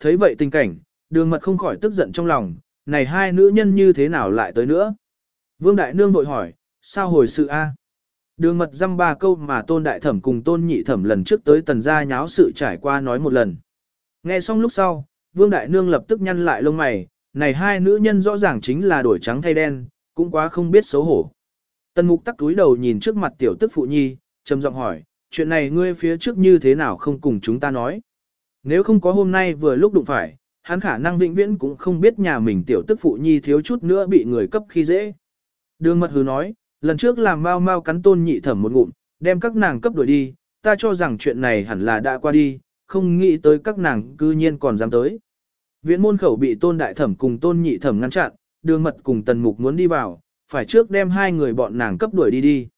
thấy vậy tình cảnh, đường mật không khỏi tức giận trong lòng, này hai nữ nhân như thế nào lại tới nữa. Vương Đại Nương vội hỏi, sao hồi sự a? Đường mật dăm ba câu mà tôn đại thẩm cùng tôn nhị thẩm lần trước tới tần gia nháo sự trải qua nói một lần. Nghe xong lúc sau, Vương Đại Nương lập tức nhăn lại lông mày, này hai nữ nhân rõ ràng chính là đổi trắng thay đen, cũng quá không biết xấu hổ. Tần mục tắc túi đầu nhìn trước mặt tiểu tức phụ nhi, trầm giọng hỏi, chuyện này ngươi phía trước như thế nào không cùng chúng ta nói. Nếu không có hôm nay vừa lúc đụng phải, hắn khả năng vĩnh viễn cũng không biết nhà mình tiểu tức phụ nhi thiếu chút nữa bị người cấp khi dễ. Đường mật hứ nói, lần trước làm mau mau cắn tôn nhị thẩm một ngụm, đem các nàng cấp đuổi đi, ta cho rằng chuyện này hẳn là đã qua đi, không nghĩ tới các nàng cư nhiên còn dám tới. Viện môn khẩu bị tôn đại thẩm cùng tôn nhị thẩm ngăn chặn, đường mật cùng tần mục muốn đi vào, phải trước đem hai người bọn nàng cấp đuổi đi đi.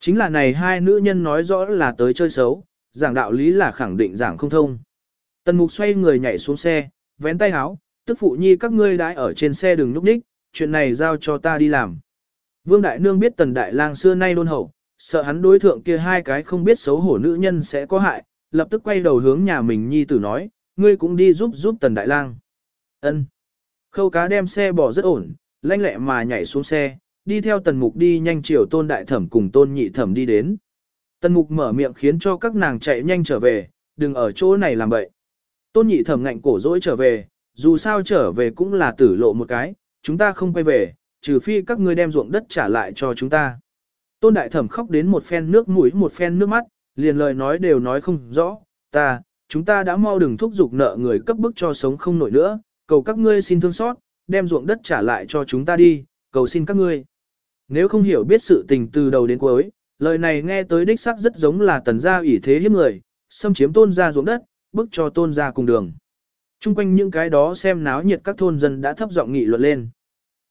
Chính là này hai nữ nhân nói rõ là tới chơi xấu, giảng đạo lý là khẳng định giảng không thông. Tần mục xoay người nhảy xuống xe, vén tay háo, tức phụ nhi các ngươi đãi ở trên xe đừng núp đích, chuyện này giao cho ta đi làm. Vương Đại Nương biết tần đại lang xưa nay đôn hậu, sợ hắn đối thượng kia hai cái không biết xấu hổ nữ nhân sẽ có hại, lập tức quay đầu hướng nhà mình nhi tử nói, ngươi cũng đi giúp giúp tần đại lang. Ân. Khâu cá đem xe bỏ rất ổn, lanh lẹ mà nhảy xuống xe, đi theo tần mục đi nhanh chiều tôn đại thẩm cùng tôn nhị thẩm đi đến. Tần mục mở miệng khiến cho các nàng chạy nhanh trở về, đừng ở chỗ này làm bậy. Tôn nhị thẩm ngạnh cổ dỗi trở về, dù sao trở về cũng là tử lộ một cái, chúng ta không quay về, trừ phi các ngươi đem ruộng đất trả lại cho chúng ta. Tôn đại thẩm khóc đến một phen nước mũi một phen nước mắt, liền lời nói đều nói không rõ, ta, chúng ta đã mau đừng thúc giục nợ người cấp bức cho sống không nổi nữa, cầu các ngươi xin thương xót, đem ruộng đất trả lại cho chúng ta đi, cầu xin các ngươi. Nếu không hiểu biết sự tình từ đầu đến cuối, lời này nghe tới đích xác rất giống là tần gia ủy thế hiếp người, xâm chiếm tôn gia ruộng đất, bức cho tôn gia cùng đường. Trung quanh những cái đó xem náo nhiệt các thôn dân đã thấp giọng nghị luận lên.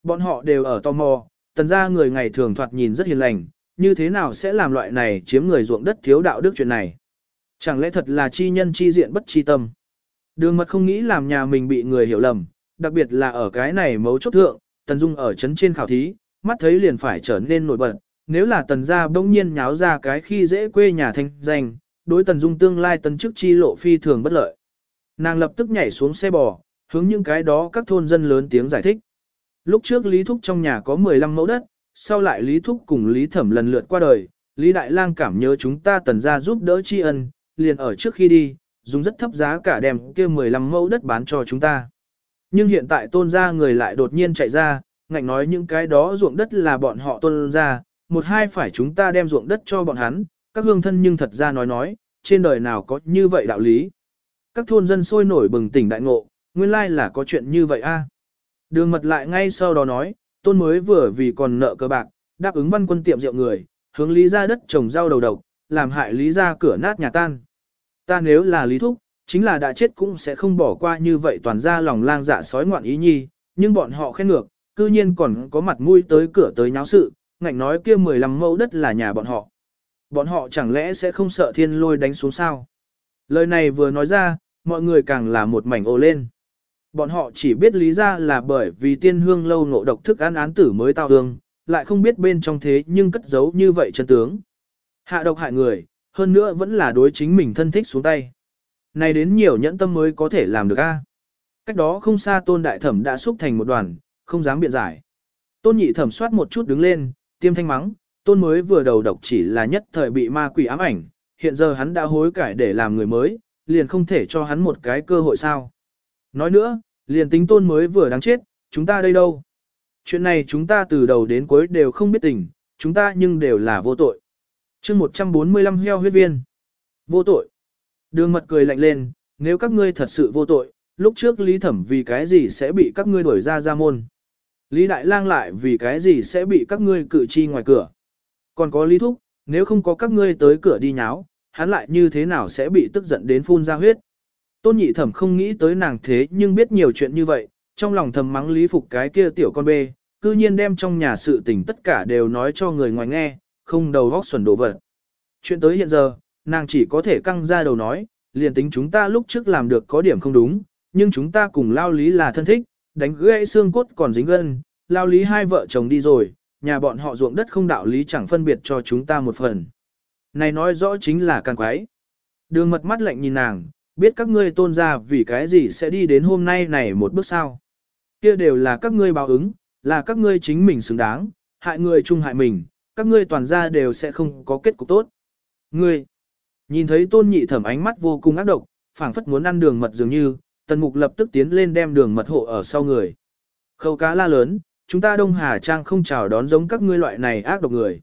Bọn họ đều ở tò mò, tần gia người ngày thường thoạt nhìn rất hiền lành, như thế nào sẽ làm loại này chiếm người ruộng đất thiếu đạo đức chuyện này. Chẳng lẽ thật là chi nhân chi diện bất chi tâm. Đường mật không nghĩ làm nhà mình bị người hiểu lầm, đặc biệt là ở cái này mấu chốt thượng, tần dung ở chấn trên khảo thí, mắt thấy liền phải trở nên nổi bật. Nếu là tần gia bỗng nhiên nháo ra cái khi dễ quê nhà thanh danh, đối tần dung tương lai tần chức chi lộ phi thường bất lợi. Nàng lập tức nhảy xuống xe bò, hướng những cái đó các thôn dân lớn tiếng giải thích. Lúc trước Lý Thúc trong nhà có 15 mẫu đất, sau lại Lý Thúc cùng Lý Thẩm lần lượt qua đời, Lý Đại Lang cảm nhớ chúng ta tần gia giúp đỡ tri ân, liền ở trước khi đi, dùng rất thấp giá cả đem kia 15 mẫu đất bán cho chúng ta. Nhưng hiện tại tôn gia người lại đột nhiên chạy ra, ngạnh nói những cái đó ruộng đất là bọn họ tôn gia, một hai phải chúng ta đem ruộng đất cho bọn hắn, các hương thân nhưng thật ra nói nói, trên đời nào có như vậy đạo lý. Các thôn dân sôi nổi bừng tỉnh đại ngộ, nguyên lai là có chuyện như vậy a. Đường mật lại ngay sau đó nói, tôn mới vừa vì còn nợ cơ bạc, đáp ứng văn quân tiệm rượu người, hướng lý ra đất trồng rau đầu độc, làm hại lý ra cửa nát nhà tan. Ta nếu là lý thúc, chính là đã chết cũng sẽ không bỏ qua như vậy toàn ra lòng lang dạ sói ngoạn ý nhi, nhưng bọn họ khen ngược, cư nhiên còn có mặt mũi tới cửa tới nháo sự, ngạnh nói kia 15 mẫu đất là nhà bọn họ. Bọn họ chẳng lẽ sẽ không sợ thiên lôi đánh xuống sao? Lời này vừa nói ra, mọi người càng là một mảnh ồ lên. Bọn họ chỉ biết lý ra là bởi vì tiên hương lâu ngộ độc thức ăn án tử mới tao hương, lại không biết bên trong thế nhưng cất giấu như vậy chân tướng. Hạ độc hại người, hơn nữa vẫn là đối chính mình thân thích xuống tay. Này đến nhiều nhẫn tâm mới có thể làm được a. Cách đó không xa tôn đại thẩm đã xúc thành một đoàn, không dám biện giải. Tôn nhị thẩm soát một chút đứng lên, tiêm thanh mắng, tôn mới vừa đầu độc chỉ là nhất thời bị ma quỷ ám ảnh, hiện giờ hắn đã hối cải để làm người mới, liền không thể cho hắn một cái cơ hội sao. Nói nữa, liền tính tôn mới vừa đáng chết, chúng ta đây đâu? Chuyện này chúng ta từ đầu đến cuối đều không biết tình, chúng ta nhưng đều là vô tội. chương 145 heo huyết viên. Vô tội. Đường mật cười lạnh lên, nếu các ngươi thật sự vô tội, lúc trước lý thẩm vì cái gì sẽ bị các ngươi đuổi ra ra môn. Lý Đại Lang lại vì cái gì sẽ bị các ngươi cự chi ngoài cửa. Còn có Lý Thúc, nếu không có các ngươi tới cửa đi nháo, hắn lại như thế nào sẽ bị tức giận đến phun ra huyết. Tôn nhị thẩm không nghĩ tới nàng thế nhưng biết nhiều chuyện như vậy, trong lòng thầm mắng Lý Phục cái kia tiểu con bê, cư nhiên đem trong nhà sự tình tất cả đều nói cho người ngoài nghe, không đầu vóc xuẩn đồ vật. Chuyện tới hiện giờ, nàng chỉ có thể căng ra đầu nói, liền tính chúng ta lúc trước làm được có điểm không đúng, nhưng chúng ta cùng lao lý là thân thích, đánh gãy xương cốt còn dính gân, lao lý hai vợ chồng đi rồi, nhà bọn họ ruộng đất không đạo lý chẳng phân biệt cho chúng ta một phần. Này nói rõ chính là càng quái. Đường mật mắt lạnh nhìn nàng, biết các ngươi tôn ra vì cái gì sẽ đi đến hôm nay này một bước sau Kia đều là các ngươi báo ứng, là các ngươi chính mình xứng đáng, hại người chung hại mình, các ngươi toàn ra đều sẽ không có kết cục tốt. Ngươi, nhìn thấy tôn nhị thẩm ánh mắt vô cùng ác độc, phảng phất muốn ăn đường mật dường như, tần mục lập tức tiến lên đem đường mật hộ ở sau người. Khâu cá la lớn, chúng ta Đông Hà Trang không chào đón giống các ngươi loại này ác độc người.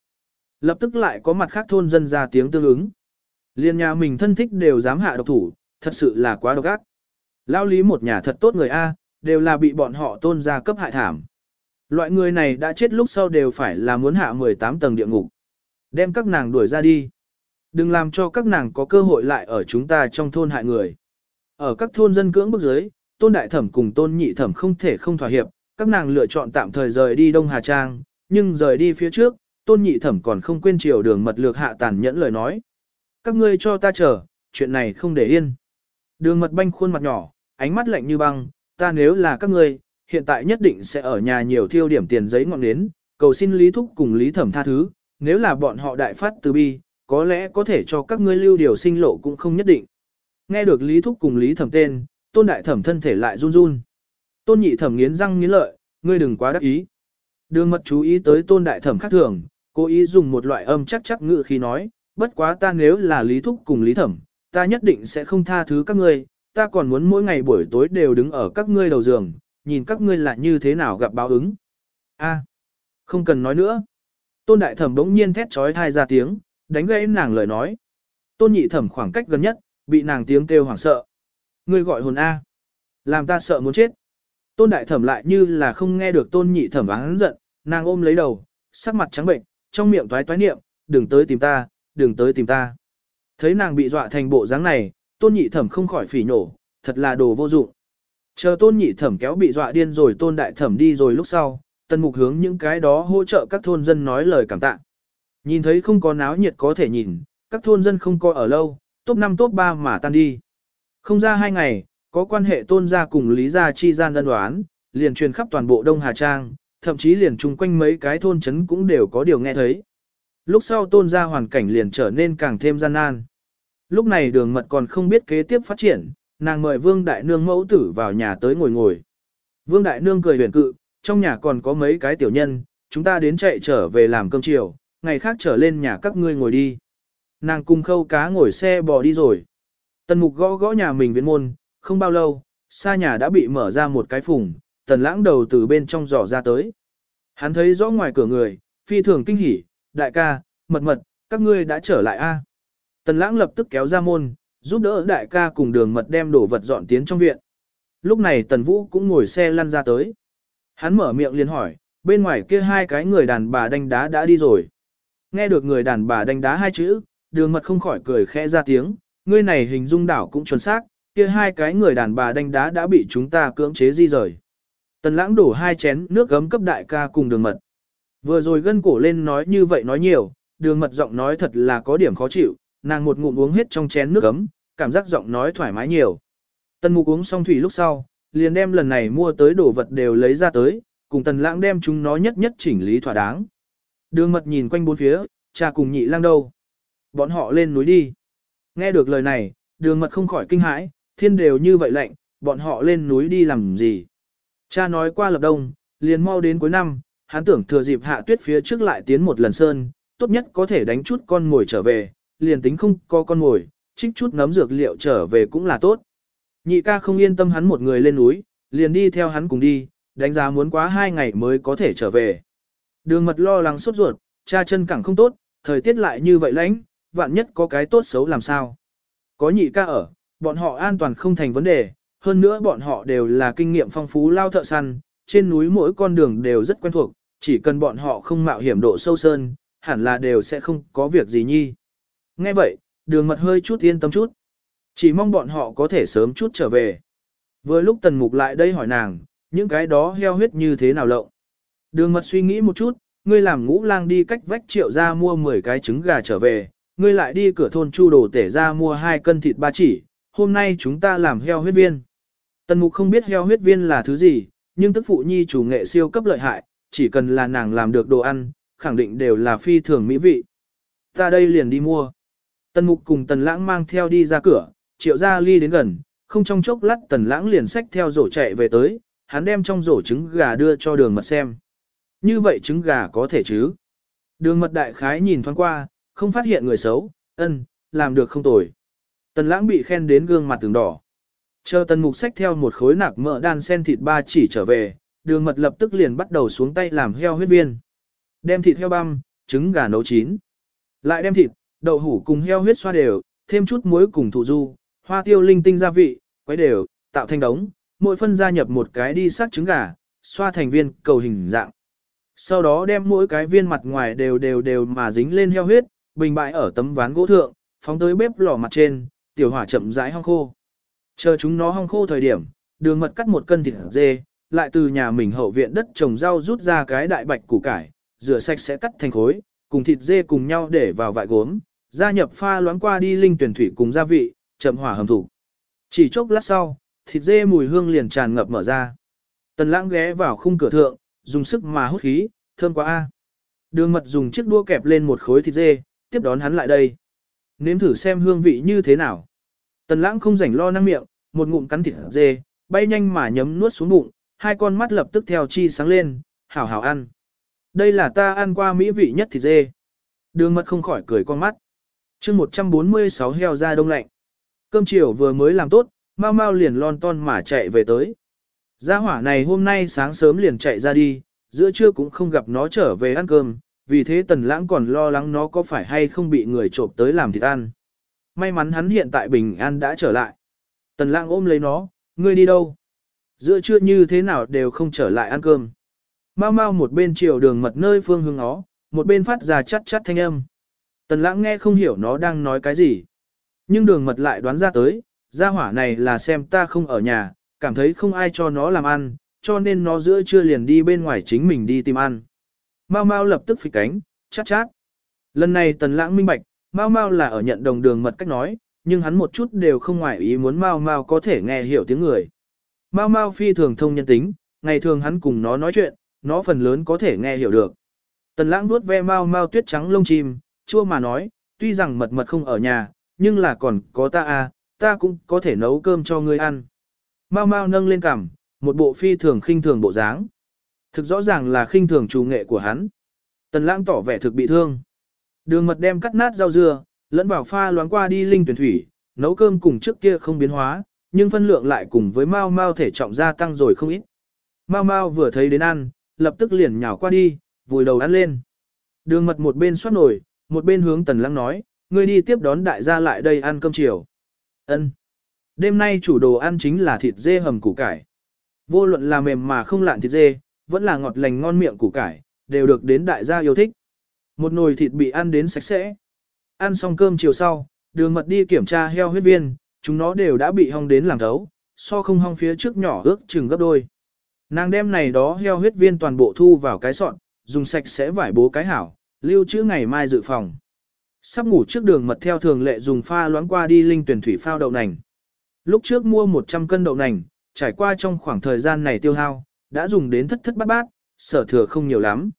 Lập tức lại có mặt khác thôn dân ra tiếng tương ứng. Liên nhà mình thân thích đều dám hạ độc thủ, thật sự là quá độc ác. Lao lý một nhà thật tốt người A, đều là bị bọn họ tôn ra cấp hại thảm. Loại người này đã chết lúc sau đều phải là muốn hạ 18 tầng địa ngục. Đem các nàng đuổi ra đi. Đừng làm cho các nàng có cơ hội lại ở chúng ta trong thôn hại người. Ở các thôn dân cưỡng bức giới, tôn đại thẩm cùng tôn nhị thẩm không thể không thỏa hiệp, các nàng lựa chọn tạm thời rời đi Đông Hà Trang, nhưng rời đi phía trước, tôn nhị thẩm còn không quên chiều đường mật lược hạ tàn nhẫn lời nói. Các ngươi cho ta chờ, chuyện này không để yên. Đường mật banh khuôn mặt nhỏ, ánh mắt lạnh như băng, ta nếu là các ngươi, hiện tại nhất định sẽ ở nhà nhiều thiêu điểm tiền giấy ngọn nến, cầu xin Lý Thúc cùng Lý Thẩm tha thứ, nếu là bọn họ đại phát từ bi, có lẽ có thể cho các ngươi lưu điều sinh lộ cũng không nhất định. Nghe được Lý Thúc cùng Lý Thẩm tên, Tôn Đại Thẩm thân thể lại run run. Tôn Nhị Thẩm nghiến răng nghiến lợi, ngươi đừng quá đắc ý. Đường mật chú ý tới Tôn Đại Thẩm khác thường, cố ý dùng một loại âm chắc chắc ngự khi nói, bất quá ta nếu là Lý Thúc cùng Lý Thẩm, ta nhất định sẽ không tha thứ các ngươi, ta còn muốn mỗi ngày buổi tối đều đứng ở các ngươi đầu giường, nhìn các ngươi là như thế nào gặp báo ứng. A, không cần nói nữa. Tôn đại thẩm đống nhiên thét trói thai ra tiếng, đánh gãy nàng lời nói. Tôn nhị thẩm khoảng cách gần nhất, bị nàng tiếng kêu hoảng sợ. Ngươi gọi hồn A. Làm ta sợ muốn chết. Tôn đại thẩm lại như là không nghe được tôn nhị thẩm án giận, nàng ôm lấy đầu, sắc mặt trắng bệnh, trong miệng toái toái niệm, đừng tới tìm ta, đừng tới tìm ta. Thấy nàng bị dọa thành bộ dáng này, tôn nhị thẩm không khỏi phỉ nổ, thật là đồ vô dụng. Chờ tôn nhị thẩm kéo bị dọa điên rồi tôn đại thẩm đi rồi lúc sau, tân mục hướng những cái đó hỗ trợ các thôn dân nói lời cảm tạ. Nhìn thấy không có náo nhiệt có thể nhìn, các thôn dân không coi ở lâu, top 5 top 3 mà tan đi. Không ra hai ngày, có quan hệ tôn gia cùng lý gia chi gian đơn đoán, liền truyền khắp toàn bộ Đông Hà Trang, thậm chí liền chung quanh mấy cái thôn trấn cũng đều có điều nghe thấy. Lúc sau tôn gia hoàn cảnh liền trở nên càng thêm gian nan. Lúc này đường mật còn không biết kế tiếp phát triển, nàng mời Vương Đại Nương mẫu tử vào nhà tới ngồi ngồi. Vương Đại Nương cười huyền cự, trong nhà còn có mấy cái tiểu nhân, chúng ta đến chạy trở về làm cơm chiều, ngày khác trở lên nhà các ngươi ngồi đi. Nàng cùng khâu cá ngồi xe bò đi rồi. Tần mục gõ gõ nhà mình viện môn, không bao lâu, xa nhà đã bị mở ra một cái phùng, tần lãng đầu từ bên trong giỏ ra tới. Hắn thấy rõ ngoài cửa người, phi thường kinh hỉ, đại ca, mật mật, các ngươi đã trở lại a. Tần lãng lập tức kéo ra môn, giúp đỡ đại ca cùng đường mật đem đồ vật dọn tiến trong viện. Lúc này tần vũ cũng ngồi xe lăn ra tới. Hắn mở miệng liền hỏi, bên ngoài kia hai cái người đàn bà đánh đá đã đi rồi. Nghe được người đàn bà đánh đá hai chữ, đường mật không khỏi cười khẽ ra tiếng, ngươi này hình dung đảo cũng chuẩn xác, kia hai cái người đàn bà đánh đá đã bị chúng ta cưỡng chế di rời. Tần lãng đổ hai chén nước gấm cấp đại ca cùng đường mật. Vừa rồi gân cổ lên nói như vậy nói nhiều, đường mật giọng nói thật là có điểm khó chịu, nàng một ngụm uống hết trong chén nước gấm, cảm giác giọng nói thoải mái nhiều. Tần mục uống xong thủy lúc sau, liền đem lần này mua tới đồ vật đều lấy ra tới, cùng tần lãng đem chúng nó nhất nhất chỉnh lý thỏa đáng. Đường mật nhìn quanh bốn phía, cha cùng nhị lang đâu. Bọn họ lên núi đi. Nghe được lời này, đường mật không khỏi kinh hãi, thiên đều như vậy lạnh, bọn họ lên núi đi làm gì. Cha nói qua lập đông, liền mau đến cuối năm, hắn tưởng thừa dịp hạ tuyết phía trước lại tiến một lần sơn, tốt nhất có thể đánh chút con ngồi trở về, liền tính không có con ngồi, trích chút nấm dược liệu trở về cũng là tốt. Nhị ca không yên tâm hắn một người lên núi, liền đi theo hắn cùng đi, đánh giá muốn quá hai ngày mới có thể trở về. Đường mật lo lắng sốt ruột, cha chân cẳng không tốt, thời tiết lại như vậy lánh, vạn nhất có cái tốt xấu làm sao. Có nhị ca ở, bọn họ an toàn không thành vấn đề, hơn nữa bọn họ đều là kinh nghiệm phong phú lao thợ săn, trên núi mỗi con đường đều rất quen thuộc, chỉ cần bọn họ không mạo hiểm độ sâu sơn, hẳn là đều sẽ không có việc gì nhi. Nghe vậy, đường mật hơi chút yên tâm chút. Chỉ mong bọn họ có thể sớm chút trở về. Vừa lúc tần mục lại đây hỏi nàng, những cái đó heo huyết như thế nào lộng. Đường mật suy nghĩ một chút, ngươi làm ngũ lang đi cách vách triệu ra mua 10 cái trứng gà trở về, ngươi lại đi cửa thôn chu đồ tể ra mua hai cân thịt ba chỉ, hôm nay chúng ta làm heo huyết viên. Tần mục không biết heo huyết viên là thứ gì, nhưng tức phụ nhi chủ nghệ siêu cấp lợi hại, chỉ cần là nàng làm được đồ ăn, khẳng định đều là phi thường mỹ vị. Ta đây liền đi mua. Tần mục cùng tần lãng mang theo đi ra cửa, triệu gia ly đến gần, không trong chốc lát tần lãng liền sách theo rổ chạy về tới, hắn đem trong rổ trứng gà đưa cho đường mật xem. Như vậy trứng gà có thể chứ? Đường mật đại khái nhìn thoáng qua, không phát hiện người xấu, ân, làm được không tồi. Tần lãng bị khen đến gương mặt từng đỏ. Chờ tần mục sách theo một khối nạc mỡ đan sen thịt ba chỉ trở về, đường mật lập tức liền bắt đầu xuống tay làm heo huyết viên. Đem thịt heo băm, trứng gà nấu chín. Lại đem thịt, đậu hủ cùng heo huyết xoa đều, thêm chút muối cùng thủ du, hoa tiêu linh tinh gia vị, quấy đều, tạo thành đống, mỗi phân gia nhập một cái đi sắc trứng gà, xoa thành viên cầu hình dạng. Sau đó đem mỗi cái viên mặt ngoài đều đều đều mà dính lên heo huyết, bình bại ở tấm ván gỗ thượng, phóng tới bếp lò mặt trên, tiểu hỏa chậm rãi hong khô. Chờ chúng nó hong khô thời điểm, đường mật cắt một cân thịt dê, lại từ nhà mình hậu viện đất trồng rau rút ra cái đại bạch củ cải, rửa sạch sẽ cắt thành khối, cùng thịt dê cùng nhau để vào vại gốm, gia nhập pha loãng qua đi linh tuyển thủy cùng gia vị, chậm hỏa hầm thủ. Chỉ chốc lát sau, thịt dê mùi hương liền tràn ngập mở ra. Tần lãng ghé vào khung cửa thượng, dùng sức mà hút khí, thơm quá a. Đường mật dùng chiếc đũa kẹp lên một khối thịt dê, tiếp đón hắn lại đây. Nếm thử xem hương vị như thế nào. Tần lãng không rảnh lo năng miệng, một ngụm cắn thịt dê, bay nhanh mà nhấm nuốt xuống bụng, hai con mắt lập tức theo chi sáng lên, hảo hảo ăn. Đây là ta ăn qua mỹ vị nhất thịt dê. Đường mật không khỏi cười con mắt. chương 146 heo ra đông lạnh. Cơm chiều vừa mới làm tốt, mau mau liền lon ton mà chạy về tới. Gia hỏa này hôm nay sáng sớm liền chạy ra đi, giữa trưa cũng không gặp nó trở về ăn cơm, vì thế tần lãng còn lo lắng nó có phải hay không bị người trộm tới làm thịt ăn. May mắn hắn hiện tại bình an đã trở lại. Tần lãng ôm lấy nó, ngươi đi đâu? Giữa trưa như thế nào đều không trở lại ăn cơm. Mau mau một bên chiều đường mật nơi phương hướng nó, một bên phát ra chắt chắt thanh âm. Tần lãng nghe không hiểu nó đang nói cái gì. Nhưng đường mật lại đoán ra tới, gia hỏa này là xem ta không ở nhà, cảm thấy không ai cho nó làm ăn, cho nên nó giữa trưa liền đi bên ngoài chính mình đi tìm ăn. Mau mau lập tức phịch cánh, chát chát. Lần này tần lãng minh bạch, mau mau là ở nhận đồng đường mật cách nói, nhưng hắn một chút đều không ngoại ý muốn mau mau có thể nghe hiểu tiếng người. Mau mau phi thường thông nhân tính, ngày thường hắn cùng nó nói chuyện, nó phần lớn có thể nghe hiểu được. Tần lãng nuốt ve mau mau tuyết trắng lông chim, chua mà nói, tuy rằng mật mật không ở nhà, nhưng là còn có ta à, ta cũng có thể nấu cơm cho ngươi ăn. Mau mau nâng lên cằm, một bộ phi thường khinh thường bộ dáng. Thực rõ ràng là khinh thường chủ nghệ của hắn. Tần lãng tỏ vẻ thực bị thương. Đường mật đem cắt nát rau dưa, lẫn vào pha loáng qua đi linh tuyển thủy, nấu cơm cùng trước kia không biến hóa, nhưng phân lượng lại cùng với mau mau thể trọng gia tăng rồi không ít. Mau mau vừa thấy đến ăn, lập tức liền nhào qua đi, vùi đầu ăn lên. Đường mật một bên xoát nổi, một bên hướng tần lãng nói, ngươi đi tiếp đón đại gia lại đây ăn cơm chiều. Ân. Đêm nay chủ đồ ăn chính là thịt dê hầm củ cải. Vô luận là mềm mà không lạn thịt dê, vẫn là ngọt lành ngon miệng củ cải, đều được đến đại gia yêu thích. Một nồi thịt bị ăn đến sạch sẽ. Ăn xong cơm chiều sau, đường mật đi kiểm tra heo huyết viên, chúng nó đều đã bị hong đến làm thấu, so không hong phía trước nhỏ ước chừng gấp đôi. Nàng đem này đó heo huyết viên toàn bộ thu vào cái sọn, dùng sạch sẽ vải bố cái hảo, lưu trữ ngày mai dự phòng. Sắp ngủ trước đường mật theo thường lệ dùng pha loãng qua đi linh tuyển thủy phao đậu nành. Lúc trước mua 100 cân đậu nành, trải qua trong khoảng thời gian này tiêu hao, đã dùng đến thất thất bát bát, sở thừa không nhiều lắm.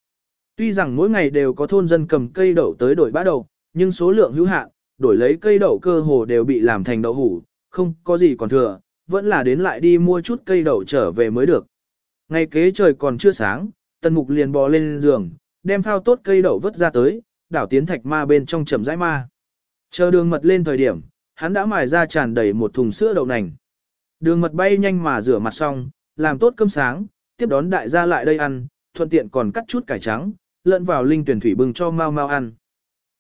Tuy rằng mỗi ngày đều có thôn dân cầm cây đậu tới đổi bã đậu, nhưng số lượng hữu hạn, đổi lấy cây đậu cơ hồ đều bị làm thành đậu hủ, không có gì còn thừa, vẫn là đến lại đi mua chút cây đậu trở về mới được. Ngày kế trời còn chưa sáng, tần mục liền bò lên giường, đem phao tốt cây đậu vớt ra tới, đảo tiến thạch ma bên trong trầm rãi ma. Chờ đường mật lên thời điểm, hắn đã mài ra tràn đầy một thùng sữa đậu nành. Đường mật bay nhanh mà rửa mặt xong, làm tốt cơm sáng, tiếp đón đại gia lại đây ăn, thuận tiện còn cắt chút cải trắng, lẫn vào linh tuyển thủy bưng cho mau mau ăn.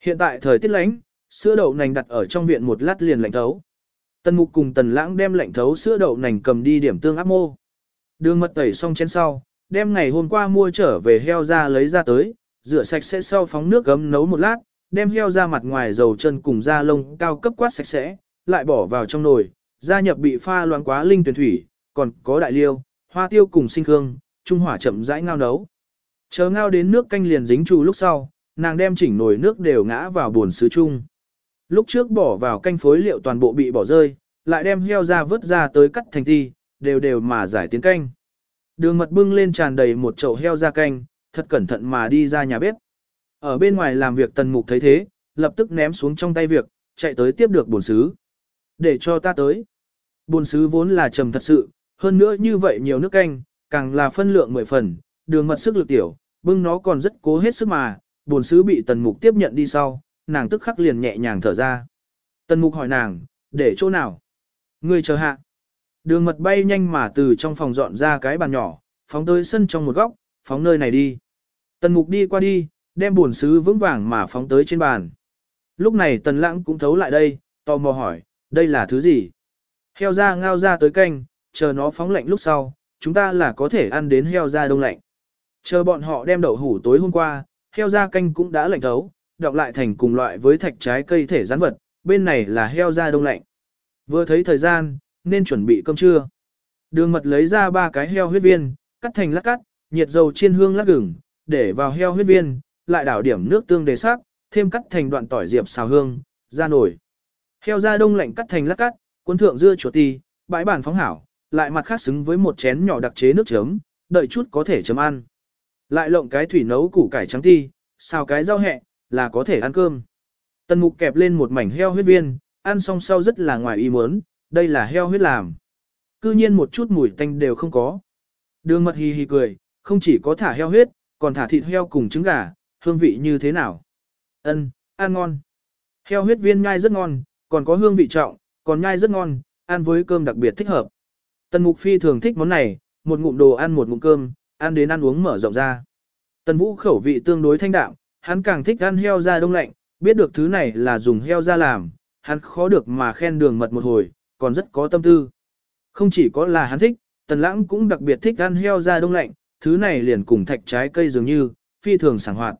Hiện tại thời tiết lạnh, sữa đậu nành đặt ở trong viện một lát liền lạnh thấu. Tần mục cùng tần lãng đem lạnh thấu sữa đậu nành cầm đi điểm tương áp mô. Đường mật tẩy xong chén sau, đem ngày hôm qua mua trở về heo ra lấy ra tới, rửa sạch sẽ sau phóng nước gấm nấu một lát, đem heo ra mặt ngoài dầu chân cùng da lông cao cấp quát sạch sẽ, lại bỏ vào trong nồi, gia nhập bị pha loãng quá linh tuyển thủy, còn có đại liêu, hoa tiêu cùng sinh hương, trung hỏa chậm rãi ngao nấu. Chờ ngao đến nước canh liền dính trụ lúc sau, nàng đem chỉnh nồi nước đều ngã vào buồn sứ chung. Lúc trước bỏ vào canh phối liệu toàn bộ bị bỏ rơi, lại đem heo ra vớt ra tới cắt thành ti, đều đều mà giải tiến canh. Đường mật bưng lên tràn đầy một chậu heo ra canh, thật cẩn thận mà đi ra nhà bếp. Ở bên ngoài làm việc tần mục thấy thế, lập tức ném xuống trong tay việc, chạy tới tiếp được bồn sứ. Để cho ta tới. Buồn sứ vốn là trầm thật sự, hơn nữa như vậy nhiều nước canh, càng là phân lượng mười phần, đường mật sức lực tiểu, bưng nó còn rất cố hết sức mà, buồn sứ bị tần mục tiếp nhận đi sau, nàng tức khắc liền nhẹ nhàng thở ra. Tần mục hỏi nàng, để chỗ nào? Người chờ hạ. Đường mật bay nhanh mà từ trong phòng dọn ra cái bàn nhỏ, phóng tới sân trong một góc, phóng nơi này đi. Tần mục đi qua đi, đem buồn sứ vững vàng mà phóng tới trên bàn. Lúc này tần lãng cũng thấu lại đây, tò mò hỏi, đây là thứ gì? Heo ra ngao ra tới canh, chờ nó phóng lạnh lúc sau, chúng ta là có thể ăn đến heo da đông lạnh. Chờ bọn họ đem đậu hủ tối hôm qua, heo da canh cũng đã lạnh thấu, đọc lại thành cùng loại với thạch trái cây thể rắn vật, bên này là heo da đông lạnh. Vừa thấy thời gian, nên chuẩn bị cơm trưa. Đường mật lấy ra ba cái heo huyết viên, cắt thành lát cắt, nhiệt dầu chiên hương lát gừng, để vào heo huyết viên, lại đảo điểm nước tương đề sắc, thêm cắt thành đoạn tỏi diệp xào hương, ra nổi. Heo da đông lạnh cắt thành lát cắt, cuốn thượng dưa chuột ti, bãi bản phóng hảo, lại mặt khác xứng với một chén nhỏ đặc chế nước chấm, đợi chút có thể chấm ăn. Lại lộng cái thủy nấu củ cải trắng ti, xào cái rau hẹ, là có thể ăn cơm. Tần mục kẹp lên một mảnh heo huyết viên, ăn xong sau rất là ngoài ý muốn, đây là heo huyết làm. Cư nhiên một chút mùi tanh đều không có. Đường mật hì hì cười, không chỉ có thả heo huyết, còn thả thịt heo cùng trứng gà, hương vị như thế nào? Ân, ăn ngon. Heo huyết viên nhai rất ngon, còn có hương vị trọng, còn nhai rất ngon, ăn với cơm đặc biệt thích hợp. Tần Mục Phi thường thích món này, một ngụm đồ ăn một ngụm cơm, ăn đến ăn uống mở rộng ra. Tần Vũ khẩu vị tương đối thanh đạm, hắn càng thích ăn heo da đông lạnh, biết được thứ này là dùng heo da làm, hắn khó được mà khen đường mật một hồi, còn rất có tâm tư. Không chỉ có là hắn thích, Tần Lãng cũng đặc biệt thích ăn heo da đông lạnh, thứ này liền cùng thạch trái cây dường như, phi thường sảng hoạt.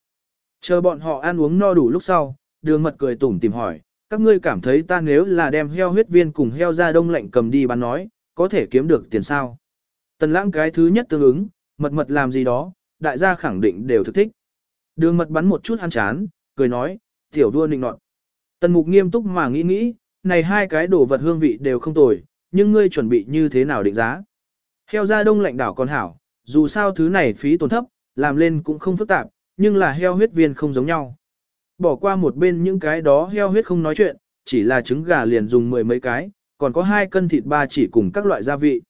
Chờ bọn họ ăn uống no đủ lúc sau, đường mật cười tủm tìm hỏi, các ngươi cảm thấy ta nếu là đem heo huyết viên cùng heo da đông lạnh cầm đi bán nói, có thể kiếm được tiền sao? Tần lãng cái thứ nhất tương ứng, mật mật làm gì đó, đại gia khẳng định đều thực thích. Đường mật bắn một chút ăn chán, cười nói, tiểu đua nịnh nọt. Tần mục nghiêm túc mà nghĩ nghĩ, này hai cái đồ vật hương vị đều không tồi, nhưng ngươi chuẩn bị như thế nào định giá? Heo ra đông lạnh đảo còn hảo, dù sao thứ này phí tổn thấp, làm lên cũng không phức tạp, nhưng là heo huyết viên không giống nhau. Bỏ qua một bên những cái đó heo huyết không nói chuyện, chỉ là trứng gà liền dùng mười mấy cái, còn có hai cân thịt ba chỉ cùng các loại gia vị.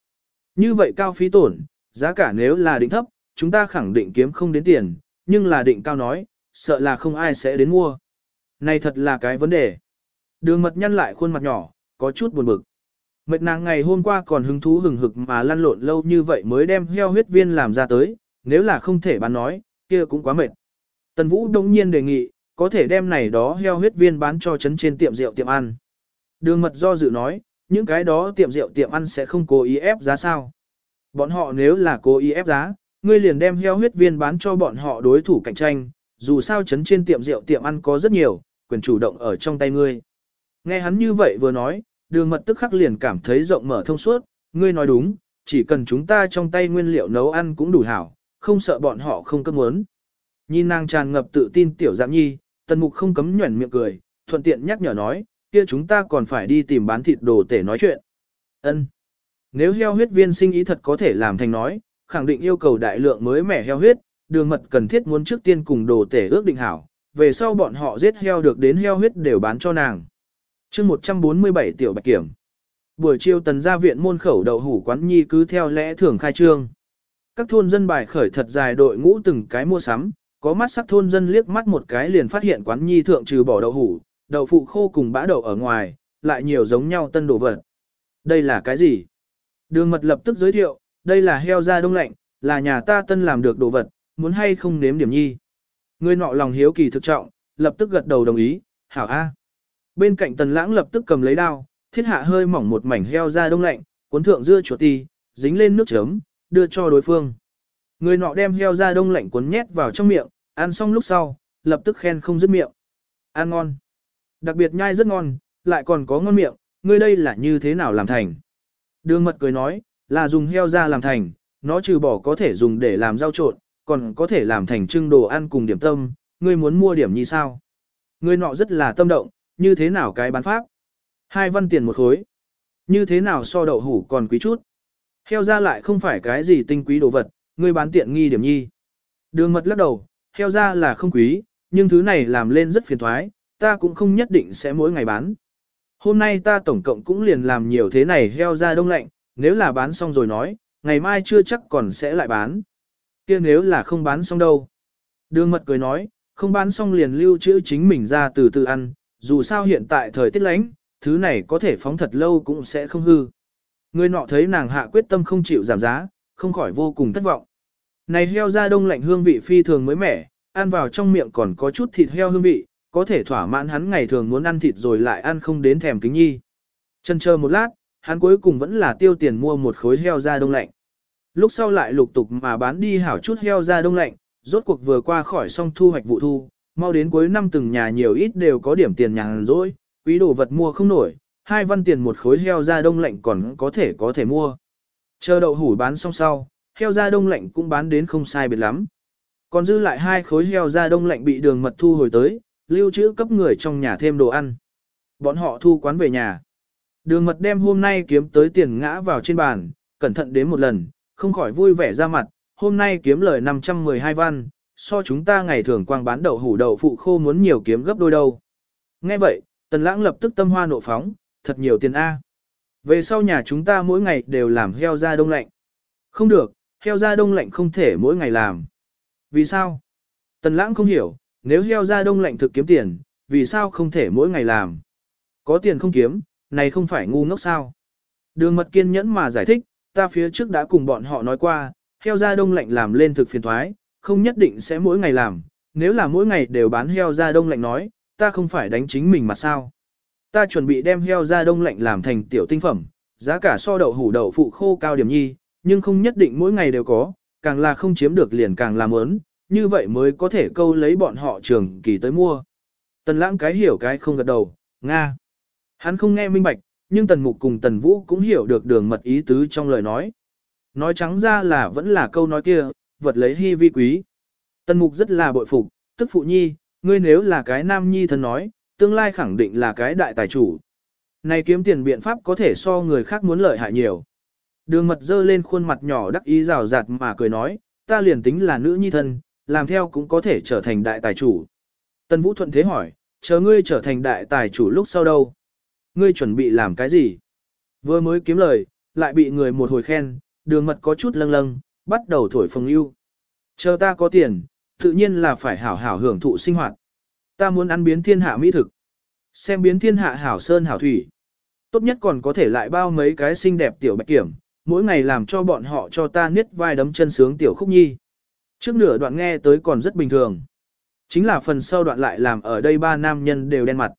Như vậy cao phí tổn, giá cả nếu là định thấp, chúng ta khẳng định kiếm không đến tiền, nhưng là định cao nói, sợ là không ai sẽ đến mua. Này thật là cái vấn đề. Đường mật nhăn lại khuôn mặt nhỏ, có chút buồn bực. Mệt nàng ngày hôm qua còn hứng thú hừng hực mà lăn lộn lâu như vậy mới đem heo huyết viên làm ra tới, nếu là không thể bán nói, kia cũng quá mệt. Tần Vũ đông nhiên đề nghị, có thể đem này đó heo huyết viên bán cho chấn trên tiệm rượu tiệm ăn. Đường mật do dự nói, những cái đó tiệm rượu tiệm ăn sẽ không cố ý ép giá sao. Bọn họ nếu là cố ý ép giá, ngươi liền đem heo huyết viên bán cho bọn họ đối thủ cạnh tranh, dù sao chấn trên tiệm rượu tiệm ăn có rất nhiều, quyền chủ động ở trong tay ngươi. Nghe hắn như vậy vừa nói, đường mật tức khắc liền cảm thấy rộng mở thông suốt, ngươi nói đúng, chỉ cần chúng ta trong tay nguyên liệu nấu ăn cũng đủ hảo, không sợ bọn họ không cấp muốn. Nhìn nàng tràn ngập tự tin tiểu dạng nhi, tần mục không cấm nhuẩn miệng cười, thuận tiện nhắc nhở nói, kia chúng ta còn phải đi tìm bán thịt đồ tể nói chuyện. Ân. Nếu heo huyết viên sinh ý thật có thể làm thành nói, khẳng định yêu cầu đại lượng mới mẻ heo huyết, đường mật cần thiết muốn trước tiên cùng đồ tể ước định hảo, về sau bọn họ giết heo được đến heo huyết đều bán cho nàng. chương 147 tiểu bạch kiểm. Buổi chiều tần gia viện môn khẩu đậu hủ quán nhi cứ theo lẽ thường khai trương. Các thôn dân bài khởi thật dài đội ngũ từng cái mua sắm, có mắt sắc thôn dân liếc mắt một cái liền phát hiện quán nhi thượng trừ bỏ đậu hủ, đậu phụ khô cùng bã đậu ở ngoài, lại nhiều giống nhau tân đồ vật. Đây là cái gì? Đường mật lập tức giới thiệu, đây là heo da đông lạnh, là nhà ta tân làm được đồ vật, muốn hay không nếm điểm nhi. Người nọ lòng hiếu kỳ thực trọng, lập tức gật đầu đồng ý, hảo a. Bên cạnh tần lãng lập tức cầm lấy đao, thiết hạ hơi mỏng một mảnh heo da đông lạnh, cuốn thượng dưa chuột ti, dính lên nước chấm, đưa cho đối phương. Người nọ đem heo da đông lạnh cuốn nhét vào trong miệng, ăn xong lúc sau, lập tức khen không dứt miệng. Ăn ngon. Đặc biệt nhai rất ngon, lại còn có ngon miệng, ngươi đây là như thế nào làm thành. Đường mật cười nói, là dùng heo da làm thành, nó trừ bỏ có thể dùng để làm rau trộn, còn có thể làm thành trưng đồ ăn cùng điểm tâm, ngươi muốn mua điểm như sao. Ngươi nọ rất là tâm động, như thế nào cái bán pháp. Hai văn tiền một khối. Như thế nào so đậu hủ còn quý chút. Heo da lại không phải cái gì tinh quý đồ vật, ngươi bán tiện nghi điểm nhi. Đường mật lắc đầu, heo da là không quý, nhưng thứ này làm lên rất phiền thoái, ta cũng không nhất định sẽ mỗi ngày bán. Hôm nay ta tổng cộng cũng liền làm nhiều thế này heo ra đông lạnh, nếu là bán xong rồi nói, ngày mai chưa chắc còn sẽ lại bán. kia nếu là không bán xong đâu. Đường mật cười nói, không bán xong liền lưu trữ chính mình ra từ từ ăn, dù sao hiện tại thời tiết lánh, thứ này có thể phóng thật lâu cũng sẽ không hư. Người nọ thấy nàng hạ quyết tâm không chịu giảm giá, không khỏi vô cùng thất vọng. Này heo da đông lạnh hương vị phi thường mới mẻ, ăn vào trong miệng còn có chút thịt heo hương vị, có thể thỏa mãn hắn ngày thường muốn ăn thịt rồi lại ăn không đến thèm kính nhi. Chân chờ một lát, hắn cuối cùng vẫn là tiêu tiền mua một khối heo da đông lạnh. Lúc sau lại lục tục mà bán đi hảo chút heo da đông lạnh, rốt cuộc vừa qua khỏi xong thu hoạch vụ thu, mau đến cuối năm từng nhà nhiều ít đều có điểm tiền nhàn rỗi, quý đồ vật mua không nổi, hai văn tiền một khối heo da đông lạnh còn có thể có thể mua. Chờ đậu hủ bán xong sau, heo da đông lạnh cũng bán đến không sai biệt lắm. Còn dư lại hai khối heo da đông lạnh bị đường mật thu hồi tới, lưu trữ cấp người trong nhà thêm đồ ăn. Bọn họ thu quán về nhà. Đường mật đem hôm nay kiếm tới tiền ngã vào trên bàn, cẩn thận đến một lần, không khỏi vui vẻ ra mặt, hôm nay kiếm lời 512 văn, so chúng ta ngày thường quang bán đậu hủ đậu phụ khô muốn nhiều kiếm gấp đôi đâu. Nghe vậy, tần lãng lập tức tâm hoa nộ phóng, thật nhiều tiền A. Về sau nhà chúng ta mỗi ngày đều làm heo da đông lạnh. Không được, heo da đông lạnh không thể mỗi ngày làm. Vì sao? Tần lãng không hiểu, nếu heo da đông lạnh thực kiếm tiền, vì sao không thể mỗi ngày làm? Có tiền không kiếm, này không phải ngu ngốc sao? Đường mật kiên nhẫn mà giải thích, ta phía trước đã cùng bọn họ nói qua, heo da đông lạnh làm lên thực phiền thoái, không nhất định sẽ mỗi ngày làm, nếu là mỗi ngày đều bán heo da đông lạnh nói, ta không phải đánh chính mình mà sao. Ta chuẩn bị đem heo da đông lạnh làm thành tiểu tinh phẩm, giá cả so đậu hủ đậu phụ khô cao điểm nhi, nhưng không nhất định mỗi ngày đều có, càng là không chiếm được liền càng làm ớn, như vậy mới có thể câu lấy bọn họ trường kỳ tới mua. Tần lãng cái hiểu cái không gật đầu, Nga. Hắn không nghe minh bạch, nhưng tần mục cùng tần vũ cũng hiểu được đường mật ý tứ trong lời nói. Nói trắng ra là vẫn là câu nói kia, vật lấy hy vi quý. Tần mục rất là bội phục, tức phụ nhi, ngươi nếu là cái nam nhi thân nói, tương lai khẳng định là cái đại tài chủ. Này kiếm tiền biện pháp có thể so người khác muốn lợi hại nhiều. Đường mật dơ lên khuôn mặt nhỏ đắc ý rào rạt mà cười nói, ta liền tính là nữ nhi thân, làm theo cũng có thể trở thành đại tài chủ. Tân Vũ Thuận thế hỏi, chờ ngươi trở thành đại tài chủ lúc sau đâu? Ngươi chuẩn bị làm cái gì? Vừa mới kiếm lời, lại bị người một hồi khen, đường mật có chút lâng lâng, bắt đầu thổi phồng ưu. Chờ ta có tiền, tự nhiên là phải hảo hảo hưởng thụ sinh hoạt. Ta muốn ăn biến thiên hạ mỹ thực. Xem biến thiên hạ hảo sơn hảo thủy. Tốt nhất còn có thể lại bao mấy cái xinh đẹp tiểu bạch kiểm, mỗi ngày làm cho bọn họ cho ta niết vai đấm chân sướng tiểu khúc nhi. Trước nửa đoạn nghe tới còn rất bình thường. Chính là phần sau đoạn lại làm ở đây ba nam nhân đều đen mặt.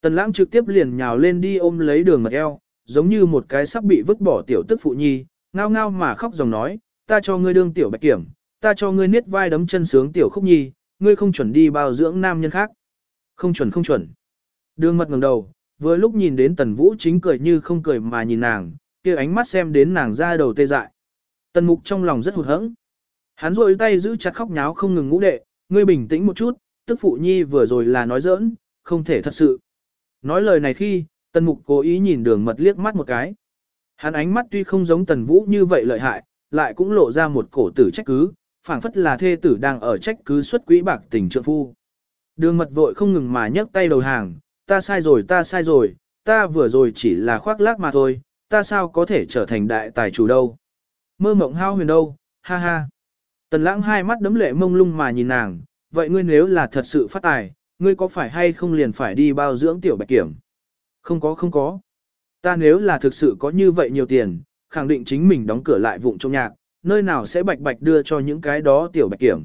Tần lãng trực tiếp liền nhào lên đi ôm lấy đường mật eo, giống như một cái sắp bị vứt bỏ tiểu tức phụ nhi, ngao ngao mà khóc dòng nói, ta cho ngươi đương tiểu bạch kiểm, ta cho ngươi niết vai đấm chân sướng tiểu khúc nhi, ngươi không chuẩn đi bao dưỡng nam nhân khác. Không chuẩn không chuẩn. Đường mật ngẩng đầu, vừa lúc nhìn đến tần vũ chính cười như không cười mà nhìn nàng, kia ánh mắt xem đến nàng ra đầu tê dại. Tần mục trong lòng rất hụt hẫng. Hắn rôi tay giữ chặt khóc nháo không ngừng ngũ đệ, ngươi bình tĩnh một chút, tức phụ nhi vừa rồi là nói giỡn, không thể thật sự. Nói lời này khi, tần mục cố ý nhìn đường mật liếc mắt một cái. Hắn ánh mắt tuy không giống tần vũ như vậy lợi hại, lại cũng lộ ra một cổ tử trách cứ, phảng phất là thê tử đang ở trách cứ xuất quỹ bạc tình trượng phu. Đường mật vội không ngừng mà nhấc tay đầu hàng, ta sai rồi ta sai rồi, ta vừa rồi chỉ là khoác lác mà thôi, ta sao có thể trở thành đại tài chủ đâu. Mơ mộng hao huyền đâu, ha ha. Tần lãng hai mắt đấm lệ mông lung mà nhìn nàng, vậy ngươi nếu là thật sự phát tài, ngươi có phải hay không liền phải đi bao dưỡng tiểu bạch kiểm? Không có không có. Ta nếu là thực sự có như vậy nhiều tiền, khẳng định chính mình đóng cửa lại vụng trong nhạc, nơi nào sẽ bạch bạch đưa cho những cái đó tiểu bạch kiểm.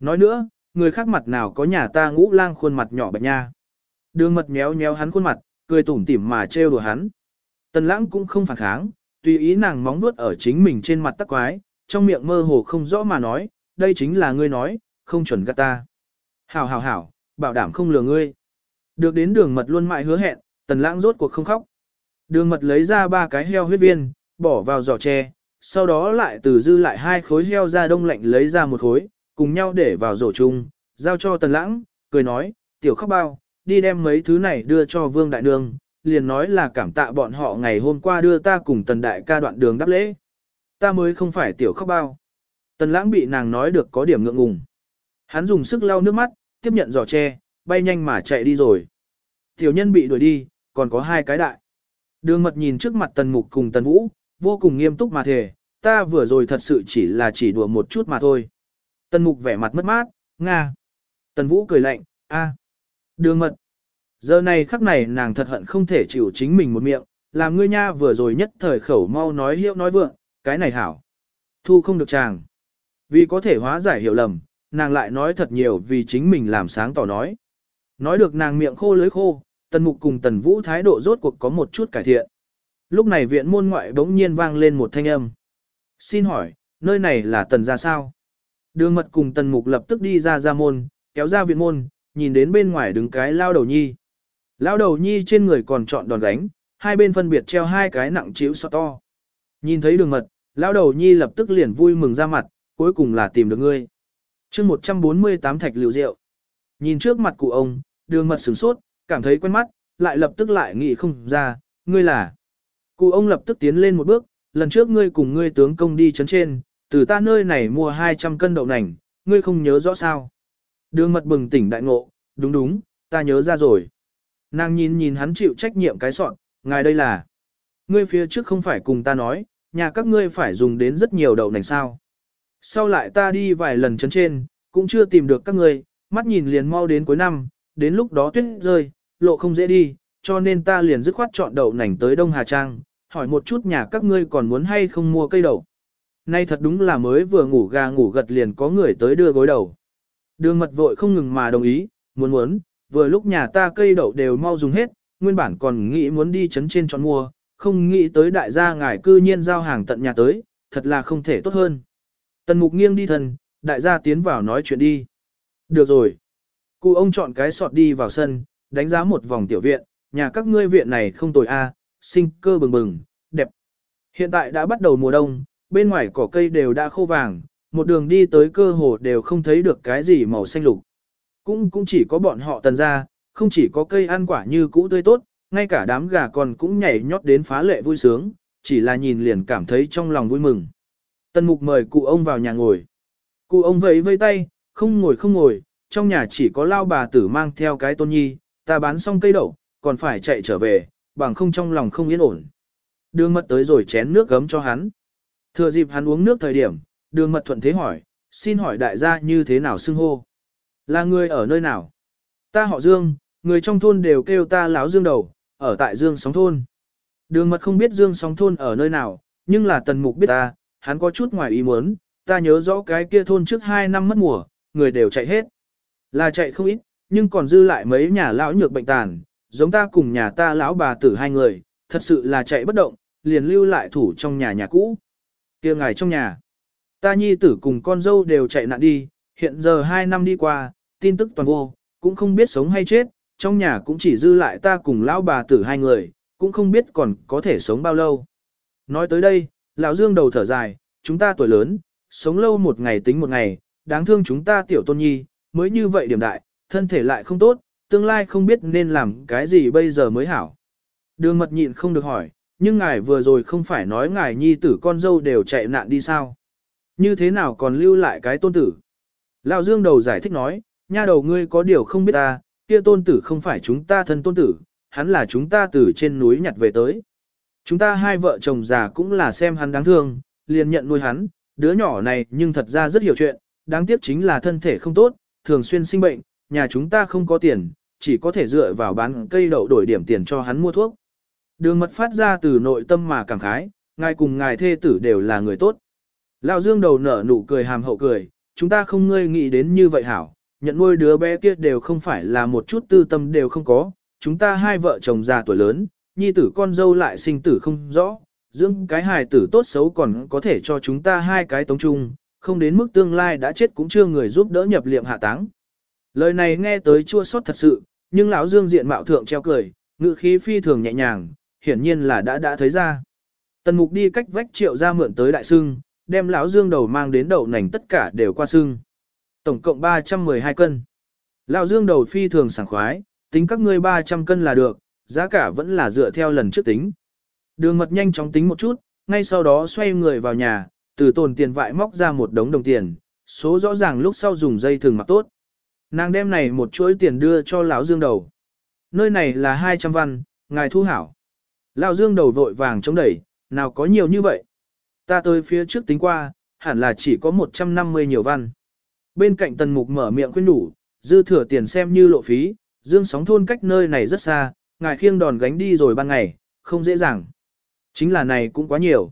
Nói nữa, người khác mặt nào có nhà ta ngũ lang khuôn mặt nhỏ bạch nha. Đường mật méo méo hắn khuôn mặt, cười tủm tỉm mà trêu đùa hắn. Tần lãng cũng không phản kháng, tùy ý nàng móng nuốt ở chính mình trên mặt tắc quái, trong miệng mơ hồ không rõ mà nói, đây chính là ngươi nói, không chuẩn gạt ta. Hảo hảo hảo, bảo đảm không lừa ngươi. Được đến đường mật luôn mãi hứa hẹn, tần lãng rốt cuộc không khóc. Đường mật lấy ra ba cái heo huyết viên, bỏ vào giỏ tre, sau đó lại từ dư lại hai khối heo ra đông lạnh lấy ra một khối, cùng nhau để vào rổ chung, giao cho tần lãng, cười nói, tiểu khóc bao, đi đem mấy thứ này đưa cho vương đại nương, liền nói là cảm tạ bọn họ ngày hôm qua đưa ta cùng tần đại ca đoạn đường đáp lễ. Ta mới không phải tiểu khóc bao. Tần lãng bị nàng nói được có điểm ngượng ngùng. Hắn dùng sức lau nước mắt, tiếp nhận giỏ tre, bay nhanh mà chạy đi rồi. Tiểu nhân bị đuổi đi, còn có hai cái đại. Đường mật nhìn trước mặt tần mục cùng tần vũ, vô cùng nghiêm túc mà thề, ta vừa rồi thật sự chỉ là chỉ đùa một chút mà thôi. Tần mục vẻ mặt mất mát, nga. Tần vũ cười lạnh, a. Đường mật. Giờ này khắc này nàng thật hận không thể chịu chính mình một miệng, làm ngươi nha vừa rồi nhất thời khẩu mau nói hiệu nói vượng, cái này hảo. Thu không được chàng. Vì có thể hóa giải hiểu lầm, nàng lại nói thật nhiều vì chính mình làm sáng tỏ nói. Nói được nàng miệng khô lưới khô, tần mục cùng tần vũ thái độ rốt cuộc có một chút cải thiện. Lúc này viện môn ngoại bỗng nhiên vang lên một thanh âm. Xin hỏi, nơi này là tần ra sao? Đường mật cùng tần mục lập tức đi ra ra môn, kéo ra viện môn, nhìn đến bên ngoài đứng cái lao đầu nhi. Lao đầu nhi trên người còn trọn đòn gánh, hai bên phân biệt treo hai cái nặng chiếu so to. Nhìn thấy đường mật, lão đầu nhi lập tức liền vui mừng ra mặt, cuối cùng là tìm được ngươi. chương 148 thạch liều rượu. Nhìn trước mặt cụ ông, đường mật sửng sốt, cảm thấy quen mắt, lại lập tức lại nghĩ không ra, ngươi là. Cụ ông lập tức tiến lên một bước, lần trước ngươi cùng ngươi tướng công đi chấn trên, từ ta nơi này mua 200 cân đậu nành, ngươi không nhớ rõ sao. Đường mật bừng tỉnh đại ngộ, đúng đúng, ta nhớ ra rồi. Nàng nhìn nhìn hắn chịu trách nhiệm cái soạn, ngài đây là. Ngươi phía trước không phải cùng ta nói, nhà các ngươi phải dùng đến rất nhiều đậu nành sao. Sau lại ta đi vài lần chấn trên, cũng chưa tìm được các ngươi, mắt nhìn liền mau đến cuối năm, đến lúc đó tuyết rơi, lộ không dễ đi, cho nên ta liền dứt khoát chọn đậu nành tới Đông Hà Trang, hỏi một chút nhà các ngươi còn muốn hay không mua cây đậu. Nay thật đúng là mới vừa ngủ gà ngủ gật liền có người tới đưa gối đầu. Đường mật vội không ngừng mà đồng ý, muốn muốn, vừa lúc nhà ta cây đậu đều mau dùng hết, nguyên bản còn nghĩ muốn đi chấn trên chọn mua, không nghĩ tới đại gia ngài cư nhiên giao hàng tận nhà tới, thật là không thể tốt hơn. Tần mục nghiêng đi thần, đại gia tiến vào nói chuyện đi. Được rồi. Cụ ông chọn cái sọt đi vào sân, đánh giá một vòng tiểu viện, nhà các ngươi viện này không tồi a, sinh cơ bừng bừng, đẹp. Hiện tại đã bắt đầu mùa đông, bên ngoài cỏ cây đều đã khô vàng, một đường đi tới cơ hồ đều không thấy được cái gì màu xanh lục. Cũng cũng chỉ có bọn họ tần ra, không chỉ có cây ăn quả như cũ tươi tốt, ngay cả đám gà con cũng nhảy nhót đến phá lệ vui sướng, chỉ là nhìn liền cảm thấy trong lòng vui mừng. Tân mục mời cụ ông vào nhà ngồi. Cụ ông vẫy vây tay, không ngồi không ngồi, trong nhà chỉ có lao bà tử mang theo cái tôn nhi, ta bán xong cây đậu, còn phải chạy trở về, bằng không trong lòng không yên ổn. Đường mật tới rồi chén nước gấm cho hắn. Thừa dịp hắn uống nước thời điểm, đường mật thuận thế hỏi, xin hỏi đại gia như thế nào xưng hô? Là người ở nơi nào? Ta họ Dương, người trong thôn đều kêu ta láo Dương đầu, ở tại Dương Sóng Thôn. Đường mật không biết Dương Sóng Thôn ở nơi nào, nhưng là tần mục biết ta, hắn có chút ngoài ý muốn, ta nhớ rõ cái kia thôn trước 2 năm mất mùa, người đều chạy hết. Là chạy không ít, nhưng còn dư lại mấy nhà lão nhược bệnh tàn, giống ta cùng nhà ta lão bà tử hai người, thật sự là chạy bất động, liền lưu lại thủ trong nhà nhà cũ. kia ngài trong nhà, ta nhi tử cùng con dâu đều chạy nạn đi, hiện giờ hai năm đi qua, tin tức toàn vô, cũng không biết sống hay chết, trong nhà cũng chỉ dư lại ta cùng lão bà tử hai người, cũng không biết còn có thể sống bao lâu. Nói tới đây, lão Dương đầu thở dài, chúng ta tuổi lớn, sống lâu một ngày tính một ngày, đáng thương chúng ta tiểu tôn nhi, mới như vậy điểm đại, thân thể lại không tốt, tương lai không biết nên làm cái gì bây giờ mới hảo. Đường mật nhịn không được hỏi, nhưng ngài vừa rồi không phải nói ngài nhi tử con dâu đều chạy nạn đi sao? Như thế nào còn lưu lại cái tôn tử? Lão Dương đầu giải thích nói, nha đầu ngươi có điều không biết ta, kia tôn tử không phải chúng ta thân tôn tử, hắn là chúng ta từ trên núi nhặt về tới. Chúng ta hai vợ chồng già cũng là xem hắn đáng thương, liền nhận nuôi hắn, đứa nhỏ này nhưng thật ra rất hiểu chuyện, đáng tiếc chính là thân thể không tốt, thường xuyên sinh bệnh, nhà chúng ta không có tiền, chỉ có thể dựa vào bán cây đậu đổi điểm tiền cho hắn mua thuốc. Đường mật phát ra từ nội tâm mà cảm khái, ngài cùng ngài thê tử đều là người tốt. Lão Dương đầu nở nụ cười hàm hậu cười, chúng ta không ngơi nghĩ đến như vậy hảo, nhận nuôi đứa bé kia đều không phải là một chút tư tâm đều không có, chúng ta hai vợ chồng già tuổi lớn, nhi tử con dâu lại sinh tử không rõ, dưỡng cái hài tử tốt xấu còn có thể cho chúng ta hai cái tống chung, không đến mức tương lai đã chết cũng chưa người giúp đỡ nhập liệm hạ táng. Lời này nghe tới chua xót thật sự, nhưng lão Dương diện mạo thượng treo cười, ngữ khí phi thường nhẹ nhàng, hiển nhiên là đã đã thấy ra. Tần Mục đi cách vách triệu ra mượn tới đại sưng, đem lão Dương đầu mang đến đầu nành tất cả đều qua sưng. Tổng cộng 312 cân. Lão Dương đầu phi thường sảng khoái, tính các ngươi 300 cân là được, giá cả vẫn là dựa theo lần trước tính. Đường mật nhanh chóng tính một chút, ngay sau đó xoay người vào nhà, từ tồn tiền vại móc ra một đống đồng tiền, số rõ ràng lúc sau dùng dây thường mặc tốt. Nàng đem này một chuỗi tiền đưa cho lão Dương đầu. Nơi này là 200 văn, ngài thu hảo. Lão Dương đầu vội vàng chống đẩy, nào có nhiều như vậy. Ta tới phía trước tính qua, hẳn là chỉ có 150 nhiều văn. Bên cạnh tần mục mở miệng khuyên đủ, dư thừa tiền xem như lộ phí, dương sóng thôn cách nơi này rất xa, ngài khiêng đòn gánh đi rồi ban ngày, không dễ dàng. Chính là này cũng quá nhiều.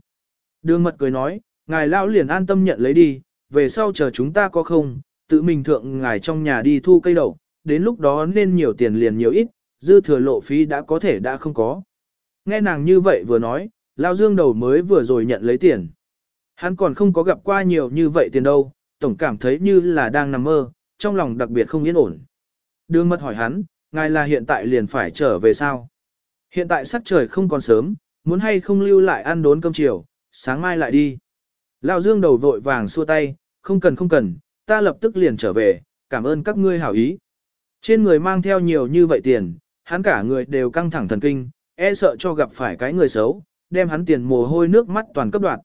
Đường mật cười nói, ngài lão liền an tâm nhận lấy đi, về sau chờ chúng ta có không, tự mình thượng ngài trong nhà đi thu cây đậu, đến lúc đó nên nhiều tiền liền nhiều ít, dư thừa lộ phí đã có thể đã không có. Nghe nàng như vậy vừa nói, lão Dương đầu mới vừa rồi nhận lấy tiền. Hắn còn không có gặp qua nhiều như vậy tiền đâu, tổng cảm thấy như là đang nằm mơ, trong lòng đặc biệt không yên ổn. Đường mật hỏi hắn, ngài là hiện tại liền phải trở về sao? Hiện tại sắc trời không còn sớm, muốn hay không lưu lại ăn đốn cơm chiều, sáng mai lại đi. Lão Dương đầu vội vàng xua tay, không cần không cần, ta lập tức liền trở về, cảm ơn các ngươi hảo ý. Trên người mang theo nhiều như vậy tiền, hắn cả người đều căng thẳng thần kinh, e sợ cho gặp phải cái người xấu, đem hắn tiền mồ hôi nước mắt toàn cấp đoạt.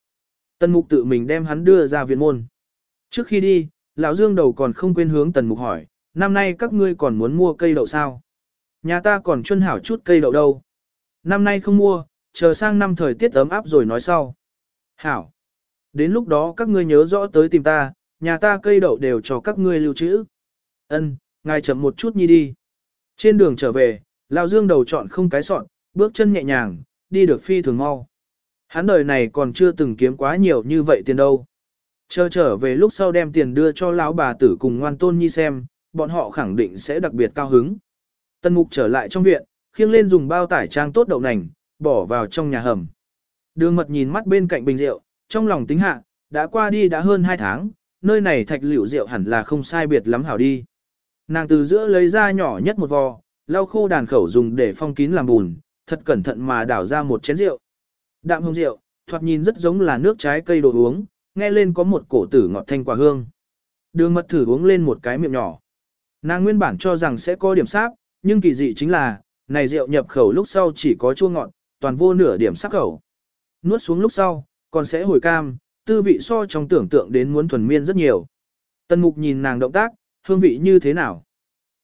tân Mục tự mình đem hắn đưa ra viện môn. Trước khi đi, lão Dương đầu còn không quên hướng Tần Mục hỏi, năm nay các ngươi còn muốn mua cây đậu sao? Nhà ta còn chuân hảo chút cây đậu đâu. Năm nay không mua, chờ sang năm thời tiết ấm áp rồi nói sau. Hảo. Đến lúc đó các ngươi nhớ rõ tới tìm ta, nhà ta cây đậu đều cho các ngươi lưu trữ. Ân, ngài chậm một chút nhi đi. Trên đường trở về, Lão Dương đầu chọn không cái sọn, bước chân nhẹ nhàng, đi được phi thường mau. Hắn đời này còn chưa từng kiếm quá nhiều như vậy tiền đâu. Chờ trở về lúc sau đem tiền đưa cho lão bà tử cùng ngoan tôn nhi xem, bọn họ khẳng định sẽ đặc biệt cao hứng. Tân mục trở lại trong viện, khiêng lên dùng bao tải trang tốt đậu nành, bỏ vào trong nhà hầm. Đường mật nhìn mắt bên cạnh bình rượu, trong lòng tính hạ, đã qua đi đã hơn 2 tháng, nơi này thạch liệu rượu hẳn là không sai biệt lắm hảo đi. Nàng từ giữa lấy ra nhỏ nhất một vò, lau khô đàn khẩu dùng để phong kín làm bùn, thật cẩn thận mà đảo ra một chén rượu. Đạm hồng rượu, thoạt nhìn rất giống là nước trái cây đồ uống, nghe lên có một cổ tử ngọt thanh quả hương. Đường mật thử uống lên một cái miệng nhỏ. Nàng nguyên bản cho rằng sẽ có điểm sáp, nhưng kỳ dị chính là, này rượu nhập khẩu lúc sau chỉ có chua ngọt, toàn vô nửa điểm sắc khẩu. Nuốt xuống lúc sau, còn sẽ hồi cam, tư vị so trong tưởng tượng đến muốn thuần miên rất nhiều. Tân mục nhìn nàng động tác, hương vị như thế nào?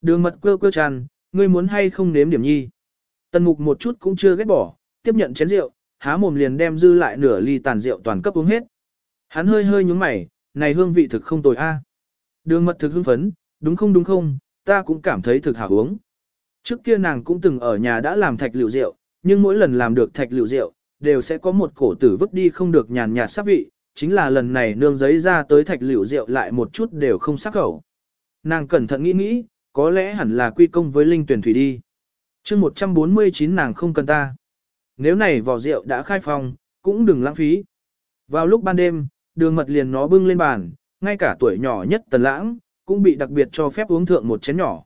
Đường mật quơ quơ tràn, ngươi muốn hay không nếm điểm nhi? Tân mục một chút cũng chưa ghét bỏ, tiếp nhận chén rượu, há mồm liền đem dư lại nửa ly tàn rượu toàn cấp uống hết. Hắn hơi hơi nhúng mày, này hương vị thực không tồi a. Đường mật thực hưng phấn, đúng không đúng không, ta cũng cảm thấy thực hảo uống. Trước kia nàng cũng từng ở nhà đã làm thạch liệu rượu, nhưng mỗi lần làm được thạch liệu rượu, đều sẽ có một cổ tử vứt đi không được nhàn nhạt sắc vị, chính là lần này nương giấy ra tới thạch liệu rượu lại một chút đều không sắc khẩu. Nàng cẩn thận nghĩ nghĩ, có lẽ hẳn là quy công với linh tuyển thủy đi. chương 149 nàng không cần ta. Nếu này vỏ rượu đã khai phòng, cũng đừng lãng phí. Vào lúc ban đêm, đường mật liền nó bưng lên bàn, ngay cả tuổi nhỏ nhất tần lãng, cũng bị đặc biệt cho phép uống thượng một chén nhỏ.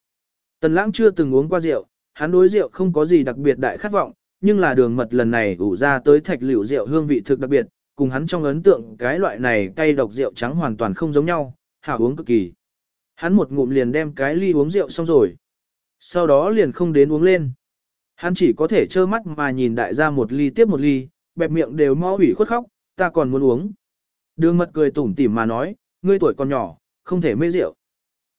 Tần lãng chưa từng uống qua rượu, hắn đối rượu không có gì đặc biệt đại khát vọng, nhưng là đường mật lần này ủ ra tới thạch liễu rượu hương vị thực đặc biệt, cùng hắn trong ấn tượng cái loại này cay độc rượu trắng hoàn toàn không giống nhau, hảo uống cực kỳ. Hắn một ngụm liền đem cái ly uống rượu xong rồi. Sau đó liền không đến uống lên. Hắn chỉ có thể trơ mắt mà nhìn đại gia một ly tiếp một ly, bẹp miệng đều mau ủy khuất khóc, ta còn muốn uống. Đường mật cười tủm tỉm mà nói, ngươi tuổi còn nhỏ, không thể mê rượu.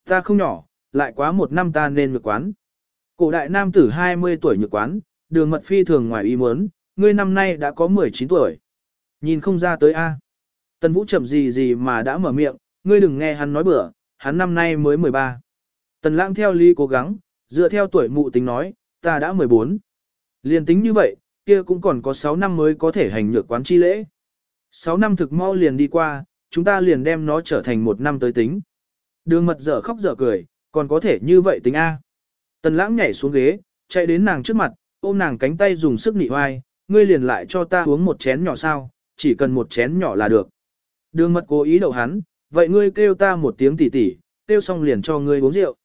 Ta không nhỏ, lại quá một năm ta nên nhược quán. Cổ đại nam tử 20 tuổi nhược quán, đường mật phi thường ngoài ý muốn, ngươi năm nay đã có 19 tuổi. Nhìn không ra tới A. Tần vũ chậm gì gì mà đã mở miệng, ngươi đừng nghe hắn nói bừa, hắn năm nay mới 13. Tần lãng theo lý cố gắng, dựa theo tuổi mụ tính nói, ta đã 14. Liên tính như vậy, kia cũng còn có 6 năm mới có thể hành nhược quán chi lễ. 6 năm thực mau liền đi qua, chúng ta liền đem nó trở thành một năm tới tính. Đường mật dở khóc dở cười, còn có thể như vậy tính A. Tần lãng nhảy xuống ghế, chạy đến nàng trước mặt, ôm nàng cánh tay dùng sức nị oai, ngươi liền lại cho ta uống một chén nhỏ sao, chỉ cần một chén nhỏ là được. Đường mật cố ý đậu hắn, vậy ngươi kêu ta một tiếng tỉ tỉ, kêu xong liền cho ngươi uống rượu.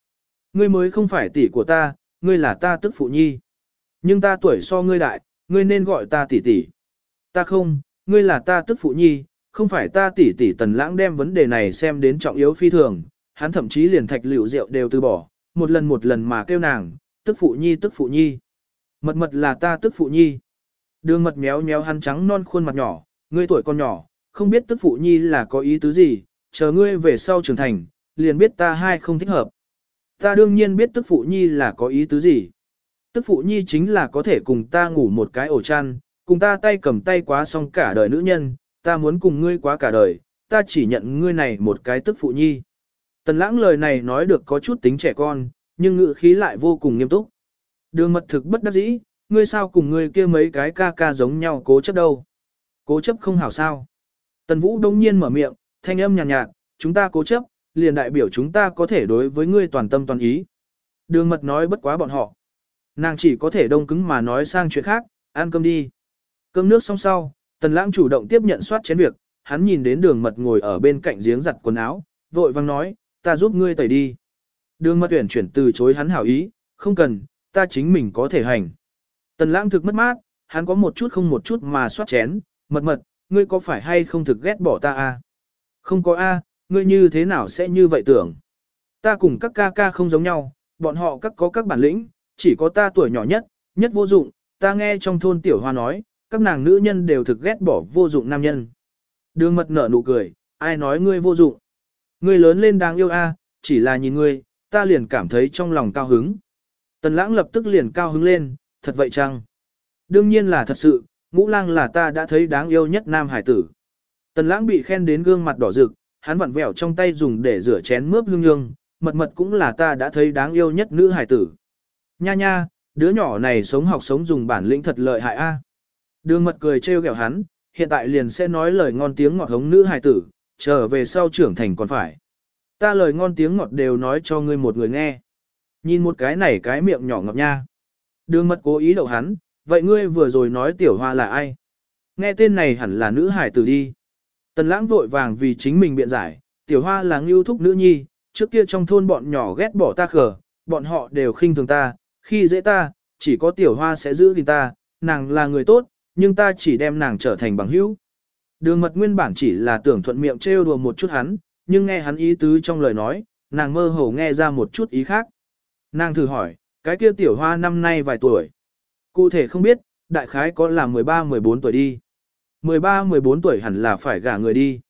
Ngươi mới không phải tỷ của ta, ngươi là ta tức phụ nhi. Nhưng ta tuổi so ngươi đại, ngươi nên gọi ta tỷ tỷ. Ta không, ngươi là ta tức phụ nhi, không phải ta tỷ tỷ tần lãng đem vấn đề này xem đến trọng yếu phi thường, hắn thậm chí liền thạch liệu rượu đều từ bỏ, một lần một lần mà kêu nàng, tức phụ nhi tức phụ nhi. Mật mật là ta tức phụ nhi. Đường mật méo méo hắn trắng non khuôn mặt nhỏ, ngươi tuổi còn nhỏ, không biết tức phụ nhi là có ý tứ gì, chờ ngươi về sau trưởng thành, liền biết ta hai không thích hợp. Ta đương nhiên biết tức phụ nhi là có ý tứ gì. Tức phụ nhi chính là có thể cùng ta ngủ một cái ổ chăn, cùng ta tay cầm tay quá xong cả đời nữ nhân, ta muốn cùng ngươi quá cả đời, ta chỉ nhận ngươi này một cái tức phụ nhi. Tần lãng lời này nói được có chút tính trẻ con, nhưng ngữ khí lại vô cùng nghiêm túc. Đường mật thực bất đắc dĩ, ngươi sao cùng ngươi kia mấy cái ca ca giống nhau cố chấp đâu. Cố chấp không hảo sao. Tần vũ đông nhiên mở miệng, thanh âm nhàn nhạt, nhạt, chúng ta cố chấp, liền đại biểu chúng ta có thể đối với ngươi toàn tâm toàn ý. Đường mật nói bất quá bọn họ. Nàng chỉ có thể đông cứng mà nói sang chuyện khác, ăn cơm đi. Cơm nước xong sau, tần lãng chủ động tiếp nhận soát chén việc, hắn nhìn đến đường mật ngồi ở bên cạnh giếng giặt quần áo, vội vang nói, ta giúp ngươi tẩy đi. Đường mật tuyển chuyển từ chối hắn hảo ý, không cần, ta chính mình có thể hành. Tần lãng thực mất mát, hắn có một chút không một chút mà soát chén, mật mật, ngươi có phải hay không thực ghét bỏ ta a? À? Không có a, ngươi như thế nào sẽ như vậy tưởng? Ta cùng các ca ca không giống nhau, bọn họ các có các bản lĩnh, chỉ có ta tuổi nhỏ nhất, nhất vô dụng, ta nghe trong thôn tiểu hoa nói, các nàng nữ nhân đều thực ghét bỏ vô dụng nam nhân. Đường mật nở nụ cười, ai nói ngươi vô dụng? Ngươi lớn lên đáng yêu a, chỉ là nhìn ngươi, ta liền cảm thấy trong lòng cao hứng. Tần lãng lập tức liền cao hứng lên, thật vậy chăng? Đương nhiên là thật sự, ngũ lang là ta đã thấy đáng yêu nhất nam hải tử. Tần lãng bị khen đến gương mặt đỏ rực, hắn vặn vẹo trong tay dùng để rửa chén mướp hương hương, mật mật cũng là ta đã thấy đáng yêu nhất nữ hải tử. Nha nha, đứa nhỏ này sống học sống dùng bản lĩnh thật lợi hại a. Đường mật cười trêu ghẹo hắn, hiện tại liền sẽ nói lời ngon tiếng ngọt hống nữ hải tử, trở về sau trưởng thành còn phải. Ta lời ngon tiếng ngọt đều nói cho ngươi một người nghe. Nhìn một cái này cái miệng nhỏ ngọt nha. Đường mật cố ý đậu hắn, vậy ngươi vừa rồi nói tiểu hoa là ai? Nghe tên này hẳn là nữ hải tử đi. Tần lãng vội vàng vì chính mình biện giải, tiểu hoa là ngưu thúc nữ nhi, trước kia trong thôn bọn nhỏ ghét bỏ ta khờ, bọn họ đều khinh thường ta, khi dễ ta, chỉ có tiểu hoa sẽ giữ gìn ta, nàng là người tốt, nhưng ta chỉ đem nàng trở thành bằng hữu. Đường mật nguyên bản chỉ là tưởng thuận miệng trêu đùa một chút hắn, nhưng nghe hắn ý tứ trong lời nói, nàng mơ hồ nghe ra một chút ý khác. Nàng thử hỏi, cái kia tiểu hoa năm nay vài tuổi? Cụ thể không biết, đại khái có là 13-14 tuổi đi. 13-14 tuổi hẳn là phải gả người đi.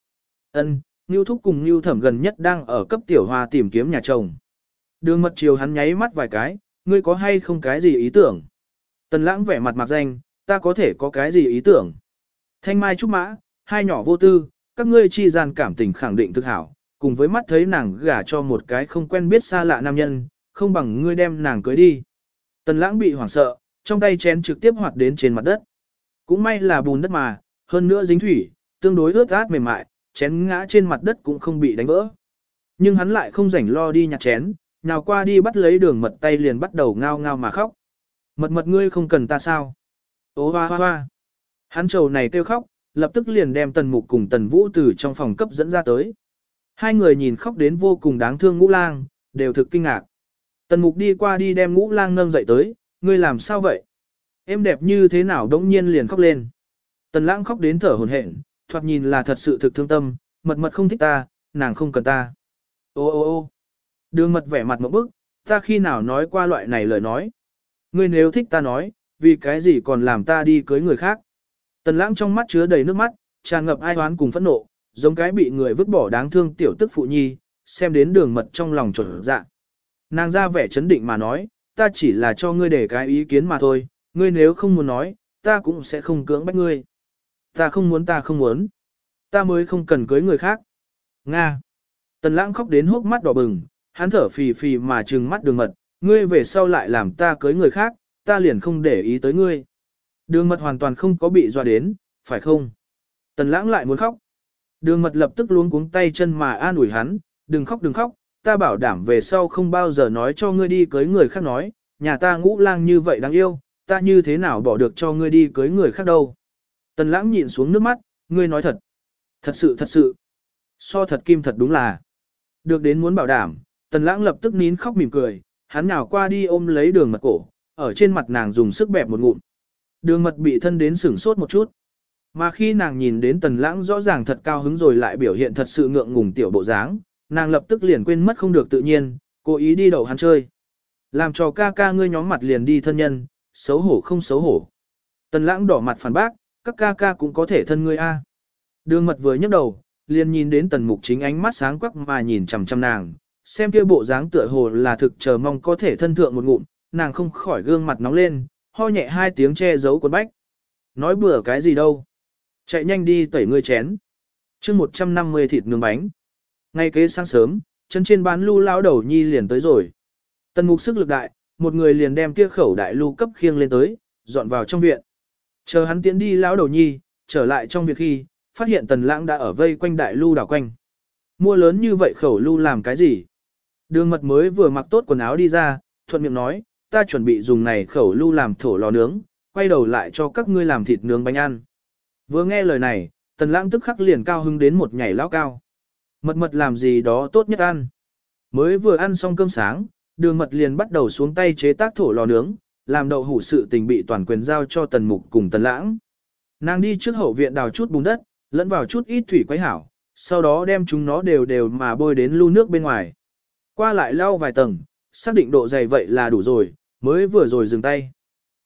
Ân, Nưu Thúc cùng Nưu Thẩm gần nhất đang ở cấp tiểu hoa tìm kiếm nhà chồng. Đường mật chiều hắn nháy mắt vài cái, ngươi có hay không cái gì ý tưởng? Tần lãng vẻ mặt mạc danh, ta có thể có cái gì ý tưởng? Thanh Mai Trúc Mã, hai nhỏ vô tư, các ngươi chi gian cảm tình khẳng định thực hảo, cùng với mắt thấy nàng gả cho một cái không quen biết xa lạ nam nhân, không bằng ngươi đem nàng cưới đi. Tần lãng bị hoảng sợ, trong tay chén trực tiếp hoạt đến trên mặt đất. Cũng may là bùn đất mà, hơn nữa dính thủy, tương đối ướt át mềm mại, chén ngã trên mặt đất cũng không bị đánh vỡ. Nhưng hắn lại không rảnh lo đi nhặt chén, nào qua đi bắt lấy đường mật tay liền bắt đầu ngao ngao mà khóc. Mật mật ngươi không cần ta sao? Ô hoa hoa hoa. Hắn trầu này kêu khóc, lập tức liền đem tần mục cùng tần vũ từ trong phòng cấp dẫn ra tới. Hai người nhìn khóc đến vô cùng đáng thương ngũ lang, đều thực kinh ngạc. Tần mục đi qua đi đem ngũ lang nâng dậy tới, ngươi làm sao vậy? Em đẹp như thế nào đống nhiên liền khóc lên. Tần lãng khóc đến thở hồn hển, thoạt nhìn là thật sự thực thương tâm, mật mật không thích ta, nàng không cần ta. Ô ô ô đường mật vẻ mặt một bức, ta khi nào nói qua loại này lời nói. Ngươi nếu thích ta nói, vì cái gì còn làm ta đi cưới người khác. Tần lãng trong mắt chứa đầy nước mắt, tràn ngập ai oán cùng phẫn nộ, giống cái bị người vứt bỏ đáng thương tiểu tức phụ nhi, xem đến đường mật trong lòng trở dạ. Nàng ra vẻ chấn định mà nói, ta chỉ là cho ngươi để cái ý kiến mà thôi, ngươi nếu không muốn nói, ta cũng sẽ không cưỡng bách ngươi. Ta không muốn ta không muốn. Ta mới không cần cưới người khác. Nga. Tần lãng khóc đến hốc mắt đỏ bừng, hắn thở phì phì mà trừng mắt đường mật, ngươi về sau lại làm ta cưới người khác, ta liền không để ý tới ngươi. Đường mật hoàn toàn không có bị dọa đến, phải không? Tần lãng lại muốn khóc. Đường mật lập tức luống cuống tay chân mà an ủi hắn, đừng khóc đừng khóc, ta bảo đảm về sau không bao giờ nói cho ngươi đi cưới người khác nói, nhà ta ngũ lang như vậy đáng yêu, ta như thế nào bỏ được cho ngươi đi cưới người khác đâu. Tần lãng nhịn xuống nước mắt, ngươi nói thật. Thật sự thật sự. So thật kim thật đúng là. Được đến muốn bảo đảm, tần lãng lập tức nín khóc mỉm cười, hắn nào qua đi ôm lấy đường mật cổ, ở trên mặt nàng dùng sức bẹp một ngụm. Đường mật bị thân đến sửng sốt một chút. Mà khi nàng nhìn đến tần lãng rõ ràng thật cao hứng rồi lại biểu hiện thật sự ngượng ngùng tiểu bộ dáng, nàng lập tức liền quên mất không được tự nhiên, cố ý đi đầu hắn chơi. Làm cho ca ca ngươi nhóm mặt liền đi thân nhân, xấu hổ không xấu hổ. Tần lãng đỏ mặt phản bác, các ca ca cũng có thể thân ngươi a. Đường mật vừa nhấc đầu, liền nhìn đến tần mục chính ánh mắt sáng quắc mà nhìn chằm chằm nàng, xem kia bộ dáng tựa hồ là thực chờ mong có thể thân thượng một ngụm, nàng không khỏi gương mặt nóng lên, ho nhẹ hai tiếng che giấu quần bách. Nói bừa cái gì đâu. Chạy nhanh đi tẩy ngươi chén. chương 150 thịt nướng bánh. Ngay kế sáng sớm, chân trên bán lưu lao đầu nhi liền tới rồi. Tần mục sức lực đại, một người liền đem kia khẩu đại lưu cấp khiêng lên tới, dọn vào trong viện. Chờ hắn tiến đi lão đầu nhi, trở lại trong việc khi, phát hiện tần lãng đã ở vây quanh đại lưu đảo quanh. Mua lớn như vậy khẩu lưu làm cái gì? Đường mật mới vừa mặc tốt quần áo đi ra, thuận miệng nói, ta chuẩn bị dùng này khẩu lưu làm thổ lò nướng, quay đầu lại cho các ngươi làm thịt nướng bánh ăn. Vừa nghe lời này, tần lãng tức khắc liền cao hứng đến một nhảy lao cao. Mật mật làm gì đó tốt nhất ăn. Mới vừa ăn xong cơm sáng, đường mật liền bắt đầu xuống tay chế tác thổ lò nướng, làm đậu hủ sự tình bị toàn quyền giao cho tần mục cùng tần lãng. Nàng đi trước hậu viện đào chút bùn đất, lẫn vào chút ít thủy quấy hảo, sau đó đem chúng nó đều đều mà bôi đến lưu nước bên ngoài. Qua lại lau vài tầng, xác định độ dày vậy là đủ rồi, mới vừa rồi dừng tay.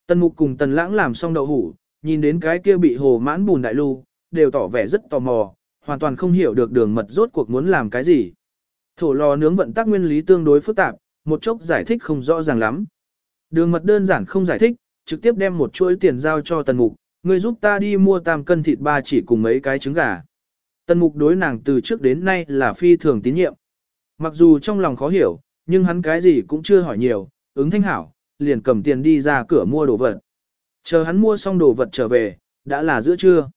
Tần mục cùng tần lãng làm xong đậu hủ, nhìn đến cái kia bị hồ mãn bùn đại lưu, đều tỏ vẻ rất tò mò, hoàn toàn không hiểu được đường mật rốt cuộc muốn làm cái gì. Thổ lò nướng vận tắc nguyên lý tương đối phức tạp, một chốc giải thích không rõ ràng lắm. Đường mật đơn giản không giải thích, trực tiếp đem một chuỗi tiền giao cho tần mục, người giúp ta đi mua tam cân thịt ba chỉ cùng mấy cái trứng gà. Tần mục đối nàng từ trước đến nay là phi thường tín nhiệm. Mặc dù trong lòng khó hiểu, nhưng hắn cái gì cũng chưa hỏi nhiều, ứng thanh hảo, liền cầm tiền đi ra cửa mua đồ vật. Chờ hắn mua xong đồ vật trở về, đã là giữa trưa.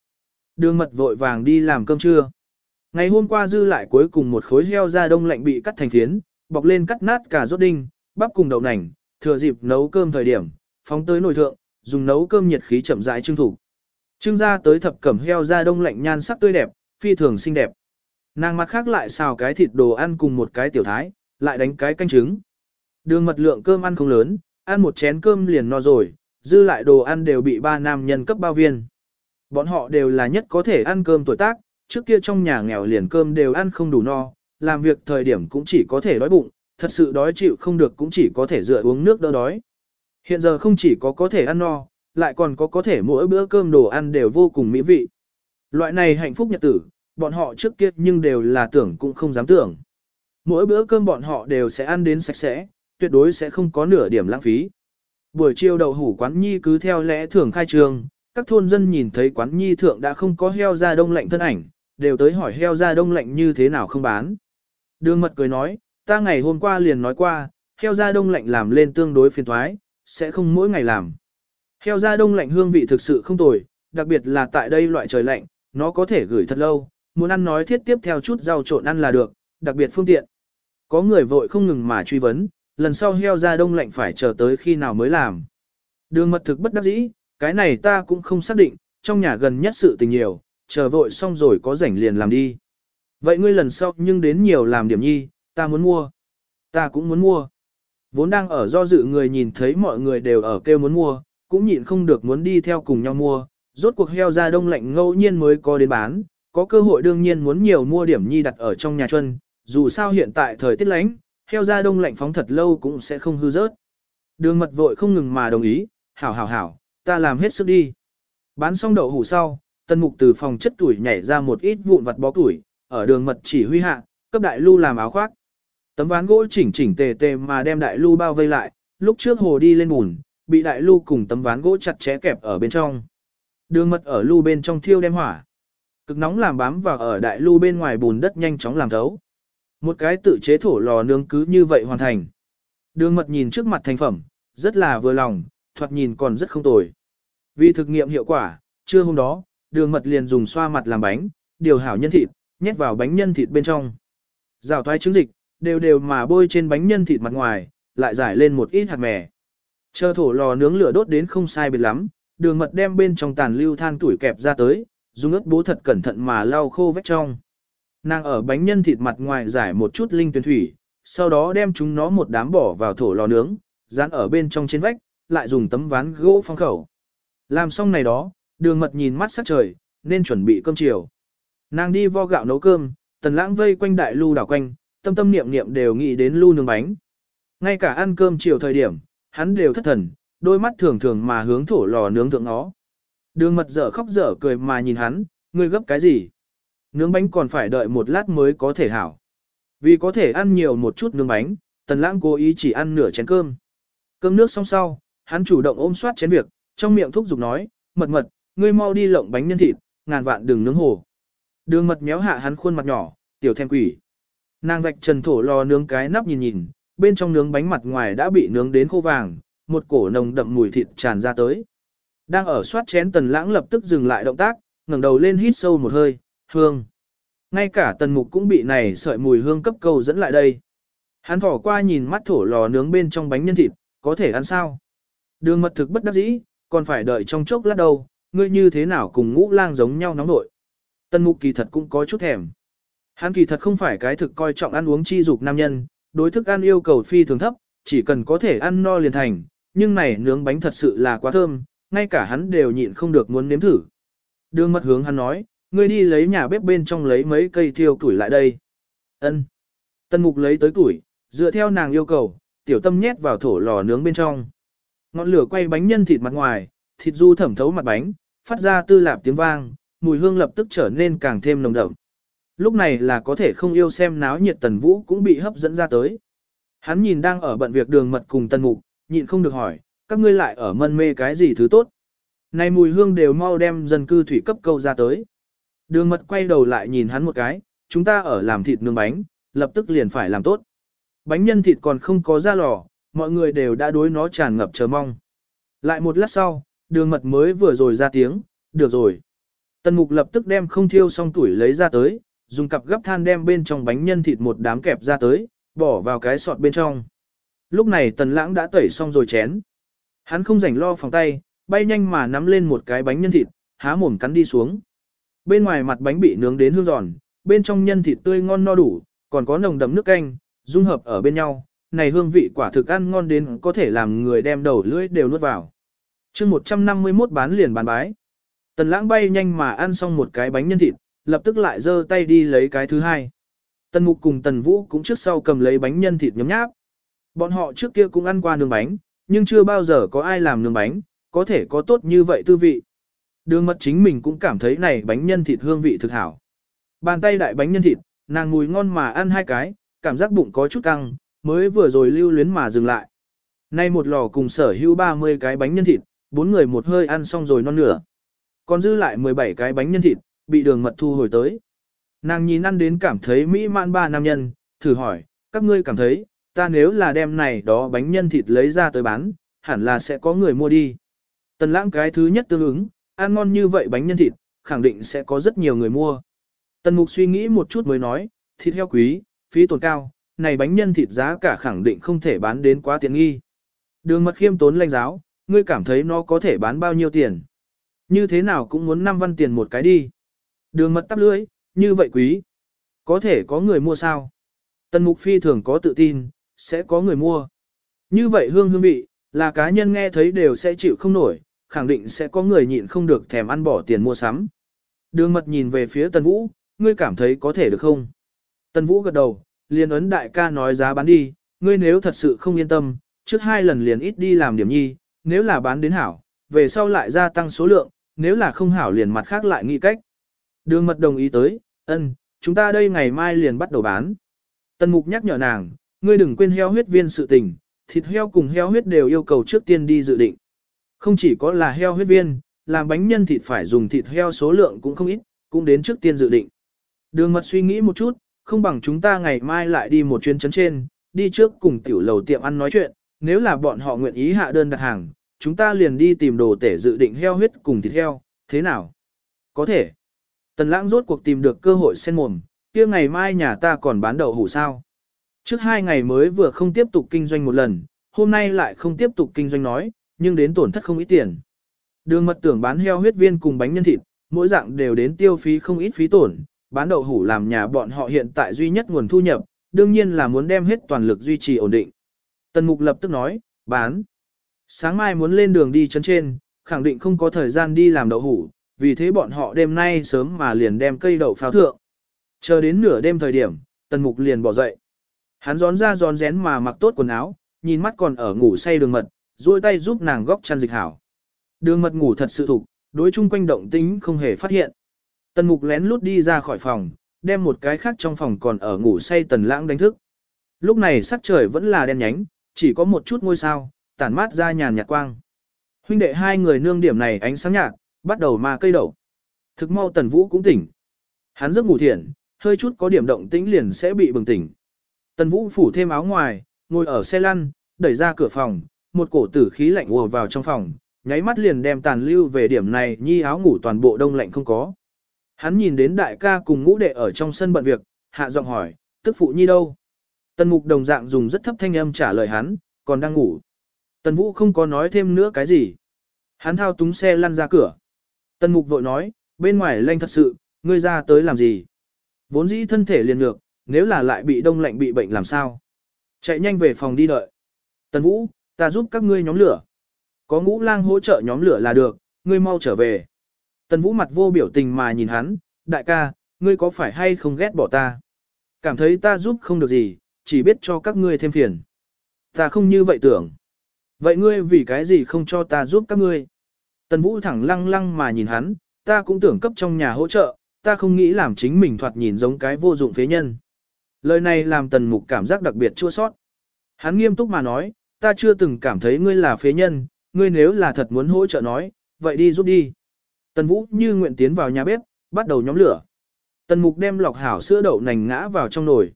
Đường mật vội vàng đi làm cơm trưa. Ngày hôm qua dư lại cuối cùng một khối heo da đông lạnh bị cắt thành phiến, bọc lên cắt nát cả rốt đinh, bắp cùng đậu nành, thừa dịp nấu cơm thời điểm, phóng tới nồi thượng, dùng nấu cơm nhiệt khí chậm rãi trưng thủ. Trưng ra tới thập cẩm heo da đông lạnh nhan sắc tươi đẹp, phi thường xinh đẹp. Nàng mặt khác lại xào cái thịt đồ ăn cùng một cái tiểu thái, lại đánh cái canh trứng. Đường mật lượng cơm ăn không lớn, ăn một chén cơm liền no rồi, dư lại đồ ăn đều bị ba nam nhân cấp bao viên. Bọn họ đều là nhất có thể ăn cơm tuổi tác, trước kia trong nhà nghèo liền cơm đều ăn không đủ no, làm việc thời điểm cũng chỉ có thể đói bụng, thật sự đói chịu không được cũng chỉ có thể dựa uống nước đỡ đói. Hiện giờ không chỉ có có thể ăn no, lại còn có có thể mỗi bữa cơm đồ ăn đều vô cùng mỹ vị. Loại này hạnh phúc nhật tử, bọn họ trước kia nhưng đều là tưởng cũng không dám tưởng. Mỗi bữa cơm bọn họ đều sẽ ăn đến sạch sẽ, tuyệt đối sẽ không có nửa điểm lãng phí. Buổi chiều đầu hủ quán nhi cứ theo lẽ thường khai trường, các thôn dân nhìn thấy quán nhi thượng đã không có heo da đông lạnh thân ảnh, đều tới hỏi heo da đông lạnh như thế nào không bán. Đường mật cười nói, ta ngày hôm qua liền nói qua, heo da đông lạnh làm lên tương đối phiền thoái, sẽ không mỗi ngày làm. Heo da đông lạnh hương vị thực sự không tồi, đặc biệt là tại đây loại trời lạnh, nó có thể gửi thật lâu, muốn ăn nói thiết tiếp theo chút rau trộn ăn là được, đặc biệt phương tiện. Có người vội không ngừng mà truy vấn, lần sau heo ra đông lạnh phải chờ tới khi nào mới làm. Đường mật thực bất đắc dĩ, cái này ta cũng không xác định, trong nhà gần nhất sự tình nhiều, chờ vội xong rồi có rảnh liền làm đi. Vậy ngươi lần sau nhưng đến nhiều làm điểm nhi, ta muốn mua. Ta cũng muốn mua. Vốn đang ở do dự người nhìn thấy mọi người đều ở kêu muốn mua, cũng nhịn không được muốn đi theo cùng nhau mua. Rốt cuộc heo ra đông lạnh ngẫu nhiên mới có đến bán, có cơ hội đương nhiên muốn nhiều mua điểm nhi đặt ở trong nhà chuân, dù sao hiện tại thời tiết lánh, heo ra đông lạnh phóng thật lâu cũng sẽ không hư rớt. Đường mật vội không ngừng mà đồng ý, hảo hảo hảo, ta làm hết sức đi. Bán xong đậu hủ sau, tân mục từ phòng chất tuổi nhảy ra một ít vụn vặt bó tuổi, ở đường mật chỉ huy hạ, cấp đại lưu làm áo khoác. Tấm ván gỗ chỉnh chỉnh tề tề mà đem đại lưu bao vây lại, lúc trước hồ đi lên bùn, bị đại lưu cùng tấm ván gỗ chặt chẽ kẹp ở bên trong. Đường mật ở lưu bên trong thiêu đem hỏa. Cực nóng làm bám vào ở đại lưu bên ngoài bùn đất nhanh chóng làm thấu. Một cái tự chế thổ lò nướng cứ như vậy hoàn thành. Đường mật nhìn trước mặt thành phẩm, rất là vừa lòng, thoạt nhìn còn rất không tồi. Vì thực nghiệm hiệu quả, trưa hôm đó, đường mật liền dùng xoa mặt làm bánh, điều hảo nhân thịt, nhét vào bánh nhân thịt bên trong. Rào thoái trứng dịch, đều đều mà bôi trên bánh nhân thịt mặt ngoài, lại giải lên một ít hạt mè. Chờ thổ lò nướng lửa đốt đến không sai biệt lắm, đường mật đem bên trong tàn lưu than tuổi kẹp ra tới, dùng ớt bố thật cẩn thận mà lau khô vết trong. Nàng ở bánh nhân thịt mặt ngoài giải một chút linh tuyển thủy, sau đó đem chúng nó một đám bỏ vào thổ lò nướng, dán ở bên trong trên vách, lại dùng tấm ván gỗ phong khẩu. Làm xong này đó, đường mật nhìn mắt sắc trời, nên chuẩn bị cơm chiều. Nàng đi vo gạo nấu cơm, tần lãng vây quanh đại lưu đảo quanh, tâm tâm niệm niệm đều nghĩ đến lưu nướng bánh. Ngay cả ăn cơm chiều thời điểm, hắn đều thất thần, đôi mắt thường thường mà hướng thổ lò nướng thượng nó. Đường mật dở khóc dở cười mà nhìn hắn, ngươi gấp cái gì? Nướng bánh còn phải đợi một lát mới có thể hảo. Vì có thể ăn nhiều một chút nướng bánh, tần lãng cố ý chỉ ăn nửa chén cơm. Cơm nước xong sau, hắn chủ động ôm soát chén việc, trong miệng thúc giục nói, mật mật, ngươi mau đi lộng bánh nhân thịt, ngàn vạn đừng nướng hồ. Đường mật méo hạ hắn khuôn mặt nhỏ, tiểu thèm quỷ. Nàng vạch trần thổ lò nướng cái nắp nhìn nhìn, bên trong nướng bánh mặt ngoài đã bị nướng đến khô vàng, một cổ nồng đậm mùi thịt tràn ra tới. Đang ở soát chén tần lãng lập tức dừng lại động tác, ngẩng đầu lên hít sâu một hơi, hương. Ngay cả tần mục cũng bị này sợi mùi hương cấp cầu dẫn lại đây. Hắn thỏ qua nhìn mắt thổ lò nướng bên trong bánh nhân thịt, có thể ăn sao? Đường mật thực bất đắc dĩ, còn phải đợi trong chốc lát đâu, ngươi như thế nào cùng ngũ lang giống nhau nóng nội. Tần mục kỳ thật cũng có chút thèm. Hắn kỳ thật không phải cái thực coi trọng ăn uống chi dục nam nhân, đối thức ăn yêu cầu phi thường thấp, chỉ cần có thể ăn no liền thành, nhưng này nướng bánh thật sự là quá thơm, ngay cả hắn đều nhịn không được muốn nếm thử. Đường mật hướng hắn nói, ngươi đi lấy nhà bếp bên trong lấy mấy cây thiêu củi lại đây. Ân. Tân mục lấy tới củi, dựa theo nàng yêu cầu, tiểu tâm nhét vào thổ lò nướng bên trong. Ngọn lửa quay bánh nhân thịt mặt ngoài, thịt du thẩm thấu mặt bánh, phát ra tư lạp tiếng vang, mùi hương lập tức trở nên càng thêm nồng đậm. Lúc này là có thể không yêu xem náo nhiệt tần vũ cũng bị hấp dẫn ra tới. Hắn nhìn đang ở bận việc đường mật cùng tần mục, nhịn không được hỏi, các ngươi lại ở mân mê cái gì thứ tốt. Này mùi hương đều mau đem dân cư thủy cấp câu ra tới. Đường mật quay đầu lại nhìn hắn một cái, chúng ta ở làm thịt nướng bánh, lập tức liền phải làm tốt. Bánh nhân thịt còn không có ra lò, mọi người đều đã đối nó tràn ngập chờ mong. Lại một lát sau, đường mật mới vừa rồi ra tiếng, được rồi. Tần mục lập tức đem không thiêu xong tuổi lấy ra tới, dùng cặp gấp than đem bên trong bánh nhân thịt một đám kẹp ra tới, bỏ vào cái sọt bên trong. Lúc này tần lãng đã tẩy xong rồi chén. Hắn không rảnh lo phòng tay, bay nhanh mà nắm lên một cái bánh nhân thịt, há mồm cắn đi xuống. Bên ngoài mặt bánh bị nướng đến hương giòn, bên trong nhân thịt tươi ngon no đủ, còn có nồng đậm nước canh, dung hợp ở bên nhau, này hương vị quả thực ăn ngon đến có thể làm người đem đầu lưỡi đều nuốt vào. chương 151 bán liền bán bái. Tần lãng bay nhanh mà ăn xong một cái bánh nhân thịt, lập tức lại giơ tay đi lấy cái thứ hai. Tần mục cùng tần vũ cũng trước sau cầm lấy bánh nhân thịt nhấm nháp. Bọn họ trước kia cũng ăn qua nướng bánh, nhưng chưa bao giờ có ai làm nướng bánh, có thể có tốt như vậy tư vị. Đường mật chính mình cũng cảm thấy này bánh nhân thịt hương vị thực hảo. Bàn tay đại bánh nhân thịt, nàng mùi ngon mà ăn hai cái, cảm giác bụng có chút căng, mới vừa rồi lưu luyến mà dừng lại. Nay một lò cùng sở hữu 30 cái bánh nhân thịt, bốn người một hơi ăn xong rồi non nửa. Còn dư lại 17 cái bánh nhân thịt, bị đường mật thu hồi tới. Nàng nhìn ăn đến cảm thấy mỹ mãn ba nam nhân, thử hỏi, các ngươi cảm thấy, ta nếu là đem này đó bánh nhân thịt lấy ra tới bán, hẳn là sẽ có người mua đi. Tần lãng cái thứ nhất tương ứng, ăn ngon như vậy bánh nhân thịt, khẳng định sẽ có rất nhiều người mua. Tần mục suy nghĩ một chút mới nói, thịt heo quý, phí tổn cao, này bánh nhân thịt giá cả khẳng định không thể bán đến quá tiện nghi. Đường mật khiêm tốn lanh giáo, ngươi cảm thấy nó có thể bán bao nhiêu tiền. Như thế nào cũng muốn 5 văn tiền một cái đi. Đường mật tắp lưới, như vậy quý. Có thể có người mua sao? Tần mục phi thường có tự tin, sẽ có người mua. Như vậy hương hương vị, là cá nhân nghe thấy đều sẽ chịu không nổi, khẳng định sẽ có người nhịn không được thèm ăn bỏ tiền mua sắm. Đường mật nhìn về phía Tần Vũ, ngươi cảm thấy có thể được không? Tần Vũ gật đầu, liền ấn đại ca nói giá bán đi, ngươi nếu thật sự không yên tâm, trước hai lần liền ít đi làm điểm nhi, nếu là bán đến hảo, về sau lại gia tăng số lượng, nếu là không hảo liền mặt khác lại nghĩ cách. Đường mật đồng ý tới, ân, chúng ta đây ngày mai liền bắt đầu bán. Tần Mục nhắc nhở nàng, ngươi đừng quên heo huyết viên sự tình, thịt heo cùng heo huyết đều yêu cầu trước tiên đi dự định. Không chỉ có là heo huyết viên, làm bánh nhân thịt phải dùng thịt heo số lượng cũng không ít, cũng đến trước tiên dự định. Đường mật suy nghĩ một chút, không bằng chúng ta ngày mai lại đi một chuyến chấn trên, đi trước cùng tiểu lầu tiệm ăn nói chuyện, nếu là bọn họ nguyện ý hạ đơn đặt hàng, chúng ta liền đi tìm đồ tể dự định heo huyết cùng thịt heo, thế nào? Có thể. Tần lãng rốt cuộc tìm được cơ hội sen mồm, kia ngày mai nhà ta còn bán đậu hủ sao. Trước hai ngày mới vừa không tiếp tục kinh doanh một lần, hôm nay lại không tiếp tục kinh doanh nói, nhưng đến tổn thất không ít tiền. Đường mật tưởng bán heo huyết viên cùng bánh nhân thịt, mỗi dạng đều đến tiêu phí không ít phí tổn, bán đậu hủ làm nhà bọn họ hiện tại duy nhất nguồn thu nhập, đương nhiên là muốn đem hết toàn lực duy trì ổn định. Tần Mục lập tức nói, bán. Sáng mai muốn lên đường đi chân trên, khẳng định không có thời gian đi làm đậu hủ, vì thế bọn họ đêm nay sớm mà liền đem cây đậu pháo thượng. Chờ đến nửa đêm thời điểm, Tần Mục liền bỏ dậy. Hắn gión ra gión rén mà mặc tốt quần áo, nhìn mắt còn ở ngủ say đường mật, duỗi tay giúp nàng góc chăn dịch hảo. Đường mật ngủ thật sự thục, đối chung quanh động tính không hề phát hiện. Tần mục lén lút đi ra khỏi phòng, đem một cái khác trong phòng còn ở ngủ say tần lãng đánh thức. Lúc này sắc trời vẫn là đen nhánh, chỉ có một chút ngôi sao, tản mát ra nhàn nhạt quang. Huynh đệ hai người nương điểm này ánh sáng nhạt, bắt đầu mà cây đậu. Thực mau Tần Vũ cũng tỉnh. Hắn giấc ngủ thiện, hơi chút có điểm động tĩnh liền sẽ bị bừng tỉnh. Tần Vũ phủ thêm áo ngoài, ngồi ở xe lăn, đẩy ra cửa phòng, một cổ tử khí lạnh ùa vào trong phòng, nháy mắt liền đem tàn lưu về điểm này nhi áo ngủ toàn bộ đông lạnh không có. Hắn nhìn đến đại ca cùng ngũ đệ ở trong sân bận việc, hạ giọng hỏi, tức phụ nhi đâu? Tần mục đồng dạng dùng rất thấp thanh âm trả lời hắn, còn đang ngủ. Tần vũ không có nói thêm nữa cái gì. Hắn thao túng xe lăn ra cửa. Tần mục vội nói, bên ngoài lanh thật sự, ngươi ra tới làm gì? Vốn dĩ thân thể liền ngược, nếu là lại bị đông lạnh bị bệnh làm sao? Chạy nhanh về phòng đi đợi. Tần vũ, ta giúp các ngươi nhóm lửa. Có ngũ lang hỗ trợ nhóm lửa là được, ngươi mau trở về. Tần vũ mặt vô biểu tình mà nhìn hắn, đại ca, ngươi có phải hay không ghét bỏ ta? Cảm thấy ta giúp không được gì, chỉ biết cho các ngươi thêm phiền. Ta không như vậy tưởng. Vậy ngươi vì cái gì không cho ta giúp các ngươi? Tần Vũ thẳng lăng lăng mà nhìn hắn, ta cũng tưởng cấp trong nhà hỗ trợ, ta không nghĩ làm chính mình thoạt nhìn giống cái vô dụng phế nhân. Lời này làm Tần Mục cảm giác đặc biệt chua sót. Hắn nghiêm túc mà nói, ta chưa từng cảm thấy ngươi là phế nhân, ngươi nếu là thật muốn hỗ trợ nói, vậy đi giúp đi. Tần Vũ như nguyện tiến vào nhà bếp, bắt đầu nhóm lửa. Tần Mục đem lọc hảo sữa đậu nành ngã vào trong nồi.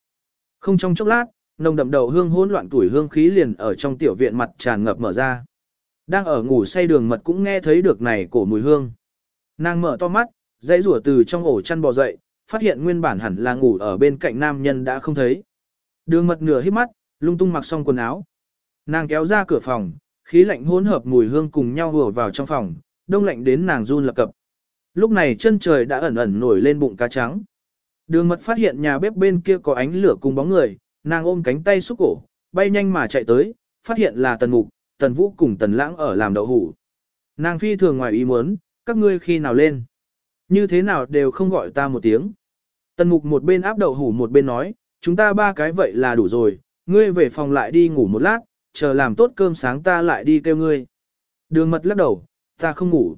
Không trong chốc lát, nồng đậm đầu hương hỗn loạn tuổi hương khí liền ở trong tiểu viện mặt tràn ngập mở ra. Đang ở ngủ say đường mật cũng nghe thấy được này cổ mùi hương. Nàng mở to mắt, dãy rủa từ trong ổ chăn bò dậy, phát hiện nguyên bản hẳn là ngủ ở bên cạnh nam nhân đã không thấy. Đường mật nửa hít mắt, lung tung mặc xong quần áo. Nàng kéo ra cửa phòng, khí lạnh hỗn hợp mùi hương cùng nhau hùa vào trong phòng, đông lạnh đến nàng run lập cập. Lúc này chân trời đã ẩn ẩn nổi lên bụng cá trắng. Đường mật phát hiện nhà bếp bên kia có ánh lửa cùng bóng người, nàng ôm cánh tay xúc cổ, bay nhanh mà chạy tới, phát hiện là tần mục, tần vũ cùng tần lãng ở làm đậu hủ. Nàng phi thường ngoài ý muốn, các ngươi khi nào lên. Như thế nào đều không gọi ta một tiếng. Tần mục một bên áp đậu hủ một bên nói, chúng ta ba cái vậy là đủ rồi, ngươi về phòng lại đi ngủ một lát, chờ làm tốt cơm sáng ta lại đi kêu ngươi. Đường mật lắc đầu, ta không ngủ.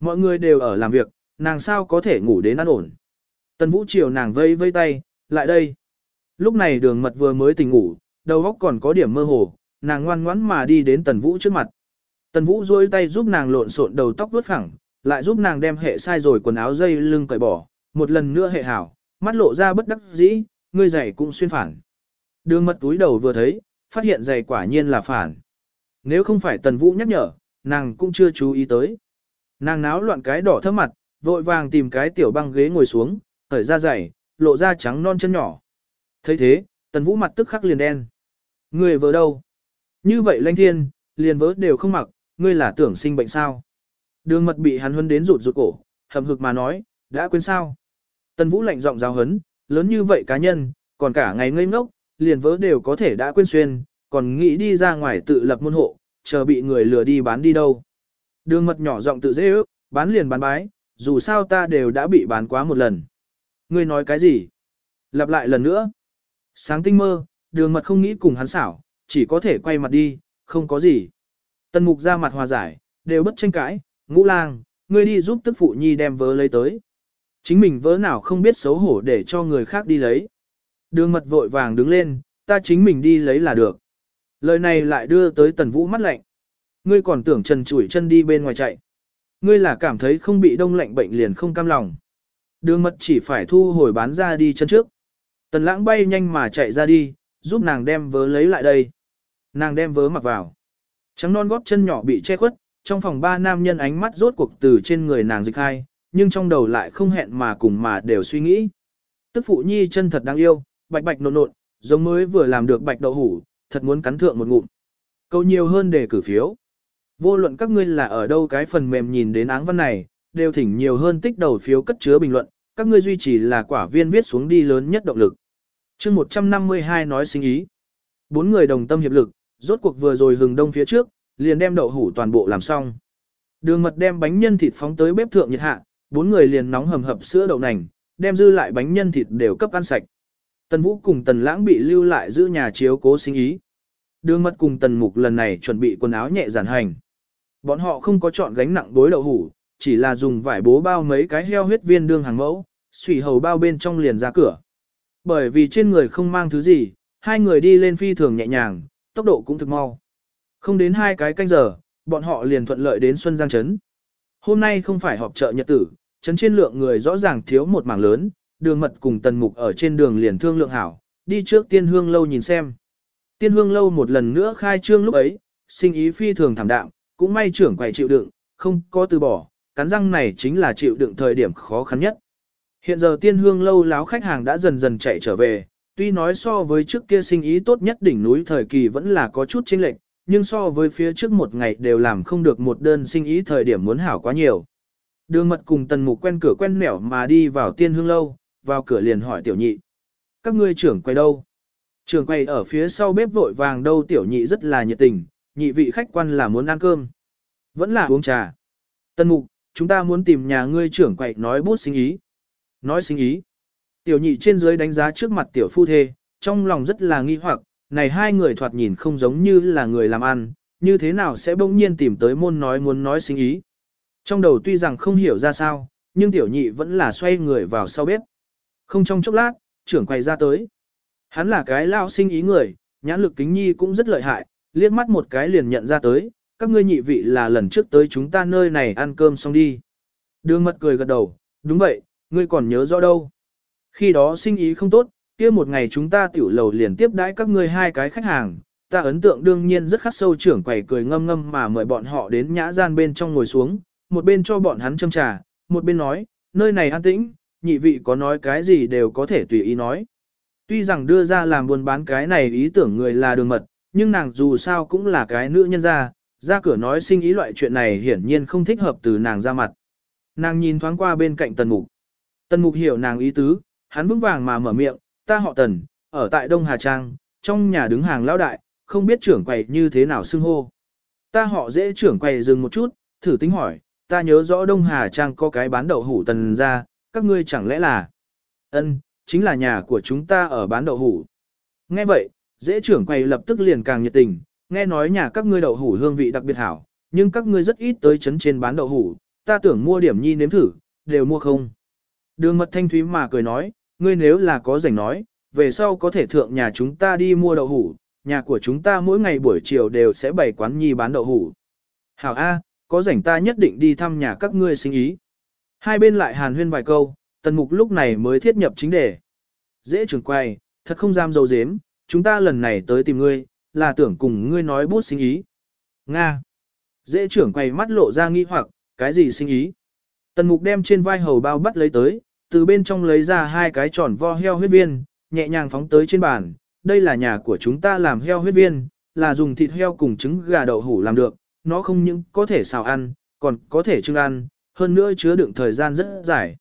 Mọi người đều ở làm việc, nàng sao có thể ngủ đến ăn ổn. Tần Vũ chiều nàng vây vây tay, lại đây. Lúc này đường mật vừa mới tỉnh ngủ, đầu óc còn có điểm mơ hồ, nàng ngoan ngoãn mà đi đến Tần Vũ trước mặt. Tần Vũ duỗi tay giúp nàng lộn xộn đầu tóc vuốt phẳng, lại giúp nàng đem hệ sai rồi quần áo dây lưng cởi bỏ, một lần nữa hệ hảo, mắt lộ ra bất đắc dĩ, ngươi giày cũng xuyên phản. Đường mật túi đầu vừa thấy, phát hiện giày quả nhiên là phản. Nếu không phải Tần Vũ nhắc nhở, nàng cũng chưa chú ý tới. Nàng náo loạn cái đỏ thấp mặt, vội vàng tìm cái tiểu băng ghế ngồi xuống, khởi ra giày, lộ ra trắng non chân nhỏ. thấy thế, tần vũ mặt tức khắc liền đen. Người vợ đâu? Như vậy lanh thiên, liền vớ đều không mặc, ngươi là tưởng sinh bệnh sao? Đường mật bị hắn huấn đến rụt rụt cổ, hầm hực mà nói, đã quên sao? Tần vũ lạnh giọng giáo hấn, lớn như vậy cá nhân, còn cả ngày ngây ngốc, liền vớ đều có thể đã quên xuyên, còn nghĩ đi ra ngoài tự lập môn hộ, chờ bị người lừa đi bán đi đâu. Đường mật nhỏ giọng tự dễ ước, bán liền bán bái, dù sao ta đều đã bị bán quá một lần. Ngươi nói cái gì? Lặp lại lần nữa. Sáng tinh mơ, đường mật không nghĩ cùng hắn xảo, chỉ có thể quay mặt đi, không có gì. Tần mục ra mặt hòa giải, đều bất tranh cãi, ngũ lang, ngươi đi giúp tức phụ nhi đem vớ lấy tới. Chính mình vớ nào không biết xấu hổ để cho người khác đi lấy. Đường mật vội vàng đứng lên, ta chính mình đi lấy là được. Lời này lại đưa tới tần vũ mắt lạnh. Ngươi còn tưởng trần chủi chân đi bên ngoài chạy. Ngươi là cảm thấy không bị đông lạnh bệnh liền không cam lòng. Đường mật chỉ phải thu hồi bán ra đi chân trước. Tần lãng bay nhanh mà chạy ra đi, giúp nàng đem vớ lấy lại đây. Nàng đem vớ mặc vào. Trắng non góp chân nhỏ bị che khuất, trong phòng ba nam nhân ánh mắt rốt cuộc từ trên người nàng dịch hai, nhưng trong đầu lại không hẹn mà cùng mà đều suy nghĩ. Tức phụ nhi chân thật đáng yêu, bạch bạch nộn nộn, giống mới vừa làm được bạch đậu hủ, thật muốn cắn thượng một ngụm. Câu nhiều hơn để cử phiếu. Vô luận các ngươi là ở đâu cái phần mềm nhìn đến áng văn này, đều thỉnh nhiều hơn tích đầu phiếu cất chứa bình luận, các ngươi duy trì là quả viên viết xuống đi lớn nhất động lực. chương 152 nói sinh ý. Bốn người đồng tâm hiệp lực, rốt cuộc vừa rồi hừng đông phía trước, liền đem đậu hủ toàn bộ làm xong. Đường mật đem bánh nhân thịt phóng tới bếp thượng nhiệt hạ, bốn người liền nóng hầm hập sữa đậu nành, đem dư lại bánh nhân thịt đều cấp ăn sạch. Tần Vũ cùng Tần Lãng bị lưu lại giữ nhà chiếu cố sinh ý. Đường mật cùng Tần Mục lần này chuẩn bị quần áo nhẹ giản hành. Bọn họ không có chọn gánh nặng đối đậu hủ, chỉ là dùng vải bố bao mấy cái heo huyết viên đương hàng mẫu, xủy hầu bao bên trong liền ra cửa. Bởi vì trên người không mang thứ gì, hai người đi lên phi thường nhẹ nhàng, tốc độ cũng thực mau. Không đến hai cái canh giờ, bọn họ liền thuận lợi đến Xuân Giang Trấn. Hôm nay không phải họp chợ nhật tử, trấn trên lượng người rõ ràng thiếu một mảng lớn, đường mật cùng tần mục ở trên đường liền thương lượng hảo, đi trước tiên hương lâu nhìn xem. Tiên hương lâu một lần nữa khai trương lúc ấy, sinh ý phi thường thảm đạm, cũng may trưởng quầy chịu đựng, không có từ bỏ, cắn răng này chính là chịu đựng thời điểm khó khăn nhất. Hiện giờ tiên hương lâu láo khách hàng đã dần dần chạy trở về, tuy nói so với trước kia sinh ý tốt nhất đỉnh núi thời kỳ vẫn là có chút chênh lệch, nhưng so với phía trước một ngày đều làm không được một đơn sinh ý thời điểm muốn hảo quá nhiều. Đường mật cùng tần mục quen cửa quen nẻo mà đi vào tiên hương lâu, vào cửa liền hỏi tiểu nhị. Các ngươi trưởng quay đâu? Trưởng quay ở phía sau bếp vội vàng đâu tiểu nhị rất là nhiệt tình, nhị vị khách quan là muốn ăn cơm. Vẫn là uống trà. Tân mục, chúng ta muốn tìm nhà ngươi trưởng quậy nói bút sinh ý. Nói sinh ý. Tiểu nhị trên dưới đánh giá trước mặt tiểu phu thê, trong lòng rất là nghi hoặc, này hai người thoạt nhìn không giống như là người làm ăn, như thế nào sẽ bỗng nhiên tìm tới môn nói muốn nói sinh ý. Trong đầu tuy rằng không hiểu ra sao, nhưng tiểu nhị vẫn là xoay người vào sau bếp. Không trong chốc lát, trưởng quay ra tới. Hắn là cái lao sinh ý người, nhãn lực kính nhi cũng rất lợi hại, liếc mắt một cái liền nhận ra tới, các ngươi nhị vị là lần trước tới chúng ta nơi này ăn cơm xong đi. Đường mật cười gật đầu, đúng vậy, ngươi còn nhớ rõ đâu. Khi đó sinh ý không tốt, kia một ngày chúng ta tiểu lầu liền tiếp đãi các ngươi hai cái khách hàng, ta ấn tượng đương nhiên rất khắc sâu trưởng quầy cười ngâm ngâm mà mời bọn họ đến nhã gian bên trong ngồi xuống, một bên cho bọn hắn châm trà, một bên nói, nơi này an tĩnh, nhị vị có nói cái gì đều có thể tùy ý nói. Tuy rằng đưa ra làm buôn bán cái này ý tưởng người là đường mật, nhưng nàng dù sao cũng là cái nữ nhân ra, ra cửa nói sinh ý loại chuyện này hiển nhiên không thích hợp từ nàng ra mặt. Nàng nhìn thoáng qua bên cạnh tần mục. Tần mục hiểu nàng ý tứ, hắn vững vàng mà mở miệng, ta họ tần, ở tại Đông Hà Trang, trong nhà đứng hàng lão đại, không biết trưởng quầy như thế nào xưng hô. Ta họ dễ trưởng quầy dừng một chút, thử tính hỏi, ta nhớ rõ Đông Hà Trang có cái bán đậu hủ tần ra, các ngươi chẳng lẽ là... ân chính là nhà của chúng ta ở bán đậu hủ. Nghe vậy, dễ trưởng quầy lập tức liền càng nhiệt tình, nghe nói nhà các ngươi đậu hủ hương vị đặc biệt hảo, nhưng các ngươi rất ít tới chấn trên bán đậu hủ, ta tưởng mua điểm nhi nếm thử, đều mua không. Đường mật thanh thúy mà cười nói, ngươi nếu là có rảnh nói, về sau có thể thượng nhà chúng ta đi mua đậu hủ, nhà của chúng ta mỗi ngày buổi chiều đều sẽ bày quán nhi bán đậu hủ. Hảo A, có rảnh ta nhất định đi thăm nhà các ngươi sinh ý. Hai bên lại hàn huyên vài câu, tần mục lúc này mới thiết nhập chính đề. Dễ trưởng quay, thật không dám dầu dếm, chúng ta lần này tới tìm ngươi, là tưởng cùng ngươi nói bút sinh ý. Nga. Dễ trưởng quay mắt lộ ra nghi hoặc, cái gì sinh ý? Tần mục đem trên vai hầu bao bắt lấy tới, từ bên trong lấy ra hai cái tròn vo heo huyết viên, nhẹ nhàng phóng tới trên bàn. Đây là nhà của chúng ta làm heo huyết viên, là dùng thịt heo cùng trứng gà đậu hủ làm được, nó không những có thể xào ăn, còn có thể trưng ăn, hơn nữa chứa đựng thời gian rất dài.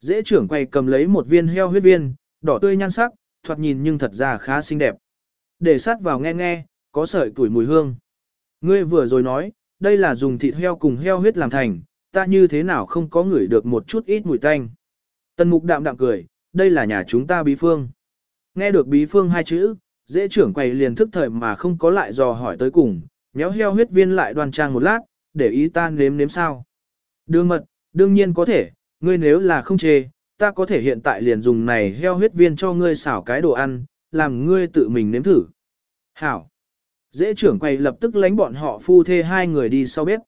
Dễ trưởng quay cầm lấy một viên heo huyết viên, đỏ tươi nhan sắc, thoạt nhìn nhưng thật ra khá xinh đẹp. Để sát vào nghe nghe, có sợi tuổi mùi hương. Ngươi vừa rồi nói, đây là dùng thịt heo cùng heo huyết làm thành, ta như thế nào không có ngửi được một chút ít mùi tanh. Tần mục đạm đạm cười, đây là nhà chúng ta bí phương. Nghe được bí phương hai chữ, dễ trưởng quầy liền thức thời mà không có lại dò hỏi tới cùng, nhéo heo huyết viên lại đoan trang một lát, để ý ta nếm nếm sao. Đường mật, đương nhiên có thể, ngươi nếu là không chê, ta có thể hiện tại liền dùng này heo huyết viên cho ngươi xảo cái đồ ăn, làm ngươi tự mình nếm thử. Hảo. Dễ trưởng quầy lập tức lánh bọn họ phu thê hai người đi sau bếp.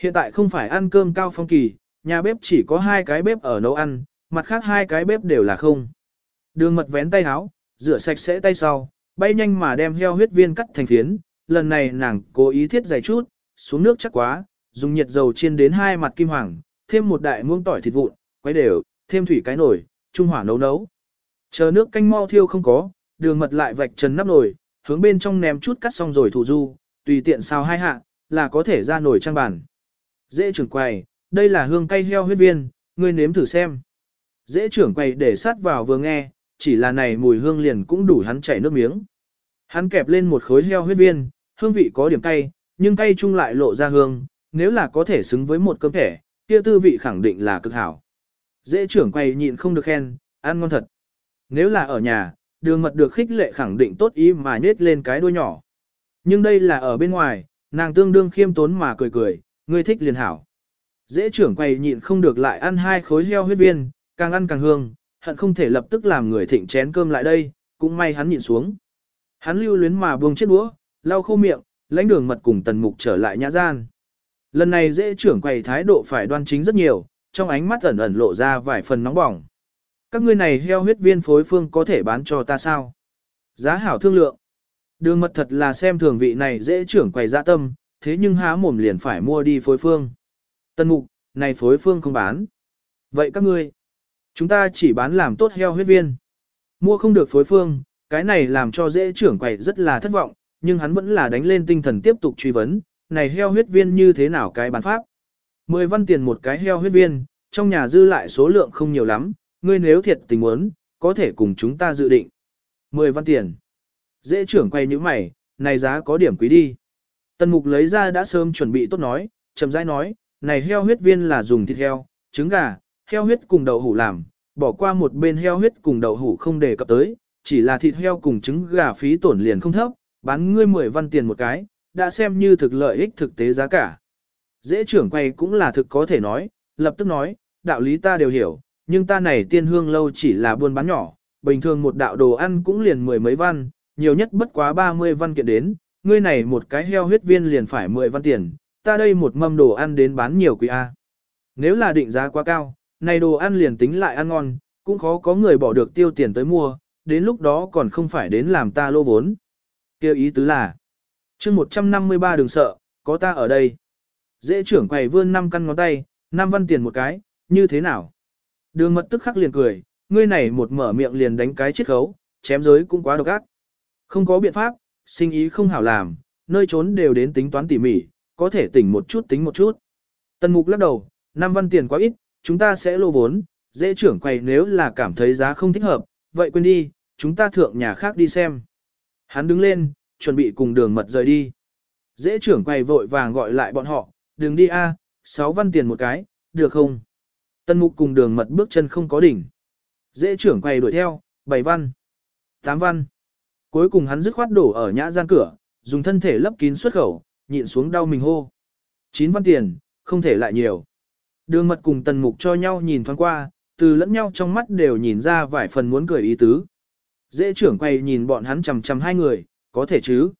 Hiện tại không phải ăn cơm cao phong kỳ, nhà bếp chỉ có hai cái bếp ở nấu ăn, mặt khác hai cái bếp đều là không. Đường mật vén tay áo, rửa sạch sẽ tay sau, bay nhanh mà đem heo huyết viên cắt thành phiến, lần này nàng cố ý thiết dày chút, xuống nước chắc quá, dùng nhiệt dầu chiên đến hai mặt kim hoàng, thêm một đại muỗng tỏi thịt vụn, quấy đều, thêm thủy cái nồi, trung hỏa nấu nấu. Chờ nước canh mau thiêu không có, đường mật lại vạch trần nắp nồi, hướng bên trong ném chút cắt xong rồi thủ du, tùy tiện xào hai hạ, là có thể ra nồi trang bàn. Dễ trưởng quầy, đây là hương cay heo huyết viên, ngươi nếm thử xem. Dễ trưởng quầy để sát vào vừa nghe, chỉ là này mùi hương liền cũng đủ hắn chảy nước miếng. Hắn kẹp lên một khối heo huyết viên, hương vị có điểm cay, nhưng cay chung lại lộ ra hương, nếu là có thể xứng với một cơm thẻ, kia tư vị khẳng định là cực hảo. Dễ trưởng quầy nhịn không được khen, ăn ngon thật. Nếu là ở nhà, đường mật được khích lệ khẳng định tốt ý mà nết lên cái đuôi nhỏ. Nhưng đây là ở bên ngoài, nàng tương đương khiêm tốn mà cười cười, ngươi thích liền hảo. Dễ trưởng quầy nhịn không được lại ăn hai khối heo huyết viên, càng ăn càng hương, hận không thể lập tức làm người thịnh chén cơm lại đây, cũng may hắn nhịn xuống. Hắn lưu luyến mà buông chiếc đũa, lau khô miệng, lãnh đường mật cùng tần mục trở lại nhã gian. Lần này dễ trưởng quầy thái độ phải đoan chính rất nhiều, trong ánh mắt ẩn ẩn lộ ra vài phần nóng bỏng. Các ngươi này heo huyết viên phối phương có thể bán cho ta sao? Giá hảo thương lượng. Đường mật thật là xem thường vị này dễ trưởng quầy dạ tâm, thế nhưng há mồm liền phải mua đi phối phương. Tân mục, này phối phương không bán. Vậy các ngươi, chúng ta chỉ bán làm tốt heo huyết viên. Mua không được phối phương, cái này làm cho dễ trưởng quầy rất là thất vọng, nhưng hắn vẫn là đánh lên tinh thần tiếp tục truy vấn, này heo huyết viên như thế nào cái bán pháp. Mười văn tiền một cái heo huyết viên, trong nhà dư lại số lượng không nhiều lắm, ngươi nếu thiệt tình muốn, có thể cùng chúng ta dự định. Mười văn tiền. Dễ trưởng quay như mày, này giá có điểm quý đi. Tần mục lấy ra đã sớm chuẩn bị tốt nói, chậm rãi nói, này heo huyết viên là dùng thịt heo, trứng gà, heo huyết cùng đậu hủ làm, bỏ qua một bên heo huyết cùng đậu hủ không đề cập tới, chỉ là thịt heo cùng trứng gà phí tổn liền không thấp, bán ngươi 10 văn tiền một cái, đã xem như thực lợi ích thực tế giá cả. Dễ trưởng quay cũng là thực có thể nói, lập tức nói, đạo lý ta đều hiểu, nhưng ta này tiên hương lâu chỉ là buôn bán nhỏ, bình thường một đạo đồ ăn cũng liền mười mấy văn, nhiều nhất bất quá 30 văn kiện đến, ngươi này một cái heo huyết viên liền phải 10 văn tiền, ta đây một mâm đồ ăn đến bán nhiều quý A. Nếu là định giá quá cao, này đồ ăn liền tính lại ăn ngon, cũng khó có người bỏ được tiêu tiền tới mua, đến lúc đó còn không phải đến làm ta lô vốn. Kêu ý tứ là, chương 153 đừng sợ, có ta ở đây. Dễ trưởng quầy vươn năm căn ngón tay, năm văn tiền một cái, như thế nào? Đường mật tức khắc liền cười, ngươi này một mở miệng liền đánh cái chiết khấu, chém giới cũng quá độc ác. Không có biện pháp, sinh ý không hảo làm, nơi trốn đều đến tính toán tỉ mỉ, có thể tỉnh một chút tính một chút. Tần mục lắc đầu, năm văn tiền quá ít, chúng ta sẽ lô vốn, dễ trưởng quầy nếu là cảm thấy giá không thích hợp, vậy quên đi, chúng ta thượng nhà khác đi xem. Hắn đứng lên, chuẩn bị cùng đường mật rời đi. Dễ trưởng quay vội vàng gọi lại bọn họ, đừng đi a, sáu văn tiền một cái, được không? Tân mục cùng đường mật bước chân không có đỉnh. Dễ trưởng quay đuổi theo, bảy văn, tám văn. Cuối cùng hắn dứt khoát đổ ở nhã gian cửa, dùng thân thể lấp kín xuất khẩu, nhịn xuống đau mình hô. Chín văn tiền, không thể lại nhiều. Đường mật cùng tần mục cho nhau nhìn thoáng qua, từ lẫn nhau trong mắt đều nhìn ra vài phần muốn cười ý tứ. Dễ trưởng quay nhìn bọn hắn chằm chằm hai người, có thể chứ.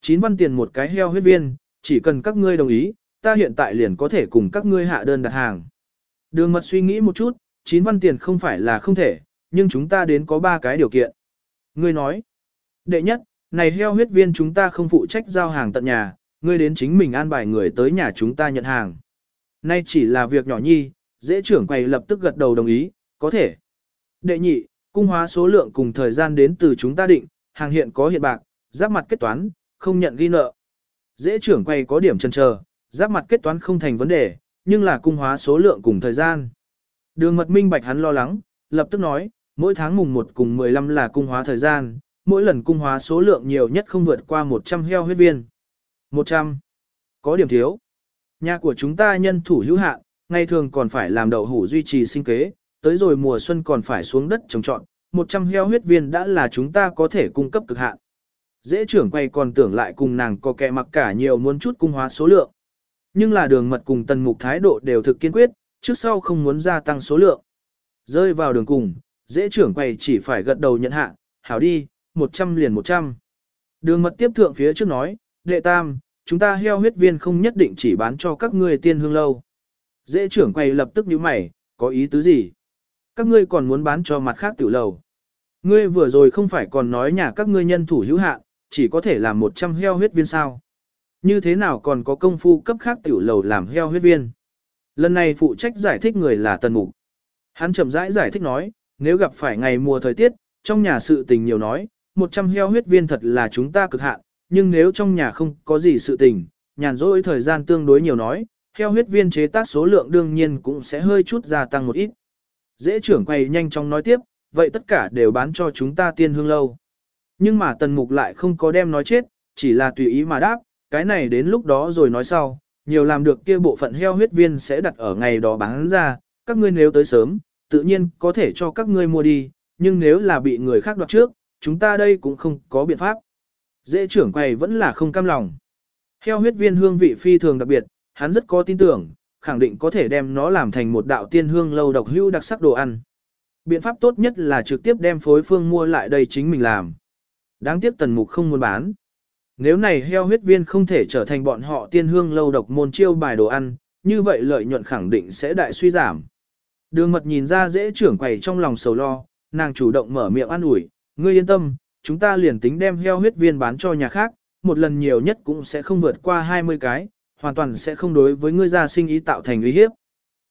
Chín văn tiền một cái heo huyết viên, chỉ cần các ngươi đồng ý, ta hiện tại liền có thể cùng các ngươi hạ đơn đặt hàng. Đường mật suy nghĩ một chút, chín văn tiền không phải là không thể, nhưng chúng ta đến có ba cái điều kiện. Ngươi nói, đệ nhất, này heo huyết viên chúng ta không phụ trách giao hàng tận nhà, ngươi đến chính mình an bài người tới nhà chúng ta nhận hàng. Nay chỉ là việc nhỏ nhi, dễ trưởng quầy lập tức gật đầu đồng ý, có thể. Đệ nhị, cung hóa số lượng cùng thời gian đến từ chúng ta định, hàng hiện có hiện bạc, giáp mặt kết toán, không nhận ghi nợ. Dễ trưởng quay có điểm chân chờ, giáp mặt kết toán không thành vấn đề, nhưng là cung hóa số lượng cùng thời gian. Đường mật minh bạch hắn lo lắng, lập tức nói, mỗi tháng mùng 1 cùng 15 là cung hóa thời gian, mỗi lần cung hóa số lượng nhiều nhất không vượt qua 100 heo huyết viên. 100. Có điểm thiếu. Nhà của chúng ta nhân thủ hữu hạn, ngày thường còn phải làm đậu hủ duy trì sinh kế, tới rồi mùa xuân còn phải xuống đất trồng trọt, 100 heo huyết viên đã là chúng ta có thể cung cấp cực hạn. Dễ trưởng quay còn tưởng lại cùng nàng có kẻ mặc cả nhiều muốn chút cung hóa số lượng. Nhưng là đường mật cùng tần mục thái độ đều thực kiên quyết, trước sau không muốn gia tăng số lượng. Rơi vào đường cùng, dễ trưởng quay chỉ phải gật đầu nhận hạ, hảo đi, 100 liền 100. Đường mật tiếp thượng phía trước nói, đệ tam, chúng ta heo huyết viên không nhất định chỉ bán cho các ngươi tiên hương lâu. Dễ trưởng quay lập tức nhíu mày, có ý tứ gì? Các ngươi còn muốn bán cho mặt khác tiểu lầu. Ngươi vừa rồi không phải còn nói nhà các ngươi nhân thủ hữu hạn, chỉ có thể làm 100 heo huyết viên sao? Như thế nào còn có công phu cấp khác tiểu lầu làm heo huyết viên? Lần này phụ trách giải thích người là Tần Mục. Hắn chậm rãi giải thích nói, nếu gặp phải ngày mùa thời tiết, trong nhà sự tình nhiều nói, 100 heo huyết viên thật là chúng ta cực hạn, nhưng nếu trong nhà không có gì sự tình, nhàn rỗi thời gian tương đối nhiều nói, heo huyết viên chế tác số lượng đương nhiên cũng sẽ hơi chút gia tăng một ít. Dễ trưởng quay nhanh chóng nói tiếp, vậy tất cả đều bán cho chúng ta tiên hương lâu. Nhưng mà tần mục lại không có đem nói chết, chỉ là tùy ý mà đáp, cái này đến lúc đó rồi nói sau, nhiều làm được kia bộ phận heo huyết viên sẽ đặt ở ngày đó bán ra, các ngươi nếu tới sớm, tự nhiên có thể cho các ngươi mua đi, nhưng nếu là bị người khác đoạt trước, chúng ta đây cũng không có biện pháp. Dễ trưởng quầy vẫn là không cam lòng. Heo huyết viên hương vị phi thường đặc biệt, hắn rất có tin tưởng, khẳng định có thể đem nó làm thành một đạo tiên hương lâu độc hưu đặc sắc đồ ăn. Biện pháp tốt nhất là trực tiếp đem phối phương mua lại đây chính mình làm. Đáng tiếc tần mục không muốn bán. nếu này heo huyết viên không thể trở thành bọn họ tiên hương lâu độc môn chiêu bài đồ ăn, như vậy lợi nhuận khẳng định sẽ đại suy giảm. Đường mật nhìn ra dễ trưởng quầy trong lòng sầu lo, nàng chủ động mở miệng an ủi, ngươi yên tâm, chúng ta liền tính đem heo huyết viên bán cho nhà khác, một lần nhiều nhất cũng sẽ không vượt qua 20 cái, hoàn toàn sẽ không đối với ngươi ra sinh ý tạo thành uy hiếp.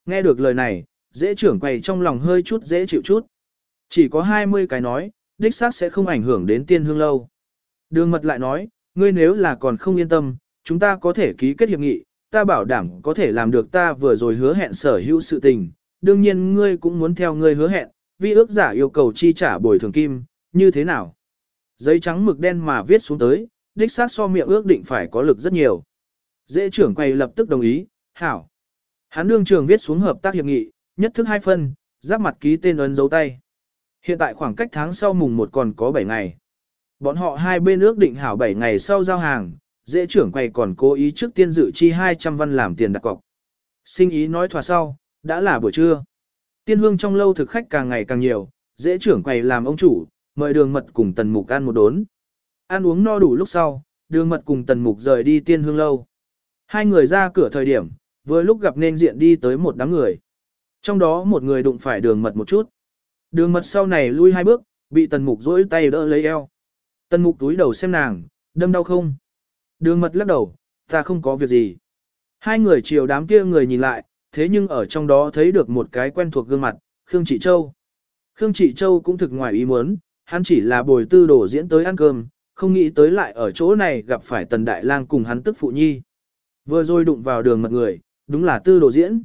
Nghe được lời này, dễ trưởng quầy trong lòng hơi chút dễ chịu chút. Chỉ có 20 cái nói, đích xác sẽ không ảnh hưởng đến tiên hương lâu. Đường mật lại nói, ngươi nếu là còn không yên tâm, chúng ta có thể ký kết hiệp nghị, ta bảo đảm có thể làm được ta vừa rồi hứa hẹn sở hữu sự tình. Đương nhiên ngươi cũng muốn theo ngươi hứa hẹn, vì ước giả yêu cầu chi trả bồi thường kim, như thế nào? Giấy trắng mực đen mà viết xuống tới, đích xác so miệng ước định phải có lực rất nhiều. Dễ trưởng quay lập tức đồng ý, hảo. Hắn đương trường viết xuống hợp tác hiệp nghị, nhất thức hai phân, giáp mặt ký tên ấn dấu tay. Hiện tại khoảng cách tháng sau mùng một còn có 7 ngày. Bọn họ hai bên ước định hảo 7 ngày sau giao hàng, dễ trưởng quay còn cố ý trước tiên dự chi 200 văn làm tiền đặt cọc. Sinh ý nói thỏa sau, đã là buổi trưa. Tiên hương trong lâu thực khách càng ngày càng nhiều, dễ trưởng quầy làm ông chủ, mời đường mật cùng tần mục ăn một đốn. Ăn uống no đủ lúc sau, đường mật cùng tần mục rời đi tiên hương lâu. Hai người ra cửa thời điểm, vừa lúc gặp nên diện đi tới một đám người. Trong đó một người đụng phải đường mật một chút. Đường mật sau này lui hai bước, bị tần mục dỗi tay đỡ lấy eo. Tần mục túi đầu xem nàng, đâm đau không? Đường mật lắc đầu, ta không có việc gì. Hai người chiều đám kia người nhìn lại, thế nhưng ở trong đó thấy được một cái quen thuộc gương mặt, Khương Trị Châu. Khương Trị Châu cũng thực ngoài ý muốn, hắn chỉ là bồi tư đổ diễn tới ăn cơm, không nghĩ tới lại ở chỗ này gặp phải tần đại lang cùng hắn tức phụ nhi. Vừa rồi đụng vào đường mật người, đúng là tư đồ diễn.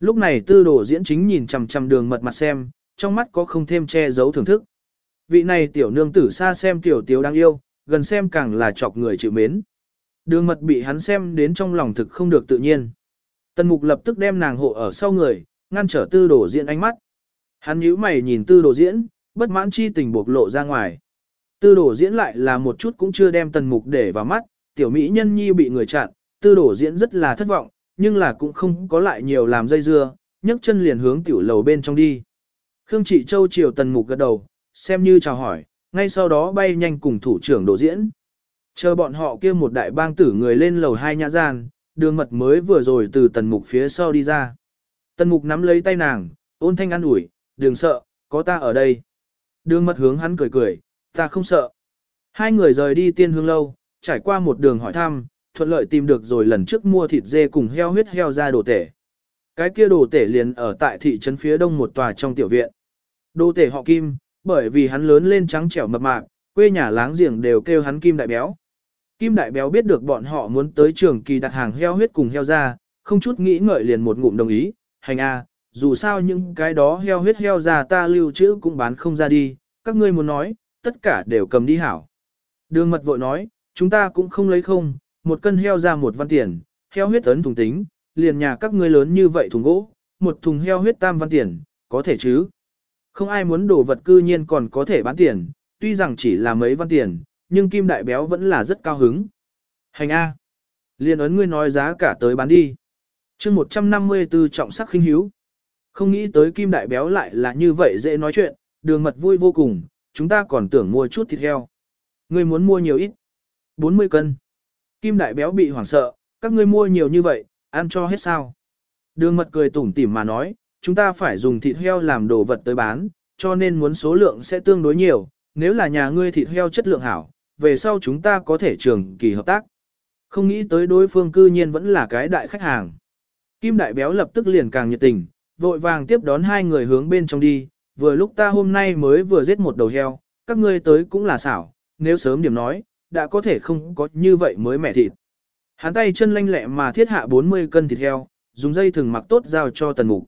Lúc này tư đồ diễn chính nhìn chằm chằm đường mật mặt xem, trong mắt có không thêm che giấu thưởng thức. Vị này tiểu nương tử xa xem tiểu tiếu đáng yêu, gần xem càng là chọc người chịu mến. Đường mật bị hắn xem đến trong lòng thực không được tự nhiên. Tần mục lập tức đem nàng hộ ở sau người, ngăn trở tư đồ diễn ánh mắt. Hắn nhíu mày nhìn tư đồ diễn, bất mãn chi tình buộc lộ ra ngoài. Tư đồ diễn lại là một chút cũng chưa đem tần mục để vào mắt, tiểu mỹ nhân nhi bị người chặn, tư đồ diễn rất là thất vọng, nhưng là cũng không có lại nhiều làm dây dưa, nhấc chân liền hướng tiểu lầu bên trong đi. Khương Trị Châu chiều tần mục gật đầu, xem như chào hỏi, ngay sau đó bay nhanh cùng thủ trưởng đổ diễn. Chờ bọn họ kia một đại bang tử người lên lầu hai nhã gian, đường mật mới vừa rồi từ tần mục phía sau đi ra. Tần mục nắm lấy tay nàng, ôn thanh an ủi, đừng sợ, có ta ở đây. Đường mật hướng hắn cười cười, ta không sợ. Hai người rời đi tiên hương lâu, trải qua một đường hỏi thăm, thuận lợi tìm được rồi lần trước mua thịt dê cùng heo huyết heo ra đồ tể. Cái kia đồ tể liền ở tại thị trấn phía đông một tòa trong tiểu viện. Đồ tể họ Kim, bởi vì hắn lớn lên trắng trẻo mập mạp, quê nhà láng giềng đều kêu hắn Kim Đại Béo. Kim Đại Béo biết được bọn họ muốn tới trường kỳ đặt hàng heo huyết cùng heo ra, không chút nghĩ ngợi liền một ngụm đồng ý, hành a, dù sao những cái đó heo huyết heo ra ta lưu trữ cũng bán không ra đi, các ngươi muốn nói, tất cả đều cầm đi hảo. Đường mật vội nói, chúng ta cũng không lấy không, một cân heo ra một văn tiền, heo huyết ấn thùng tính, liền nhà các ngươi lớn như vậy thùng gỗ, một thùng heo huyết tam văn tiền, có thể chứ. Không ai muốn đồ vật cư nhiên còn có thể bán tiền, tuy rằng chỉ là mấy văn tiền, nhưng kim đại béo vẫn là rất cao hứng. Hành A. Liên ấn ngươi nói giá cả tới bán đi. chương 154 trọng sắc khinh hiếu. Không nghĩ tới kim đại béo lại là như vậy dễ nói chuyện, đường mật vui vô cùng, chúng ta còn tưởng mua chút thịt heo. Ngươi muốn mua nhiều ít? 40 cân. Kim đại béo bị hoảng sợ, các ngươi mua nhiều như vậy, ăn cho hết sao? Đường mật cười tủm tỉm mà nói, chúng ta phải dùng thịt heo làm đồ vật tới bán, cho nên muốn số lượng sẽ tương đối nhiều, nếu là nhà ngươi thịt heo chất lượng hảo, về sau chúng ta có thể trường kỳ hợp tác. Không nghĩ tới đối phương cư nhiên vẫn là cái đại khách hàng. Kim đại béo lập tức liền càng nhiệt tình, vội vàng tiếp đón hai người hướng bên trong đi, vừa lúc ta hôm nay mới vừa giết một đầu heo, các ngươi tới cũng là xảo, nếu sớm điểm nói, đã có thể không có như vậy mới mẻ thịt. Hắn tay chân lanh lẹ mà thiết hạ 40 cân thịt heo, dùng dây thừng mặc tốt giao cho tần mục.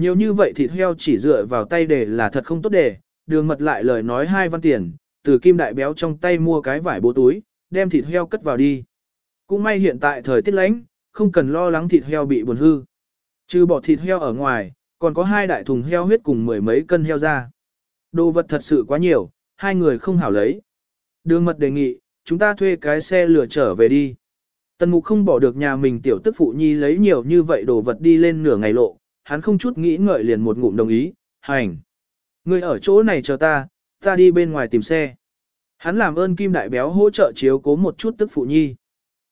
Nhiều như vậy thịt heo chỉ dựa vào tay để là thật không tốt để, đường mật lại lời nói hai văn tiền, từ kim đại béo trong tay mua cái vải bố túi, đem thịt heo cất vào đi. Cũng may hiện tại thời tiết lạnh, không cần lo lắng thịt heo bị buồn hư. Trừ bỏ thịt heo ở ngoài, còn có hai đại thùng heo huyết cùng mười mấy cân heo ra. Đồ vật thật sự quá nhiều, hai người không hảo lấy. Đường mật đề nghị, chúng ta thuê cái xe lửa trở về đi. Tần mục không bỏ được nhà mình tiểu tức phụ nhi lấy nhiều như vậy đồ vật đi lên nửa ngày lộ, hắn không chút nghĩ ngợi liền một ngụm đồng ý, hành. Người ở chỗ này chờ ta, ta đi bên ngoài tìm xe. Hắn làm ơn Kim Đại Béo hỗ trợ chiếu cố một chút tức phụ nhi.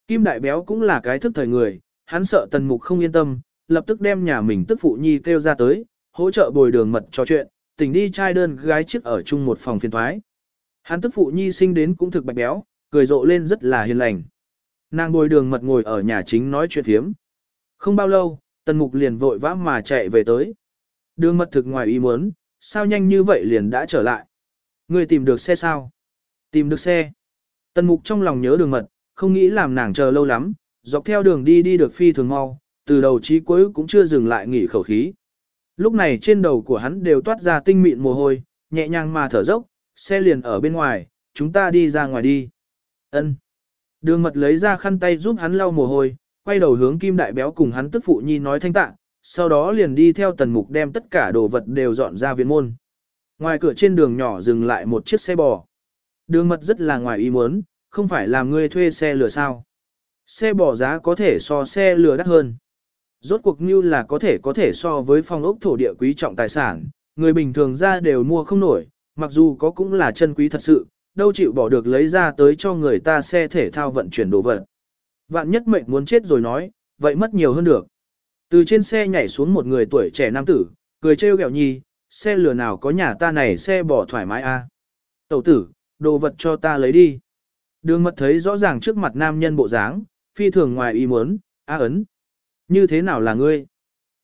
Kim Đại Béo cũng là cái thức thời người, hắn sợ Tần Mục không yên tâm, lập tức đem nhà mình tức phụ nhi kêu ra tới, hỗ trợ bồi đường mật trò chuyện, tỉnh đi trai đơn gái chiếc ở chung một phòng phiền thoái. Hắn tức phụ nhi sinh đến cũng thực bạch béo, cười rộ lên rất là hiền lành. Nàng bồi đường mật ngồi ở nhà chính nói chuyện thiếm. Không bao lâu, Tần Mục liền vội vã mà chạy về tới. Đường mật thực ngoài ý muốn, sao nhanh như vậy liền đã trở lại. Người tìm được xe sao? Tìm được xe. Tần Mục trong lòng nhớ đường mật, không nghĩ làm nàng chờ lâu lắm, dọc theo đường đi đi được phi thường mau, từ đầu chí cuối cũng chưa dừng lại nghỉ khẩu khí. Lúc này trên đầu của hắn đều toát ra tinh mịn mồ hôi, nhẹ nhàng mà thở dốc, xe liền ở bên ngoài, chúng ta đi ra ngoài đi. Ân. Đường mật lấy ra khăn tay giúp hắn lau mồ hôi, quay đầu hướng kim đại béo cùng hắn tức phụ nhi nói thanh tạ, sau đó liền đi theo tần mục đem tất cả đồ vật đều dọn ra viện môn. Ngoài cửa trên đường nhỏ dừng lại một chiếc xe bò. Đường mật rất là ngoài ý muốn, không phải làm ngươi thuê xe lửa sao. Xe bò giá có thể so xe lửa đắt hơn. Rốt cuộc như là có thể có thể so với phong ốc thổ địa quý trọng tài sản, người bình thường ra đều mua không nổi, mặc dù có cũng là chân quý thật sự, đâu chịu bỏ được lấy ra tới cho người ta xe thể thao vận chuyển đồ vật. Vạn nhất mệnh muốn chết rồi nói, vậy mất nhiều hơn được. Từ trên xe nhảy xuống một người tuổi trẻ nam tử, cười trêu ghẹo nhi, xe lừa nào có nhà ta này xe bỏ thoải mái a. À? Tẩu tử, đồ vật cho ta lấy đi. Đường mật thấy rõ ràng trước mặt nam nhân bộ dáng, phi thường ngoài ý muốn, a ấn. Như thế nào là ngươi?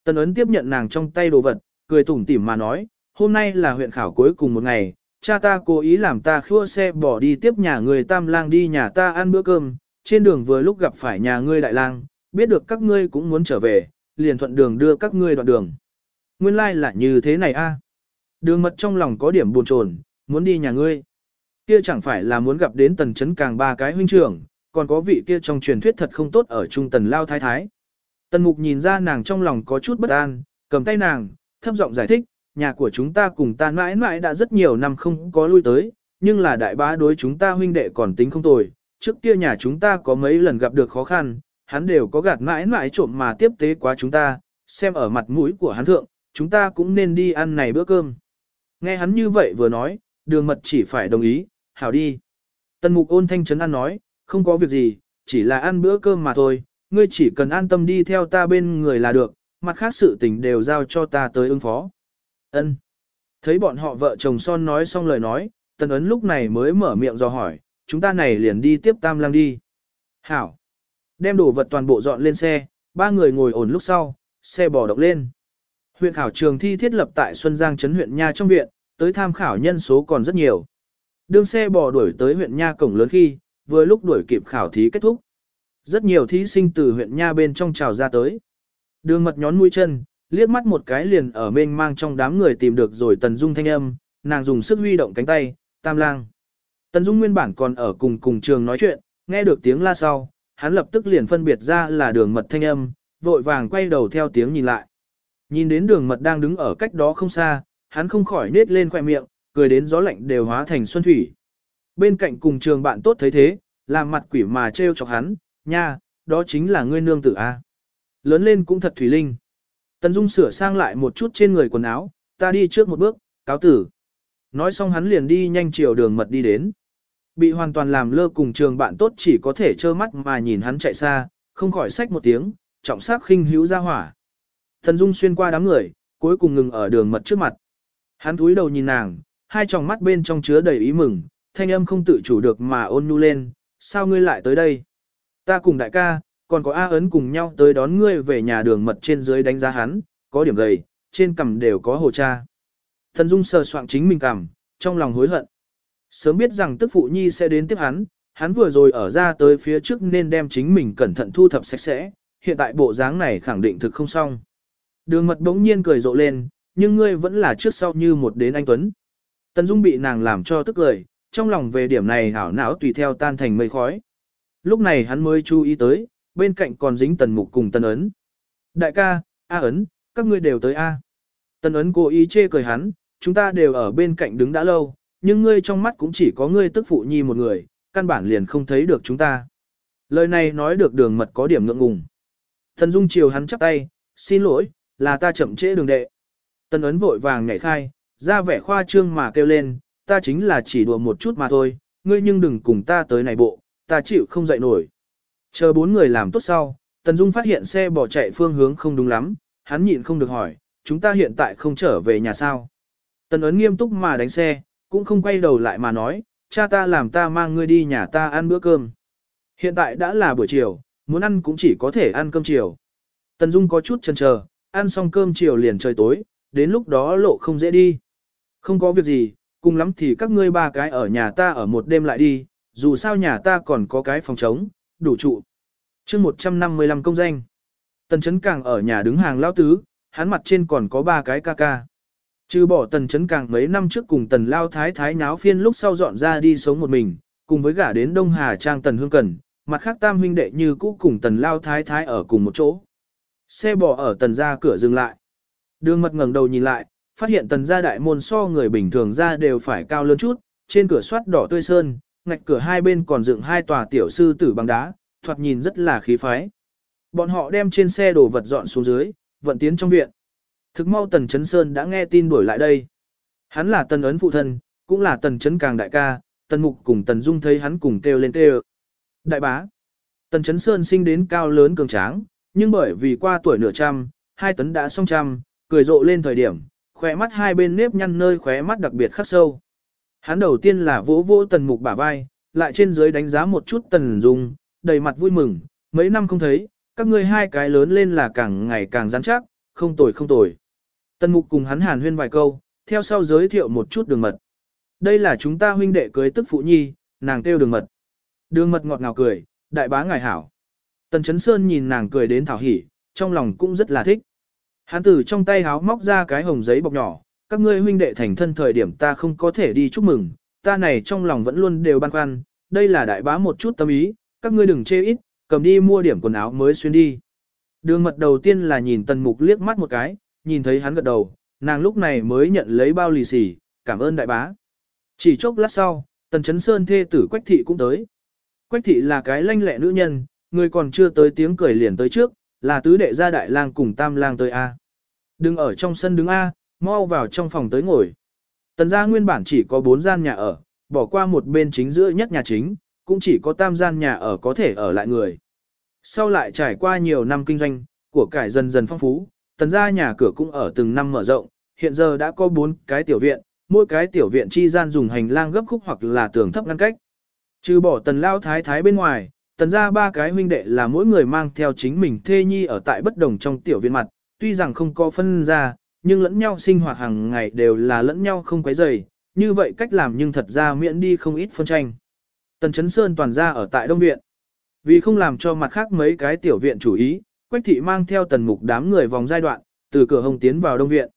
Tần ấn tiếp nhận nàng trong tay đồ vật, cười tủm tỉm mà nói, hôm nay là huyện khảo cuối cùng một ngày, cha ta cố ý làm ta khua xe bỏ đi tiếp nhà người tam lang đi nhà ta ăn bữa cơm, trên đường vừa lúc gặp phải nhà ngươi đại lang, biết được các ngươi cũng muốn trở về, liền thuận đường đưa các ngươi đoạn đường. Nguyên lai like là như thế này a. À? Đường mật trong lòng có điểm buồn chồn, muốn đi nhà ngươi. Kia chẳng phải là muốn gặp đến tần chấn càng ba cái huynh trưởng, còn có vị kia trong truyền thuyết thật không tốt ở trung tần lao thái thái. Tần mục nhìn ra nàng trong lòng có chút bất an, cầm tay nàng, thấp giọng giải thích, nhà của chúng ta cùng ta mãi mãi đã rất nhiều năm không có lui tới, nhưng là đại bá đối chúng ta huynh đệ còn tính không tồi, trước kia nhà chúng ta có mấy lần gặp được khó khăn, hắn đều có gạt mãi mãi trộm mà tiếp tế quá chúng ta, xem ở mặt mũi của hắn thượng, chúng ta cũng nên đi ăn này bữa cơm. Nghe hắn như vậy vừa nói, đường mật chỉ phải đồng ý, hảo đi. Tần mục ôn thanh trấn ăn nói, không có việc gì, chỉ là ăn bữa cơm mà thôi, ngươi chỉ cần an tâm đi theo ta bên người là được, mặt khác sự tình đều giao cho ta tới ứng phó. Ân. Thấy bọn họ vợ chồng son nói xong lời nói, tần ấn lúc này mới mở miệng do hỏi, chúng ta này liền đi tiếp tam lang đi. Hảo. Đem đồ vật toàn bộ dọn lên xe, ba người ngồi ổn lúc sau, xe bò động lên. Huyện khảo trường thi thiết lập tại Xuân Giang trấn huyện Nha trong viện, tới tham khảo nhân số còn rất nhiều. đường xe bò đuổi tới huyện Nha cổng lớn khi, vừa lúc đuổi kịp khảo thí kết thúc. Rất nhiều thí sinh từ huyện Nha bên trong trào ra tới. Đường mật nhón mũi chân, liếc mắt một cái liền ở mênh mang trong đám người tìm được rồi Tần Dung thanh âm, nàng dùng sức huy động cánh tay, tam lang. Tần Dung nguyên bản còn ở cùng cùng trường nói chuyện, nghe được tiếng la sau, hắn lập tức liền phân biệt ra là đường mật thanh âm, vội vàng quay đầu theo tiếng nhìn lại. Nhìn đến đường mật đang đứng ở cách đó không xa, hắn không khỏi nết lên khoẻ miệng, cười đến gió lạnh đều hóa thành xuân thủy. Bên cạnh cùng trường bạn tốt thấy thế, làm mặt quỷ mà trêu chọc hắn, nha, đó chính là ngươi nương tử a. Lớn lên cũng thật thủy linh. Tần Dung sửa sang lại một chút trên người quần áo, ta đi trước một bước, cáo tử. Nói xong hắn liền đi nhanh chiều đường mật đi đến. Bị hoàn toàn làm lơ cùng trường bạn tốt chỉ có thể trơ mắt mà nhìn hắn chạy xa, không khỏi sách một tiếng, trọng sắc khinh hữu ra hỏa. thần Dung xuyên qua đám người, cuối cùng ngừng ở đường mật trước mặt. Hắn cúi đầu nhìn nàng, hai tròng mắt bên trong chứa đầy ý mừng, thanh âm không tự chủ được mà ôn nhu lên, sao ngươi lại tới đây? Ta cùng đại ca, còn có A ấn cùng nhau tới đón ngươi về nhà đường mật trên dưới đánh giá hắn, có điểm gầy, trên cằm đều có hồ cha. Thần Dung sờ soạn chính mình cằm, trong lòng hối hận. Sớm biết rằng tức phụ nhi sẽ đến tiếp hắn, hắn vừa rồi ở ra tới phía trước nên đem chính mình cẩn thận thu thập sạch sẽ, hiện tại bộ dáng này khẳng định thực không xong. Đường mật bỗng nhiên cười rộ lên, nhưng ngươi vẫn là trước sau như một đến anh Tuấn. Tần Dung bị nàng làm cho tức cười, trong lòng về điểm này hảo não tùy theo tan thành mây khói. Lúc này hắn mới chú ý tới, bên cạnh còn dính tần mục cùng tần ấn. Đại ca, A ấn, các ngươi đều tới A. Tần ấn cố ý chê cười hắn, chúng ta đều ở bên cạnh đứng đã lâu, nhưng ngươi trong mắt cũng chỉ có ngươi tức phụ nhi một người, căn bản liền không thấy được chúng ta. Lời này nói được đường mật có điểm ngượng ngùng. Thần Dung chiều hắn chắp tay, xin lỗi, là ta chậm trễ đường đệ. Tần ấn vội vàng nhảy khai, ra vẻ khoa trương mà kêu lên, ta chính là chỉ đùa một chút mà thôi, ngươi nhưng đừng cùng ta tới này bộ, ta chịu không dậy nổi. Chờ bốn người làm tốt sau, Tần Dung phát hiện xe bỏ chạy phương hướng không đúng lắm, hắn nhịn không được hỏi, chúng ta hiện tại không trở về nhà sao. Tần ấn nghiêm túc mà đánh xe, cũng không quay đầu lại mà nói, cha ta làm ta mang ngươi đi nhà ta ăn bữa cơm. Hiện tại đã là buổi chiều, muốn ăn cũng chỉ có thể ăn cơm chiều. Tần Dung có chút chần chờ, ăn xong cơm chiều liền trời tối, đến lúc đó lộ không dễ đi. Không có việc gì, cùng lắm thì các ngươi ba cái ở nhà ta ở một đêm lại đi, dù sao nhà ta còn có cái phòng trống, đủ trụ. chương 155 công danh. Tần Chấn Càng ở nhà đứng hàng lao tứ, hắn mặt trên còn có ba cái ca ca. Trừ bỏ Tần Chấn Càng mấy năm trước cùng Tần Lao Thái Thái nháo phiên lúc sau dọn ra đi sống một mình, cùng với gả đến Đông Hà Trang Tần Hương Cần, mặt khác tam huynh đệ như cũ cùng Tần Lao Thái Thái ở cùng một chỗ. Xe bò ở Tần ra cửa dừng lại. Đường mật ngẩng đầu nhìn lại, phát hiện Tần gia đại môn so người bình thường ra đều phải cao lớn chút, trên cửa soát đỏ tươi sơn, ngạch cửa hai bên còn dựng hai tòa tiểu sư tử bằng đá, thoạt nhìn rất là khí phái. Bọn họ đem trên xe đồ vật dọn xuống dưới, vận tiến trong viện. Thực mau Tần Chấn Sơn đã nghe tin đuổi lại đây. Hắn là Tần Ấn phụ thân, cũng là Tần Chấn Càng đại ca, Tần Mục cùng Tần Dung thấy hắn cùng kêu lên kêu. Đại bá. Tần Chấn Sơn sinh đến cao lớn cường tráng, nhưng bởi vì qua tuổi nửa trăm, hai tấn đã song trăm, cười rộ lên thời điểm, khóe mắt hai bên nếp nhăn nơi khóe mắt đặc biệt khắc sâu. Hắn đầu tiên là vỗ vỗ Tần Mục bả vai, lại trên dưới đánh giá một chút Tần Dung, đầy mặt vui mừng, mấy năm không thấy, các ngươi hai cái lớn lên là càng ngày càng rắn chắc, không tồi không tồi. Tần Mục cùng hắn hàn huyên vài câu, theo sau giới thiệu một chút đường mật. Đây là chúng ta huynh đệ cưới tức phụ nhi, nàng kêu đường mật. Đường mật ngọt ngào cười, đại bá ngài hảo. Tần Chấn Sơn nhìn nàng cười đến thảo hỉ, trong lòng cũng rất là thích. Hắn từ trong tay háo móc ra cái hồng giấy bọc nhỏ, các ngươi huynh đệ thành thân thời điểm ta không có thể đi chúc mừng, ta này trong lòng vẫn luôn đều băn khoăn, đây là đại bá một chút tâm ý, các ngươi đừng chê ít, cầm đi mua điểm quần áo mới xuyên đi. Đường mật đầu tiên là nhìn tần mục liếc mắt một cái, nhìn thấy hắn gật đầu, nàng lúc này mới nhận lấy bao lì xì, cảm ơn đại bá. Chỉ chốc lát sau, tần chấn sơn thê tử Quách Thị cũng tới. Quách Thị là cái lanh lẹ nữ nhân, người còn chưa tới tiếng cười liền tới trước, là tứ đệ gia đại lang cùng tam lang tới A. Đừng ở trong sân đứng A, mau vào trong phòng tới ngồi. Tần gia nguyên bản chỉ có bốn gian nhà ở, bỏ qua một bên chính giữa nhất nhà chính, cũng chỉ có tam gian nhà ở có thể ở lại người. Sau lại trải qua nhiều năm kinh doanh, của cải dần dần phong phú, tần gia nhà cửa cũng ở từng năm mở rộng, hiện giờ đã có bốn cái tiểu viện, mỗi cái tiểu viện chi gian dùng hành lang gấp khúc hoặc là tường thấp ngăn cách. Trừ bỏ tần lao thái thái bên ngoài, tần gia ba cái huynh đệ là mỗi người mang theo chính mình thê nhi ở tại bất đồng trong tiểu viện mặt, tuy rằng không có phân ra, nhưng lẫn nhau sinh hoạt hàng ngày đều là lẫn nhau không quấy rầy, như vậy cách làm nhưng thật ra miễn đi không ít phân tranh. Tần Chấn Sơn toàn ra ở tại Đông Viện. Vì không làm cho mặt khác mấy cái tiểu viện chủ ý, Quách Thị mang theo tần mục đám người vòng giai đoạn, từ cửa hồng tiến vào Đông Viện.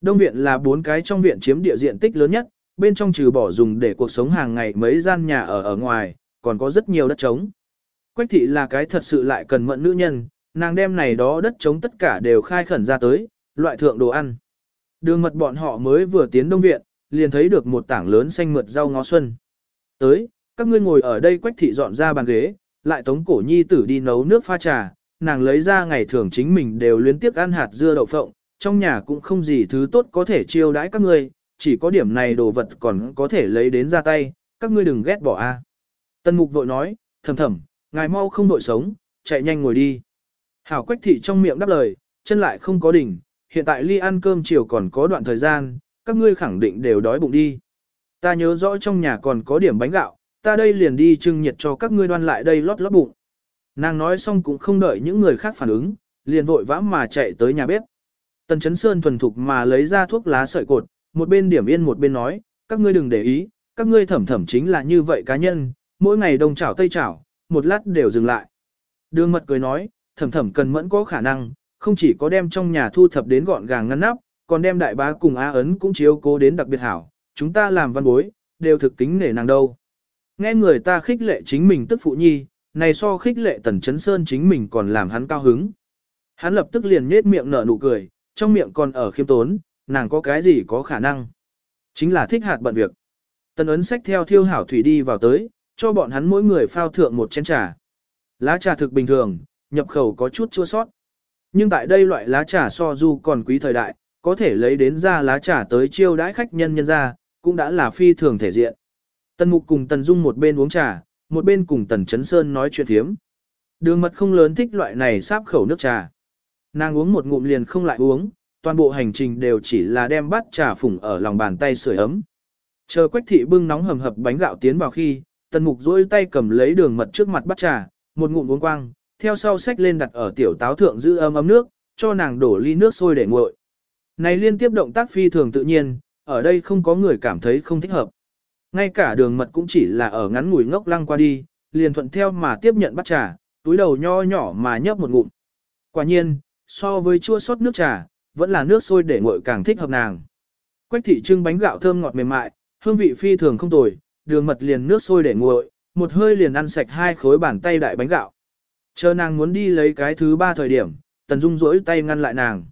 Đông Viện là bốn cái trong viện chiếm địa diện tích lớn nhất, bên trong trừ bỏ dùng để cuộc sống hàng ngày mấy gian nhà ở ở ngoài, còn có rất nhiều đất trống. Quách Thị là cái thật sự lại cần mận nữ nhân, nàng đem này đó đất trống tất cả đều khai khẩn ra tới, loại thượng đồ ăn. Đường mật bọn họ mới vừa tiến Đông Viện, liền thấy được một tảng lớn xanh mượt rau ngó xuân. Tới, các ngươi ngồi ở đây quách thị dọn ra bàn ghế, lại tống cổ nhi tử đi nấu nước pha trà, nàng lấy ra ngày thường chính mình đều luyến tiếc ăn hạt dưa đậu phộng, trong nhà cũng không gì thứ tốt có thể chiêu đãi các ngươi, chỉ có điểm này đồ vật còn có thể lấy đến ra tay, các ngươi đừng ghét bỏ a. Tân mục vội nói, thầm thầm, ngài mau không đội sống, chạy nhanh ngồi đi. Hảo quách thị trong miệng đáp lời, chân lại không có đỉnh, hiện tại ly ăn cơm chiều còn có đoạn thời gian, các ngươi khẳng định đều đói bụng đi. Ta nhớ rõ trong nhà còn có điểm bánh gạo, ta đây liền đi trưng nhiệt cho các ngươi đoan lại đây lót lót bụng. Nàng nói xong cũng không đợi những người khác phản ứng, liền vội vã mà chạy tới nhà bếp. Tần Chấn Sơn thuần thục mà lấy ra thuốc lá sợi cột, một bên điểm yên một bên nói, các ngươi đừng để ý, các ngươi thẩm thẩm chính là như vậy cá nhân, mỗi ngày đông chảo tây chảo, một lát đều dừng lại. Đường mật cười nói, thẩm thẩm cần mẫn có khả năng, không chỉ có đem trong nhà thu thập đến gọn gàng ngăn nắp, còn đem đại bá cùng A ấn cũng chiếu cố đến đặc biệt hảo, chúng ta làm văn bối, đều thực kính nể nàng đâu. Nghe người ta khích lệ chính mình tức phụ nhi, này so khích lệ tần chấn sơn chính mình còn làm hắn cao hứng. Hắn lập tức liền nhết miệng nở nụ cười, trong miệng còn ở khiêm tốn, nàng có cái gì có khả năng. Chính là thích hạt bận việc. Tần ấn sách theo thiêu hảo thủy đi vào tới, cho bọn hắn mỗi người phao thượng một chén trà. Lá trà thực bình thường, nhập khẩu có chút chua sót. Nhưng tại đây loại lá trà so du còn quý thời đại, có thể lấy đến ra lá trà tới chiêu đãi khách nhân nhân ra, cũng đã là phi thường thể diện. Tần Mục cùng Tần Dung một bên uống trà, một bên cùng Tần Chấn Sơn nói chuyện thiếm. Đường mật không lớn thích loại này sáp khẩu nước trà. Nàng uống một ngụm liền không lại uống, toàn bộ hành trình đều chỉ là đem bát trà phủng ở lòng bàn tay sưởi ấm. Chờ Quách thị bưng nóng hầm hập bánh gạo tiến vào khi, Tần Mục duỗi tay cầm lấy đường mật trước mặt bát trà, một ngụm uống quang, theo sau sách lên đặt ở tiểu táo thượng giữ ấm ấm nước, cho nàng đổ ly nước sôi để nguội. Này liên tiếp động tác phi thường tự nhiên, ở đây không có người cảm thấy không thích hợp. Ngay cả đường mật cũng chỉ là ở ngắn ngủi ngốc lăng qua đi, liền thuận theo mà tiếp nhận bắt trà, túi đầu nho nhỏ mà nhấp một ngụm. Quả nhiên, so với chua sót nước trà, vẫn là nước sôi để nguội càng thích hợp nàng. Quách thị trưng bánh gạo thơm ngọt mềm mại, hương vị phi thường không tồi, đường mật liền nước sôi để nguội, một hơi liền ăn sạch hai khối bàn tay đại bánh gạo. Chờ nàng muốn đi lấy cái thứ ba thời điểm, Tần Dung rỗi tay ngăn lại nàng.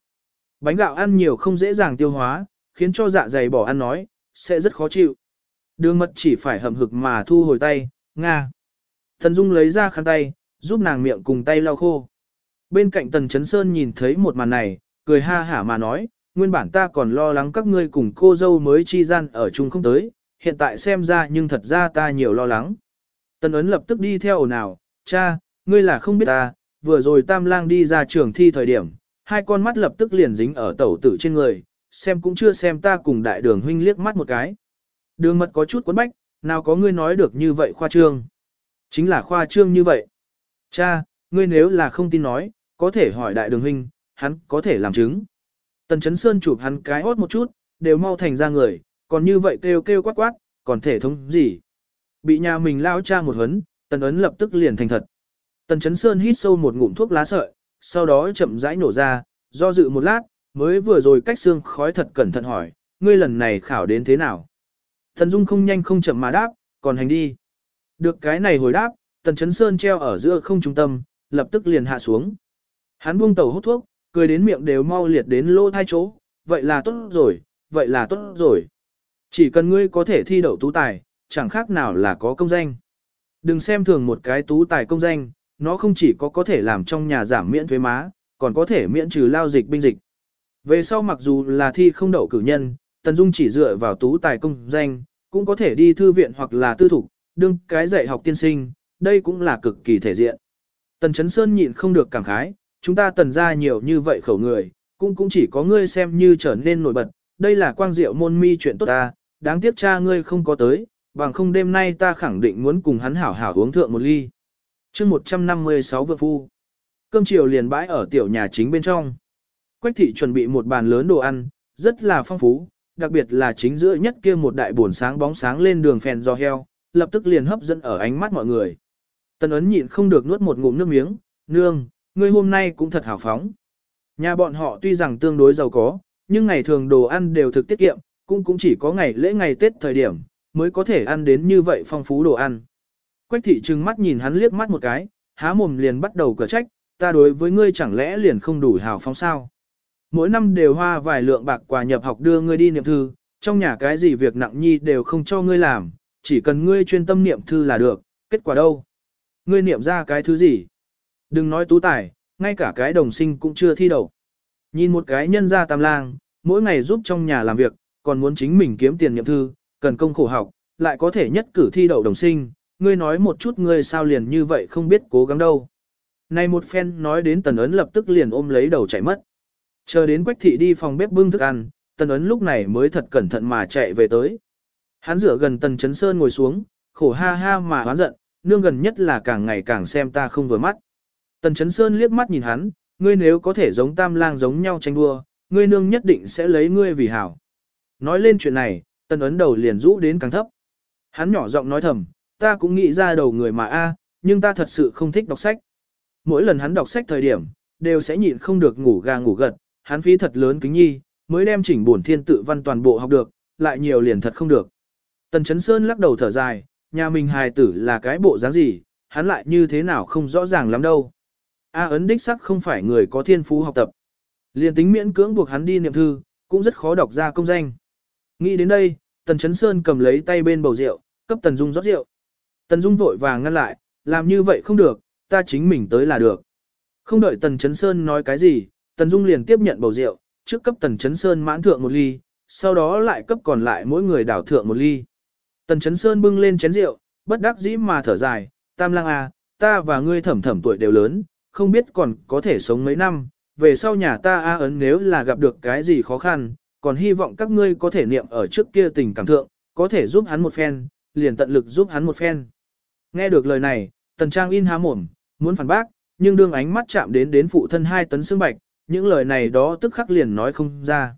Bánh gạo ăn nhiều không dễ dàng tiêu hóa, khiến cho dạ dày bỏ ăn nói, sẽ rất khó chịu. Đường mật chỉ phải hầm hực mà thu hồi tay, nga. thần Dung lấy ra khăn tay, giúp nàng miệng cùng tay lau khô. Bên cạnh Tần Chấn Sơn nhìn thấy một màn này, cười ha hả mà nói, nguyên bản ta còn lo lắng các ngươi cùng cô dâu mới chi gian ở chung không tới, hiện tại xem ra nhưng thật ra ta nhiều lo lắng. Tần ấn lập tức đi theo ồn ào, cha, ngươi là không biết ta, vừa rồi tam lang đi ra trường thi thời điểm, hai con mắt lập tức liền dính ở tẩu tử trên người, xem cũng chưa xem ta cùng đại đường huynh liếc mắt một cái. Đường mật có chút quấn bách, nào có ngươi nói được như vậy khoa trương. Chính là khoa trương như vậy. Cha, ngươi nếu là không tin nói, có thể hỏi đại đường huynh, hắn có thể làm chứng. Tần Chấn Sơn chụp hắn cái hót một chút, đều mau thành ra người, còn như vậy kêu kêu quát quát, còn thể thống gì. Bị nhà mình lao cha một hấn, tần ấn lập tức liền thành thật. Tần Chấn Sơn hít sâu một ngụm thuốc lá sợi, sau đó chậm rãi nổ ra, do dự một lát, mới vừa rồi cách xương khói thật cẩn thận hỏi, ngươi lần này khảo đến thế nào? Tần Dung không nhanh không chậm mà đáp, còn hành đi. Được cái này hồi đáp, Tần Chấn Sơn treo ở giữa không trung tâm, lập tức liền hạ xuống. Hắn buông tàu hút thuốc, cười đến miệng đều mau liệt đến lô thai chỗ, vậy là tốt rồi, vậy là tốt rồi. Chỉ cần ngươi có thể thi đậu tú tài, chẳng khác nào là có công danh. Đừng xem thường một cái tú tài công danh, nó không chỉ có có thể làm trong nhà giảm miễn thuế má, còn có thể miễn trừ lao dịch binh dịch. Về sau mặc dù là thi không đậu cử nhân, Tần Dung chỉ dựa vào tú tài công danh, cũng có thể đi thư viện hoặc là tư thục, đương cái dạy học tiên sinh, đây cũng là cực kỳ thể diện. Tần Chấn Sơn nhịn không được cảm khái, chúng ta tần ra nhiều như vậy khẩu người, cũng cũng chỉ có ngươi xem như trở nên nổi bật, đây là quang diệu môn mi chuyện tốt ta, đáng tiếc cha ngươi không có tới, bằng không đêm nay ta khẳng định muốn cùng hắn hảo hảo uống thượng một ly. chương 156 vợ phu. Cơm chiều liền bãi ở tiểu nhà chính bên trong. Quách thị chuẩn bị một bàn lớn đồ ăn, rất là phong phú, đặc biệt là chính giữa nhất kia một đại buồn sáng bóng sáng lên đường phèn do heo, lập tức liền hấp dẫn ở ánh mắt mọi người. Tần ấn nhịn không được nuốt một ngụm nước miếng, nương, ngươi hôm nay cũng thật hào phóng. Nhà bọn họ tuy rằng tương đối giàu có, nhưng ngày thường đồ ăn đều thực tiết kiệm, cũng cũng chỉ có ngày lễ ngày Tết thời điểm, mới có thể ăn đến như vậy phong phú đồ ăn. Quách thị trừng mắt nhìn hắn liếc mắt một cái, há mồm liền bắt đầu cửa trách, ta đối với ngươi chẳng lẽ liền không đủ hào phóng sao. Mỗi năm đều hoa vài lượng bạc quà nhập học đưa ngươi đi niệm thư, trong nhà cái gì việc nặng nhi đều không cho ngươi làm, chỉ cần ngươi chuyên tâm niệm thư là được, kết quả đâu? Ngươi niệm ra cái thứ gì? Đừng nói tú tài, ngay cả cái đồng sinh cũng chưa thi đậu. Nhìn một cái nhân gia tam lang, mỗi ngày giúp trong nhà làm việc, còn muốn chính mình kiếm tiền niệm thư, cần công khổ học, lại có thể nhất cử thi đậu đồng sinh, ngươi nói một chút ngươi sao liền như vậy không biết cố gắng đâu. Này một phen nói đến tần ấn lập tức liền ôm lấy đầu chạy mất. Chờ đến quách thị đi phòng bếp bưng thức ăn, tần ấn lúc này mới thật cẩn thận mà chạy về tới. Hắn rửa gần tần chấn sơn ngồi xuống, khổ ha ha mà hoán giận, nương gần nhất là càng ngày càng xem ta không vừa mắt. Tần chấn sơn liếc mắt nhìn hắn, ngươi nếu có thể giống tam lang giống nhau tranh đua, ngươi nương nhất định sẽ lấy ngươi vì hảo. Nói lên chuyện này, tần ấn đầu liền rũ đến càng thấp. Hắn nhỏ giọng nói thầm, ta cũng nghĩ ra đầu người mà a, nhưng ta thật sự không thích đọc sách. Mỗi lần hắn đọc sách thời điểm, đều sẽ nhịn không được ngủ gà ngủ gật, hắn phí thật lớn kính nhi, mới đem chỉnh bổn thiên tự văn toàn bộ học được, lại nhiều liền thật không được. Tần Chấn Sơn lắc đầu thở dài, nhà mình hài tử là cái bộ dáng gì, hắn lại như thế nào không rõ ràng lắm đâu. A ấn đích sắc không phải người có thiên phú học tập. Liền tính miễn cưỡng buộc hắn đi niệm thư, cũng rất khó đọc ra công danh. Nghĩ đến đây, Tần Chấn Sơn cầm lấy tay bên bầu rượu, cấp Tần Dung rót rượu. Tần Dung vội vàng ngăn lại, làm như vậy không được, ta chính mình tới là được. Không đợi Tần Chấn Sơn nói cái gì, Tần Dung liền tiếp nhận bầu rượu, trước cấp Tần Chấn Sơn mãn thượng một ly, sau đó lại cấp còn lại mỗi người đảo thượng một ly. Tần Chấn Sơn bưng lên chén rượu, bất đắc dĩ mà thở dài, tam lang à, ta và ngươi thẩm thẩm tuổi đều lớn, không biết còn có thể sống mấy năm, về sau nhà ta A ấn nếu là gặp được cái gì khó khăn, còn hy vọng các ngươi có thể niệm ở trước kia tình cảm thượng, có thể giúp hắn một phen, liền tận lực giúp hắn một phen. Nghe được lời này, Tần Trang in há mồm, muốn phản bác, nhưng đương ánh mắt chạm đến đến phụ thân hai tấn xương bạch, những lời này đó tức khắc liền nói không ra.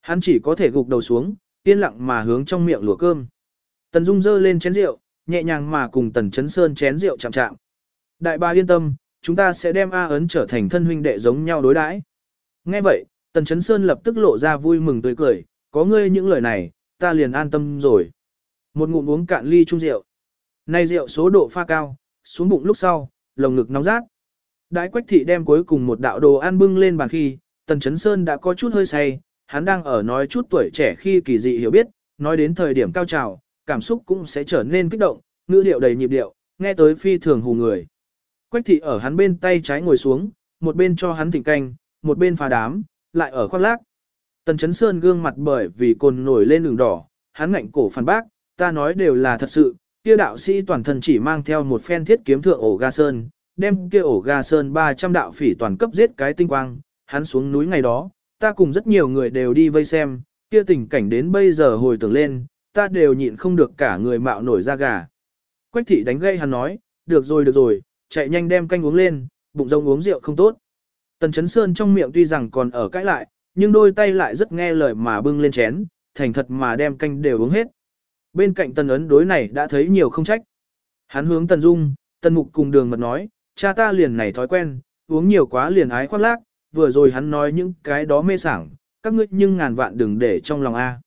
Hắn chỉ có thể gục đầu xuống, yên lặng mà hướng trong miệng lùa cơm. Tần Dung dơ lên chén rượu, nhẹ nhàng mà cùng Tần Chấn Sơn chén rượu chạm chạm. Đại ba yên tâm, chúng ta sẽ đem A ấn trở thành thân huynh đệ giống nhau đối đãi. Nghe vậy, Tần Chấn Sơn lập tức lộ ra vui mừng tươi cười, có ngươi những lời này, ta liền an tâm rồi. Một ngụm uống cạn ly chung rượu. Nay rượu số độ pha cao, xuống bụng lúc sau, lồng ngực nóng rát. Đại quách thị đem cuối cùng một đạo đồ ăn bưng lên bàn khi, Tần Chấn Sơn đã có chút hơi say, hắn đang ở nói chút tuổi trẻ khi kỳ dị hiểu biết, nói đến thời điểm cao trào, cảm xúc cũng sẽ trở nên kích động, ngữ điệu đầy nhịp điệu, nghe tới phi thường hù người. Quách thị ở hắn bên tay trái ngồi xuống, một bên cho hắn thỉnh canh, một bên phá đám, lại ở khoác lác. Tần Chấn Sơn gương mặt bởi vì cồn nổi lên đường đỏ, hắn ngạnh cổ phản bác, ta nói đều là thật sự, kia đạo sĩ toàn thân chỉ mang theo một phen thiết kiếm thượng ổ ga sơn, đem kia ổ gà sơn 300 đạo phỉ toàn cấp giết cái tinh quang, hắn xuống núi ngày đó, ta cùng rất nhiều người đều đi vây xem, kia tình cảnh đến bây giờ hồi tưởng lên, ta đều nhịn không được cả người mạo nổi da gà. Quách thị đánh gây hắn nói, được rồi được rồi, chạy nhanh đem canh uống lên, bụng rông uống rượu không tốt. Tần Chấn Sơn trong miệng tuy rằng còn ở cãi lại, nhưng đôi tay lại rất nghe lời mà bưng lên chén, thành thật mà đem canh đều uống hết. Bên cạnh Tần Ấn đối này đã thấy nhiều không trách. Hắn hướng Tần Dung, Tần Mục cùng đường mật nói, cha ta liền này thói quen, uống nhiều quá liền ái khoác lác, vừa rồi hắn nói những cái đó mê sảng, các ngươi nhưng ngàn vạn đừng để trong lòng A.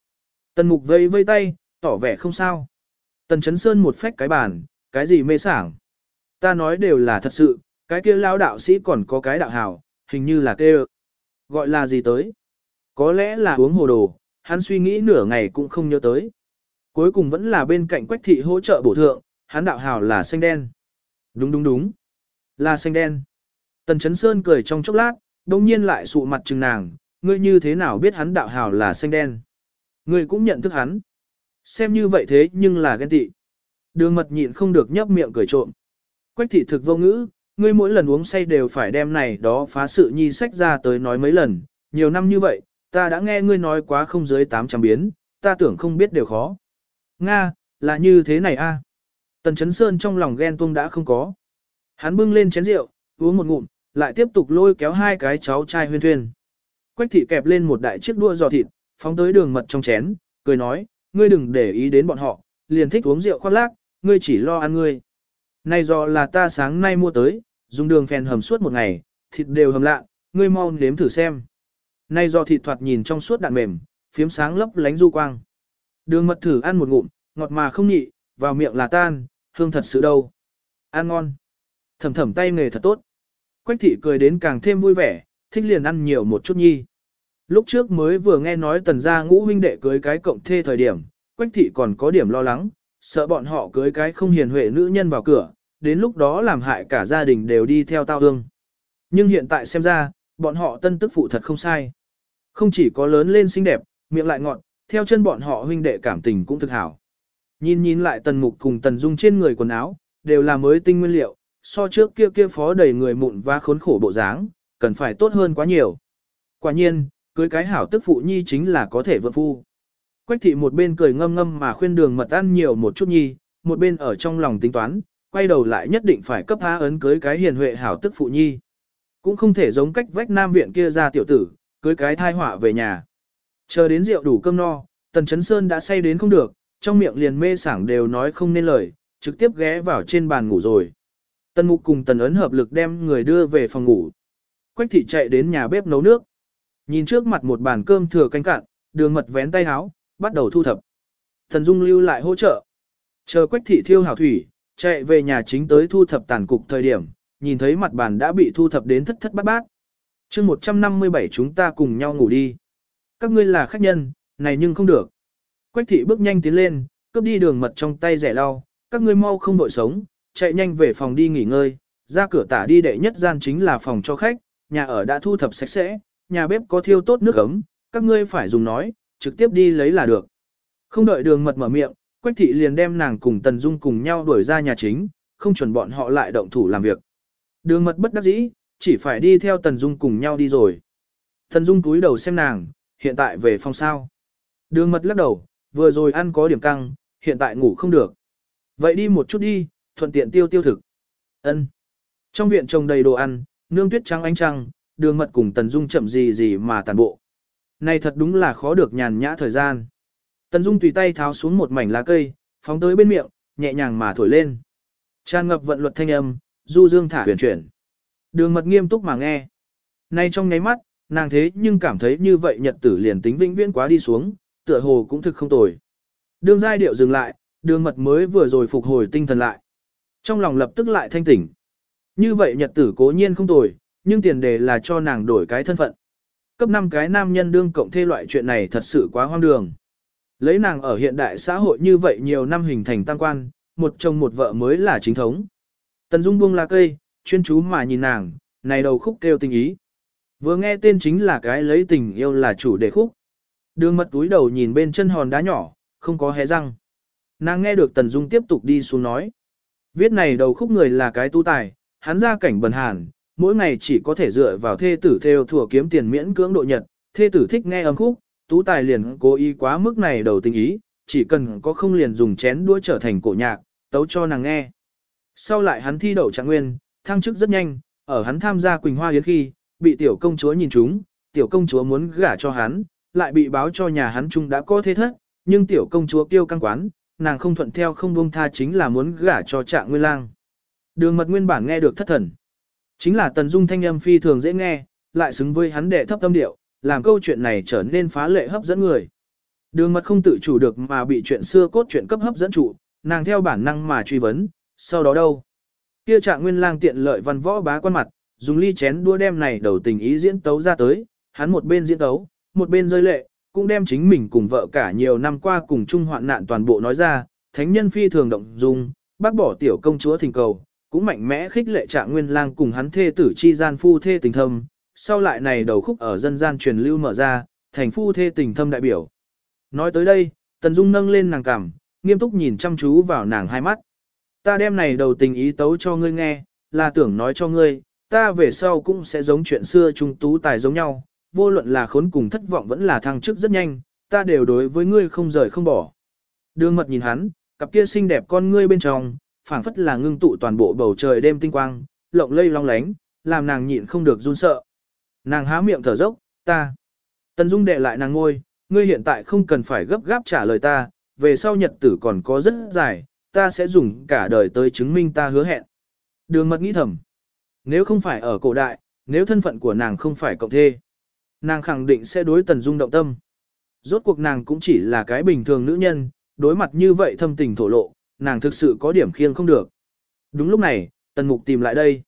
Tần Mục vây vây tay, tỏ vẻ không sao. Tần Chấn Sơn một phách cái bàn, cái gì mê sảng. Ta nói đều là thật sự, cái kia lao đạo sĩ còn có cái đạo hào, hình như là kêu. Gọi là gì tới? Có lẽ là uống hồ đồ, hắn suy nghĩ nửa ngày cũng không nhớ tới. Cuối cùng vẫn là bên cạnh quách thị hỗ trợ bổ thượng, hắn đạo hào là xanh đen. Đúng đúng đúng. Là xanh đen. Tần Chấn Sơn cười trong chốc lát, đồng nhiên lại sụ mặt trừng nàng, ngươi như thế nào biết hắn đạo hào là xanh đen. Ngươi cũng nhận thức hắn. Xem như vậy thế nhưng là ghen tị. Đường mật nhịn không được nhấp miệng cười trộm. Quách thị thực vô ngữ, ngươi mỗi lần uống say đều phải đem này đó phá sự nhi sách ra tới nói mấy lần, nhiều năm như vậy, ta đã nghe ngươi nói quá không dưới 800 biến, ta tưởng không biết đều khó. Nga, là như thế này a. Tần Chấn Sơn trong lòng ghen tuông đã không có. Hắn bưng lên chén rượu, uống một ngụm, lại tiếp tục lôi kéo hai cái cháu trai huyên thuyên. Quách thị kẹp lên một đại chiếc đua giò thịt, phóng tới đường mật trong chén, cười nói, ngươi đừng để ý đến bọn họ, liền thích uống rượu khoác lác, ngươi chỉ lo ăn ngươi. Này giò là ta sáng nay mua tới, dùng đường phèn hầm suốt một ngày, thịt đều hầm lạ, ngươi mau nếm thử xem. Này giò thịt thoạt nhìn trong suốt đạn mềm, phiếm sáng lấp lánh du quang. Đường mật thử ăn một ngụm, ngọt mà không nhị, vào miệng là tan, hương thật sự đâu. Ăn ngon. Thầm thầm tay nghề thật tốt. Quách thị cười đến càng thêm vui vẻ, thích liền ăn nhiều một chút nhi. Lúc trước mới vừa nghe nói tần gia ngũ huynh đệ cưới cái cộng thê thời điểm, Quách thị còn có điểm lo lắng, sợ bọn họ cưới cái không hiền huệ nữ nhân vào cửa, đến lúc đó làm hại cả gia đình đều đi theo tao hương. Nhưng hiện tại xem ra, bọn họ tân tức phụ thật không sai. Không chỉ có lớn lên xinh đẹp, miệng lại ngọn, theo chân bọn họ huynh đệ cảm tình cũng thực hảo. Nhìn nhìn lại tần mục cùng tần dung trên người quần áo, đều là mới tinh nguyên liệu, so trước kia kia phó đầy người mụn và khốn khổ bộ dáng, cần phải tốt hơn quá nhiều. Quả nhiên, cưới cái hảo tức phụ nhi chính là có thể vượng phu. Quách thị một bên cười ngâm ngâm mà khuyên đường mật ăn nhiều một chút nhi, một bên ở trong lòng tính toán, quay đầu lại nhất định phải cấp há ấn cưới cái hiền huệ hảo tức phụ nhi. Cũng không thể giống cách vách nam viện kia ra tiểu tử, cưới cái thai họa về nhà. Chờ đến rượu đủ cơm no, Tần Chấn Sơn đã say đến không được, trong miệng liền mê sảng đều nói không nên lời, trực tiếp ghé vào trên bàn ngủ rồi. Tần Mục cùng Tần Ấn hợp lực đem người đưa về phòng ngủ. Quách thị chạy đến nhà bếp nấu nước. Nhìn trước mặt một bàn cơm thừa canh cạn, đường mật vén tay áo, bắt đầu thu thập. Thần Dung lưu lại hỗ trợ. Chờ Quách thị thiêu hảo thủy, chạy về nhà chính tới thu thập tàn cục thời điểm, nhìn thấy mặt bàn đã bị thu thập đến thất thất bát bát. chương 157 chúng ta cùng nhau ngủ đi. Các ngươi là khách nhân, này nhưng không được. Quách thị bước nhanh tiến lên, cướp đi đường mật trong tay rẻ lau, các ngươi mau không đội sống, chạy nhanh về phòng đi nghỉ ngơi, ra cửa tả đi đệ nhất gian chính là phòng cho khách, nhà ở đã thu thập sạch sẽ, nhà bếp có thiêu tốt nước ấm, các ngươi phải dùng nói, trực tiếp đi lấy là được. Không đợi đường mật mở miệng, Quách thị liền đem nàng cùng Tần Dung cùng nhau đuổi ra nhà chính, không chuẩn bọn họ lại động thủ làm việc. Đường mật bất đắc dĩ, chỉ phải đi theo Tần Dung cùng nhau đi rồi. Tần Dung túi đầu xem nàng, hiện tại về phòng sao. Đường mật lắc đầu, vừa rồi ăn có điểm căng, hiện tại ngủ không được. Vậy đi một chút đi, thuận tiện tiêu tiêu thực. Ân. Trong viện trồng đầy đồ ăn, nương tuyết trắng ánh trăng, đường mật cùng Tần Dung chậm gì gì mà tàn bộ. Này thật đúng là khó được nhàn nhã thời gian. Tần Dung tùy tay tháo xuống một mảnh lá cây, phóng tới bên miệng, nhẹ nhàng mà thổi lên. Tràn ngập vận luật thanh âm, du dương thả huyền chuyển. Đường mật nghiêm túc mà nghe. Nay trong nháy mắt, nàng thế nhưng cảm thấy như vậy nhật tử liền tính vĩnh viễn quá đi xuống, tựa hồ cũng thực không tồi. Đường giai điệu dừng lại, đường mật mới vừa rồi phục hồi tinh thần lại. Trong lòng lập tức lại thanh tỉnh. Như vậy nhật tử cố nhiên không tồi, nhưng tiền đề là cho nàng đổi cái thân phận. Cấp 5 cái nam nhân đương cộng thê loại chuyện này thật sự quá hoang đường. Lấy nàng ở hiện đại xã hội như vậy nhiều năm hình thành tăng quan, một chồng một vợ mới là chính thống. Tần Dung buông lá cây, chuyên chú mà nhìn nàng, này đầu khúc kêu tình ý. Vừa nghe tên chính là cái lấy tình yêu là chủ đề khúc. Đường mật túi đầu nhìn bên chân hòn đá nhỏ, không có hé răng. Nàng nghe được Tần Dung tiếp tục đi xuống nói. Viết này đầu khúc người là cái tu tài, hắn ra cảnh bần hàn, mỗi ngày chỉ có thể dựa vào thê tử theo thủa kiếm tiền miễn cưỡng độ nhật, thê tử thích nghe âm khúc, tú tài liền cố ý quá mức này đầu tình ý, chỉ cần có không liền dùng chén đũa trở thành cổ nhạc, tấu cho nàng nghe. Sau lại hắn thi đậu trạng nguyên, thăng chức rất nhanh, ở hắn tham gia Quỳnh Hoa Yến khi, bị tiểu công chúa nhìn trúng, tiểu công chúa muốn gả cho hắn, lại bị báo cho nhà hắn chung đã có thế thất, nhưng tiểu công chúa kêu căng quán, nàng không thuận theo không buông tha chính là muốn gả cho trạng nguyên lang. Đường mật nguyên bản nghe được thất thần. Chính là tần dung thanh âm phi thường dễ nghe, lại xứng với hắn đệ thấp tâm điệu, làm câu chuyện này trở nên phá lệ hấp dẫn người. Đường mật không tự chủ được mà bị chuyện xưa cốt chuyện cấp hấp dẫn trụ, nàng theo bản năng mà truy vấn, sau đó đâu? Kia trạng nguyên lang tiện lợi văn võ bá quan mặt, dùng ly chén đua đem này đầu tình ý diễn tấu ra tới, hắn một bên diễn tấu, một bên rơi lệ, cũng đem chính mình cùng vợ cả nhiều năm qua cùng chung hoạn nạn toàn bộ nói ra, thánh nhân phi thường động dung, bác bỏ tiểu công chúa thỉnh cầu, cũng mạnh mẽ khích lệ trạng nguyên lang cùng hắn thê tử chi gian phu thê tình thâm, sau lại này đầu khúc ở dân gian truyền lưu mở ra, thành phu thê tình thâm đại biểu. Nói tới đây, Tần Dung nâng lên nàng cằm, nghiêm túc nhìn chăm chú vào nàng hai mắt. Ta đem này đầu tình ý tấu cho ngươi nghe, là tưởng nói cho ngươi, ta về sau cũng sẽ giống chuyện xưa trung tú tài giống nhau, vô luận là khốn cùng thất vọng vẫn là thăng chức rất nhanh, ta đều đối với ngươi không rời không bỏ. Đường mật nhìn hắn, cặp kia xinh đẹp con ngươi bên trong, phảng phất là ngưng tụ toàn bộ bầu trời đêm tinh quang, lộng lây long lánh, làm nàng nhịn không được run sợ. Nàng há miệng thở dốc, ta. Tần Dung đệ lại nàng ngôi, ngươi hiện tại không cần phải gấp gáp trả lời ta, về sau nhật tử còn có rất dài, ta sẽ dùng cả đời tới chứng minh ta hứa hẹn. Đường mật nghĩ thầm. Nếu không phải ở cổ đại, nếu thân phận của nàng không phải cộng thê, nàng khẳng định sẽ đối Tần Dung động tâm. Rốt cuộc nàng cũng chỉ là cái bình thường nữ nhân, đối mặt như vậy thâm tình thổ lộ, nàng thực sự có điểm khiêng không được. Đúng lúc này, Tần Mục tìm lại đây.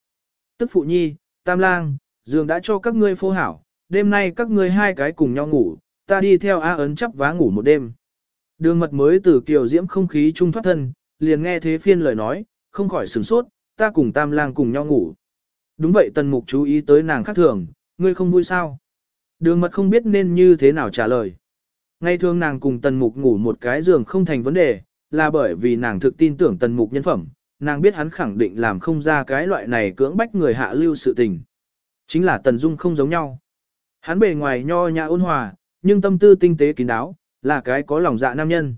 Tức Phụ Nhi, Tam Lang, giường đã cho các ngươi phô hảo, đêm nay các ngươi hai cái cùng nhau ngủ, ta đi theo A ấn chắp vá ngủ một đêm. Đường mật mới từ kiều diễm không khí trung thoát thân, liền nghe thế phiên lời nói, không khỏi sửng sốt, ta cùng Tam Lang cùng nhau ngủ. Đúng vậy Tần Mục chú ý tới nàng khác thường, ngươi không vui sao? Đường mật không biết nên như thế nào trả lời. Ngay thường nàng cùng Tần Mục ngủ một cái giường không thành vấn đề, là bởi vì nàng thực tin tưởng Tần Mục nhân phẩm, nàng biết hắn khẳng định làm không ra cái loại này cưỡng bách người hạ lưu sự tình. Chính là Tần Dung không giống nhau. Hắn bề ngoài nho nhã ôn hòa, nhưng tâm tư tinh tế kín đáo, là cái có lòng dạ nam nhân.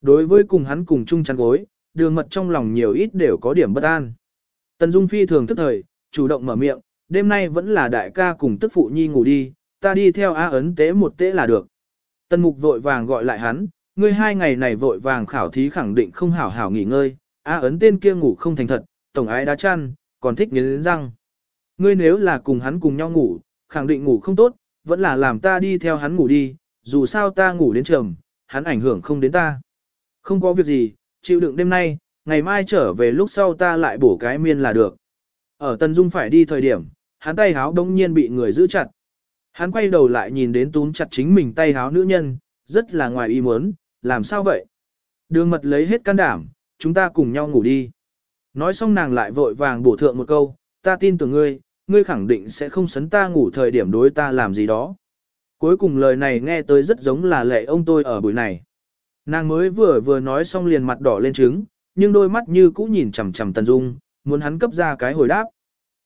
Đối với cùng hắn cùng chung chăn gối, đường mật trong lòng nhiều ít đều có điểm bất an. Tần Dung phi thường thức thời, chủ động mở miệng, đêm nay vẫn là đại ca cùng tức phụ nhi ngủ đi, ta đi theo A ấn tế một tế là được. Tần Mục vội vàng gọi lại hắn, ngươi hai ngày này vội vàng khảo thí khẳng định không hảo hảo nghỉ ngơi, A ấn tên kia ngủ không thành thật, tổng ái đá chăn, còn thích nghiến răng. Ngươi nếu là cùng hắn cùng nhau ngủ, khẳng định ngủ không tốt, vẫn là làm ta đi theo hắn ngủ đi, dù sao ta ngủ đến trầm, hắn ảnh hưởng không đến ta. Không có việc gì, chịu đựng đêm nay, ngày mai trở về lúc sau ta lại bổ cái miên là được. Ở Tân Dung phải đi thời điểm, hắn tay háo đông nhiên bị người giữ chặt. Hắn quay đầu lại nhìn đến túm chặt chính mình tay háo nữ nhân, rất là ngoài ý muốn, làm sao vậy? Đường mật lấy hết can đảm, chúng ta cùng nhau ngủ đi. Nói xong nàng lại vội vàng bổ thượng một câu, ta tin tưởng ngươi, ngươi khẳng định sẽ không sấn ta ngủ thời điểm đối ta làm gì đó. Cuối cùng lời này nghe tới rất giống là lệ ông tôi ở buổi này. Nàng mới vừa vừa nói xong liền mặt đỏ lên trứng, nhưng đôi mắt như cũ nhìn chằm chằm Tần Dung, muốn hắn cấp ra cái hồi đáp.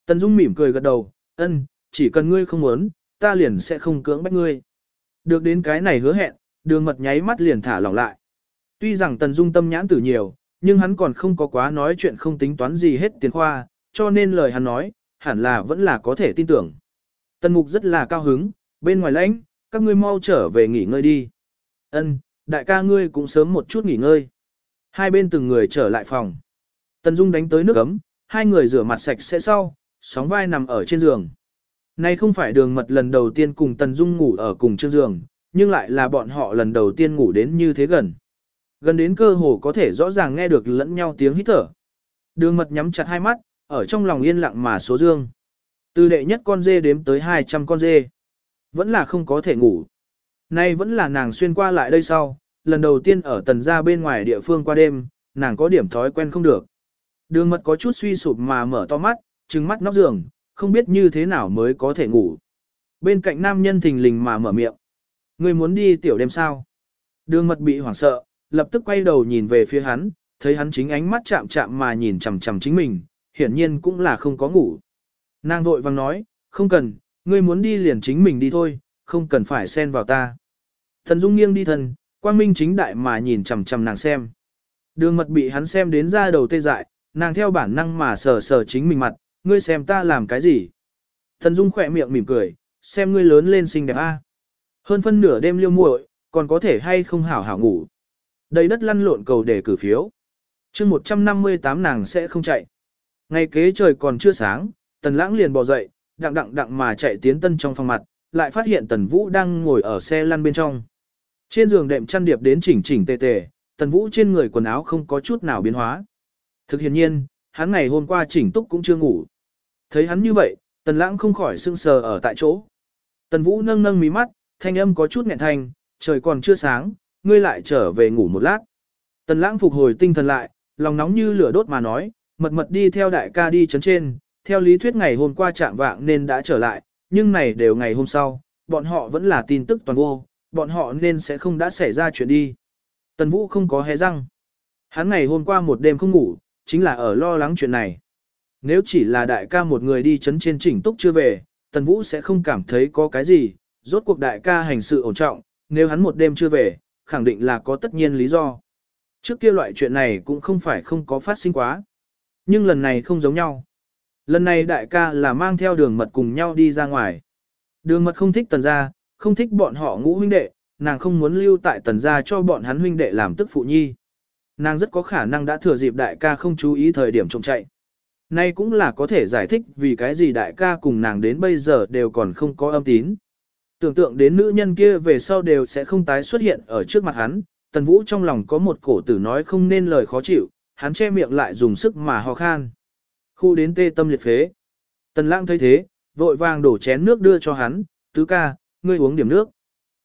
Tần Dung mỉm cười gật đầu, ân, chỉ cần ngươi không muốn, ta liền sẽ không cưỡng bách ngươi. Được đến cái này hứa hẹn, đường mật nháy mắt liền thả lỏng lại. Tuy rằng Tần Dung tâm nhãn tử nhiều, nhưng hắn còn không có quá nói chuyện không tính toán gì hết tiền khoa, cho nên lời hắn nói, hẳn là vẫn là có thể tin tưởng. Tần Mục rất là cao hứng, bên ngoài lãnh, các ngươi mau trở về nghỉ ngơi đi. Ân, đại ca ngươi cũng sớm một chút nghỉ ngơi. Hai bên từng người trở lại phòng. Tần Dung đánh tới nước ấm, hai người rửa mặt sạch sẽ sau, sóng vai nằm ở trên giường. Này không phải đường mật lần đầu tiên cùng Tần Dung ngủ ở cùng trên giường, nhưng lại là bọn họ lần đầu tiên ngủ đến như thế gần. Gần đến cơ hồ có thể rõ ràng nghe được lẫn nhau tiếng hít thở. Đường mật nhắm chặt hai mắt, ở trong lòng yên lặng mà số dương. Từ đệ nhất con dê đếm tới 200 con dê. Vẫn là không có thể ngủ. Nay vẫn là nàng xuyên qua lại đây sau, lần đầu tiên ở tần gia bên ngoài địa phương qua đêm, nàng có điểm thói quen không được. Đường mật có chút suy sụp mà mở to mắt, trừng mắt nóc giường, không biết như thế nào mới có thể ngủ. Bên cạnh nam nhân thình lình mà mở miệng. Người muốn đi tiểu đêm sao? Đường mật bị hoảng sợ, lập tức quay đầu nhìn về phía hắn, thấy hắn chính ánh mắt chạm chạm mà nhìn chằm chằm chính mình, hiển nhiên cũng là không có ngủ. Nàng vội vàng nói, không cần, ngươi muốn đi liền chính mình đi thôi, không cần phải xen vào ta. Thần Dung nghiêng đi thần, quang minh chính đại mà nhìn chằm chằm nàng xem. Đường mật bị hắn xem đến ra đầu tê dại, nàng theo bản năng mà sờ sờ chính mình mặt, ngươi xem ta làm cái gì. Thần Dung khỏe miệng mỉm cười, xem ngươi lớn lên xinh đẹp a. Hơn phân nửa đêm liêu muội, còn có thể hay không hảo hảo ngủ. Đầy đất lăn lộn cầu để cử phiếu. chương 158 nàng sẽ không chạy. Ngày kế trời còn chưa sáng, tần lãng liền bò dậy, đặng đặng đặng mà chạy tiến tân trong phòng mặt, lại phát hiện tần vũ đang ngồi ở xe lăn bên trong. Trên giường đệm chăn điệp đến chỉnh chỉnh tề tề, tần vũ trên người quần áo không có chút nào biến hóa. Thực hiện nhiên, hắn ngày hôm qua chỉnh túc cũng chưa ngủ. Thấy hắn như vậy, tần lãng không khỏi sưng sờ ở tại chỗ. Tần vũ nâng nâng mí mắt, thanh âm có chút nghẹn thanh, trời còn chưa sáng, ngươi lại trở về ngủ một lát. Tần lãng phục hồi tinh thần lại, lòng nóng như lửa đốt mà nói, mật mật đi theo đại ca đi chấn trên, theo lý thuyết ngày hôm qua chạm vạng nên đã trở lại, nhưng này đều ngày hôm sau, bọn họ vẫn là tin tức toàn vô, bọn họ nên sẽ không đã xảy ra chuyện đi. Tần Vũ không có hé răng. Hắn ngày hôm qua một đêm không ngủ, chính là ở lo lắng chuyện này. Nếu chỉ là đại ca một người đi chấn trên chỉnh túc chưa về, Tần Vũ sẽ không cảm thấy có cái gì, rốt cuộc đại ca hành sự ổn trọng, nếu hắn một đêm chưa về, khẳng định là có tất nhiên lý do. Trước kia loại chuyện này cũng không phải không có phát sinh quá. Nhưng lần này không giống nhau. Lần này đại ca là mang theo đường mật cùng nhau đi ra ngoài. Đường mật không thích tần gia, không thích bọn họ ngũ huynh đệ, nàng không muốn lưu tại tần gia cho bọn hắn huynh đệ làm tức phụ nhi. Nàng rất có khả năng đã thừa dịp đại ca không chú ý thời điểm trộm chạy. Nay cũng là có thể giải thích vì cái gì đại ca cùng nàng đến bây giờ đều còn không có âm tín. Tưởng tượng đến nữ nhân kia về sau đều sẽ không tái xuất hiện ở trước mặt hắn, tần vũ trong lòng có một cổ tử nói không nên lời khó chịu, hắn che miệng lại dùng sức mà ho khan. Khu đến tê tâm liệt phế. Tần lãng thấy thế, vội vàng đổ chén nước đưa cho hắn, tứ ca, ngươi uống điểm nước.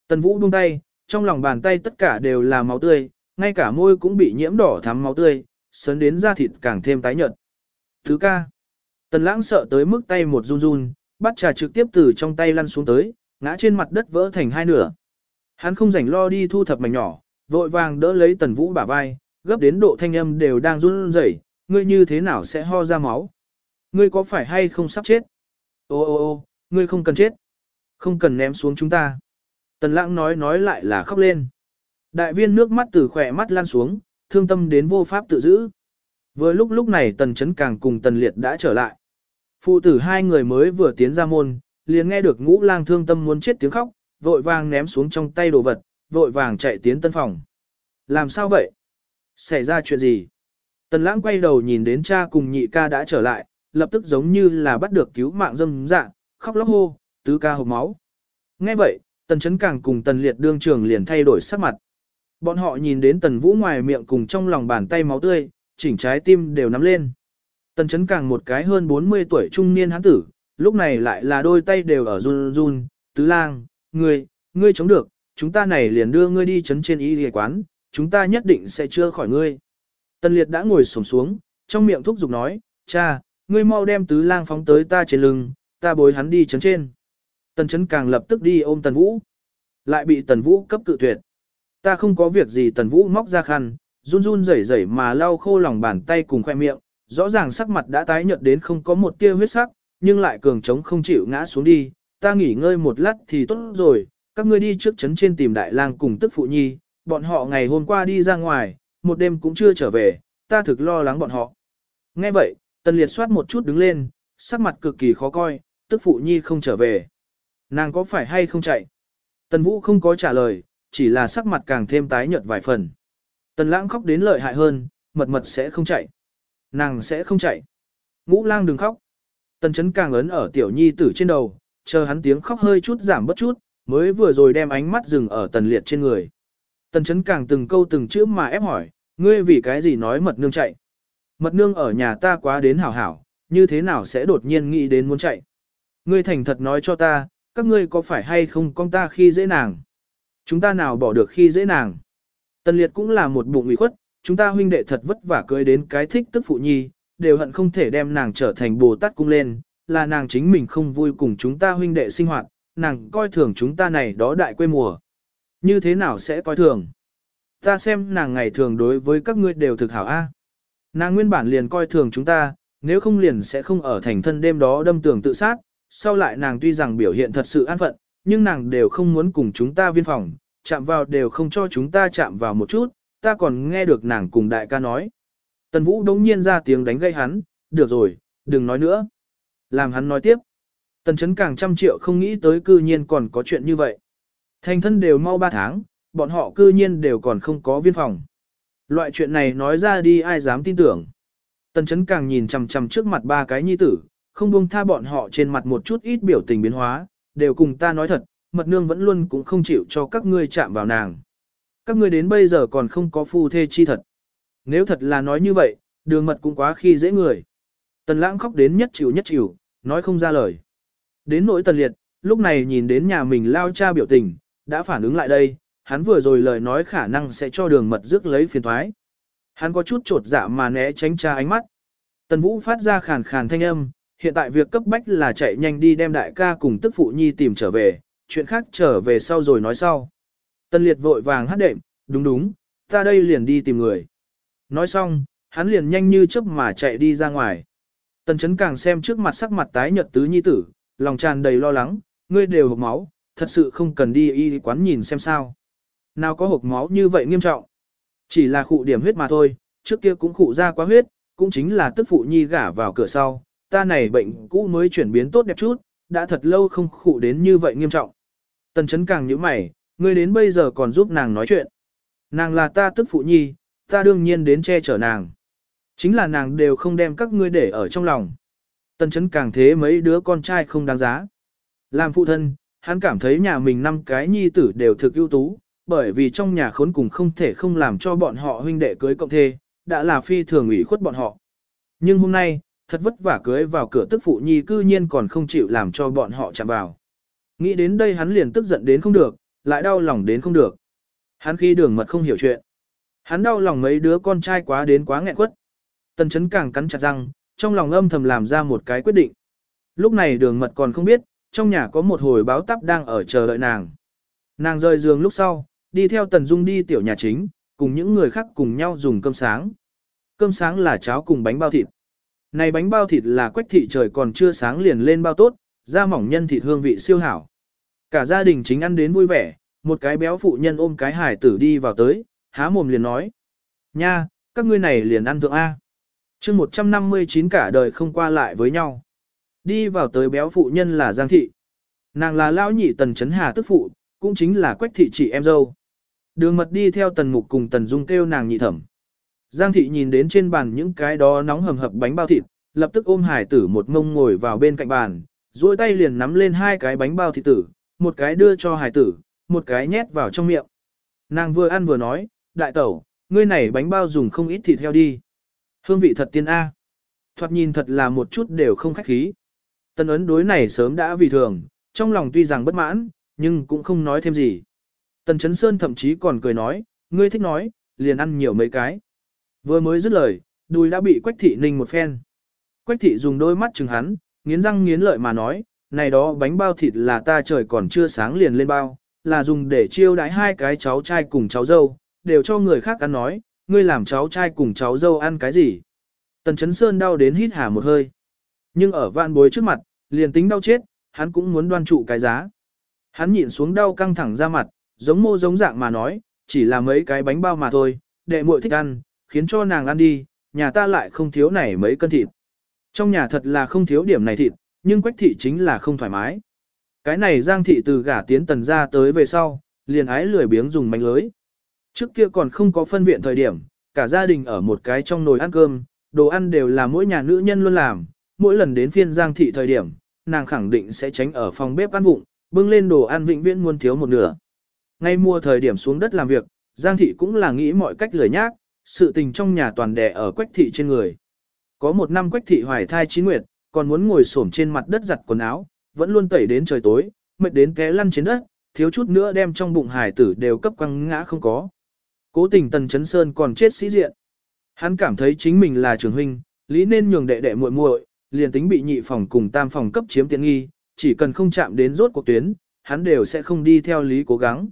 Tần vũ buông tay, trong lòng bàn tay tất cả đều là máu tươi, ngay cả môi cũng bị nhiễm đỏ thắm máu tươi, sấn đến da thịt càng thêm tái nhợt thứ ca. Tần lãng sợ tới mức tay một run run, bắt trà trực tiếp từ trong tay lăn xuống tới, ngã trên mặt đất vỡ thành hai nửa. Hắn không rảnh lo đi thu thập mảnh nhỏ, vội vàng đỡ lấy tần vũ bả vai, gấp đến độ thanh âm đều đang run rẩy, ngươi như thế nào sẽ ho ra máu? Ngươi có phải hay không sắp chết? Ô ô ô, ngươi không cần chết. Không cần ném xuống chúng ta. Tần lãng nói nói lại là khóc lên. Đại viên nước mắt từ khỏe mắt lan xuống, thương tâm đến vô pháp tự giữ. Vừa lúc lúc này tần chấn càng cùng tần liệt đã trở lại. Phụ tử hai người mới vừa tiến ra môn, liền nghe được ngũ lang thương tâm muốn chết tiếng khóc, vội vàng ném xuống trong tay đồ vật, vội vàng chạy tiến tân phòng. Làm sao vậy? Xảy ra chuyện gì? Tần lãng quay đầu nhìn đến cha cùng nhị ca đã trở lại, lập tức giống như là bắt được cứu mạng dâm dạ, khóc lóc hô, tứ ca hộp máu. Nghe vậy, tần chấn càng cùng tần liệt đương trường liền thay đổi sắc mặt. Bọn họ nhìn đến tần vũ ngoài miệng cùng trong lòng bàn tay máu tươi, chỉnh trái tim đều nắm lên. Tần chấn càng một cái hơn 40 tuổi trung niên hán tử, lúc này lại là đôi tay đều ở run run, tứ lang, ngươi, ngươi chống được, chúng ta này liền đưa ngươi đi chấn trên y ghề quán, chúng ta nhất định sẽ chưa khỏi ngươi. Tần liệt đã ngồi xổm xuống, trong miệng thúc giục nói, cha, ngươi mau đem tứ lang phóng tới ta trên lưng, ta bối hắn đi chấn trên. Tần chấn càng lập tức đi ôm tần vũ. Lại bị tần vũ cấp cự tuyệt. Ta không có việc gì tần vũ móc ra khăn, run run rẩy rẩy mà lau khô lòng bàn tay cùng khoe miệng, rõ ràng sắc mặt đã tái nhợt đến không có một tia huyết sắc, nhưng lại cường trống không chịu ngã xuống đi, ta nghỉ ngơi một lát thì tốt rồi, các ngươi đi trước chấn trên tìm đại lang cùng tức phụ nhi, bọn họ ngày hôm qua đi ra ngoài, một đêm cũng chưa trở về, ta thực lo lắng bọn họ. Nghe vậy, tần liệt soát một chút đứng lên, sắc mặt cực kỳ khó coi, tức phụ nhi không trở về. Nàng có phải hay không chạy? Tần vũ không có trả lời, chỉ là sắc mặt càng thêm tái nhợt vài phần. Tần lãng khóc đến lợi hại hơn, mật mật sẽ không chạy. Nàng sẽ không chạy. Ngũ lang đừng khóc. Tần chấn càng ấn ở tiểu nhi tử trên đầu, chờ hắn tiếng khóc hơi chút giảm bất chút, mới vừa rồi đem ánh mắt dừng ở tần liệt trên người. Tần chấn càng từng câu từng chữ mà ép hỏi, ngươi vì cái gì nói mật nương chạy. Mật nương ở nhà ta quá đến hảo hảo, như thế nào sẽ đột nhiên nghĩ đến muốn chạy. Ngươi thành thật nói cho ta, các ngươi có phải hay không con ta khi dễ nàng. Chúng ta nào bỏ được khi dễ nàng. Tần liệt cũng là một bụng ủy khuất, chúng ta huynh đệ thật vất vả cưới đến cái thích tức phụ nhi, đều hận không thể đem nàng trở thành Bồ Tát cung lên, là nàng chính mình không vui cùng chúng ta huynh đệ sinh hoạt, nàng coi thường chúng ta này đó đại quê mùa. Như thế nào sẽ coi thường? Ta xem nàng ngày thường đối với các ngươi đều thực hảo a. Nàng nguyên bản liền coi thường chúng ta, nếu không liền sẽ không ở thành thân đêm đó đâm tường tự sát, sau lại nàng tuy rằng biểu hiện thật sự an phận, nhưng nàng đều không muốn cùng chúng ta viên phòng, chạm vào đều không cho chúng ta chạm vào một chút, ta còn nghe được nàng cùng đại ca nói. Tần Vũ đống nhiên ra tiếng đánh gây hắn, được rồi, đừng nói nữa. Làm hắn nói tiếp. Tần chấn càng trăm triệu không nghĩ tới cư nhiên còn có chuyện như vậy. Thành thân đều mau ba tháng, bọn họ cư nhiên đều còn không có viên phòng. Loại chuyện này nói ra đi ai dám tin tưởng. Tần chấn càng nhìn chằm chằm trước mặt ba cái nhi tử, không buông tha bọn họ trên mặt một chút ít biểu tình biến hóa, đều cùng ta nói thật, mật nương vẫn luôn cũng không chịu cho các ngươi chạm vào nàng. Các ngươi đến bây giờ còn không có phu thê chi thật. Nếu thật là nói như vậy, đường mật cũng quá khi dễ người. Tần lãng khóc đến nhất chịu nhất chịu, nói không ra lời. Đến nỗi tần liệt, lúc này nhìn đến nhà mình lao cha biểu tình, đã phản ứng lại đây, hắn vừa rồi lời nói khả năng sẽ cho đường mật rước lấy phiền thoái. Hắn có chút trột dạ mà né tránh cha ánh mắt. Tần vũ phát ra khàn khàn thanh âm, hiện tại việc cấp bách là chạy nhanh đi đem đại ca cùng tức phụ nhi tìm trở về, chuyện khác trở về sau rồi nói sau. Tân liệt vội vàng hát đệm, đúng đúng, ta đây liền đi tìm người. Nói xong, hắn liền nhanh như chớp mà chạy đi ra ngoài. Tần chấn càng xem trước mặt sắc mặt tái nhợt tứ nhi tử, lòng tràn đầy lo lắng, ngươi đều hộp máu, thật sự không cần đi y quán nhìn xem sao. Nào có hộp máu như vậy nghiêm trọng. Chỉ là khụ điểm huyết mà thôi, trước kia cũng khụ ra quá huyết, cũng chính là tức phụ nhi gả vào cửa sau, ta này bệnh cũ mới chuyển biến tốt đẹp chút, đã thật lâu không khụ đến như vậy nghiêm trọng. Tần chấn càng nhíu mày, ngươi đến bây giờ còn giúp nàng nói chuyện. Nàng là ta tức phụ nhi, ta đương nhiên đến che chở nàng. Chính là nàng đều không đem các ngươi để ở trong lòng. Tần chấn càng thế mấy đứa con trai không đáng giá. Làm phụ thân, hắn cảm thấy nhà mình năm cái nhi tử đều thực ưu tú, bởi vì trong nhà khốn cùng không thể không làm cho bọn họ huynh đệ cưới cộng thê, đã là phi thường ủy khuất bọn họ. Nhưng hôm nay, thật vất vả cưới vào cửa tức phụ nhi cư nhiên còn không chịu làm cho bọn họ chạm vào. Nghĩ đến đây hắn liền tức giận đến không được, lại đau lòng đến không được. Hắn khi đường mật không hiểu chuyện. Hắn đau lòng mấy đứa con trai quá đến quá nghẹn quất. Tần chấn càng cắn chặt răng, trong lòng âm thầm làm ra một cái quyết định. Lúc này đường mật còn không biết, trong nhà có một hồi báo tắp đang ở chờ đợi nàng. Nàng rời giường lúc sau, đi theo Tần Dung đi tiểu nhà chính, cùng những người khác cùng nhau dùng cơm sáng. Cơm sáng là cháo cùng bánh bao thịt. Này bánh bao thịt là quách thị trời còn chưa sáng liền lên bao tốt, da mỏng nhân thịt hương vị siêu hảo. Cả gia đình chính ăn đến vui vẻ, một cái béo phụ nhân ôm cái hải tử đi vào tới, há mồm liền nói. Nha, các ngươi này liền ăn thượng A. chương 159 cả đời không qua lại với nhau. Đi vào tới béo phụ nhân là Giang Thị. Nàng là lão nhị tần chấn hà tức phụ, cũng chính là quách thị chị em dâu. Đường mật đi theo tần mục cùng tần dung kêu nàng nhị thẩm. Giang thị nhìn đến trên bàn những cái đó nóng hầm hập bánh bao thịt, lập tức ôm hải tử một mông ngồi vào bên cạnh bàn, duỗi tay liền nắm lên hai cái bánh bao thịt tử, một cái đưa cho hải tử, một cái nhét vào trong miệng. Nàng vừa ăn vừa nói, đại tẩu, ngươi này bánh bao dùng không ít thịt heo đi. Hương vị thật tiên A. Thoạt nhìn thật là một chút đều không khách khí. Tân ấn đối này sớm đã vì thường, trong lòng tuy rằng bất mãn, nhưng cũng không nói thêm gì. Tần Chấn Sơn thậm chí còn cười nói, ngươi thích nói, liền ăn nhiều mấy cái. Vừa mới dứt lời, đùi đã bị Quách Thị Ninh một phen. Quách Thị dùng đôi mắt chừng hắn, nghiến răng nghiến lợi mà nói, này đó bánh bao thịt là ta trời còn chưa sáng liền lên bao, là dùng để chiêu đãi hai cái cháu trai cùng cháu dâu, đều cho người khác ăn nói, ngươi làm cháu trai cùng cháu dâu ăn cái gì. Tần Chấn Sơn đau đến hít hà một hơi. Nhưng ở vạn bối trước mặt, liền tính đau chết, hắn cũng muốn đoan trụ cái giá. Hắn nhịn xuống đau căng thẳng ra mặt, giống mô giống dạng mà nói, chỉ là mấy cái bánh bao mà thôi, đệ muội thích ăn, khiến cho nàng ăn đi, nhà ta lại không thiếu này mấy cân thịt. Trong nhà thật là không thiếu điểm này thịt, nhưng quách thị chính là không thoải mái. Cái này giang thị từ gả tiến tần ra tới về sau, liền ái lười biếng dùng mánh lưới. Trước kia còn không có phân viện thời điểm, cả gia đình ở một cái trong nồi ăn cơm, đồ ăn đều là mỗi nhà nữ nhân luôn làm, mỗi lần đến phiên giang thị thời điểm, nàng khẳng định sẽ tránh ở phòng bếp ăn vụng, bưng lên đồ ăn vĩnh viễn muôn thiếu một nửa. Ngay mua thời điểm xuống đất làm việc, Giang thị cũng là nghĩ mọi cách lười nhác, sự tình trong nhà toàn đè ở quách thị trên người. Có một năm quách thị hoài thai chín nguyệt, còn muốn ngồi xổm trên mặt đất giặt quần áo, vẫn luôn tẩy đến trời tối, mệt đến té lăn trên đất, thiếu chút nữa đem trong bụng hải tử đều cấp quăng ngã không có. Cố tình Tần Chấn Sơn còn chết sĩ diện. Hắn cảm thấy chính mình là trưởng huynh, lý nên nhường đệ đệ muội muội, liền tính bị nhị phòng cùng tam phòng cấp chiếm tiện nghi, chỉ cần không chạm đến rốt cuộc tuyến, hắn đều sẽ không đi theo lý cố gắng.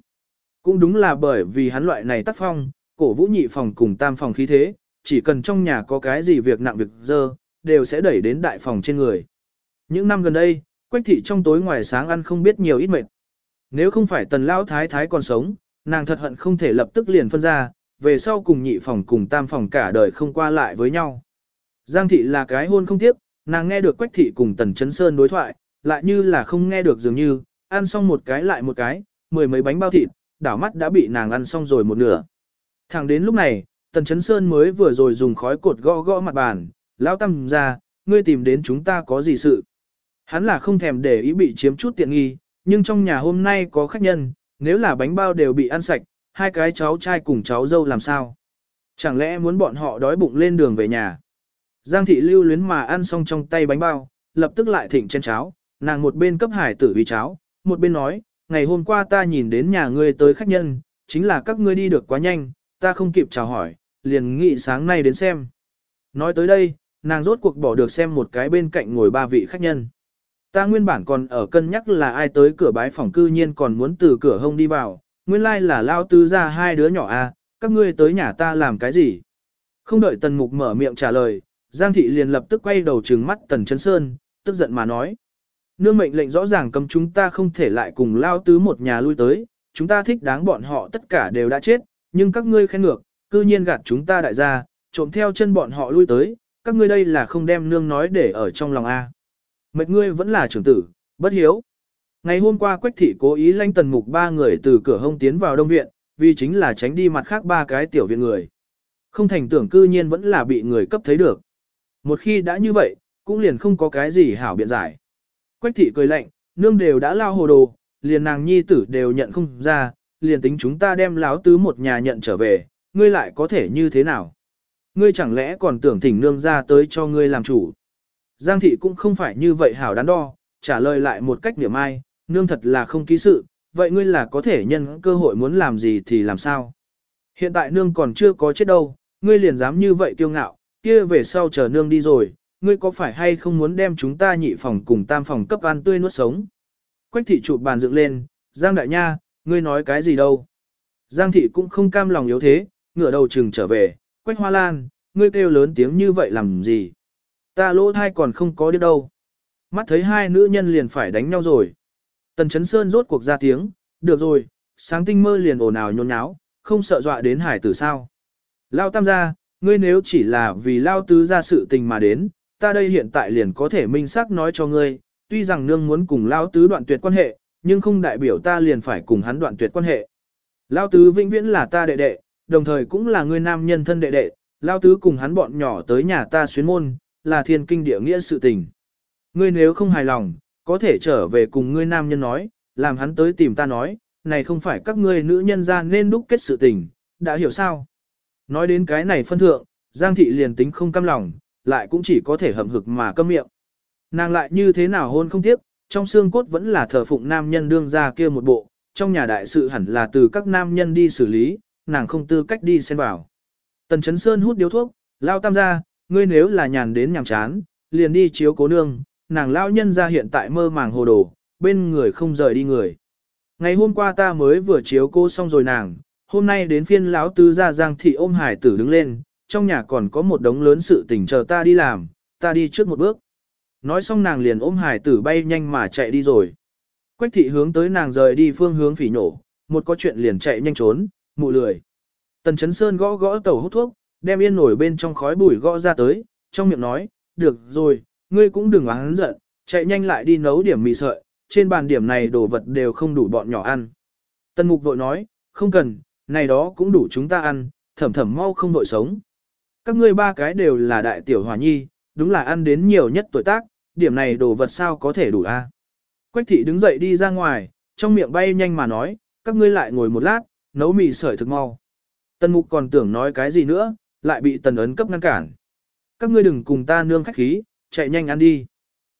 Cũng đúng là bởi vì hắn loại này tác phong, cổ vũ nhị phòng cùng tam phòng khí thế, chỉ cần trong nhà có cái gì việc nặng việc dơ, đều sẽ đẩy đến đại phòng trên người. Những năm gần đây, Quách thị trong tối ngoài sáng ăn không biết nhiều ít mệt. Nếu không phải tần lão thái thái còn sống, nàng thật hận không thể lập tức liền phân ra, về sau cùng nhị phòng cùng tam phòng cả đời không qua lại với nhau. Giang thị là cái hôn không tiếp, nàng nghe được Quách thị cùng tần chấn sơn đối thoại, lại như là không nghe được dường như, ăn xong một cái lại một cái, mười mấy bánh bao thịt, đảo mắt đã bị nàng ăn xong rồi một nửa. Thẳng đến lúc này, Tần Chấn Sơn mới vừa rồi dùng khói cột gõ gõ mặt bàn, lão tâm ra, ngươi tìm đến chúng ta có gì sự. Hắn là không thèm để ý bị chiếm chút tiện nghi, nhưng trong nhà hôm nay có khách nhân, nếu là bánh bao đều bị ăn sạch, hai cái cháu trai cùng cháu dâu làm sao? Chẳng lẽ muốn bọn họ đói bụng lên đường về nhà? Giang thị lưu luyến mà ăn xong trong tay bánh bao, lập tức lại thịnh trên cháo, nàng một bên cấp hải tử vì cháo, một bên nói, ngày hôm qua ta nhìn đến nhà ngươi tới khách nhân, chính là các ngươi đi được quá nhanh, ta không kịp chào hỏi, liền nghĩ sáng nay đến xem. Nói tới đây, nàng rốt cuộc bỏ được xem một cái bên cạnh ngồi ba vị khách nhân. Ta nguyên bản còn ở cân nhắc là ai tới cửa bái phòng cư nhiên còn muốn từ cửa hông đi vào, nguyên lai like là lao tứ ra hai đứa nhỏ à, các ngươi tới nhà ta làm cái gì? Không đợi tần mục mở miệng trả lời, Giang thị liền lập tức quay đầu trừng mắt tần chấn sơn, tức giận mà nói. Nương mệnh lệnh rõ ràng cấm chúng ta không thể lại cùng lao tứ một nhà lui tới, chúng ta thích đáng bọn họ tất cả đều đã chết, nhưng các ngươi khen ngược, cư nhiên gạt chúng ta đại gia, trộm theo chân bọn họ lui tới, các ngươi đây là không đem nương nói để ở trong lòng A. Mệt ngươi vẫn là trưởng tử, bất hiếu. Ngày hôm qua Quách thị cố ý lanh tần mục ba người từ cửa hông tiến vào đông viện, vì chính là tránh đi mặt khác ba cái tiểu viện người. Không thành tưởng cư nhiên vẫn là bị người cấp thấy được. Một khi đã như vậy, cũng liền không có cái gì hảo biện giải. Quách thị cười lạnh, nương đều đã lao hồ đồ, liền nàng nhi tử đều nhận không ra, liền tính chúng ta đem láo tứ một nhà nhận trở về, ngươi lại có thể như thế nào? Ngươi chẳng lẽ còn tưởng thỉnh nương ra tới cho ngươi làm chủ? Giang thị cũng không phải như vậy hảo đắn đo, trả lời lại một cách niệm ai, nương thật là không ký sự, vậy ngươi là có thể nhân cơ hội muốn làm gì thì làm sao? Hiện tại nương còn chưa có chết đâu, ngươi liền dám như vậy kiêu ngạo, kia về sau chờ nương đi rồi, ngươi có phải hay không muốn đem chúng ta nhị phòng cùng tam phòng cấp ăn tươi nuốt sống? Quách thị chụp bàn dựng lên, Giang đại nha, ngươi nói cái gì đâu? Giang thị cũng không cam lòng yếu thế, ngửa đầu chừng trở về, Quách hoa lan, ngươi kêu lớn tiếng như vậy làm gì? Ta lỗ thai còn không có đi đâu. Mắt thấy hai nữ nhân liền phải đánh nhau rồi. Tần Chấn Sơn rốt cuộc ra tiếng, được rồi, sáng tinh mơ liền ồn ào nhôn nháo, không sợ dọa đến hải tử sao. Lao tam gia, ngươi nếu chỉ là vì Lao tứ ra sự tình mà đến, ta đây hiện tại liền có thể minh xác nói cho ngươi, tuy rằng nương muốn cùng Lao Tứ đoạn tuyệt quan hệ, nhưng không đại biểu ta liền phải cùng hắn đoạn tuyệt quan hệ. Lao Tứ vĩnh viễn là ta đệ đệ, đồng thời cũng là người nam nhân thân đệ đệ, Lao Tứ cùng hắn bọn nhỏ tới nhà ta xuyến môn, là thiên kinh địa nghĩa sự tình. Ngươi nếu không hài lòng, có thể trở về cùng ngươi nam nhân nói, làm hắn tới tìm ta nói, này không phải các ngươi nữ nhân ra nên đúc kết sự tình, đã hiểu sao? Nói đến cái này phân thượng, Giang thị liền tính không cam lòng, lại cũng chỉ có thể hậm hực mà câm miệng. Nàng lại như thế nào hôn không tiếp, trong xương cốt vẫn là thờ phụng nam nhân đương ra kia một bộ, trong nhà đại sự hẳn là từ các nam nhân đi xử lý, nàng không tư cách đi xen vào. Tần Chấn Sơn hút điếu thuốc, lao tam ra, ngươi nếu là nhàn đến nhàm chán, liền đi chiếu cố nương, nàng lao nhân ra hiện tại mơ màng hồ đồ, bên người không rời đi người. Ngày hôm qua ta mới vừa chiếu cô xong rồi nàng, hôm nay đến phiên lão tứ ra giang thị ôm hải tử đứng lên, trong nhà còn có một đống lớn sự tình chờ ta đi làm, ta đi trước một bước. Nói xong nàng liền ôm hải tử bay nhanh mà chạy đi rồi. Quách thị hướng tới nàng rời đi phương hướng phỉ nổ, một có chuyện liền chạy nhanh trốn, mụ lười. Tần Chấn Sơn gõ gõ tàu hút thuốc, đem yên nổi bên trong khói bụi gõ ra tới, trong miệng nói, được rồi, ngươi cũng đừng oán giận, chạy nhanh lại đi nấu điểm mì sợi, trên bàn điểm này đồ vật đều không đủ bọn nhỏ ăn. Tần Mục vội nói, không cần, này đó cũng đủ chúng ta ăn, thẩm thẩm mau không vội sống. Các ngươi ba cái đều là đại tiểu hòa nhi, đúng là ăn đến nhiều nhất tuổi tác, điểm này đồ vật sao có thể đủ a? Quách thị đứng dậy đi ra ngoài, trong miệng bay nhanh mà nói, các ngươi lại ngồi một lát, nấu mì sợi thực mau. Tần mục còn tưởng nói cái gì nữa, lại bị tần ấn cấp ngăn cản. Các ngươi đừng cùng ta nương khách khí, chạy nhanh ăn đi.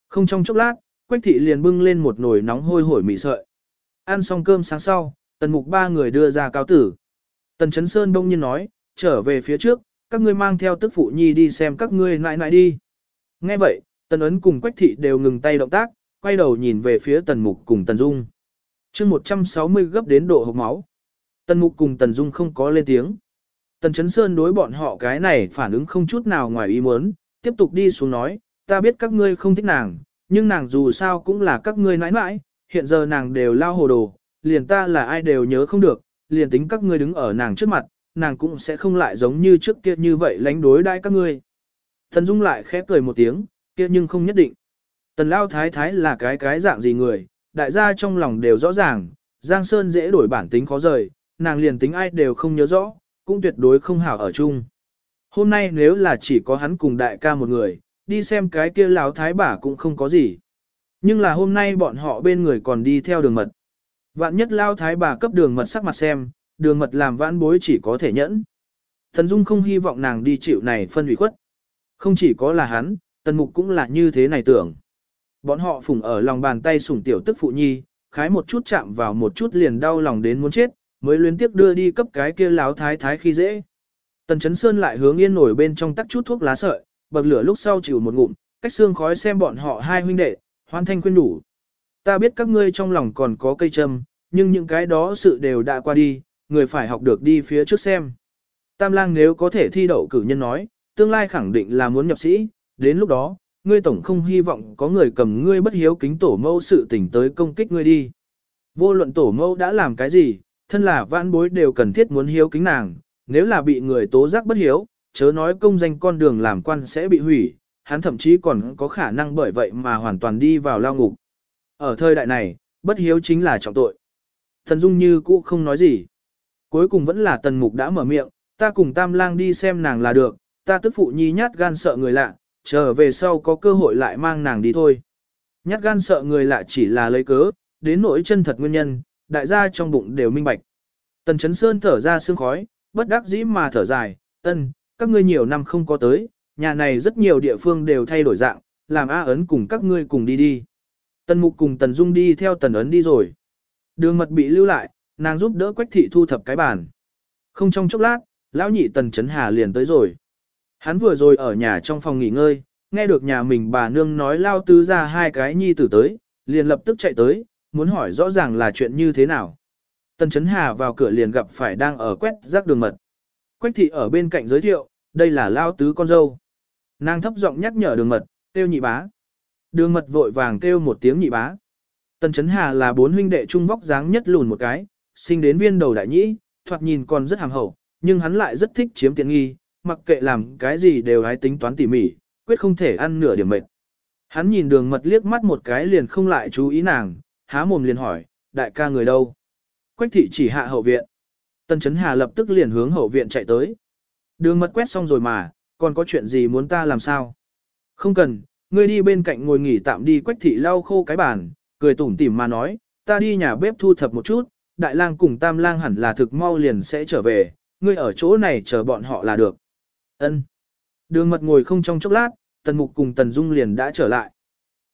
Không trong chốc lát, Quách thị liền bưng lên một nồi nóng hôi hổi mì sợi. Ăn xong cơm sáng sau, tần mục ba người đưa ra cáo tử. Tần Chấn Sơn đông nhiên nói, trở về phía trước, các ngươi mang theo tức phụ nhi đi xem các ngươi nại nại đi. Nghe vậy, tần ấn cùng Quách thị đều ngừng tay động tác, quay đầu nhìn về phía tần mục cùng tần dung. chương 160 gấp đến độ hộc máu. Tần mục cùng tần dung không có lên tiếng. Tần Chấn Sơn đối bọn họ cái này phản ứng không chút nào ngoài ý muốn, tiếp tục đi xuống nói, ta biết các ngươi không thích nàng, nhưng nàng dù sao cũng là các ngươi nãi nãi, hiện giờ nàng đều lao hồ đồ, liền ta là ai đều nhớ không được, liền tính các ngươi đứng ở nàng trước mặt, nàng cũng sẽ không lại giống như trước kia như vậy lánh đối đãi các ngươi. Tần Dung lại khẽ cười một tiếng, kia nhưng không nhất định. Tần Lao Thái Thái là cái cái dạng gì người, đại gia trong lòng đều rõ ràng, Giang Sơn dễ đổi bản tính khó rời, nàng liền tính ai đều không nhớ rõ, cũng tuyệt đối không hảo ở chung. Hôm nay nếu là chỉ có hắn cùng đại ca một người, đi xem cái kia lão thái bà cũng không có gì. Nhưng là hôm nay bọn họ bên người còn đi theo đường mật. Vạn nhất lao thái bà cấp đường mật sắc mặt xem, đường mật làm vãn bối chỉ có thể nhẫn. Thần Dung không hy vọng nàng đi chịu này phân hủy khuất. Không chỉ có là hắn, tần mục cũng là như thế này tưởng. Bọn họ phùng ở lòng bàn tay sủng tiểu tức phụ nhi, khái một chút chạm vào một chút liền đau lòng đến muốn chết, mới luyến tiếc đưa đi cấp cái kia láo thái thái khi dễ. Tần Chấn Sơn lại hướng yên nổi bên trong tắt chút thuốc lá sợi, bậc lửa lúc sau chịu một ngụm, cách xương khói xem bọn họ hai huynh đệ, hoan thanh khuyên đủ. Ta biết các ngươi trong lòng còn có cây châm, nhưng những cái đó sự đều đã qua đi, người phải học được đi phía trước xem. Tam lang nếu có thể thi đậu cử nhân nói, tương lai khẳng định là muốn nhập sĩ, đến lúc đó, ngươi tổng không hy vọng có người cầm ngươi bất hiếu kính tổ mâu sự tình tới công kích ngươi đi. Vô luận tổ mâu đã làm cái gì, thân là vãn bối đều cần thiết muốn hiếu kính nàng, nếu là bị người tố giác bất hiếu, chớ nói công danh con đường làm quan sẽ bị hủy, hắn thậm chí còn có khả năng bởi vậy mà hoàn toàn đi vào lao ngục. Ở thời đại này, bất hiếu chính là trọng tội. Thần Dung như cũ không nói gì. Cuối cùng vẫn là tần mục đã mở miệng, ta cùng tam lang đi xem nàng là được, ta tức phụ nhi nhát gan sợ người lạ, trở về sau có cơ hội lại mang nàng đi thôi. Nhát gan sợ người lạ chỉ là lấy cớ, đến nỗi chân thật nguyên nhân, đại gia trong bụng đều minh bạch. Tần Chấn Sơn thở ra sương khói, bất đắc dĩ mà thở dài, ân, các ngươi nhiều năm không có tới, nhà này rất nhiều địa phương đều thay đổi dạng, làm A ấn cùng các ngươi cùng đi đi. Tần Mục cùng Tần Dung đi theo Tần ấn đi rồi. Đường mật bị lưu lại, nàng giúp đỡ Quách thị thu thập cái bàn. Không trong chốc lát, lão nhị Tần Chấn Hà liền tới rồi. Hắn vừa rồi ở nhà trong phòng nghỉ ngơi, nghe được nhà mình bà nương nói lao tứ ra hai cái nhi tử tới, liền lập tức chạy tới, muốn hỏi rõ ràng là chuyện như thế nào. Tần Chấn Hà vào cửa liền gặp phải đang ở quét rác đường mật. Quách thị ở bên cạnh giới thiệu, đây là lao tứ con dâu. Nàng thấp giọng nhắc nhở đường mật, kêu nhị bá. Đường mật vội vàng kêu một tiếng nhị bá. Tần Chấn Hà là bốn huynh đệ trung vóc dáng nhất lùn một cái, sinh đến viên đầu đại nhĩ, thoạt nhìn còn rất hàm hậu, nhưng hắn lại rất thích chiếm tiện nghi, mặc kệ làm cái gì đều hái tính toán tỉ mỉ, quyết không thể ăn nửa điểm mệt. Hắn nhìn đường mật liếc mắt một cái liền không lại chú ý nàng, há mồm liền hỏi, đại ca người đâu? Quách thị chỉ hạ hậu viện. Tần Chấn Hà lập tức liền hướng hậu viện chạy tới. Đường mật quét xong rồi mà, còn có chuyện gì muốn ta làm sao? Không cần, ngươi đi bên cạnh ngồi nghỉ tạm đi quách thị lau khô cái bàn, cười tủm tỉm mà nói, ta đi nhà bếp thu thập một chút, đại lang cùng tam lang hẳn là thực mau liền sẽ trở về, ngươi ở chỗ này chờ bọn họ là được. Ân. Đường mật ngồi không trong chốc lát, tần mục cùng tần dung liền đã trở lại.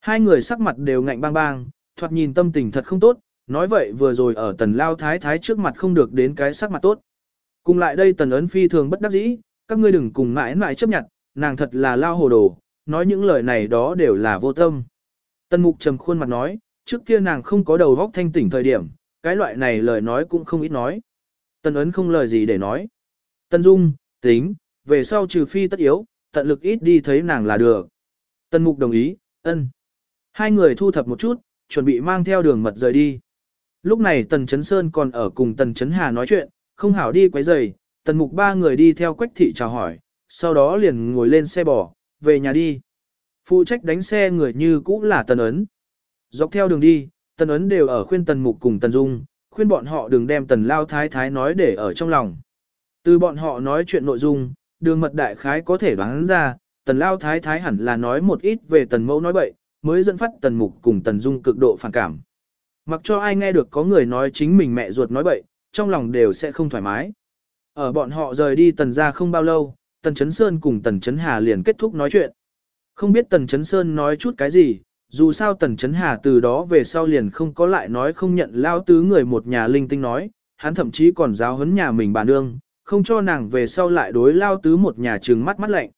Hai người sắc mặt đều ngạnh bang bang, thoạt nhìn tâm tình thật không tốt, nói vậy vừa rồi ở tần lao thái thái trước mặt không được đến cái sắc mặt tốt. Cùng lại đây tần ấn phi thường bất đắc dĩ, các ngươi đừng cùng mãi mãi chấp nhận, nàng thật là lao hồ đồ, nói những lời này đó đều là vô tâm. Tần mục trầm khuôn mặt nói, trước kia nàng không có đầu vóc thanh tỉnh thời điểm, cái loại này lời nói cũng không ít nói. Tần ấn không lời gì để nói. Tần dung, tính, về sau trừ phi tất yếu, tận lực ít đi thấy nàng là được. Tần mục đồng ý, ân. Hai người thu thập một chút, chuẩn bị mang theo đường mật rời đi. Lúc này Tần Chấn Sơn còn ở cùng Tần Chấn Hà nói chuyện, không hảo đi quấy rầy, Tần Mục ba người đi theo Quách Thị chào hỏi, sau đó liền ngồi lên xe bò, về nhà đi. Phụ trách đánh xe người như cũ là Tần Ấn. Dọc theo đường đi, Tần Ấn đều ở khuyên Tần Mục cùng Tần Dung, khuyên bọn họ đừng đem Tần Lao Thái Thái nói để ở trong lòng. Từ bọn họ nói chuyện nội dung, đường mật đại khái có thể đoán ra, Tần Lao Thái Thái hẳn là nói một ít về Tần Mẫu nói bậy, mới dẫn phát Tần Mục cùng Tần Dung cực độ phản cảm. Mặc cho ai nghe được có người nói chính mình mẹ ruột nói bậy, trong lòng đều sẽ không thoải mái. Ở bọn họ rời đi Tần ra không bao lâu, Tần Chấn Sơn cùng Tần Chấn Hà liền kết thúc nói chuyện. Không biết Tần Chấn Sơn nói chút cái gì, dù sao Tần Chấn Hà từ đó về sau liền không có lại nói không nhận lao tứ người một nhà linh tinh nói, hắn thậm chí còn giáo huấn nhà mình bà nương, không cho nàng về sau lại đối lao tứ một nhà trừng mắt mắt lạnh.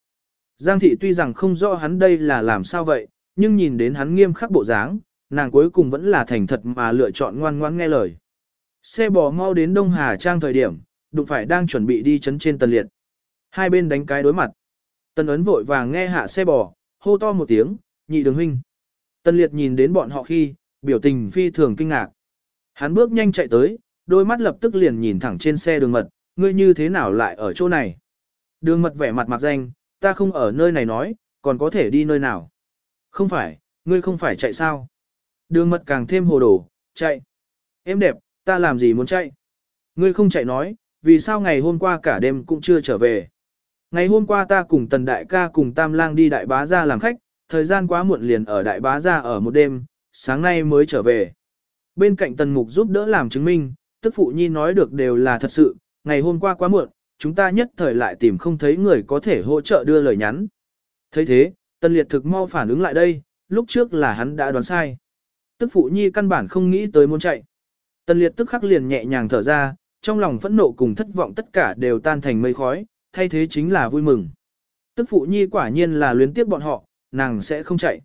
Giang thị tuy rằng không rõ hắn đây là làm sao vậy, nhưng nhìn đến hắn nghiêm khắc bộ dáng, nàng cuối cùng vẫn là thành thật mà lựa chọn ngoan ngoãn nghe lời. Xe bò mau đến Đông Hà Trang thời điểm, đụng phải đang chuẩn bị đi chấn trên tần liệt. Hai bên đánh cái đối mặt. Tần ấn vội vàng nghe hạ xe bò, hô to một tiếng, nhị đường huynh. Tần liệt nhìn đến bọn họ khi, biểu tình phi thường kinh ngạc. Hắn bước nhanh chạy tới, đôi mắt lập tức liền nhìn thẳng trên xe đường mật, ngươi như thế nào lại ở chỗ này. Đường mật vẻ mặt mặc danh, ta không ở nơi này nói, còn có thể đi nơi nào. Không phải, ngươi không phải chạy sao. Đường mật càng thêm hồ đồ, chạy. Em đẹp, ta làm gì muốn chạy? Ngươi không chạy nói, vì sao ngày hôm qua cả đêm cũng chưa trở về? Ngày hôm qua ta cùng tần đại ca cùng tam lang đi đại bá ra làm khách, thời gian quá muộn liền ở đại bá ra ở một đêm, sáng nay mới trở về. Bên cạnh tần mục giúp đỡ làm chứng minh, tức phụ nhi nói được đều là thật sự, ngày hôm qua quá muộn, chúng ta nhất thời lại tìm không thấy người có thể hỗ trợ đưa lời nhắn. thấy thế, tần liệt thực mau phản ứng lại đây, lúc trước là hắn đã đoán sai. Tức phụ nhi căn bản không nghĩ tới muốn chạy. Tần liệt tức khắc liền nhẹ nhàng thở ra, trong lòng phẫn nộ cùng thất vọng tất cả đều tan thành mây khói, thay thế chính là vui mừng. Tức phụ nhi quả nhiên là luyến tiếp bọn họ, nàng sẽ không chạy.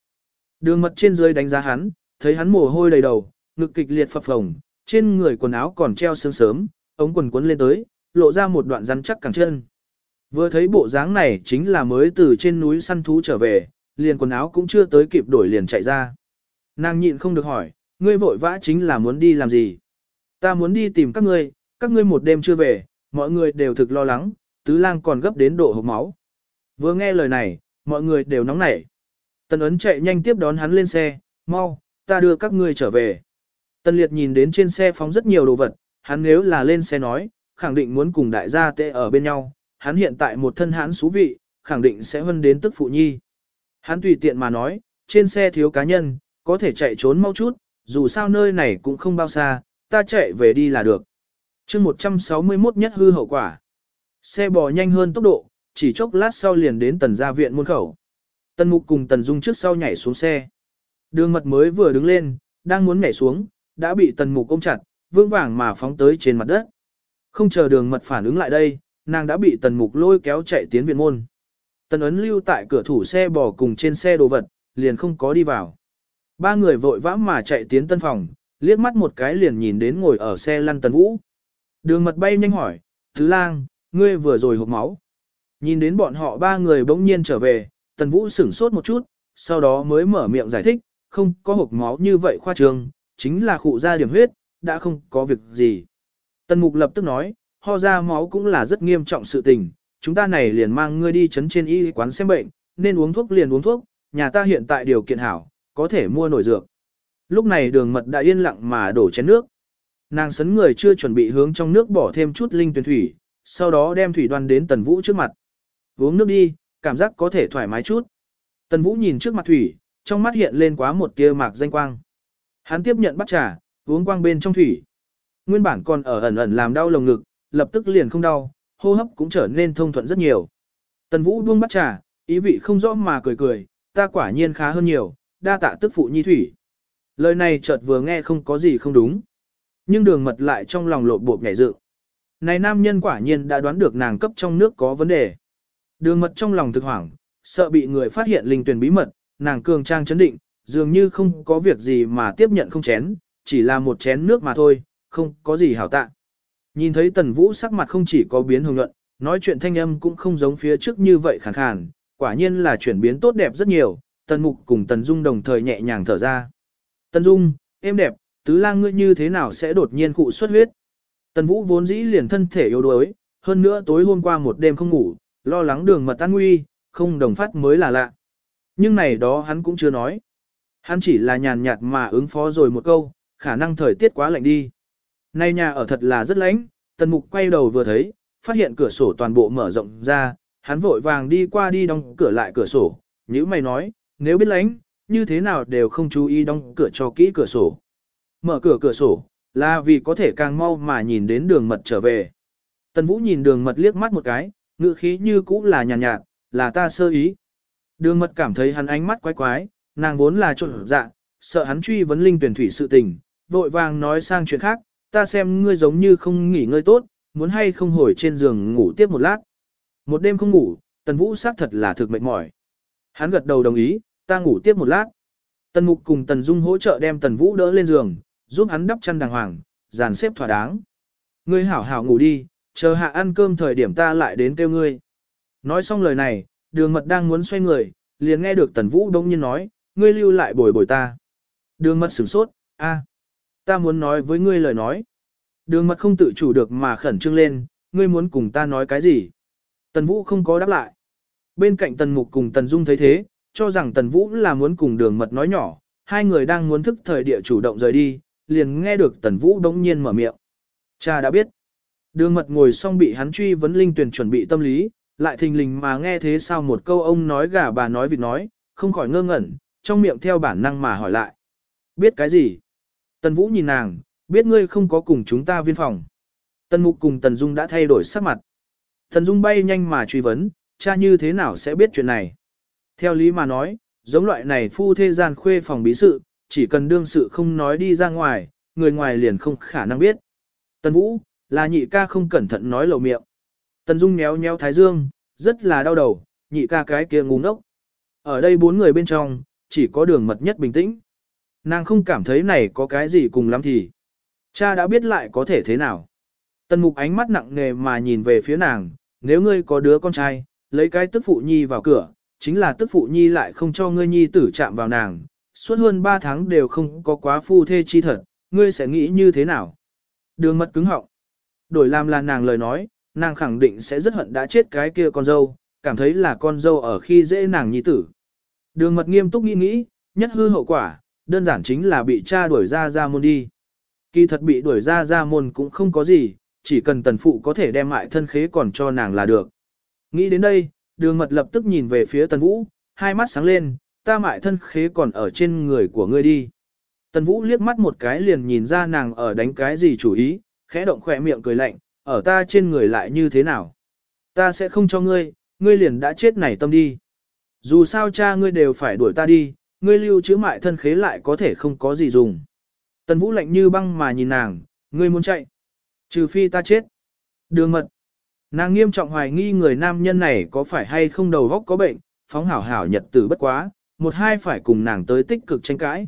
Đường mật trên dưới đánh giá hắn, thấy hắn mồ hôi đầy đầu, ngực kịch liệt phập phồng, trên người quần áo còn treo sương sớm, ống quần quấn lên tới, lộ ra một đoạn rắn chắc cẳng chân. Vừa thấy bộ dáng này chính là mới từ trên núi săn thú trở về, liền quần áo cũng chưa tới kịp đổi liền chạy ra. Nàng nhịn không được hỏi, ngươi vội vã chính là muốn đi làm gì? Ta muốn đi tìm các ngươi, các ngươi một đêm chưa về, mọi người đều thực lo lắng, tứ lang còn gấp đến độ hộc máu. Vừa nghe lời này, mọi người đều nóng nảy. Tần ấn chạy nhanh tiếp đón hắn lên xe, mau, ta đưa các ngươi trở về. Tần liệt nhìn đến trên xe phóng rất nhiều đồ vật, hắn nếu là lên xe nói, khẳng định muốn cùng đại gia tệ ở bên nhau, hắn hiện tại một thân hãn xú vị, khẳng định sẽ hơn đến tức phụ nhi. Hắn tùy tiện mà nói, trên xe thiếu cá nhân, có thể chạy trốn mau chút, dù sao nơi này cũng không bao xa, ta chạy về đi là được. chương 161 nhất hư hậu quả. Xe bò nhanh hơn tốc độ, chỉ chốc lát sau liền đến tần gia viện môn khẩu. Tần mục cùng tần dung trước sau nhảy xuống xe. Đường mật mới vừa đứng lên, đang muốn nhảy xuống, đã bị tần mục ôm chặt, vương vàng mà phóng tới trên mặt đất. Không chờ đường mật phản ứng lại đây, nàng đã bị tần mục lôi kéo chạy tiến viện môn. Tần ấn lưu tại cửa thủ xe bò cùng trên xe đồ vật, liền không có đi vào. Ba người vội vã mà chạy tiến tân phòng, liếc mắt một cái liền nhìn đến ngồi ở xe lăn tần vũ. Đường mật bay nhanh hỏi, Thứ lang, ngươi vừa rồi hộp máu. Nhìn đến bọn họ ba người bỗng nhiên trở về, tần vũ sửng sốt một chút, sau đó mới mở miệng giải thích, không có hộp máu như vậy khoa trương, chính là khụ ra điểm huyết, đã không có việc gì. Tần mục lập tức nói, ho ra máu cũng là rất nghiêm trọng sự tình, chúng ta này liền mang ngươi đi chấn trên y quán xem bệnh, nên uống thuốc liền uống thuốc, nhà ta hiện tại điều kiện hảo, có thể mua nổi dược. Lúc này đường mật đã yên lặng mà đổ chén nước. Nàng sấn người chưa chuẩn bị hướng trong nước bỏ thêm chút linh tuyển thủy, sau đó đem thủy đoan đến tần vũ trước mặt. Uống nước đi, cảm giác có thể thoải mái chút. Tần vũ nhìn trước mặt thủy, trong mắt hiện lên quá một tia mạc danh quang. Hắn tiếp nhận bắt trà, uống quang bên trong thủy. Nguyên bản còn ở ẩn ẩn làm đau lồng ngực, lập tức liền không đau, hô hấp cũng trở nên thông thuận rất nhiều. Tần vũ buông bắt trà, ý vị không rõ mà cười cười, ta quả nhiên khá hơn nhiều, đa tạ tức phụ nhi thủy. Lời này chợt vừa nghe không có gì không đúng. Nhưng đường mật lại trong lòng lộn bộp nhảy dự. Này nam nhân quả nhiên đã đoán được nàng cấp trong nước có vấn đề. Đường mật trong lòng thực hoảng, sợ bị người phát hiện linh tuyển bí mật, nàng cường trang chấn định, dường như không có việc gì mà tiếp nhận không chén, chỉ là một chén nước mà thôi, không có gì hảo tạ. Nhìn thấy tần vũ sắc mặt không chỉ có biến hồng nhuận, nói chuyện thanh âm cũng không giống phía trước như vậy khàn khàn, quả nhiên là chuyển biến tốt đẹp rất nhiều, tần mục cùng tần dung đồng thời nhẹ nhàng thở ra. Tần dung, em đẹp, tứ lang ngươi như thế nào sẽ đột nhiên cụ xuất huyết. Tần vũ vốn dĩ liền thân thể yếu đuối, hơn nữa tối hôm qua một đêm không ngủ, lo lắng đường mật tan nguy, không đồng phát mới là lạ. Nhưng này đó hắn cũng chưa nói. Hắn chỉ là nhàn nhạt mà ứng phó rồi một câu, khả năng thời tiết quá lạnh đi. Nay nhà ở thật là rất lánh, tần mục quay đầu vừa thấy, phát hiện cửa sổ toàn bộ mở rộng ra, hắn vội vàng đi qua đi đóng cửa lại cửa sổ, như mày nói, nếu biết lánh, như thế nào đều không chú ý đóng cửa cho kỹ cửa sổ. Mở cửa cửa sổ, là vì có thể càng mau mà nhìn đến đường mật trở về. Tần Vũ nhìn đường mật liếc mắt một cái, ngữ khí như cũ là nhàn nhạt, nhạt, là ta sơ ý. Đường mật cảm thấy hắn ánh mắt quái quái, nàng vốn là trộn dạ, sợ hắn truy vấn linh tuyển thủy sự tình, vội vàng nói sang chuyện khác, ta xem ngươi giống như không nghỉ ngơi tốt, muốn hay không hồi trên giường ngủ tiếp một lát. Một đêm không ngủ, Tần Vũ xác thật là thực mệt mỏi. Hắn gật đầu đồng ý, ta ngủ tiếp một lát. Tần Mục cùng Tần Dung hỗ trợ đem Tần Vũ đỡ lên giường, giúp hắn đắp chăn đàng hoàng, dàn xếp thỏa đáng. Ngươi hảo hảo ngủ đi, chờ hạ ăn cơm thời điểm ta lại đến kêu ngươi. Nói xong lời này, đường mật đang muốn xoay người, liền nghe được Tần Vũ đông nhiên nói, ngươi lưu lại bồi bồi ta. Đường mật sửng sốt, a, ta muốn nói với ngươi lời nói. Đường mật không tự chủ được mà khẩn trương lên, ngươi muốn cùng ta nói cái gì? Tần Vũ không có đáp lại. Bên cạnh Tần Mục cùng Tần Dung thấy thế, cho rằng Tần Vũ là muốn cùng đường mật nói nhỏ, hai người đang muốn thức thời địa chủ động rời đi, liền nghe được Tần Vũ đống nhiên mở miệng. Cha đã biết. Đường mật ngồi xong bị hắn truy vấn linh tuyển chuẩn bị tâm lý, lại thình lình mà nghe thế sao một câu ông nói gà bà nói vịt nói, không khỏi ngơ ngẩn, trong miệng theo bản năng mà hỏi lại. Biết cái gì? Tần Vũ nhìn nàng, biết ngươi không có cùng chúng ta viên phòng. Tần Mục cùng Tần Dung đã thay đổi sắc mặt. Tần Dung bay nhanh mà truy vấn, cha như thế nào sẽ biết chuyện này? Theo lý mà nói, giống loại này phu thế gian khuê phòng bí sự, chỉ cần đương sự không nói đi ra ngoài, người ngoài liền không khả năng biết. Tần Vũ, là nhị ca không cẩn thận nói lầu miệng. Tần Dung méo méo thái dương, rất là đau đầu, nhị ca cái kia ngu ngốc. Ở đây bốn người bên trong, chỉ có đường mật nhất bình tĩnh. Nàng không cảm thấy này có cái gì cùng lắm thì. Cha đã biết lại có thể thế nào. Tần mục ánh mắt nặng nề mà nhìn về phía nàng, nếu ngươi có đứa con trai, lấy cái tức phụ nhi vào cửa, chính là tức phụ nhi lại không cho ngươi nhi tử chạm vào nàng, suốt hơn 3 tháng đều không có quá phu thê chi thật, ngươi sẽ nghĩ như thế nào? Đường mật cứng họng. Đổi làm là nàng lời nói, nàng khẳng định sẽ rất hận đã chết cái kia con dâu, cảm thấy là con dâu ở khi dễ nàng nhi tử. Đường mật nghiêm túc nghĩ nghĩ, nhất hư hậu quả, đơn giản chính là bị cha đuổi ra ra môn đi. Kỳ thật bị đuổi ra ra môn cũng không có gì, chỉ cần tần phụ có thể đem mại thân khế còn cho nàng là được. Nghĩ đến đây, đường mật lập tức nhìn về phía tần vũ, hai mắt sáng lên, ta mại thân khế còn ở trên người của ngươi đi. Tần vũ liếc mắt một cái liền nhìn ra nàng ở đánh cái gì chủ ý, khẽ động khỏe miệng cười lạnh, ở ta trên người lại như thế nào. Ta sẽ không cho ngươi, ngươi liền đã chết này tâm đi. Dù sao cha ngươi đều phải đuổi ta đi, ngươi lưu chữ mại thân khế lại có thể không có gì dùng. Tần Vũ lạnh như băng mà nhìn nàng, ngươi muốn chạy. Trừ phi ta chết. Đường mật. Nàng nghiêm trọng hoài nghi người nam nhân này có phải hay không đầu góc có bệnh, phóng hảo hảo nhật tử bất quá, một hai phải cùng nàng tới tích cực tranh cãi.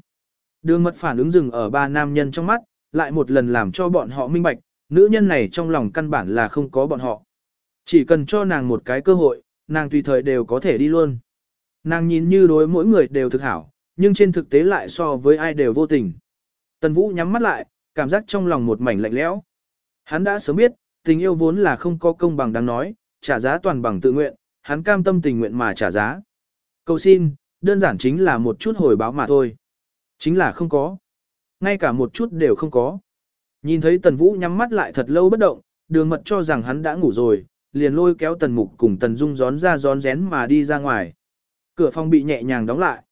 Đường mật phản ứng dừng ở ba nam nhân trong mắt, lại một lần làm cho bọn họ minh bạch, nữ nhân này trong lòng căn bản là không có bọn họ. Chỉ cần cho nàng một cái cơ hội, nàng tùy thời đều có thể đi luôn. Nàng nhìn như đối mỗi người đều thực hảo, nhưng trên thực tế lại so với ai đều vô tình. Tần Vũ nhắm mắt lại, cảm giác trong lòng một mảnh lạnh lẽo. Hắn đã sớm biết, tình yêu vốn là không có công bằng đáng nói, trả giá toàn bằng tự nguyện, hắn cam tâm tình nguyện mà trả giá. Cầu xin, đơn giản chính là một chút hồi báo mà thôi. Chính là không có. Ngay cả một chút đều không có. Nhìn thấy Tần Vũ nhắm mắt lại thật lâu bất động, đường mật cho rằng hắn đã ngủ rồi, liền lôi kéo Tần Mục cùng Tần Dung gión ra gión rén mà đi ra ngoài. Cửa phòng bị nhẹ nhàng đóng lại.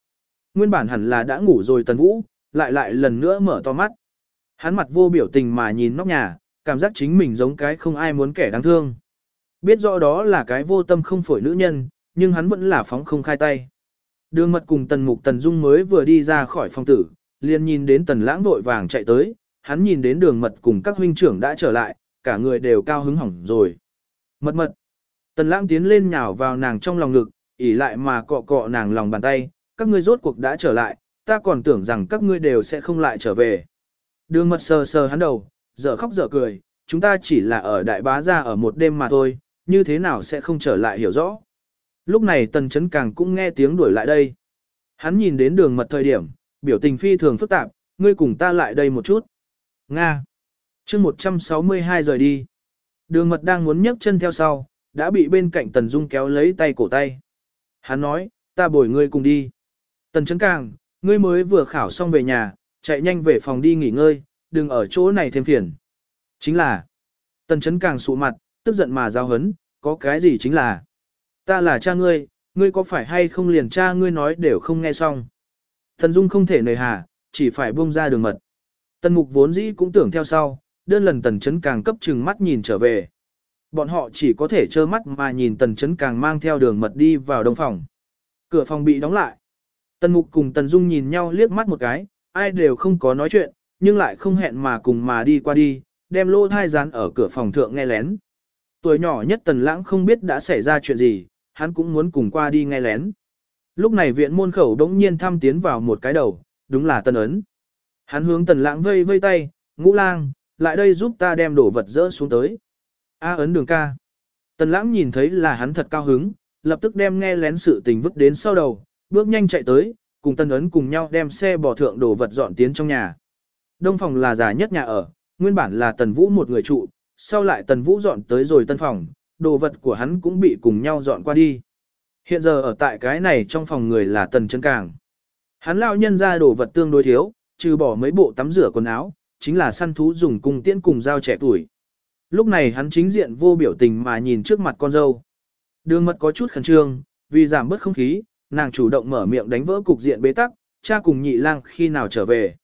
Nguyên bản hẳn là đã ngủ rồi Tần Vũ, lại lại lần nữa mở to mắt. Hắn mặt vô biểu tình mà nhìn nóc nhà, cảm giác chính mình giống cái không ai muốn kẻ đáng thương. Biết rõ đó là cái vô tâm không phổi nữ nhân, nhưng hắn vẫn là phóng không khai tay. Đường mật cùng Tần Mục Tần Dung mới vừa đi ra khỏi phòng tử, liền nhìn đến Tần Lãng vội vàng chạy tới, hắn nhìn đến đường mật cùng các huynh trưởng đã trở lại, cả người đều cao hứng hỏng rồi. Mật mật. Tần Lãng tiến lên nhào vào nàng trong lòng ngực, ỉ lại mà cọ cọ nàng lòng bàn tay, các ngươi rốt cuộc đã trở lại, ta còn tưởng rằng các ngươi đều sẽ không lại trở về. Đường mật sờ sờ hắn đầu, dở khóc dở cười, chúng ta chỉ là ở đại bá gia ở một đêm mà thôi, như thế nào sẽ không trở lại hiểu rõ. Lúc này tần chấn càng cũng nghe tiếng đuổi lại đây. Hắn nhìn đến đường mật thời điểm, biểu tình phi thường phức tạp, ngươi cùng ta lại đây một chút. Nga. chương 162 rời đi. Đường mật đang muốn nhấc chân theo sau, đã bị bên cạnh tần dung kéo lấy tay cổ tay. Hắn nói, ta bồi ngươi cùng đi. Tần chấn càng, ngươi mới vừa khảo xong về nhà, chạy nhanh về phòng đi nghỉ ngơi, đừng ở chỗ này thêm phiền. Chính là, tần chấn càng sụ mặt, tức giận mà giao hấn, có cái gì chính là, ta là cha ngươi, ngươi có phải hay không liền cha ngươi nói đều không nghe xong. Tần Dung không thể nề hà, chỉ phải buông ra đường mật. Tần Mục vốn dĩ cũng tưởng theo sau, đơn lần tần chấn càng cấp chừng mắt nhìn trở về. Bọn họ chỉ có thể trơ mắt mà nhìn tần chấn càng mang theo đường mật đi vào đông phòng. Cửa phòng bị đóng lại. Tần Mục cùng Tần Dung nhìn nhau liếc mắt một cái, ai đều không có nói chuyện, nhưng lại không hẹn mà cùng mà đi qua đi, đem lô thai dán ở cửa phòng thượng nghe lén. Tuổi nhỏ nhất Tần Lãng không biết đã xảy ra chuyện gì, hắn cũng muốn cùng qua đi nghe lén. Lúc này viện môn khẩu đống nhiên thăm tiến vào một cái đầu, đúng là Tần Ấn. Hắn hướng Tần Lãng vây vây tay, ngũ lang, lại đây giúp ta đem đổ vật dỡ xuống tới. A ấn đường ca. Tần Lãng nhìn thấy là hắn thật cao hứng, lập tức đem nghe lén sự tình vứt đến sau đầu, bước nhanh chạy tới, cùng Tần Ấn cùng nhau đem xe bỏ thượng đổ vật dọn tiến trong nhà. Đông phòng là già nhất nhà ở, nguyên bản là Tần Vũ một người trụ, sau lại Tần Vũ dọn tới rồi tân phòng, đồ vật của hắn cũng bị cùng nhau dọn qua đi. Hiện giờ ở tại cái này trong phòng người là Tần chân Càng. Hắn lão nhân ra đồ vật tương đối thiếu, trừ bỏ mấy bộ tắm rửa quần áo, chính là săn thú dùng cung tiễn cùng dao trẻ tuổi. Lúc này hắn chính diện vô biểu tình mà nhìn trước mặt con dâu. Đường mật có chút khẩn trương, vì giảm bớt không khí, nàng chủ động mở miệng đánh vỡ cục diện bế tắc, cha cùng nhị lang khi nào trở về.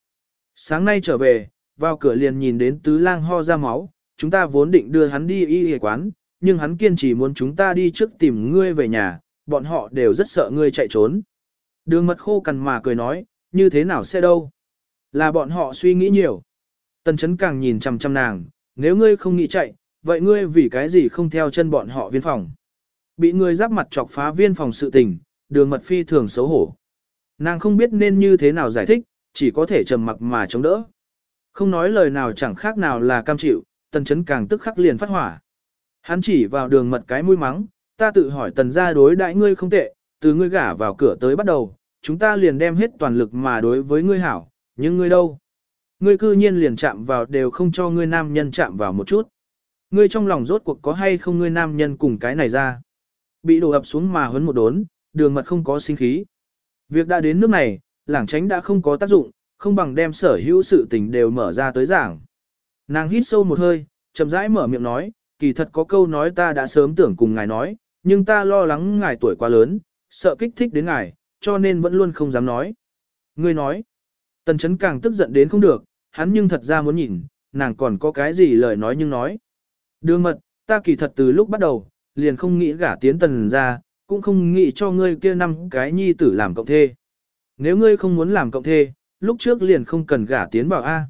Sáng nay trở về, vào cửa liền nhìn đến tứ lang ho ra máu, chúng ta vốn định đưa hắn đi y y quán, nhưng hắn kiên trì muốn chúng ta đi trước tìm ngươi về nhà, bọn họ đều rất sợ ngươi chạy trốn. Đường mật khô cằn mà cười nói, như thế nào sẽ đâu? Là bọn họ suy nghĩ nhiều. Tần chấn càng nhìn chằm chằm nàng, nếu ngươi không nghĩ chạy, vậy ngươi vì cái gì không theo chân bọn họ viên phòng? Bị ngươi giáp mặt chọc phá viên phòng sự tình, đường mật phi thường xấu hổ. Nàng không biết nên như thế nào giải thích, chỉ có thể trầm mặc mà chống đỡ. Không nói lời nào chẳng khác nào là cam chịu, tần chấn càng tức khắc liền phát hỏa. Hắn chỉ vào đường mật cái mũi mắng, ta tự hỏi tần gia đối đãi ngươi không tệ, từ ngươi gả vào cửa tới bắt đầu, chúng ta liền đem hết toàn lực mà đối với ngươi hảo, nhưng ngươi đâu? Ngươi cư nhiên liền chạm vào đều không cho ngươi nam nhân chạm vào một chút. Ngươi trong lòng rốt cuộc có hay không ngươi nam nhân cùng cái này ra? Bị đổ ập xuống mà huấn một đốn, đường mật không có sinh khí. Việc đã đến nước này, lảng tránh đã không có tác dụng, không bằng đem sở hữu sự tình đều mở ra tới giảng. Nàng hít sâu một hơi, chậm rãi mở miệng nói, kỳ thật có câu nói ta đã sớm tưởng cùng ngài nói, nhưng ta lo lắng ngài tuổi quá lớn, sợ kích thích đến ngài, cho nên vẫn luôn không dám nói. Ngươi nói, tần chấn càng tức giận đến không được, hắn nhưng thật ra muốn nhìn, nàng còn có cái gì lời nói nhưng nói. Đường mật, ta kỳ thật từ lúc bắt đầu, liền không nghĩ gả tiến tần ra, cũng không nghĩ cho ngươi kia năm cái nhi tử làm cộng thê. Nếu ngươi không muốn làm cộng thê, lúc trước liền không cần gả tiến vào A.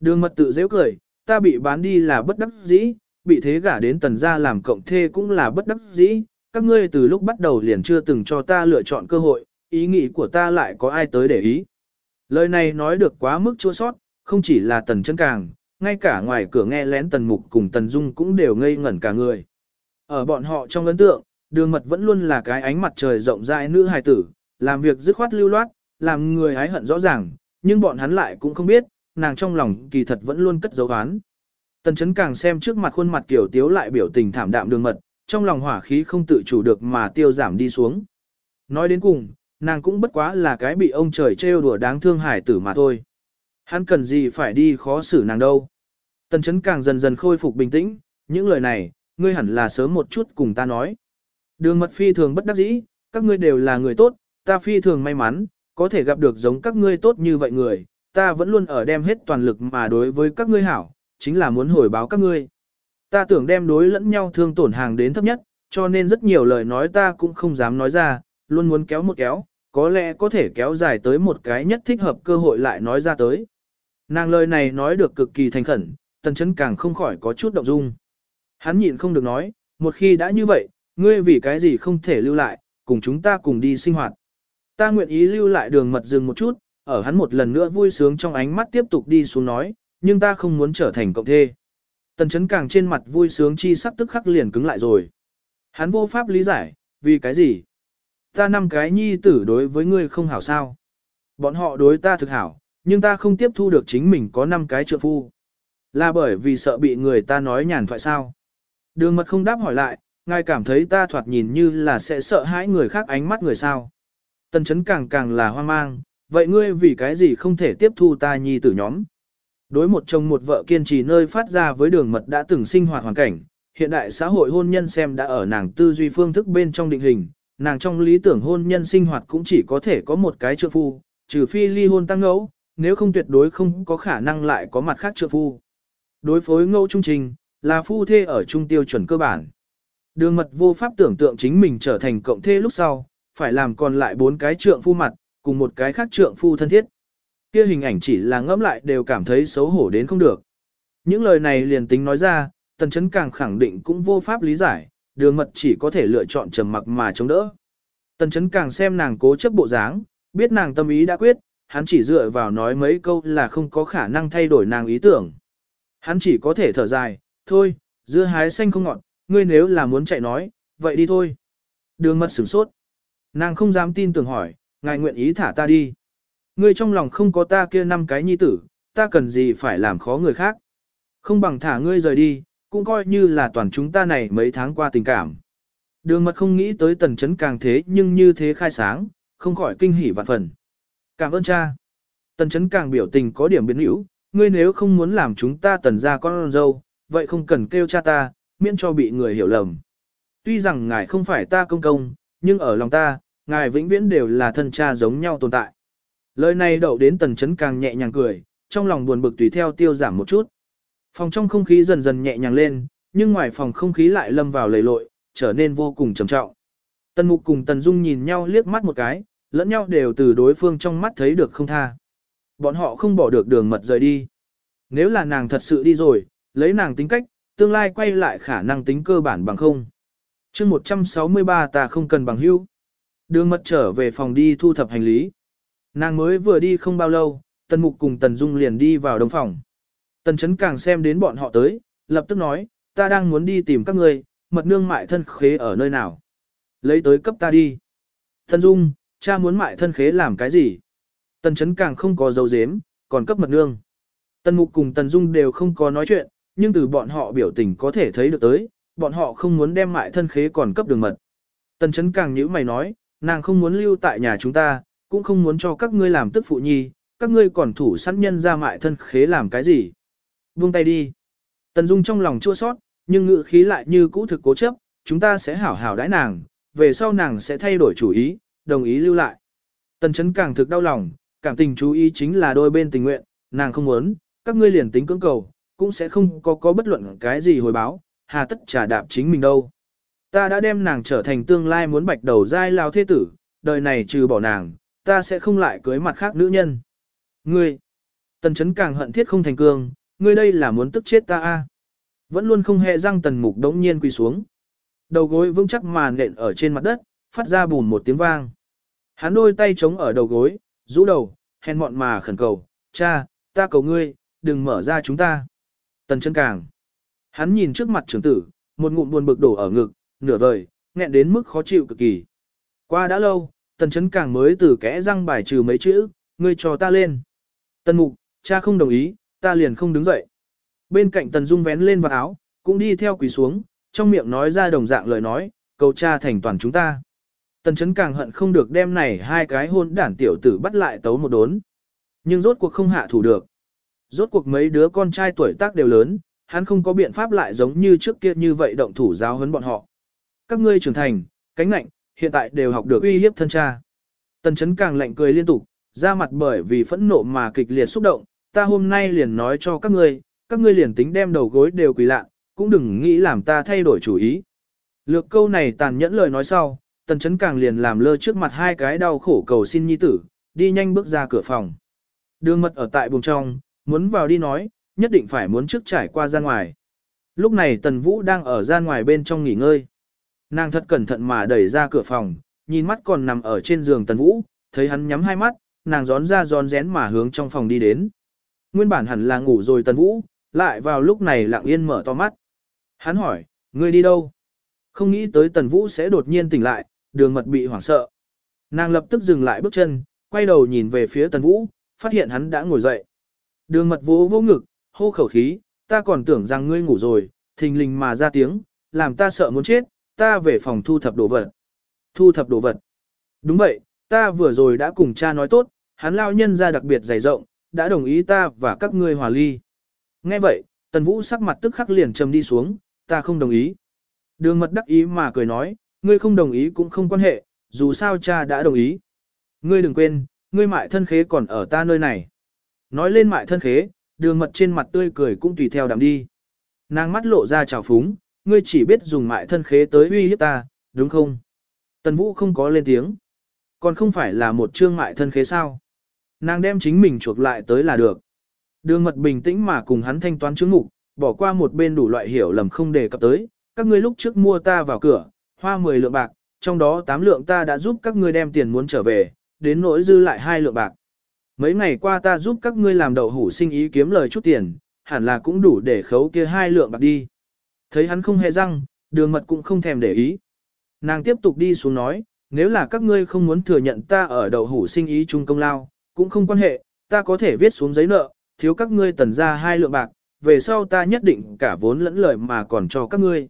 Đường mật tự dễ cười, ta bị bán đi là bất đắc dĩ, bị thế gả đến tần gia làm cộng thê cũng là bất đắc dĩ, các ngươi từ lúc bắt đầu liền chưa từng cho ta lựa chọn cơ hội, ý nghĩ của ta lại có ai tới để ý. Lời này nói được quá mức chua sót, không chỉ là tần chân càng, ngay cả ngoài cửa nghe lén tần mục cùng tần dung cũng đều ngây ngẩn cả người. Ở bọn họ trong ấn tượng, đường mật vẫn luôn là cái ánh mặt trời rộng rãi nữ hài tử, làm việc dứt khoát lưu loát, làm người hái hận rõ ràng, nhưng bọn hắn lại cũng không biết, nàng trong lòng kỳ thật vẫn luôn cất dấu án. Tần chấn càng xem trước mặt khuôn mặt kiểu tiếu lại biểu tình thảm đạm đường mật, trong lòng hỏa khí không tự chủ được mà tiêu giảm đi xuống. Nói đến cùng, nàng cũng bất quá là cái bị ông trời trêu đùa đáng thương hải tử mà thôi. Hắn cần gì phải đi khó xử nàng đâu. Tần chấn càng dần dần khôi phục bình tĩnh, những lời này, ngươi hẳn là sớm một chút cùng ta nói. Đường mật phi thường bất đắc dĩ, các ngươi đều là người tốt, ta phi thường may mắn, có thể gặp được giống các ngươi tốt như vậy người, ta vẫn luôn ở đem hết toàn lực mà đối với các ngươi hảo, chính là muốn hồi báo các ngươi. Ta tưởng đem đối lẫn nhau thương tổn hàng đến thấp nhất, cho nên rất nhiều lời nói ta cũng không dám nói ra, luôn muốn kéo một kéo, có lẽ có thể kéo dài tới một cái nhất thích hợp cơ hội lại nói ra tới. Nàng lời này nói được cực kỳ thành khẩn, tần chấn càng không khỏi có chút động dung. Hắn nhịn không được nói, một khi đã như vậy, ngươi vì cái gì không thể lưu lại, cùng chúng ta cùng đi sinh hoạt. Ta nguyện ý lưu lại đường mật dừng một chút, ở hắn một lần nữa vui sướng trong ánh mắt tiếp tục đi xuống nói, nhưng ta không muốn trở thành cộng thê. Tần chấn càng trên mặt vui sướng chi sắc tức khắc liền cứng lại rồi. Hắn vô pháp lý giải, vì cái gì? Ta năm cái nhi tử đối với ngươi không hảo sao? Bọn họ đối ta thực hảo, nhưng ta không tiếp thu được chính mình có năm cái trượng phu. Là bởi vì sợ bị người ta nói nhàn thoại sao? Đường mật không đáp hỏi lại, ngài cảm thấy ta thoạt nhìn như là sẽ sợ hãi người khác ánh mắt người sao. Tần chấn càng càng là hoang mang, vậy ngươi vì cái gì không thể tiếp thu ta nhi tử nhóm? Đối một chồng một vợ kiên trì nơi phát ra với đường mật đã từng sinh hoạt hoàn cảnh, hiện đại xã hội hôn nhân xem đã ở nàng tư duy phương thức bên trong định hình, nàng trong lý tưởng hôn nhân sinh hoạt cũng chỉ có thể có một cái trượng phu, trừ phi ly hôn tăng ngẫu, nếu không tuyệt đối không có khả năng lại có mặt khác trượng phu. Đối phối ngẫu trung trình, là phu thê ở trung tiêu chuẩn cơ bản. Đường mật vô pháp tưởng tượng chính mình trở thành cộng thê lúc sau, phải làm còn lại bốn cái trượng phu mặt, cùng một cái khác trượng phu thân thiết. Kia hình ảnh chỉ là ngẫm lại đều cảm thấy xấu hổ đến không được. Những lời này liền tính nói ra, tần chấn càng khẳng định cũng vô pháp lý giải, đường mật chỉ có thể lựa chọn trầm mặc mà chống đỡ. Tần chấn càng xem nàng cố chấp bộ dáng, biết nàng tâm ý đã quyết, hắn chỉ dựa vào nói mấy câu là không có khả năng thay đổi nàng ý tưởng. Hắn chỉ có thể thở dài, thôi, dưa hái xanh không ngọt, ngươi nếu là muốn chạy nói, vậy đi thôi. Đường mật sửng sốt. Nàng không dám tin tưởng hỏi, ngài nguyện ý thả ta đi. Ngươi trong lòng không có ta kia năm cái nhi tử, ta cần gì phải làm khó người khác. Không bằng thả ngươi rời đi, cũng coi như là toàn chúng ta này mấy tháng qua tình cảm. Đường mật không nghĩ tới tần chấn càng thế nhưng như thế khai sáng, không khỏi kinh hỉ vạn phần. Cảm ơn cha. Tần chấn càng biểu tình có điểm biến hữu, ngươi nếu không muốn làm chúng ta tần ra con dâu, vậy không cần kêu cha ta, miễn cho bị người hiểu lầm. Tuy rằng ngài không phải ta công công, nhưng ở lòng ta, ngài vĩnh viễn đều là thân cha giống nhau tồn tại. Lời này đậu đến tần chấn càng nhẹ nhàng cười, trong lòng buồn bực tùy theo tiêu giảm một chút. Phòng trong không khí dần dần nhẹ nhàng lên, nhưng ngoài phòng không khí lại lâm vào lầy lội, trở nên vô cùng trầm trọng. Tần Mục cùng Tần Dung nhìn nhau liếc mắt một cái, lẫn nhau đều từ đối phương trong mắt thấy được không tha. Bọn họ không bỏ được đường mật rời đi. Nếu là nàng thật sự đi rồi, lấy nàng tính cách, tương lai quay lại khả năng tính cơ bản bằng không. chương 163 ta không cần bằng hữu Đường mật trở về phòng đi thu thập hành lý. Nàng mới vừa đi không bao lâu, Tần Mục cùng Tần Dung liền đi vào đông phòng. Tần chấn càng xem đến bọn họ tới, lập tức nói, ta đang muốn đi tìm các người, mật nương mại thân khế ở nơi nào. Lấy tới cấp ta đi. Tần Dung, cha muốn mại thân khế làm cái gì? Tần chấn càng không có dấu dếm, còn cấp mật nương. Tần Mục cùng Tần Dung đều không có nói chuyện, nhưng từ bọn họ biểu tình có thể thấy được tới, bọn họ không muốn đem mại thân khế còn cấp đường mật. Tần chấn càng nhữ mày nói, nàng không muốn lưu tại nhà chúng ta, cũng không muốn cho các ngươi làm tức phụ nhi, các ngươi còn thủ sẵn nhân ra mại thân khế làm cái gì. Buông tay đi. Tần Dung trong lòng chua sót, nhưng ngữ khí lại như cũ thực cố chấp, chúng ta sẽ hảo hảo đãi nàng, về sau nàng sẽ thay đổi chủ ý, đồng ý lưu lại. Tần chấn càng thực đau lòng, cảm tình chú ý chính là đôi bên tình nguyện, nàng không muốn, các ngươi liền tính cưỡng cầu, cũng sẽ không có có bất luận cái gì hồi báo, hà tất trả đạp chính mình đâu. Ta đã đem nàng trở thành tương lai muốn bạch đầu dai lao thế tử, đời này trừ bỏ nàng, ta sẽ không lại cưới mặt khác nữ nhân. Ngươi, tần chấn càng hận thiết không thành cương, ngươi đây là muốn tức chết ta a Vẫn luôn không hề răng tần mục đống nhiên quỳ xuống. Đầu gối vững chắc mà nện ở trên mặt đất, phát ra bùn một tiếng vang. Hắn đôi tay chống ở đầu gối, rũ đầu, hèn mọn mà khẩn cầu, cha, ta cầu ngươi, đừng mở ra chúng ta. Tần chân càng. Hắn nhìn trước mặt trưởng tử, một ngụm buồn bực đổ ở ngực, nửa vời, nghẹn đến mức khó chịu cực kỳ. Qua đã lâu, tần chấn càng mới từ kẽ răng bài trừ mấy chữ, ngươi cho ta lên. Tần mục, cha không đồng ý, ta liền không đứng dậy. Bên cạnh tần dung vén lên vào áo, cũng đi theo quỳ xuống, trong miệng nói ra đồng dạng lời nói, cầu cha thành toàn chúng ta. Tần chấn càng hận không được đem này hai cái hôn đản tiểu tử bắt lại tấu một đốn. Nhưng rốt cuộc không hạ thủ được. Rốt cuộc mấy đứa con trai tuổi tác đều lớn, hắn không có biện pháp lại giống như trước kia như vậy động thủ giáo huấn bọn họ. Các ngươi trưởng thành, cánh nạnh, hiện tại đều học được uy hiếp thân cha. Tần chấn càng lạnh cười liên tục, da mặt bởi vì phẫn nộ mà kịch liệt xúc động, ta hôm nay liền nói cho các ngươi, các ngươi liền tính đem đầu gối đều quỳ lạ, cũng đừng nghĩ làm ta thay đổi chủ ý. Lược câu này tàn nhẫn lời nói sau, tần chấn càng liền làm lơ trước mặt hai cái đau khổ cầu xin nhi tử, đi nhanh bước ra cửa phòng. Đường mật ở tại buồng trong, muốn vào đi nói, nhất định phải muốn trước trải qua ra ngoài. Lúc này tần vũ đang ở ra ngoài bên trong nghỉ ngơi. Nàng thật cẩn thận mà đẩy ra cửa phòng, nhìn mắt còn nằm ở trên giường tần vũ, thấy hắn nhắm hai mắt, nàng gión ra gión rén mà hướng trong phòng đi đến nguyên bản hẳn là ngủ rồi Tần Vũ, lại vào lúc này lặng yên mở to mắt. Hắn hỏi, ngươi đi đâu? Không nghĩ tới Tần Vũ sẽ đột nhiên tỉnh lại, đường mật bị hoảng sợ. Nàng lập tức dừng lại bước chân, quay đầu nhìn về phía Tần Vũ, phát hiện hắn đã ngồi dậy. Đường mật vỗ vỗ ngực, hô khẩu khí, ta còn tưởng rằng ngươi ngủ rồi, thình lình mà ra tiếng, làm ta sợ muốn chết, ta về phòng thu thập đồ vật. Thu thập đồ vật. Đúng vậy, ta vừa rồi đã cùng cha nói tốt, hắn lao nhân ra đặc biệt dày rộng, đã đồng ý ta và các ngươi hòa ly. Nghe vậy, Tần Vũ sắc mặt tức khắc liền trầm đi xuống, ta không đồng ý. Đường mật đắc ý mà cười nói, ngươi không đồng ý cũng không quan hệ, dù sao cha đã đồng ý. Ngươi đừng quên, ngươi mại thân khế còn ở ta nơi này. Nói lên mại thân khế, đường mật trên mặt tươi cười cũng tùy theo đạm đi. Nàng mắt lộ ra trào phúng, ngươi chỉ biết dùng mại thân khế tới uy hiếp ta, đúng không? Tần Vũ không có lên tiếng. Còn không phải là một chương mại thân khế sao? Nàng đem chính mình chuộc lại tới là được. Đường mật bình tĩnh mà cùng hắn thanh toán chứng mục, bỏ qua một bên đủ loại hiểu lầm không đề cập tới. Các ngươi lúc trước mua ta vào cửa, hoa 10 lượng bạc, trong đó 8 lượng ta đã giúp các ngươi đem tiền muốn trở về, đến nỗi dư lại hai lượng bạc. Mấy ngày qua ta giúp các ngươi làm đậu hủ sinh ý kiếm lời chút tiền, hẳn là cũng đủ để khấu kia hai lượng bạc đi. Thấy hắn không hề răng, đường mật cũng không thèm để ý. Nàng tiếp tục đi xuống nói, nếu là các ngươi không muốn thừa nhận ta ở đậu hủ sinh ý chung công lao, cũng không quan hệ, ta có thể viết xuống giấy nợ, thiếu các ngươi tần ra hai lượng bạc, về sau ta nhất định cả vốn lẫn lời mà còn cho các ngươi.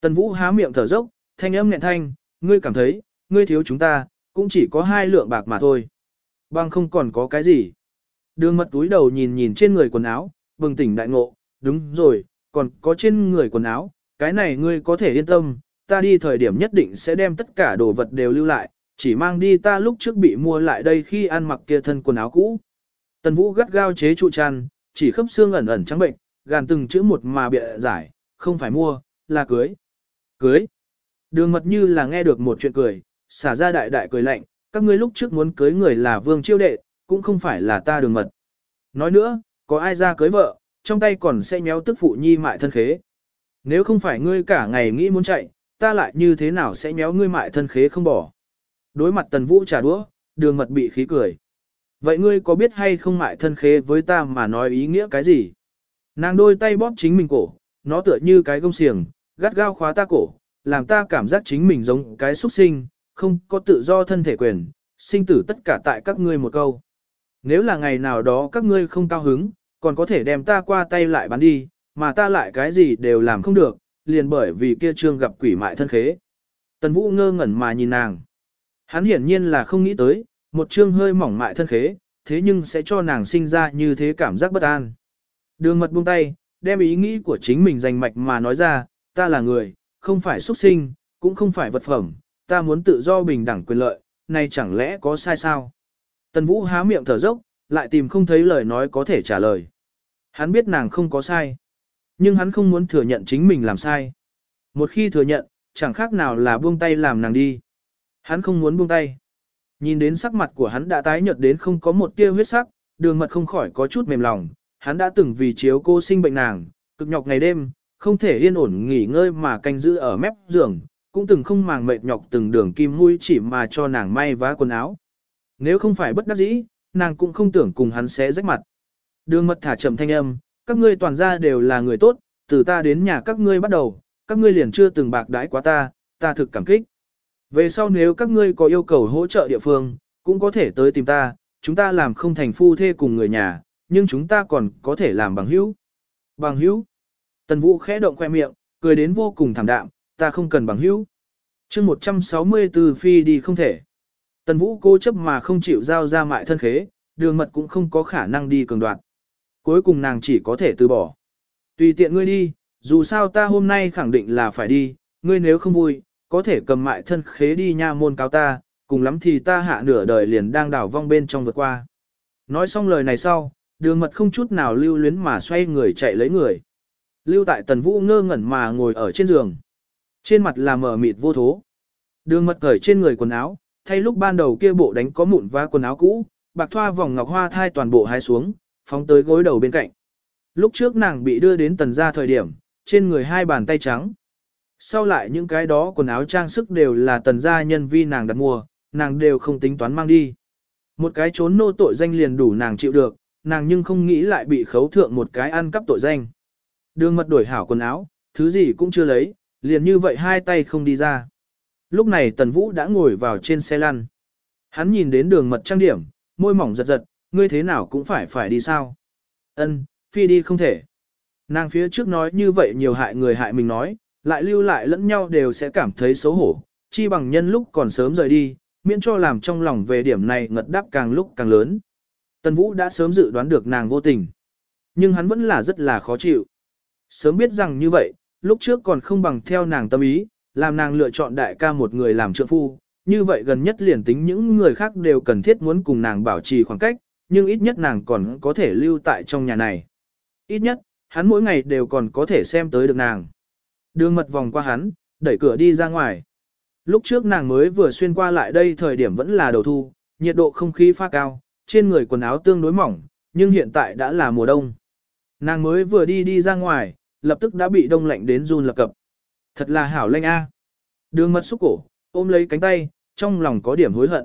Tần Vũ há miệng thở dốc, thanh âm nghẹn thanh, ngươi cảm thấy, ngươi thiếu chúng ta, cũng chỉ có hai lượng bạc mà thôi. Bằng không còn có cái gì. Đường mật túi đầu nhìn nhìn trên người quần áo, bừng tỉnh đại ngộ, đúng rồi, còn có trên người quần áo, cái này ngươi có thể yên tâm, ta đi thời điểm nhất định sẽ đem tất cả đồ vật đều lưu lại, chỉ mang đi ta lúc trước bị mua lại đây khi ăn mặc kia thân quần áo cũ. Tần Vũ gắt gao chế trụ chăn, chỉ khớp xương ẩn ẩn trắng bệnh, gàn từng chữ một mà bịa giải, không phải mua, là cưới. Cưới. Đường mật như là nghe được một chuyện cười, xả ra đại đại cười lạnh, các ngươi lúc trước muốn cưới người là vương chiêu đệ, cũng không phải là ta đường mật. Nói nữa, có ai ra cưới vợ, trong tay còn sẽ méo tức phụ nhi mại thân khế. Nếu không phải ngươi cả ngày nghĩ muốn chạy, ta lại như thế nào sẽ méo ngươi mại thân khế không bỏ. Đối mặt tần vũ trả đũa, đường mật bị khí cười. Vậy ngươi có biết hay không mại thân khế với ta mà nói ý nghĩa cái gì? Nàng đôi tay bóp chính mình cổ, nó tựa như cái gông xiềng, gắt gao khóa ta cổ, làm ta cảm giác chính mình giống cái xuất sinh, không có tự do thân thể quyền, sinh tử tất cả tại các ngươi một câu. Nếu là ngày nào đó các ngươi không cao hứng, còn có thể đem ta qua tay lại bán đi, mà ta lại cái gì đều làm không được, liền bởi vì kia trương gặp quỷ mại thân khế. Tần Vũ ngơ ngẩn mà nhìn nàng. Hắn hiển nhiên là không nghĩ tới, một trương hơi mỏng mại thân khế, thế nhưng sẽ cho nàng sinh ra như thế cảm giác bất an. Đường mật buông tay, đem ý nghĩ của chính mình dành mạch mà nói ra, ta là người, không phải xuất sinh, cũng không phải vật phẩm, ta muốn tự do bình đẳng quyền lợi, này chẳng lẽ có sai sao? Tần Vũ há miệng thở dốc, lại tìm không thấy lời nói có thể trả lời. Hắn biết nàng không có sai, nhưng hắn không muốn thừa nhận chính mình làm sai. Một khi thừa nhận, chẳng khác nào là buông tay làm nàng đi. Hắn không muốn buông tay. Nhìn đến sắc mặt của hắn đã tái nhợt đến không có một tia huyết sắc, đường mật không khỏi có chút mềm lòng. Hắn đã từng vì chiếu cô sinh bệnh nàng, cực nhọc ngày đêm, không thể yên ổn nghỉ ngơi mà canh giữ ở mép giường, cũng từng không màng mệt nhọc từng đường kim mũi chỉ mà cho nàng may vá quần áo. Nếu không phải bất đắc dĩ, nàng cũng không tưởng cùng hắn sẽ rách mặt. Đường mật thả chậm thanh âm, các ngươi toàn ra đều là người tốt, từ ta đến nhà các ngươi bắt đầu, các ngươi liền chưa từng bạc đãi quá ta, ta thực cảm kích. Về sau nếu các ngươi có yêu cầu hỗ trợ địa phương, cũng có thể tới tìm ta, chúng ta làm không thành phu thê cùng người nhà, nhưng chúng ta còn có thể làm bằng hữu. Bằng hữu. Tần Vũ khẽ động khoe miệng, cười đến vô cùng thảm đạm, ta không cần bằng hữu. chương 164 phi đi không thể. Tần Vũ cố chấp mà không chịu giao ra mại thân khế, đường mật cũng không có khả năng đi cường đoạt. Cuối cùng nàng chỉ có thể từ bỏ. Tùy tiện ngươi đi, dù sao ta hôm nay khẳng định là phải đi, ngươi nếu không vui, có thể cầm mại thân khế đi nha môn cáo ta, cùng lắm thì ta hạ nửa đời liền đang đảo vong bên trong vượt qua. Nói xong lời này sau, đường mật không chút nào lưu luyến mà xoay người chạy lấy người. Lưu tại tần vũ ngơ ngẩn mà ngồi ở trên giường. Trên mặt là mờ mịt vô thố. Đường mật cởi trên người quần áo, thay lúc ban đầu kia bộ đánh có mụn và quần áo cũ, bạc thoa vòng ngọc hoa thai toàn bộ hai xuống, phóng tới gối đầu bên cạnh. Lúc trước nàng bị đưa đến tần gia thời điểm, trên người hai bàn tay trắng. Sau lại những cái đó quần áo trang sức đều là tần gia nhân vi nàng đặt mua, nàng đều không tính toán mang đi. Một cái trốn nô tội danh liền đủ nàng chịu được, nàng nhưng không nghĩ lại bị khấu thượng một cái ăn cắp tội danh. Đường mật đổi hảo quần áo, thứ gì cũng chưa lấy, liền như vậy hai tay không đi ra. Lúc này Tần Vũ đã ngồi vào trên xe lăn. Hắn nhìn đến đường mật trang điểm, môi mỏng giật giật, ngươi thế nào cũng phải phải đi sao. Ân, phi đi không thể. Nàng phía trước nói như vậy nhiều hại người hại mình nói, lại lưu lại lẫn nhau đều sẽ cảm thấy xấu hổ, chi bằng nhân lúc còn sớm rời đi, miễn cho làm trong lòng về điểm này ngật đáp càng lúc càng lớn. Tần Vũ đã sớm dự đoán được nàng vô tình, nhưng hắn vẫn là rất là khó chịu. Sớm biết rằng như vậy, lúc trước còn không bằng theo nàng tâm ý, làm nàng lựa chọn đại ca một người làm trượng phu, như vậy gần nhất liền tính những người khác đều cần thiết muốn cùng nàng bảo trì khoảng cách, nhưng ít nhất nàng còn có thể lưu tại trong nhà này. Ít nhất, hắn mỗi ngày đều còn có thể xem tới được nàng. Đường mật vòng qua hắn, đẩy cửa đi ra ngoài. Lúc trước nàng mới vừa xuyên qua lại đây thời điểm vẫn là đầu thu, nhiệt độ không khí pha cao, trên người quần áo tương đối mỏng, nhưng hiện tại đã là mùa đông. Nàng mới vừa đi đi ra ngoài, lập tức đã bị đông lạnh đến run lập cập. Thật là hảo lanh a. Đường mật xúc cổ, ôm lấy cánh tay, trong lòng có điểm hối hận.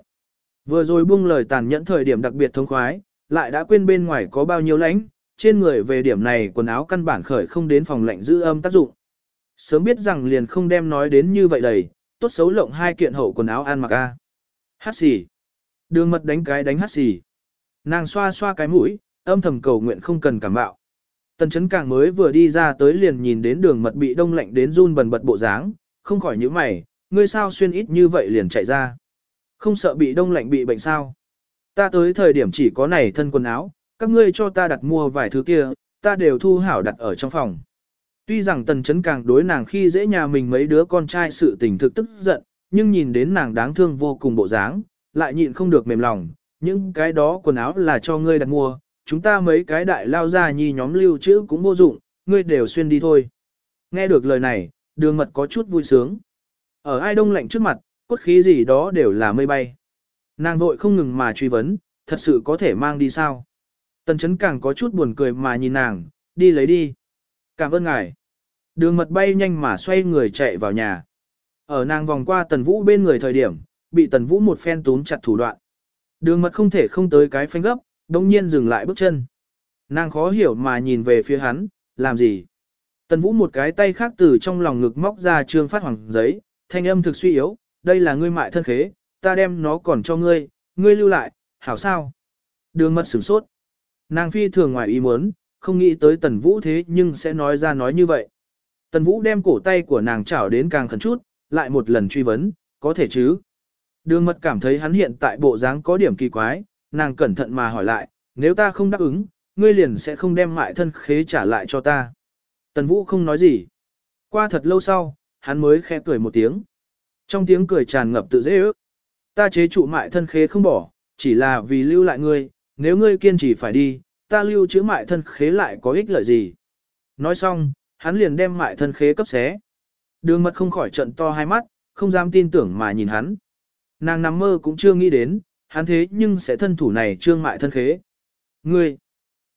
Vừa rồi buông lời tàn nhẫn thời điểm đặc biệt thông khoái, lại đã quên bên ngoài có bao nhiêu lạnh, trên người về điểm này quần áo căn bản khởi không đến phòng lạnh giữ âm tác dụng. Sớm biết rằng liền không đem nói đến như vậy đầy, tốt xấu lộng hai kiện hậu quần áo ăn mặc a. Hát xì. Đường mật đánh cái đánh hát xì. Nàng xoa xoa cái mũi, âm thầm cầu nguyện không cần cảm bạo. Tần chấn càng mới vừa đi ra tới liền nhìn đến đường mật bị đông lạnh đến run bần bật bộ dáng, không khỏi nhíu mày, ngươi sao xuyên ít như vậy liền chạy ra. Không sợ bị đông lạnh bị bệnh sao. Ta tới thời điểm chỉ có này thân quần áo, các ngươi cho ta đặt mua vài thứ kia, ta đều thu hảo đặt ở trong phòng. Tuy rằng tần chấn càng đối nàng khi dễ nhà mình mấy đứa con trai sự tình thực tức giận, nhưng nhìn đến nàng đáng thương vô cùng bộ dáng, lại nhịn không được mềm lòng, những cái đó quần áo là cho ngươi đặt mua, chúng ta mấy cái đại lao ra nhi nhóm lưu trữ cũng vô dụng, ngươi đều xuyên đi thôi. Nghe được lời này, đường mật có chút vui sướng. Ở ai đông lạnh trước mặt, cốt khí gì đó đều là mây bay. Nàng vội không ngừng mà truy vấn, thật sự có thể mang đi sao? Tần chấn càng có chút buồn cười mà nhìn nàng, đi lấy đi. Cảm ơn ngài. Đường mật bay nhanh mà xoay người chạy vào nhà. Ở nàng vòng qua tần vũ bên người thời điểm, bị tần vũ một phen túm chặt thủ đoạn. Đường mật không thể không tới cái phanh gấp, đồng nhiên dừng lại bước chân. Nàng khó hiểu mà nhìn về phía hắn, làm gì? Tần vũ một cái tay khác từ trong lòng ngực móc ra trương phát hoàng giấy, thanh âm thực suy yếu, đây là ngươi mại thân khế, ta đem nó còn cho ngươi, ngươi lưu lại, hảo sao? Đường mật sửng sốt. Nàng phi thường ngoài ý muốn, không nghĩ tới tần vũ thế nhưng sẽ nói ra nói như vậy. Tần vũ đem cổ tay của nàng chảo đến càng khẩn chút, lại một lần truy vấn, có thể chứ? Đường mật cảm thấy hắn hiện tại bộ dáng có điểm kỳ quái, nàng cẩn thận mà hỏi lại, nếu ta không đáp ứng, ngươi liền sẽ không đem mại thân khế trả lại cho ta. Tần vũ không nói gì. Qua thật lâu sau, hắn mới khẽ cười một tiếng. Trong tiếng cười tràn ngập tự dễ ước. Ta chế trụ mại thân khế không bỏ, chỉ là vì lưu lại ngươi, nếu ngươi kiên trì phải đi, ta lưu chữ mại thân khế lại có ích lợi gì. Nói xong, hắn liền đem mại thân khế cấp xé. Đường mật không khỏi trận to hai mắt, không dám tin tưởng mà nhìn hắn. Nàng nằm mơ cũng chưa nghĩ đến, hắn thế nhưng sẽ thân thủ này trương mại thân khế. Ngươi!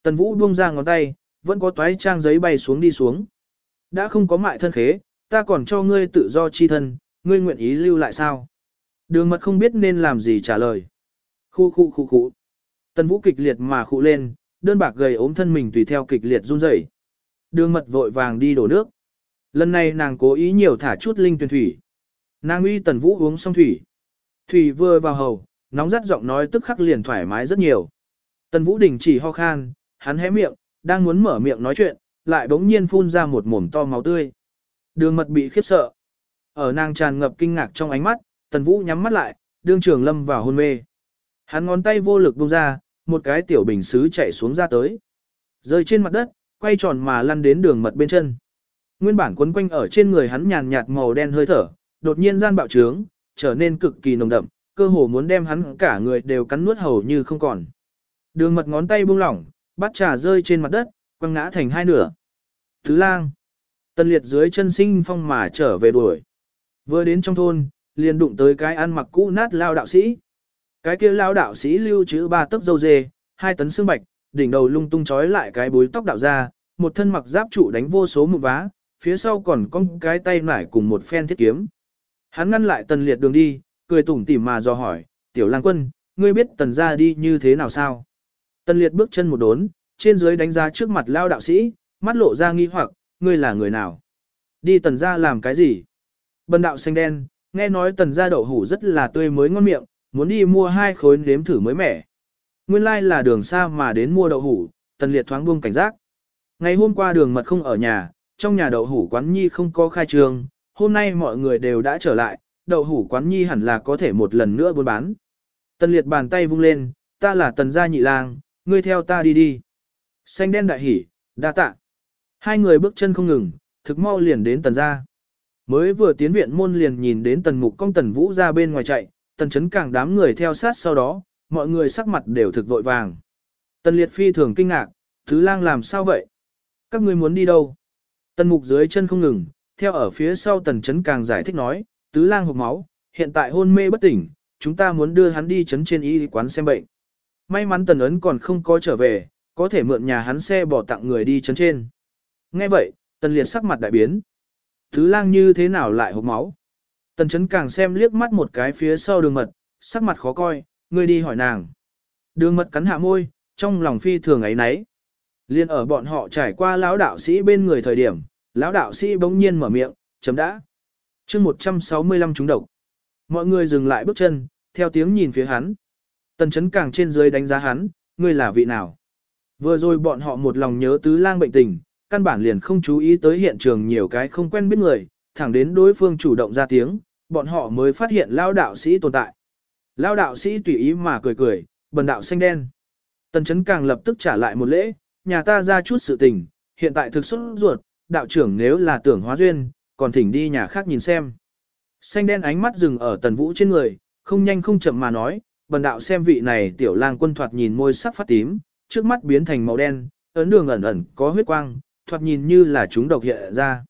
Tần Vũ buông ra ngón tay, vẫn có toái trang giấy bay xuống đi xuống. Đã không có mại thân khế, ta còn cho ngươi tự do chi thân, ngươi nguyện ý lưu lại sao? Đường mật không biết nên làm gì trả lời. Khu khu khu khu. Tần Vũ kịch liệt mà khụ lên, đơn bạc gầy ốm thân mình tùy theo kịch liệt run rẩy. Đường mật vội vàng đi đổ nước. Lần này nàng cố ý nhiều thả chút linh tuyển thủy. Nàng uy Tần Vũ uống xong thủy. Thủy vừa vào hầu, nóng rát giọng nói tức khắc liền thoải mái rất nhiều. Tần Vũ đình chỉ ho khan, hắn hé miệng, đang muốn mở miệng nói chuyện, lại bỗng nhiên phun ra một mồm to máu tươi. Đường mật bị khiếp sợ. Ở nàng tràn ngập kinh ngạc trong ánh mắt, Tần Vũ nhắm mắt lại, đương trường lâm vào hôn mê. Hắn ngón tay vô lực buông ra, một cái tiểu bình xứ chạy xuống ra tới. Rơi trên mặt đất, quay tròn mà lăn đến đường mật bên chân. Nguyên bản quấn quanh ở trên người hắn nhàn nhạt màu đen hơi thở, đột nhiên gian bạo trướng, trở nên cực kỳ nồng đậm, cơ hồ muốn đem hắn cả người đều cắn nuốt hầu như không còn. Đường mật ngón tay buông lỏng, bát trà rơi trên mặt đất, quăng ngã thành hai nửa. Thứ lang. Tân liệt dưới chân sinh phong mà trở về đuổi. Vừa đến trong thôn, liền đụng tới cái ăn mặc cũ nát lao đạo sĩ. Cái kia lao đạo sĩ lưu trữ ba tấc dâu dê, hai tấn xương bạch, đỉnh đầu lung tung trói lại cái bối tóc đạo ra, một thân mặc giáp trụ đánh vô số một vá, phía sau còn có cái tay nải cùng một phen thiết kiếm. Hắn ngăn lại tần liệt đường đi, cười tủm tỉm mà dò hỏi, tiểu lang quân, ngươi biết tần ra đi như thế nào sao? Tần liệt bước chân một đốn, trên dưới đánh giá trước mặt lao đạo sĩ, mắt lộ ra nghi hoặc, ngươi là người nào? Đi tần ra làm cái gì? Bần đạo xanh đen, nghe nói tần ra đậu hủ rất là tươi mới ngon miệng, muốn đi mua hai khối nếm thử mới mẻ. Nguyên lai like là đường xa mà đến mua đậu hủ, tần liệt thoáng buông cảnh giác. Ngày hôm qua đường mật không ở nhà, trong nhà đậu hủ quán nhi không có khai trương, hôm nay mọi người đều đã trở lại, đậu hủ quán nhi hẳn là có thể một lần nữa buôn bán. Tần liệt bàn tay vung lên, ta là tần gia nhị lang, ngươi theo ta đi đi. Xanh đen đại hỉ, đa tạ. Hai người bước chân không ngừng, thực mau liền đến tần gia. Mới vừa tiến viện môn liền nhìn đến tần mục công tần vũ ra bên ngoài chạy, tần chấn càng đám người theo sát sau đó, mọi người sắc mặt đều thực vội vàng. Tần liệt phi thường kinh ngạc, thứ lang làm sao vậy? Các ngươi muốn đi đâu? Tần mục dưới chân không ngừng, theo ở phía sau tần chấn càng giải thích nói, tứ lang hộp máu, hiện tại hôn mê bất tỉnh, chúng ta muốn đưa hắn đi chấn trên y quán xem bệnh. May mắn tần ấn còn không có trở về, có thể mượn nhà hắn xe bỏ tặng người đi chấn trên. Nghe vậy, tần liệt sắc mặt đại biến. Tứ lang như thế nào lại hộp máu? Tần chấn càng xem liếc mắt một cái phía sau đường mật, sắc mặt khó coi, ngươi đi hỏi nàng. Đường mật cắn hạ môi, trong lòng phi thường ấy nấy. Liên ở bọn họ trải qua lão đạo sĩ bên người thời điểm, lão đạo sĩ bỗng nhiên mở miệng, chấm đã. chương 165 chúng độc. Mọi người dừng lại bước chân, theo tiếng nhìn phía hắn. Tần chấn càng trên dưới đánh giá hắn, ngươi là vị nào? Vừa rồi bọn họ một lòng nhớ tứ lang bệnh tình, căn bản liền không chú ý tới hiện trường nhiều cái không quen biết người, thẳng đến đối phương chủ động ra tiếng, bọn họ mới phát hiện lao đạo sĩ tồn tại. Lao đạo sĩ tùy ý mà cười cười, bần đạo xanh đen. Tần chấn càng lập tức trả lại một lễ, nhà ta ra chút sự tình, hiện tại thực xuất ruột, đạo trưởng nếu là tưởng hóa duyên, còn thỉnh đi nhà khác nhìn xem. Xanh đen ánh mắt dừng ở tần vũ trên người, không nhanh không chậm mà nói, bần đạo xem vị này tiểu lang quân thoạt nhìn môi sắc phát tím, trước mắt biến thành màu đen, ấn đường ẩn ẩn có huyết quang, thoạt nhìn như là chúng độc hiện ra.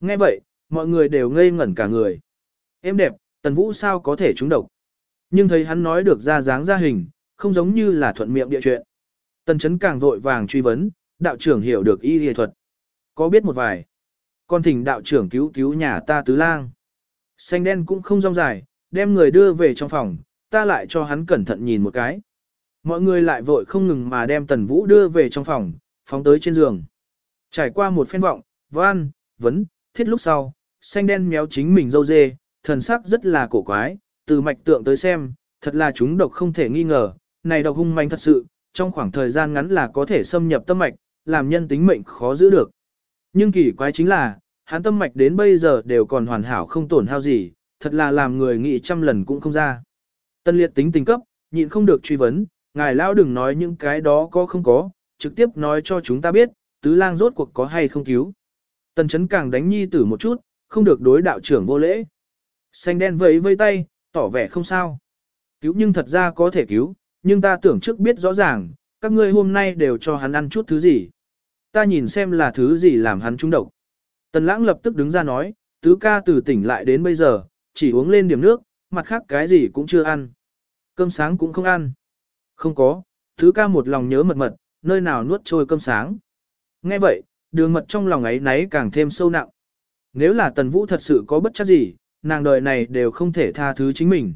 Nghe vậy, mọi người đều ngây ngẩn cả người. Em đẹp, tần vũ sao có thể chúng độc. Nhưng thấy hắn nói được ra dáng ra hình, không giống như là thuận miệng địa chuyện. Tần chấn càng vội vàng truy vấn, đạo trưởng hiểu được y y thuật. Có biết một vài. Con thỉnh đạo trưởng cứu cứu nhà ta tứ lang. Xanh đen cũng không rong dài, đem người đưa về trong phòng, ta lại cho hắn cẩn thận nhìn một cái. Mọi người lại vội không ngừng mà đem tần vũ đưa về trong phòng, phóng tới trên giường. Trải qua một phen vọng, văn, vấn, thiết lúc sau, xanh đen méo chính mình dâu dê, thần sắc rất là cổ quái, từ mạch tượng tới xem, thật là chúng độc không thể nghi ngờ, này độc hung manh thật sự, trong khoảng thời gian ngắn là có thể xâm nhập tâm mạch, làm nhân tính mệnh khó giữ được. Nhưng kỳ quái chính là, hắn tâm mạch đến bây giờ đều còn hoàn hảo không tổn hao gì, thật là làm người nghĩ trăm lần cũng không ra. Tân liệt tính tình cấp, nhịn không được truy vấn, ngài lão đừng nói những cái đó có không có, trực tiếp nói cho chúng ta biết, tứ lang rốt cuộc có hay không cứu. Tần chấn càng đánh nhi tử một chút, không được đối đạo trưởng vô lễ. Xanh đen vẫy vây tay, tỏ vẻ không sao. Cứu nhưng thật ra có thể cứu, nhưng ta tưởng trước biết rõ ràng, các ngươi hôm nay đều cho hắn ăn chút thứ gì. Ta nhìn xem là thứ gì làm hắn trúng độc. Tần lãng lập tức đứng ra nói, tứ ca từ tỉnh lại đến bây giờ, chỉ uống lên điểm nước, mặt khác cái gì cũng chưa ăn. Cơm sáng cũng không ăn. Không có, tứ ca một lòng nhớ mật mật, nơi nào nuốt trôi cơm sáng. Nghe vậy, đường mật trong lòng ấy náy càng thêm sâu nặng. Nếu là tần vũ thật sự có bất chấp gì, nàng đời này đều không thể tha thứ chính mình.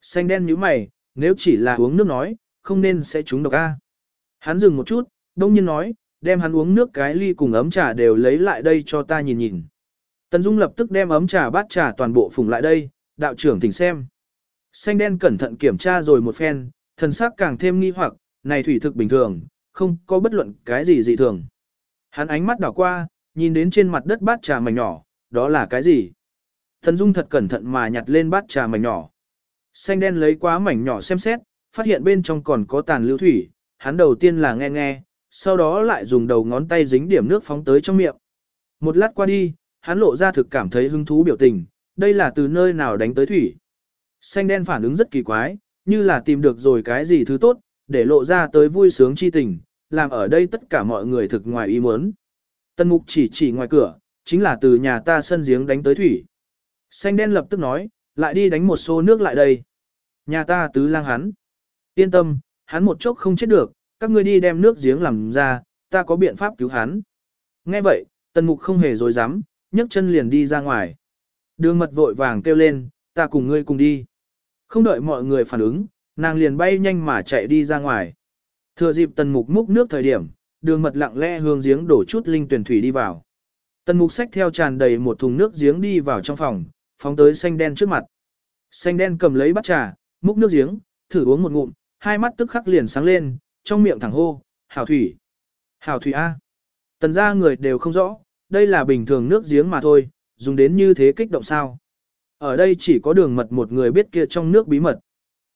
Xanh đen như mày, nếu chỉ là uống nước nói, không nên sẽ trúng độc A. Hắn dừng một chút, đông nhiên nói, đem hắn uống nước cái ly cùng ấm trà đều lấy lại đây cho ta nhìn nhìn. Tần Dung lập tức đem ấm trà bát trà toàn bộ phùng lại đây, đạo trưởng thỉnh xem. Xanh đen cẩn thận kiểm tra rồi một phen, thần sắc càng thêm nghi hoặc, này thủy thực bình thường, không có bất luận cái gì dị thường. Hắn ánh mắt đảo qua, nhìn đến trên mặt đất bát trà mảnh nhỏ, đó là cái gì? Tần Dung thật cẩn thận mà nhặt lên bát trà mảnh nhỏ. Xanh đen lấy quá mảnh nhỏ xem xét, phát hiện bên trong còn có tàn lưu thủy, hắn đầu tiên là nghe nghe, sau đó lại dùng đầu ngón tay dính điểm nước phóng tới trong miệng. Một lát qua đi, hắn lộ ra thực cảm thấy hứng thú biểu tình, đây là từ nơi nào đánh tới thủy. Xanh đen phản ứng rất kỳ quái, như là tìm được rồi cái gì thứ tốt, để lộ ra tới vui sướng chi tình, làm ở đây tất cả mọi người thực ngoài ý muốn. Tân mục chỉ chỉ ngoài cửa, chính là từ nhà ta sân giếng đánh tới thủy. Xanh đen lập tức nói, lại đi đánh một xô nước lại đây. Nhà ta tứ lang hắn. Yên tâm, hắn một chốc không chết được, các ngươi đi đem nước giếng làm ra, ta có biện pháp cứu hắn. Nghe vậy, tần mục không hề dối dám, nhấc chân liền đi ra ngoài. Đường mật vội vàng kêu lên, ta cùng ngươi cùng đi. Không đợi mọi người phản ứng, nàng liền bay nhanh mà chạy đi ra ngoài. Thừa dịp tần mục múc nước thời điểm, đường mật lặng lẽ hướng giếng đổ chút linh tuyển thủy đi vào. Tần mục xách theo tràn đầy một thùng nước giếng đi vào trong phòng, phóng tới xanh đen trước mặt. Xanh đen cầm lấy bát trà, múc nước giếng, thử uống một ngụm, hai mắt tức khắc liền sáng lên, trong miệng thẳng hô, hảo thủy. Hảo thủy A. Tần ra người đều không rõ, đây là bình thường nước giếng mà thôi, dùng đến như thế kích động sao. Ở đây chỉ có đường mật một người biết kia trong nước bí mật.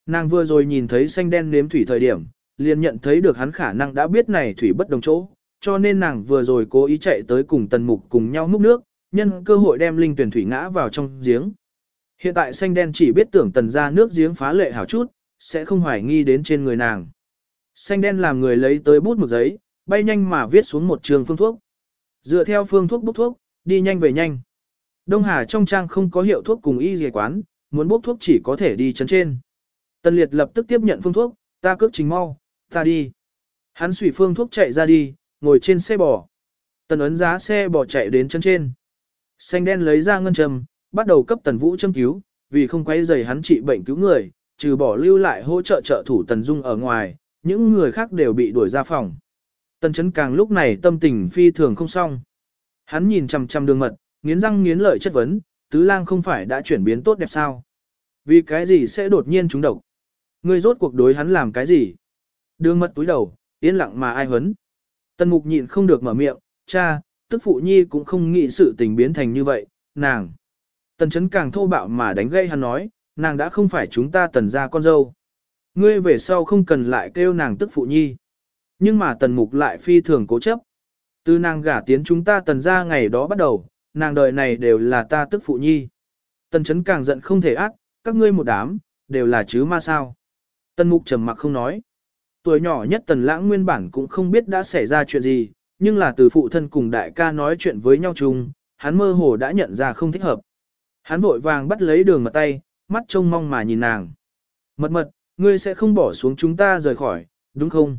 Nàng vừa rồi nhìn thấy xanh đen nếm thủy thời điểm, liền nhận thấy được hắn khả năng đã biết này thủy bất đồng chỗ, cho nên nàng vừa rồi cố ý chạy tới cùng tần mục cùng nhau múc nước, nhân cơ hội đem linh tuyển thủy ngã vào trong giếng. Hiện tại xanh đen chỉ biết tưởng tần ra nước giếng phá lệ hảo chút, sẽ không hoài nghi đến trên người nàng. Xanh đen làm người lấy tới bút một giấy, bay nhanh mà viết xuống một trường phương thuốc. Dựa theo phương thuốc bốc thuốc, đi nhanh về nhanh. Đông Hà trong trang không có hiệu thuốc cùng y dề quán, muốn bốc thuốc chỉ có thể đi chấn trên. Tần Liệt lập tức tiếp nhận phương thuốc, ta cước trình mau, ta đi. Hắn xủy phương thuốc chạy ra đi, ngồi trên xe bò. Tần ấn giá xe bò chạy đến chân trên. Xanh đen lấy ra ngân trầm bắt đầu cấp tần vũ châm cứu, vì không quay rầy hắn trị bệnh cứu người, trừ bỏ lưu lại hỗ trợ trợ thủ tần dung ở ngoài, những người khác đều bị đuổi ra phòng. Tần chấn càng lúc này tâm tình phi thường không xong. Hắn nhìn chằm chằm đường mật, nghiến răng nghiến lợi chất vấn, tứ lang không phải đã chuyển biến tốt đẹp sao? Vì cái gì sẽ đột nhiên trúng độc? Ngươi rốt cuộc đối hắn làm cái gì? Đường mật túi đầu, yên lặng mà ai hấn. Tần mục nhịn không được mở miệng, cha, tức phụ nhi cũng không nghĩ sự tình biến thành như vậy, nàng. Tần chấn càng thô bạo mà đánh gây hắn nói, nàng đã không phải chúng ta tần ra con dâu. Ngươi về sau không cần lại kêu nàng tức phụ nhi. Nhưng mà tần mục lại phi thường cố chấp. Từ nàng gả tiến chúng ta tần ra ngày đó bắt đầu, nàng đời này đều là ta tức phụ nhi. Tần chấn càng giận không thể ác, các ngươi một đám, đều là chứ ma sao. Tần mục trầm mặc không nói. Tuổi nhỏ nhất tần lãng nguyên bản cũng không biết đã xảy ra chuyện gì, nhưng là từ phụ thân cùng đại ca nói chuyện với nhau chung, hắn mơ hồ đã nhận ra không thích hợp. Hắn vội vàng bắt lấy đường mật tay, mắt trông mong mà nhìn nàng. Mật mật, ngươi sẽ không bỏ xuống chúng ta rời khỏi, đúng không?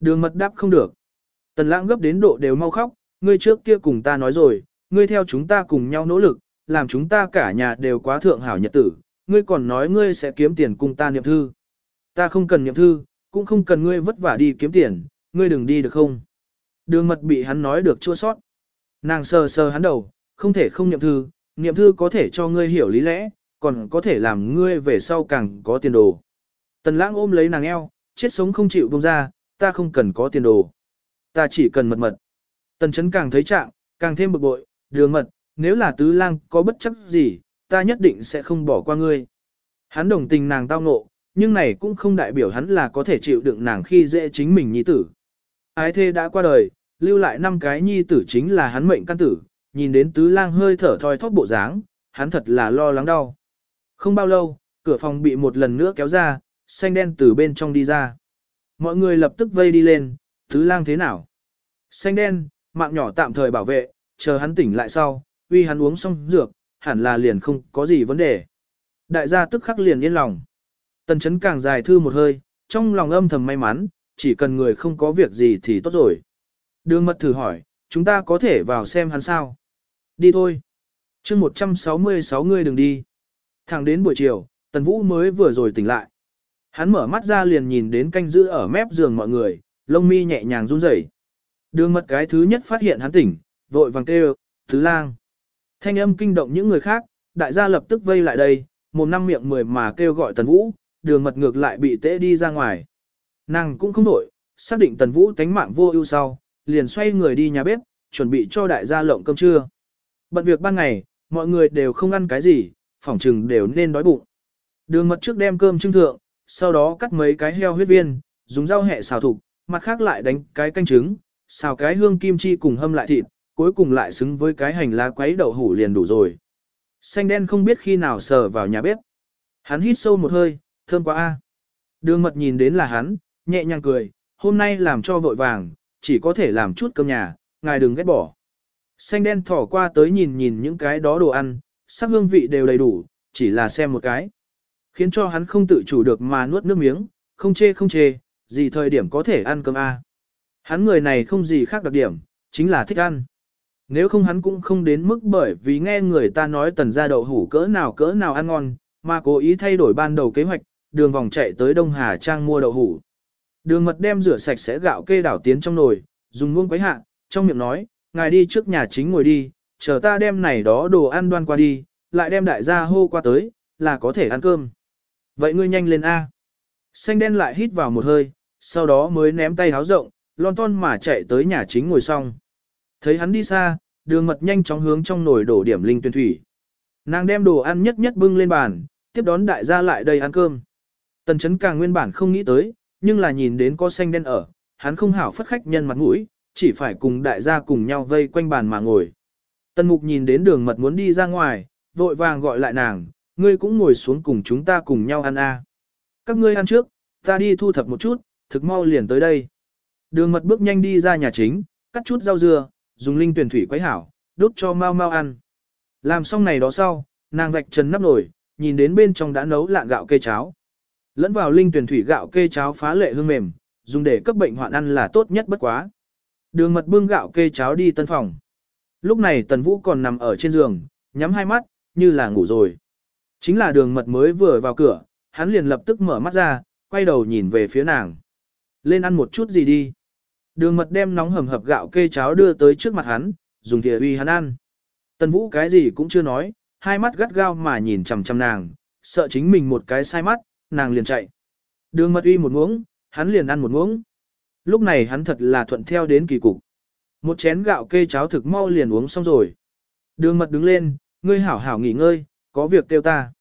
Đường mật đáp không được. Tần lãng gấp đến độ đều mau khóc, ngươi trước kia cùng ta nói rồi, ngươi theo chúng ta cùng nhau nỗ lực, làm chúng ta cả nhà đều quá thượng hảo nhật tử, ngươi còn nói ngươi sẽ kiếm tiền cùng ta niệm thư. Ta không cần niệm thư, cũng không cần ngươi vất vả đi kiếm tiền, ngươi đừng đi được không? Đường mật bị hắn nói được chua sót. Nàng sờ sờ hắn đầu, không thể không niệm thư, niệm thư có thể cho ngươi hiểu lý lẽ, còn có thể làm ngươi về sau càng có tiền đồ. Tần lãng ôm lấy nàng eo, chết sống không chịu buông ra, ta không cần có tiền đồ. Ta chỉ cần mật mật. Tần chấn càng thấy trạng, càng thêm bực bội, đường mật, nếu là tứ lang có bất chấp gì, ta nhất định sẽ không bỏ qua ngươi. Hắn đồng tình nàng tao ngộ, nhưng này cũng không đại biểu hắn là có thể chịu đựng nàng khi dễ chính mình nhi tử. Ái thê đã qua đời, lưu lại năm cái nhi tử chính là hắn mệnh căn tử, nhìn đến tứ lang hơi thở thoi thóp bộ dáng, hắn thật là lo lắng đau. Không bao lâu, cửa phòng bị một lần nữa kéo ra, xanh đen từ bên trong đi ra. Mọi người lập tức vây đi lên, tứ lang thế nào? Xanh đen, mạng nhỏ tạm thời bảo vệ, chờ hắn tỉnh lại sau, uy hắn uống xong dược, hẳn là liền không có gì vấn đề. Đại gia tức khắc liền yên lòng. Tần chấn càng dài thư một hơi, trong lòng âm thầm may mắn, chỉ cần người không có việc gì thì tốt rồi. Đường mật thử hỏi, chúng ta có thể vào xem hắn sao? Đi thôi. chương 166 người đừng đi. Thẳng đến buổi chiều, Tần Vũ mới vừa rồi tỉnh lại. Hắn mở mắt ra liền nhìn đến canh giữ ở mép giường mọi người, lông mi nhẹ nhàng run rẩy. Đường mật cái thứ nhất phát hiện hắn tỉnh, vội vàng kêu, thứ lang. Thanh âm kinh động những người khác, đại gia lập tức vây lại đây, một năm miệng mười mà kêu gọi Tần Vũ, đường mật ngược lại bị tễ đi ra ngoài. Nàng cũng không nổi, xác định Tần Vũ tánh mạng vô ưu sau, liền xoay người đi nhà bếp, chuẩn bị cho đại gia lộng cơm trưa. Bận việc ban ngày, mọi người đều không ăn cái gì, phỏng chừng đều nên đói bụng. Đường mật trước đem cơm trưng thượng, sau đó cắt mấy cái heo huyết viên, dùng rau hẹ xào thục, mặt khác lại đánh cái canh trứng, xào cái hương kim chi cùng hâm lại thịt, cuối cùng lại xứng với cái hành lá quấy đậu hủ liền đủ rồi. Xanh đen không biết khi nào sờ vào nhà bếp. Hắn hít sâu một hơi, thơm quá a. Đường mật nhìn đến là hắn, nhẹ nhàng cười, hôm nay làm cho vội vàng, chỉ có thể làm chút cơm nhà, ngài đừng ghét bỏ. Xanh đen thỏ qua tới nhìn nhìn những cái đó đồ ăn, sắc hương vị đều đầy đủ, chỉ là xem một cái. Khiến cho hắn không tự chủ được mà nuốt nước miếng, không chê không chê, gì thời điểm có thể ăn cơm a. Hắn người này không gì khác đặc điểm, chính là thích ăn. Nếu không hắn cũng không đến mức bởi vì nghe người ta nói tần gia đậu hủ cỡ nào cỡ nào ăn ngon, mà cố ý thay đổi ban đầu kế hoạch, đường vòng chạy tới Đông Hà Trang mua đậu hủ. Đường mật đem rửa sạch sẽ gạo kê đảo tiến trong nồi, dùng muông quấy hạ, trong miệng nói, ngài đi trước nhà chính ngồi đi, chờ ta đem này đó đồ ăn đoan qua đi, lại đem đại gia hô qua tới, là có thể ăn cơm. Vậy ngươi nhanh lên A. Xanh đen lại hít vào một hơi, sau đó mới ném tay háo rộng, lon ton mà chạy tới nhà chính ngồi xong. Thấy hắn đi xa, đường mật nhanh chóng hướng trong nồi đổ điểm linh tuyên thủy. Nàng đem đồ ăn nhất nhất bưng lên bàn, tiếp đón đại gia lại đây ăn cơm. Tần chấn càng nguyên bản không nghĩ tới, nhưng là nhìn đến có xanh đen ở, hắn không hảo phất khách nhân mặt mũi, chỉ phải cùng đại gia cùng nhau vây quanh bàn mà ngồi. Tần mục nhìn đến đường mật muốn đi ra ngoài, vội vàng gọi lại nàng, ngươi cũng ngồi xuống cùng chúng ta cùng nhau ăn a. Các ngươi ăn trước, ta đi thu thập một chút, thực mau liền tới đây. Đường mật bước nhanh đi ra nhà chính, cắt chút rau dưa, dùng linh tuyển thủy quấy hảo, đốt cho mau mau ăn. Làm xong này đó sau, nàng vạch trần nắp nồi, nhìn đến bên trong đã nấu lạng gạo kê cháo. Lẫn vào linh tuyển thủy gạo kê cháo phá lệ hương mềm, dùng để cấp bệnh hoạn ăn là tốt nhất bất quá. Đường mật bưng gạo kê cháo đi tân phòng. Lúc này tần vũ còn nằm ở trên giường, nhắm hai mắt, như là ngủ rồi. Chính là đường mật mới vừa vào cửa, hắn liền lập tức mở mắt ra, quay đầu nhìn về phía nàng. Lên ăn một chút gì đi. Đường mật đem nóng hầm hập gạo kê cháo đưa tới trước mặt hắn, dùng thìa uy hắn ăn. Tần vũ cái gì cũng chưa nói, hai mắt gắt gao mà nhìn chằm chằm nàng, sợ chính mình một cái sai mắt, nàng liền chạy. Đường mật uy một muỗng, hắn liền ăn một muỗng. Lúc này hắn thật là thuận theo đến kỳ cục. Một chén gạo kê cháo thực mau liền uống xong rồi. Đường mật đứng lên, ngươi hảo hảo nghỉ ngơi, có việc kêu ta.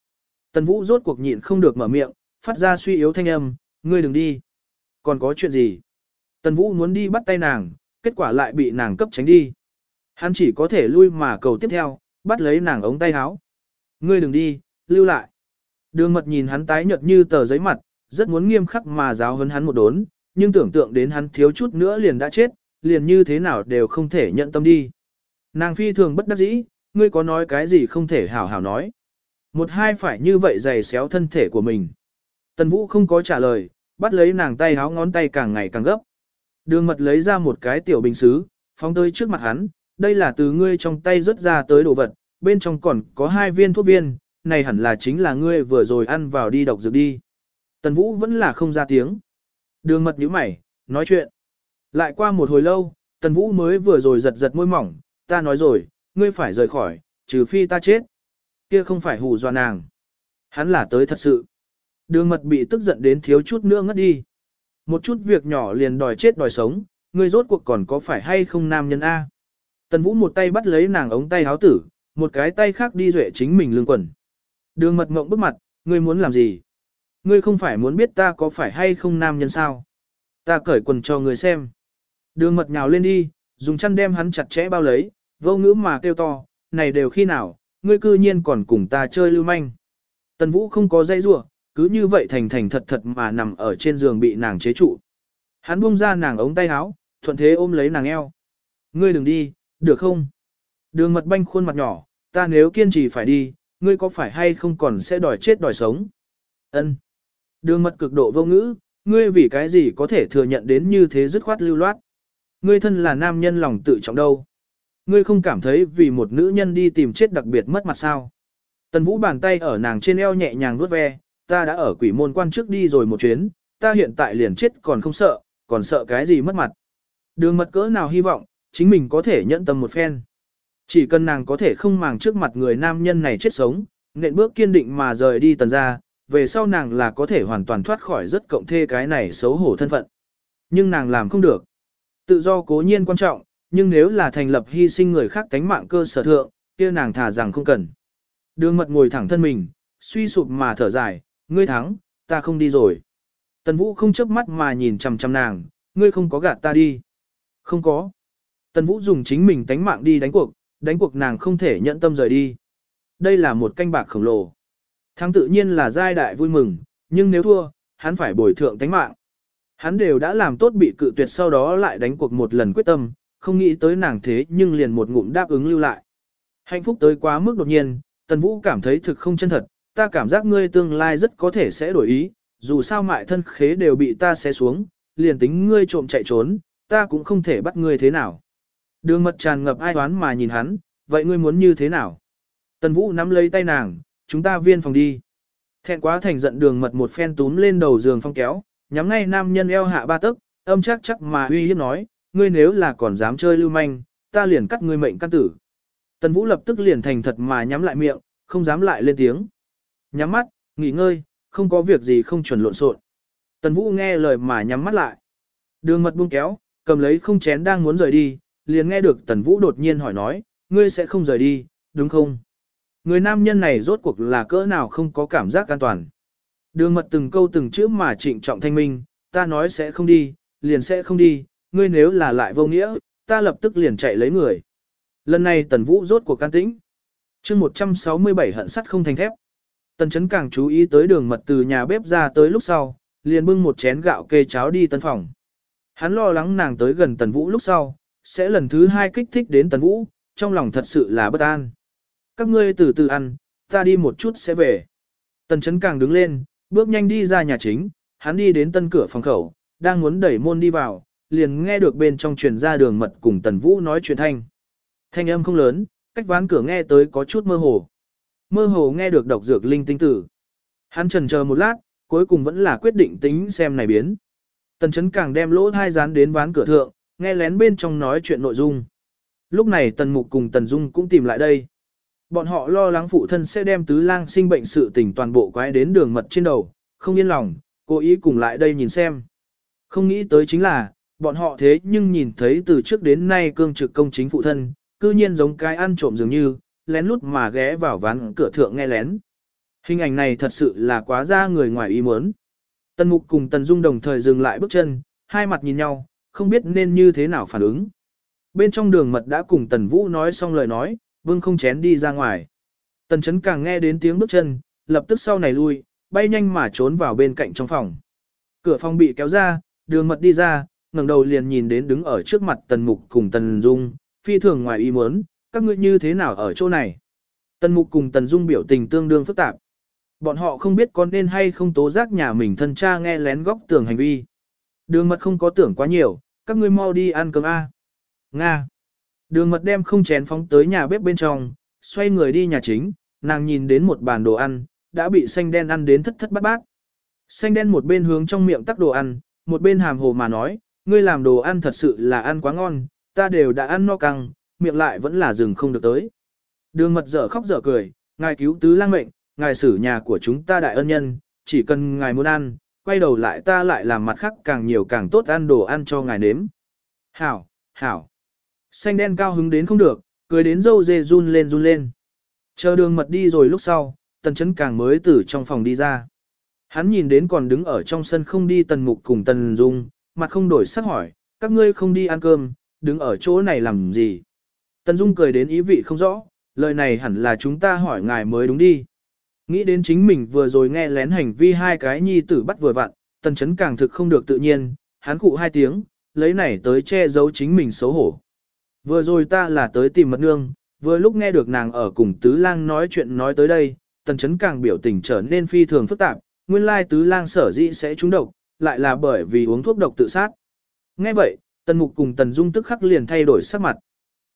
Tần Vũ rốt cuộc nhịn không được mở miệng, phát ra suy yếu thanh âm, ngươi đừng đi. Còn có chuyện gì? Tần Vũ muốn đi bắt tay nàng, kết quả lại bị nàng cấp tránh đi. Hắn chỉ có thể lui mà cầu tiếp theo, bắt lấy nàng ống tay áo. Ngươi đừng đi, lưu lại. Đường mật nhìn hắn tái nhợt như tờ giấy mặt, rất muốn nghiêm khắc mà giáo hấn hắn một đốn, nhưng tưởng tượng đến hắn thiếu chút nữa liền đã chết, liền như thế nào đều không thể nhận tâm đi. Nàng phi thường bất đắc dĩ, ngươi có nói cái gì không thể hảo hảo nói. Một hai phải như vậy dày xéo thân thể của mình. Tần Vũ không có trả lời, bắt lấy nàng tay háo ngón tay càng ngày càng gấp. Đường mật lấy ra một cái tiểu bình xứ, phóng tới trước mặt hắn, đây là từ ngươi trong tay rớt ra tới đồ vật, bên trong còn có hai viên thuốc viên, này hẳn là chính là ngươi vừa rồi ăn vào đi độc dược đi. Tần Vũ vẫn là không ra tiếng. Đường mật nhíu mày, nói chuyện. Lại qua một hồi lâu, Tần Vũ mới vừa rồi giật giật môi mỏng, ta nói rồi, ngươi phải rời khỏi, trừ phi ta chết. Kia không phải hù dọa nàng. Hắn là tới thật sự. Đường mật bị tức giận đến thiếu chút nữa ngất đi. Một chút việc nhỏ liền đòi chết đòi sống, ngươi rốt cuộc còn có phải hay không nam nhân A. Tần Vũ một tay bắt lấy nàng ống tay háo tử, một cái tay khác đi duệ chính mình lương quần. Đường mật ngộng bức mặt, ngươi muốn làm gì? Ngươi không phải muốn biết ta có phải hay không nam nhân sao? Ta cởi quần cho ngươi xem. Đường mật nhào lên đi, dùng chăn đem hắn chặt chẽ bao lấy, vô ngữ mà kêu to, này đều khi nào, ngươi cư nhiên còn cùng ta chơi lưu manh. Tần Vũ không có dây rủa, cứ như vậy thành thành thật thật mà nằm ở trên giường bị nàng chế trụ. Hắn buông ra nàng ống tay áo, thuận thế ôm lấy nàng eo. Ngươi đừng đi, được không? Đường mật banh khuôn mặt nhỏ, ta nếu kiên trì phải đi, ngươi có phải hay không còn sẽ đòi chết đòi sống? Ân. Đường mật cực độ vô ngữ, ngươi vì cái gì có thể thừa nhận đến như thế dứt khoát lưu loát. Ngươi thân là nam nhân lòng tự trọng đâu. Ngươi không cảm thấy vì một nữ nhân đi tìm chết đặc biệt mất mặt sao. Tần Vũ bàn tay ở nàng trên eo nhẹ nhàng vuốt ve, ta đã ở quỷ môn quan trước đi rồi một chuyến, ta hiện tại liền chết còn không sợ, còn sợ cái gì mất mặt. Đường mật cỡ nào hy vọng, chính mình có thể nhận tâm một phen. Chỉ cần nàng có thể không màng trước mặt người nam nhân này chết sống, nện bước kiên định mà rời đi tần ra, về sau nàng là có thể hoàn toàn thoát khỏi rất cộng thê cái này xấu hổ thân phận. Nhưng nàng làm không được. Tự do cố nhiên quan trọng, nhưng nếu là thành lập hy sinh người khác tánh mạng cơ sở thượng, kia nàng thả rằng không cần. Đường mật ngồi thẳng thân mình, suy sụp mà thở dài, ngươi thắng, ta không đi rồi. Tần Vũ không chớp mắt mà nhìn chằm chằm nàng, ngươi không có gạt ta đi. Không có. Tần Vũ dùng chính mình tánh mạng đi đánh cuộc, đánh cuộc nàng không thể nhận tâm rời đi. Đây là một canh bạc khổng lồ. Thắng tự nhiên là giai đại vui mừng, nhưng nếu thua, hắn phải bồi thượng tánh mạng. Hắn đều đã làm tốt bị cự tuyệt sau đó lại đánh cuộc một lần quyết tâm, không nghĩ tới nàng thế nhưng liền một ngụm đáp ứng lưu lại. Hạnh phúc tới quá mức đột nhiên, Tần Vũ cảm thấy thực không chân thật, ta cảm giác ngươi tương lai rất có thể sẽ đổi ý, dù sao mại thân khế đều bị ta xé xuống, liền tính ngươi trộm chạy trốn, ta cũng không thể bắt ngươi thế nào. Đường mật tràn ngập ai toán mà nhìn hắn, vậy ngươi muốn như thế nào? Tần Vũ nắm lấy tay nàng, chúng ta viên phòng đi. Thẹn quá thành giận đường mật một phen túm lên đầu giường phong kéo, nhắm ngay nam nhân eo hạ ba tấc, âm chắc chắc mà uy hiếp nói, ngươi nếu là còn dám chơi lưu manh, ta liền cắt ngươi mệnh căn tử. Tần Vũ lập tức liền thành thật mà nhắm lại miệng, không dám lại lên tiếng. Nhắm mắt, nghỉ ngơi, không có việc gì không chuẩn lộn xộn. Tần Vũ nghe lời mà nhắm mắt lại. Đường mật buông kéo, cầm lấy không chén đang muốn rời đi, liền nghe được Tần Vũ đột nhiên hỏi nói, ngươi sẽ không rời đi, đúng không? Người nam nhân này rốt cuộc là cỡ nào không có cảm giác an toàn. Đường mật từng câu từng chữ mà trịnh trọng thanh minh, ta nói sẽ không đi, liền sẽ không đi, ngươi nếu là lại vô nghĩa, ta lập tức liền chạy lấy người. Lần này Tần Vũ rốt cuộc can tĩnh. chương 167 hận sắt không thành thép. Tần Chấn càng chú ý tới đường mật từ nhà bếp ra tới lúc sau, liền bưng một chén gạo kê cháo đi tân phòng. Hắn lo lắng nàng tới gần Tần Vũ lúc sau, sẽ lần thứ hai kích thích đến Tần Vũ, trong lòng thật sự là bất an. Các ngươi từ từ ăn, ta đi một chút sẽ về. Tần Chấn càng đứng lên, bước nhanh đi ra nhà chính, hắn đi đến tân cửa phòng khẩu, đang muốn đẩy môn đi vào, liền nghe được bên trong truyền ra đường mật cùng Tần Vũ nói chuyện thanh. Thanh âm không lớn, cách ván cửa nghe tới có chút mơ hồ. Mơ hồ nghe được độc dược linh tinh tử. Hắn trần chờ một lát, cuối cùng vẫn là quyết định tính xem này biến. Tần chấn càng đem lỗ thai dán đến ván cửa thượng, nghe lén bên trong nói chuyện nội dung. Lúc này Tần Mục cùng Tần Dung cũng tìm lại đây. Bọn họ lo lắng phụ thân sẽ đem tứ lang sinh bệnh sự tình toàn bộ quái đến đường mật trên đầu, không yên lòng, cố ý cùng lại đây nhìn xem. Không nghĩ tới chính là, bọn họ thế nhưng nhìn thấy từ trước đến nay cương trực công chính phụ thân, cư nhiên giống cái ăn trộm dường như, lén lút mà ghé vào ván cửa thượng nghe lén. Hình ảnh này thật sự là quá ra người ngoài ý muốn. Tần Mục cùng Tần Dung đồng thời dừng lại bước chân, hai mặt nhìn nhau, không biết nên như thế nào phản ứng. Bên trong đường mật đã cùng Tần Vũ nói xong lời nói, vương không chén đi ra ngoài. Tần Chấn càng nghe đến tiếng bước chân, lập tức sau này lui, bay nhanh mà trốn vào bên cạnh trong phòng. Cửa phòng bị kéo ra, đường mật đi ra, ngẩng đầu liền nhìn đến đứng ở trước mặt Tần Mục cùng Tần Dung, phi thường ngoài ý muốn, các ngươi như thế nào ở chỗ này. Tần Mục cùng Tần Dung biểu tình tương đương phức tạp. Bọn họ không biết có nên hay không tố giác nhà mình thân cha nghe lén góc tường hành vi. Đường mật không có tưởng quá nhiều, các ngươi mau đi ăn cơm A. Nga. Đường mật đem không chén phóng tới nhà bếp bên trong, xoay người đi nhà chính, nàng nhìn đến một bàn đồ ăn, đã bị xanh đen ăn đến thất thất bát bát. Xanh đen một bên hướng trong miệng tắc đồ ăn, một bên hàm hồ mà nói, ngươi làm đồ ăn thật sự là ăn quá ngon, ta đều đã ăn no căng, miệng lại vẫn là dừng không được tới. Đường mật dở khóc dở cười, ngài cứu tứ lang mệnh, ngài xử nhà của chúng ta đại ân nhân, chỉ cần ngài muốn ăn, quay đầu lại ta lại làm mặt khác càng nhiều càng tốt ăn đồ ăn cho ngài nếm. Hảo, hảo. Xanh đen cao hứng đến không được, cười đến dâu dê run lên run lên. Chờ đường mật đi rồi lúc sau, tần chấn càng mới từ trong phòng đi ra. Hắn nhìn đến còn đứng ở trong sân không đi tần mục cùng tần dung, mặt không đổi sắc hỏi, các ngươi không đi ăn cơm, đứng ở chỗ này làm gì? Tần dung cười đến ý vị không rõ, lời này hẳn là chúng ta hỏi ngài mới đúng đi. Nghĩ đến chính mình vừa rồi nghe lén hành vi hai cái nhi tử bắt vừa vặn, tần chấn càng thực không được tự nhiên, hắn cụ hai tiếng, lấy này tới che giấu chính mình xấu hổ. Vừa rồi ta là tới tìm mật nương, vừa lúc nghe được nàng ở cùng tứ lang nói chuyện nói tới đây, tần chấn càng biểu tình trở nên phi thường phức tạp, nguyên lai tứ lang sở dĩ sẽ trúng độc, lại là bởi vì uống thuốc độc tự sát. Nghe vậy, tần mục cùng tần dung tức khắc liền thay đổi sắc mặt.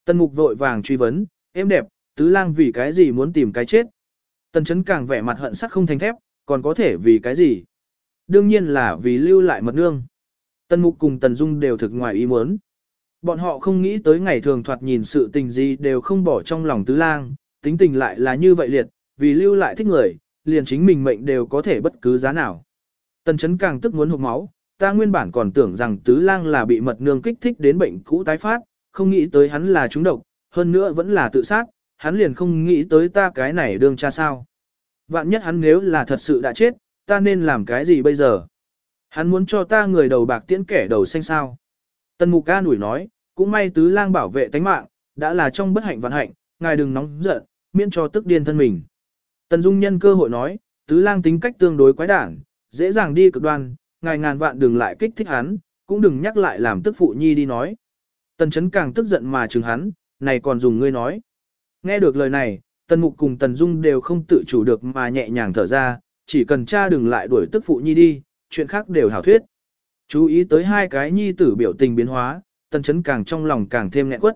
Tần mục vội vàng truy vấn, em đẹp, tứ lang vì cái gì muốn tìm cái chết. Tần chấn càng vẻ mặt hận sắc không thành thép, còn có thể vì cái gì? Đương nhiên là vì lưu lại mật nương. Tần mục cùng tần dung đều thực ngoài ý muốn. Bọn họ không nghĩ tới ngày thường thoạt nhìn sự tình gì đều không bỏ trong lòng tứ lang, tính tình lại là như vậy liệt, vì lưu lại thích người, liền chính mình mệnh đều có thể bất cứ giá nào. Tần chấn càng tức muốn hụt máu, ta nguyên bản còn tưởng rằng tứ lang là bị mật nương kích thích đến bệnh cũ tái phát, không nghĩ tới hắn là trúng độc, hơn nữa vẫn là tự sát, hắn liền không nghĩ tới ta cái này đương cha sao. Vạn nhất hắn nếu là thật sự đã chết, ta nên làm cái gì bây giờ? Hắn muốn cho ta người đầu bạc tiễn kẻ đầu xanh sao. Tần mục ca nủi nói, cũng may tứ lang bảo vệ tánh mạng, đã là trong bất hạnh vạn hạnh, ngài đừng nóng giận, miễn cho tức điên thân mình. Tần dung nhân cơ hội nói, tứ lang tính cách tương đối quái đản, dễ dàng đi cực đoan, ngài ngàn vạn đừng lại kích thích hắn, cũng đừng nhắc lại làm tức phụ nhi đi nói. Tần chấn càng tức giận mà chừng hắn, này còn dùng ngươi nói. Nghe được lời này, Tần Mục cùng Tần Dung đều không tự chủ được mà nhẹ nhàng thở ra, chỉ cần cha đừng lại đuổi tức phụ nhi đi, chuyện khác đều hảo thuyết. Chú ý tới hai cái nhi tử biểu tình biến hóa, Tần Chấn càng trong lòng càng thêm nghẹn quất.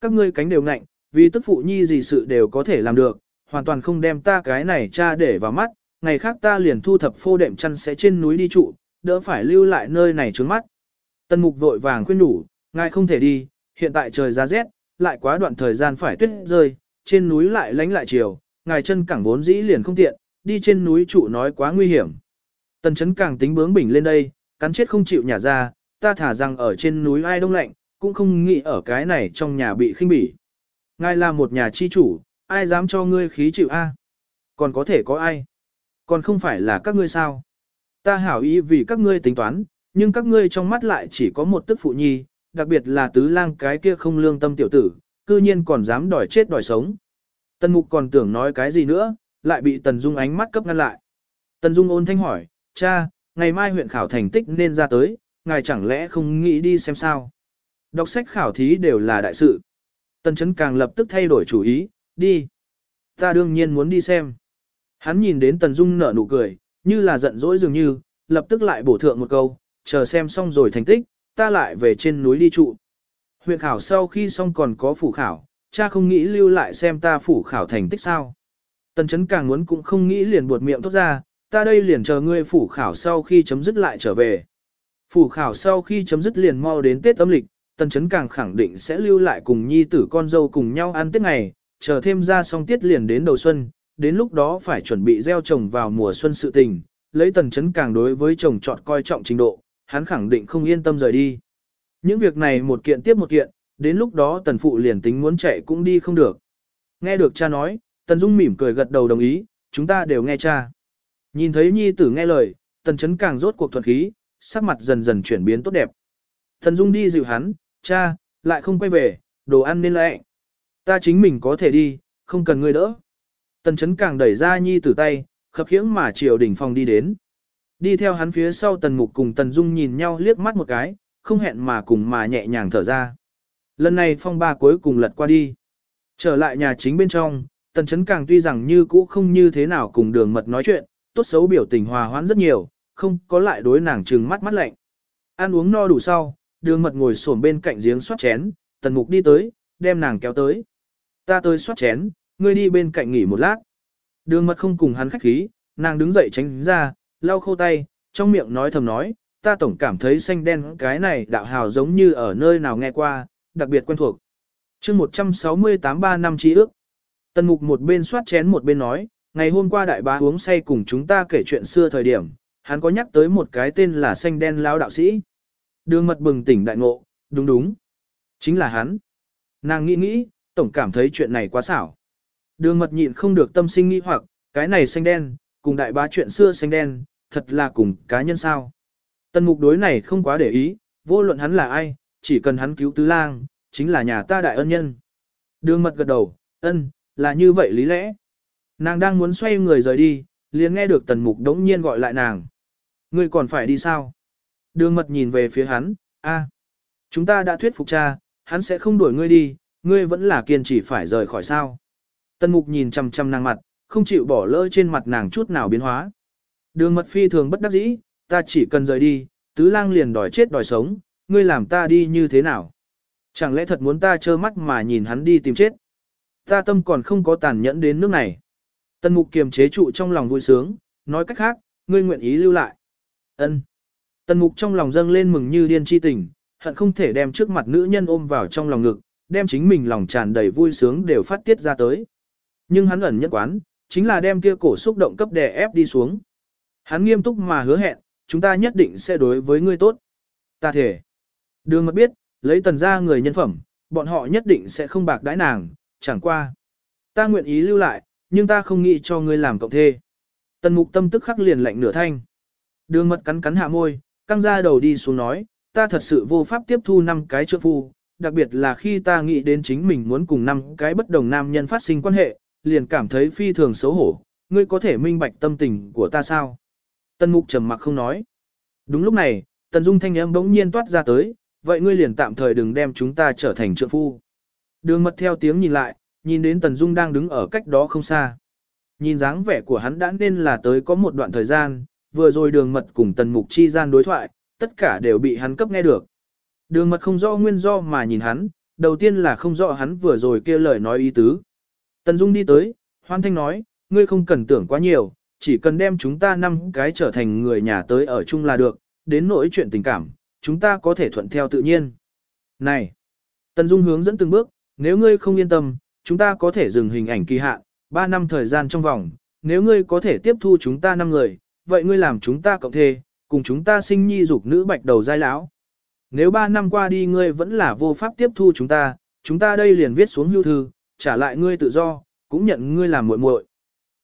Các ngươi cánh đều ngạnh, vì tức phụ nhi gì sự đều có thể làm được, hoàn toàn không đem ta cái này cha để vào mắt, ngày khác ta liền thu thập phô đệm chăn sẽ trên núi đi trụ, đỡ phải lưu lại nơi này trướng mắt. Tần mục vội vàng khuyên nhủ, ngài không thể đi, hiện tại trời giá rét, lại quá đoạn thời gian phải tuyết rơi, trên núi lại lánh lại chiều, ngài chân cẳng vốn dĩ liền không tiện, đi trên núi trụ nói quá nguy hiểm. Tần chấn càng tính bướng bỉnh lên đây, cắn chết không chịu nhả ra, ta thả rằng ở trên núi ai đông lạnh, cũng không nghĩ ở cái này trong nhà bị khinh bỉ. Ngài là một nhà chi chủ, ai dám cho ngươi khí chịu a? Còn có thể có ai? Còn không phải là các ngươi sao? Ta hảo ý vì các ngươi tính toán, nhưng các ngươi trong mắt lại chỉ có một tức phụ nhi, đặc biệt là tứ lang cái kia không lương tâm tiểu tử, cư nhiên còn dám đòi chết đòi sống. Tần Mục còn tưởng nói cái gì nữa, lại bị Tần Dung ánh mắt cấp ngăn lại. Tần Dung ôn thanh hỏi, cha, ngày mai huyện khảo thành tích nên ra tới, ngài chẳng lẽ không nghĩ đi xem sao? Đọc sách khảo thí đều là đại sự. Tần Chấn càng lập tức thay đổi chủ ý, đi. Ta đương nhiên muốn đi xem. Hắn nhìn đến Tần Dung nở nụ cười, như là giận dỗi dường như, lập tức lại bổ thượng một câu, chờ xem xong rồi thành tích, ta lại về trên núi đi trụ. Huyện khảo sau khi xong còn có phủ khảo, cha không nghĩ lưu lại xem ta phủ khảo thành tích sao. Tần chấn càng muốn cũng không nghĩ liền buột miệng thốt ra, ta đây liền chờ ngươi phủ khảo sau khi chấm dứt lại trở về. Phủ khảo sau khi chấm dứt liền mau đến Tết âm lịch, tần chấn càng khẳng định sẽ lưu lại cùng nhi tử con dâu cùng nhau ăn Tết ngày, chờ thêm ra xong tiết liền đến đầu xuân, đến lúc đó phải chuẩn bị gieo trồng vào mùa xuân sự tình, lấy tần chấn càng đối với chồng chọn coi trọng trình độ, hắn khẳng định không yên tâm rời đi. Những việc này một kiện tiếp một kiện, đến lúc đó tần phụ liền tính muốn chạy cũng đi không được. Nghe được cha nói, tần dung mỉm cười gật đầu đồng ý, chúng ta đều nghe cha. Nhìn thấy nhi tử nghe lời, tần chấn càng rốt cuộc thuận khí, sắc mặt dần dần chuyển biến tốt đẹp. Thần dung đi dịu hắn, cha, lại không quay về, đồ ăn nên lệ, Ta chính mình có thể đi, không cần ngươi đỡ. Tần chấn càng đẩy ra nhi tử tay, khập khiễng mà chiều đỉnh phòng đi đến. Đi theo hắn phía sau tần mục cùng tần dung nhìn nhau liếc mắt một cái, không hẹn mà cùng mà nhẹ nhàng thở ra. Lần này phong ba cuối cùng lật qua đi. Trở lại nhà chính bên trong, tần chấn càng tuy rằng như cũ không như thế nào cùng đường mật nói chuyện, tốt xấu biểu tình hòa hoãn rất nhiều, không có lại đối nàng trừng mắt mắt lạnh. Ăn uống no đủ sau, đường mật ngồi xổm bên cạnh giếng xoát chén, tần mục đi tới, đem nàng kéo tới. Ta tới xoát chén, ngươi đi bên cạnh nghỉ một lát. Đường mật không cùng hắn khách khí, nàng đứng dậy tránh ra, lau khô tay, trong miệng nói thầm nói, ta tổng cảm thấy xanh đen cái này đạo hào giống như ở nơi nào nghe qua, đặc biệt quen thuộc. chương 168 ba năm trí ước. Tần mục một bên soát chén một bên nói, ngày hôm qua đại bá uống say cùng chúng ta kể chuyện xưa thời điểm, hắn có nhắc tới một cái tên là xanh đen lão đạo sĩ. Đường mật bừng tỉnh đại ngộ, đúng đúng. Chính là hắn. Nàng nghĩ nghĩ, tổng cảm thấy chuyện này quá xảo. Đường mật nhịn không được tâm sinh nghĩ hoặc, cái này xanh đen, cùng đại bá chuyện xưa xanh đen, thật là cùng cá nhân sao. Tần mục đối này không quá để ý, vô luận hắn là ai, chỉ cần hắn cứu tứ lang, chính là nhà ta đại ân nhân. Đường mật gật đầu, ân, là như vậy lý lẽ. Nàng đang muốn xoay người rời đi, liền nghe được tần mục đống nhiên gọi lại nàng. Ngươi còn phải đi sao? Đường mật nhìn về phía hắn, a, chúng ta đã thuyết phục cha, hắn sẽ không đuổi ngươi đi, ngươi vẫn là kiên trì phải rời khỏi sao. Tần mục nhìn chăm chăm nàng mặt, không chịu bỏ lỡ trên mặt nàng chút nào biến hóa. Đường mật phi thường bất đắc dĩ, ta chỉ cần rời đi, tứ lang liền đòi chết đòi sống, ngươi làm ta đi như thế nào? Chẳng lẽ thật muốn ta trơ mắt mà nhìn hắn đi tìm chết? Ta tâm còn không có tàn nhẫn đến nước này. Tần mục kiềm chế trụ trong lòng vui sướng, nói cách khác, ngươi nguyện ý lưu lại. Ân. Tần mục trong lòng dâng lên mừng như điên chi tình, hận không thể đem trước mặt nữ nhân ôm vào trong lòng ngực, đem chính mình lòng tràn đầy vui sướng đều phát tiết ra tới. Nhưng hắn ẩn nhất quán, chính là đem kia cổ xúc động cấp đè ép đi xuống. Hắn nghiêm túc mà hứa hẹn, chúng ta nhất định sẽ đối với ngươi tốt. Ta thể. Đường mật biết, lấy tần ra người nhân phẩm, bọn họ nhất định sẽ không bạc đãi nàng, chẳng qua. Ta nguyện ý lưu lại, nhưng ta không nghĩ cho ngươi làm cộng thê. Tần mục tâm tức khắc liền lạnh nửa thanh. Đường mật cắn cắn hạ môi, căng ra đầu đi xuống nói, ta thật sự vô pháp tiếp thu năm cái trượng phu, đặc biệt là khi ta nghĩ đến chính mình muốn cùng năm cái bất đồng nam nhân phát sinh quan hệ, liền cảm thấy phi thường xấu hổ, ngươi có thể minh bạch tâm tình của ta sao? Tần mục trầm mặc không nói. Đúng lúc này, Tần Dung thanh âm bỗng nhiên toát ra tới, vậy ngươi liền tạm thời đừng đem chúng ta trở thành trượng phu. Đường mật theo tiếng nhìn lại, nhìn đến Tần Dung đang đứng ở cách đó không xa. Nhìn dáng vẻ của hắn đã nên là tới có một đoạn thời gian, vừa rồi đường mật cùng Tần Mục chi gian đối thoại, tất cả đều bị hắn cấp nghe được. Đường mật không rõ nguyên do mà nhìn hắn, đầu tiên là không rõ hắn vừa rồi kia lời nói ý tứ. Tần Dung đi tới, hoan thanh nói, ngươi không cần tưởng quá nhiều, chỉ cần đem chúng ta năm cái trở thành người nhà tới ở chung là được, đến nỗi chuyện tình cảm, chúng ta có thể thuận theo tự nhiên. Này! Tần Dung hướng dẫn từng bước, nếu ngươi không yên tâm, chúng ta có thể dừng hình ảnh kỳ hạn, 3 năm thời gian trong vòng, nếu ngươi có thể tiếp thu chúng ta 5 người, vậy ngươi làm chúng ta cộng thê, cùng chúng ta sinh nhi dục nữ bạch đầu giai lão. Nếu 3 năm qua đi ngươi vẫn là vô pháp tiếp thu chúng ta, chúng ta đây liền viết xuống hưu thư, trả lại ngươi tự do, cũng nhận ngươi làm muội muội.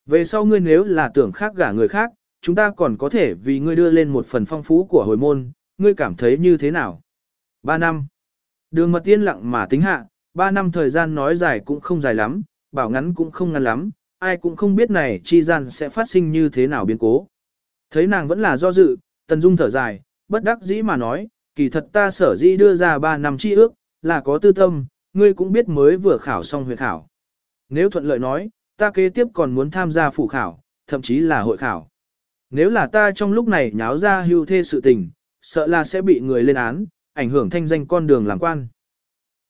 Về sau ngươi nếu là tưởng khác gả người khác, chúng ta còn có thể vì ngươi đưa lên một phần phong phú của hồi môn, ngươi cảm thấy như thế nào? 3 năm. Đường mật tiên lặng mà tính hạ, Ba năm thời gian nói dài cũng không dài lắm, bảo ngắn cũng không ngắn lắm, ai cũng không biết này chi gian sẽ phát sinh như thế nào biến cố. Thấy nàng vẫn là do dự, Tần Dung thở dài, bất đắc dĩ mà nói, kỳ thật ta sở dĩ đưa ra 3 năm chi ước, là có tư tâm, ngươi cũng biết mới vừa khảo xong huyệt khảo. Nếu thuận lợi nói, ta kế tiếp còn muốn tham gia phủ khảo, thậm chí là hội khảo. Nếu là ta trong lúc này nháo ra hưu thê sự tình, sợ là sẽ bị người lên án, ảnh hưởng thanh danh con đường làm quan.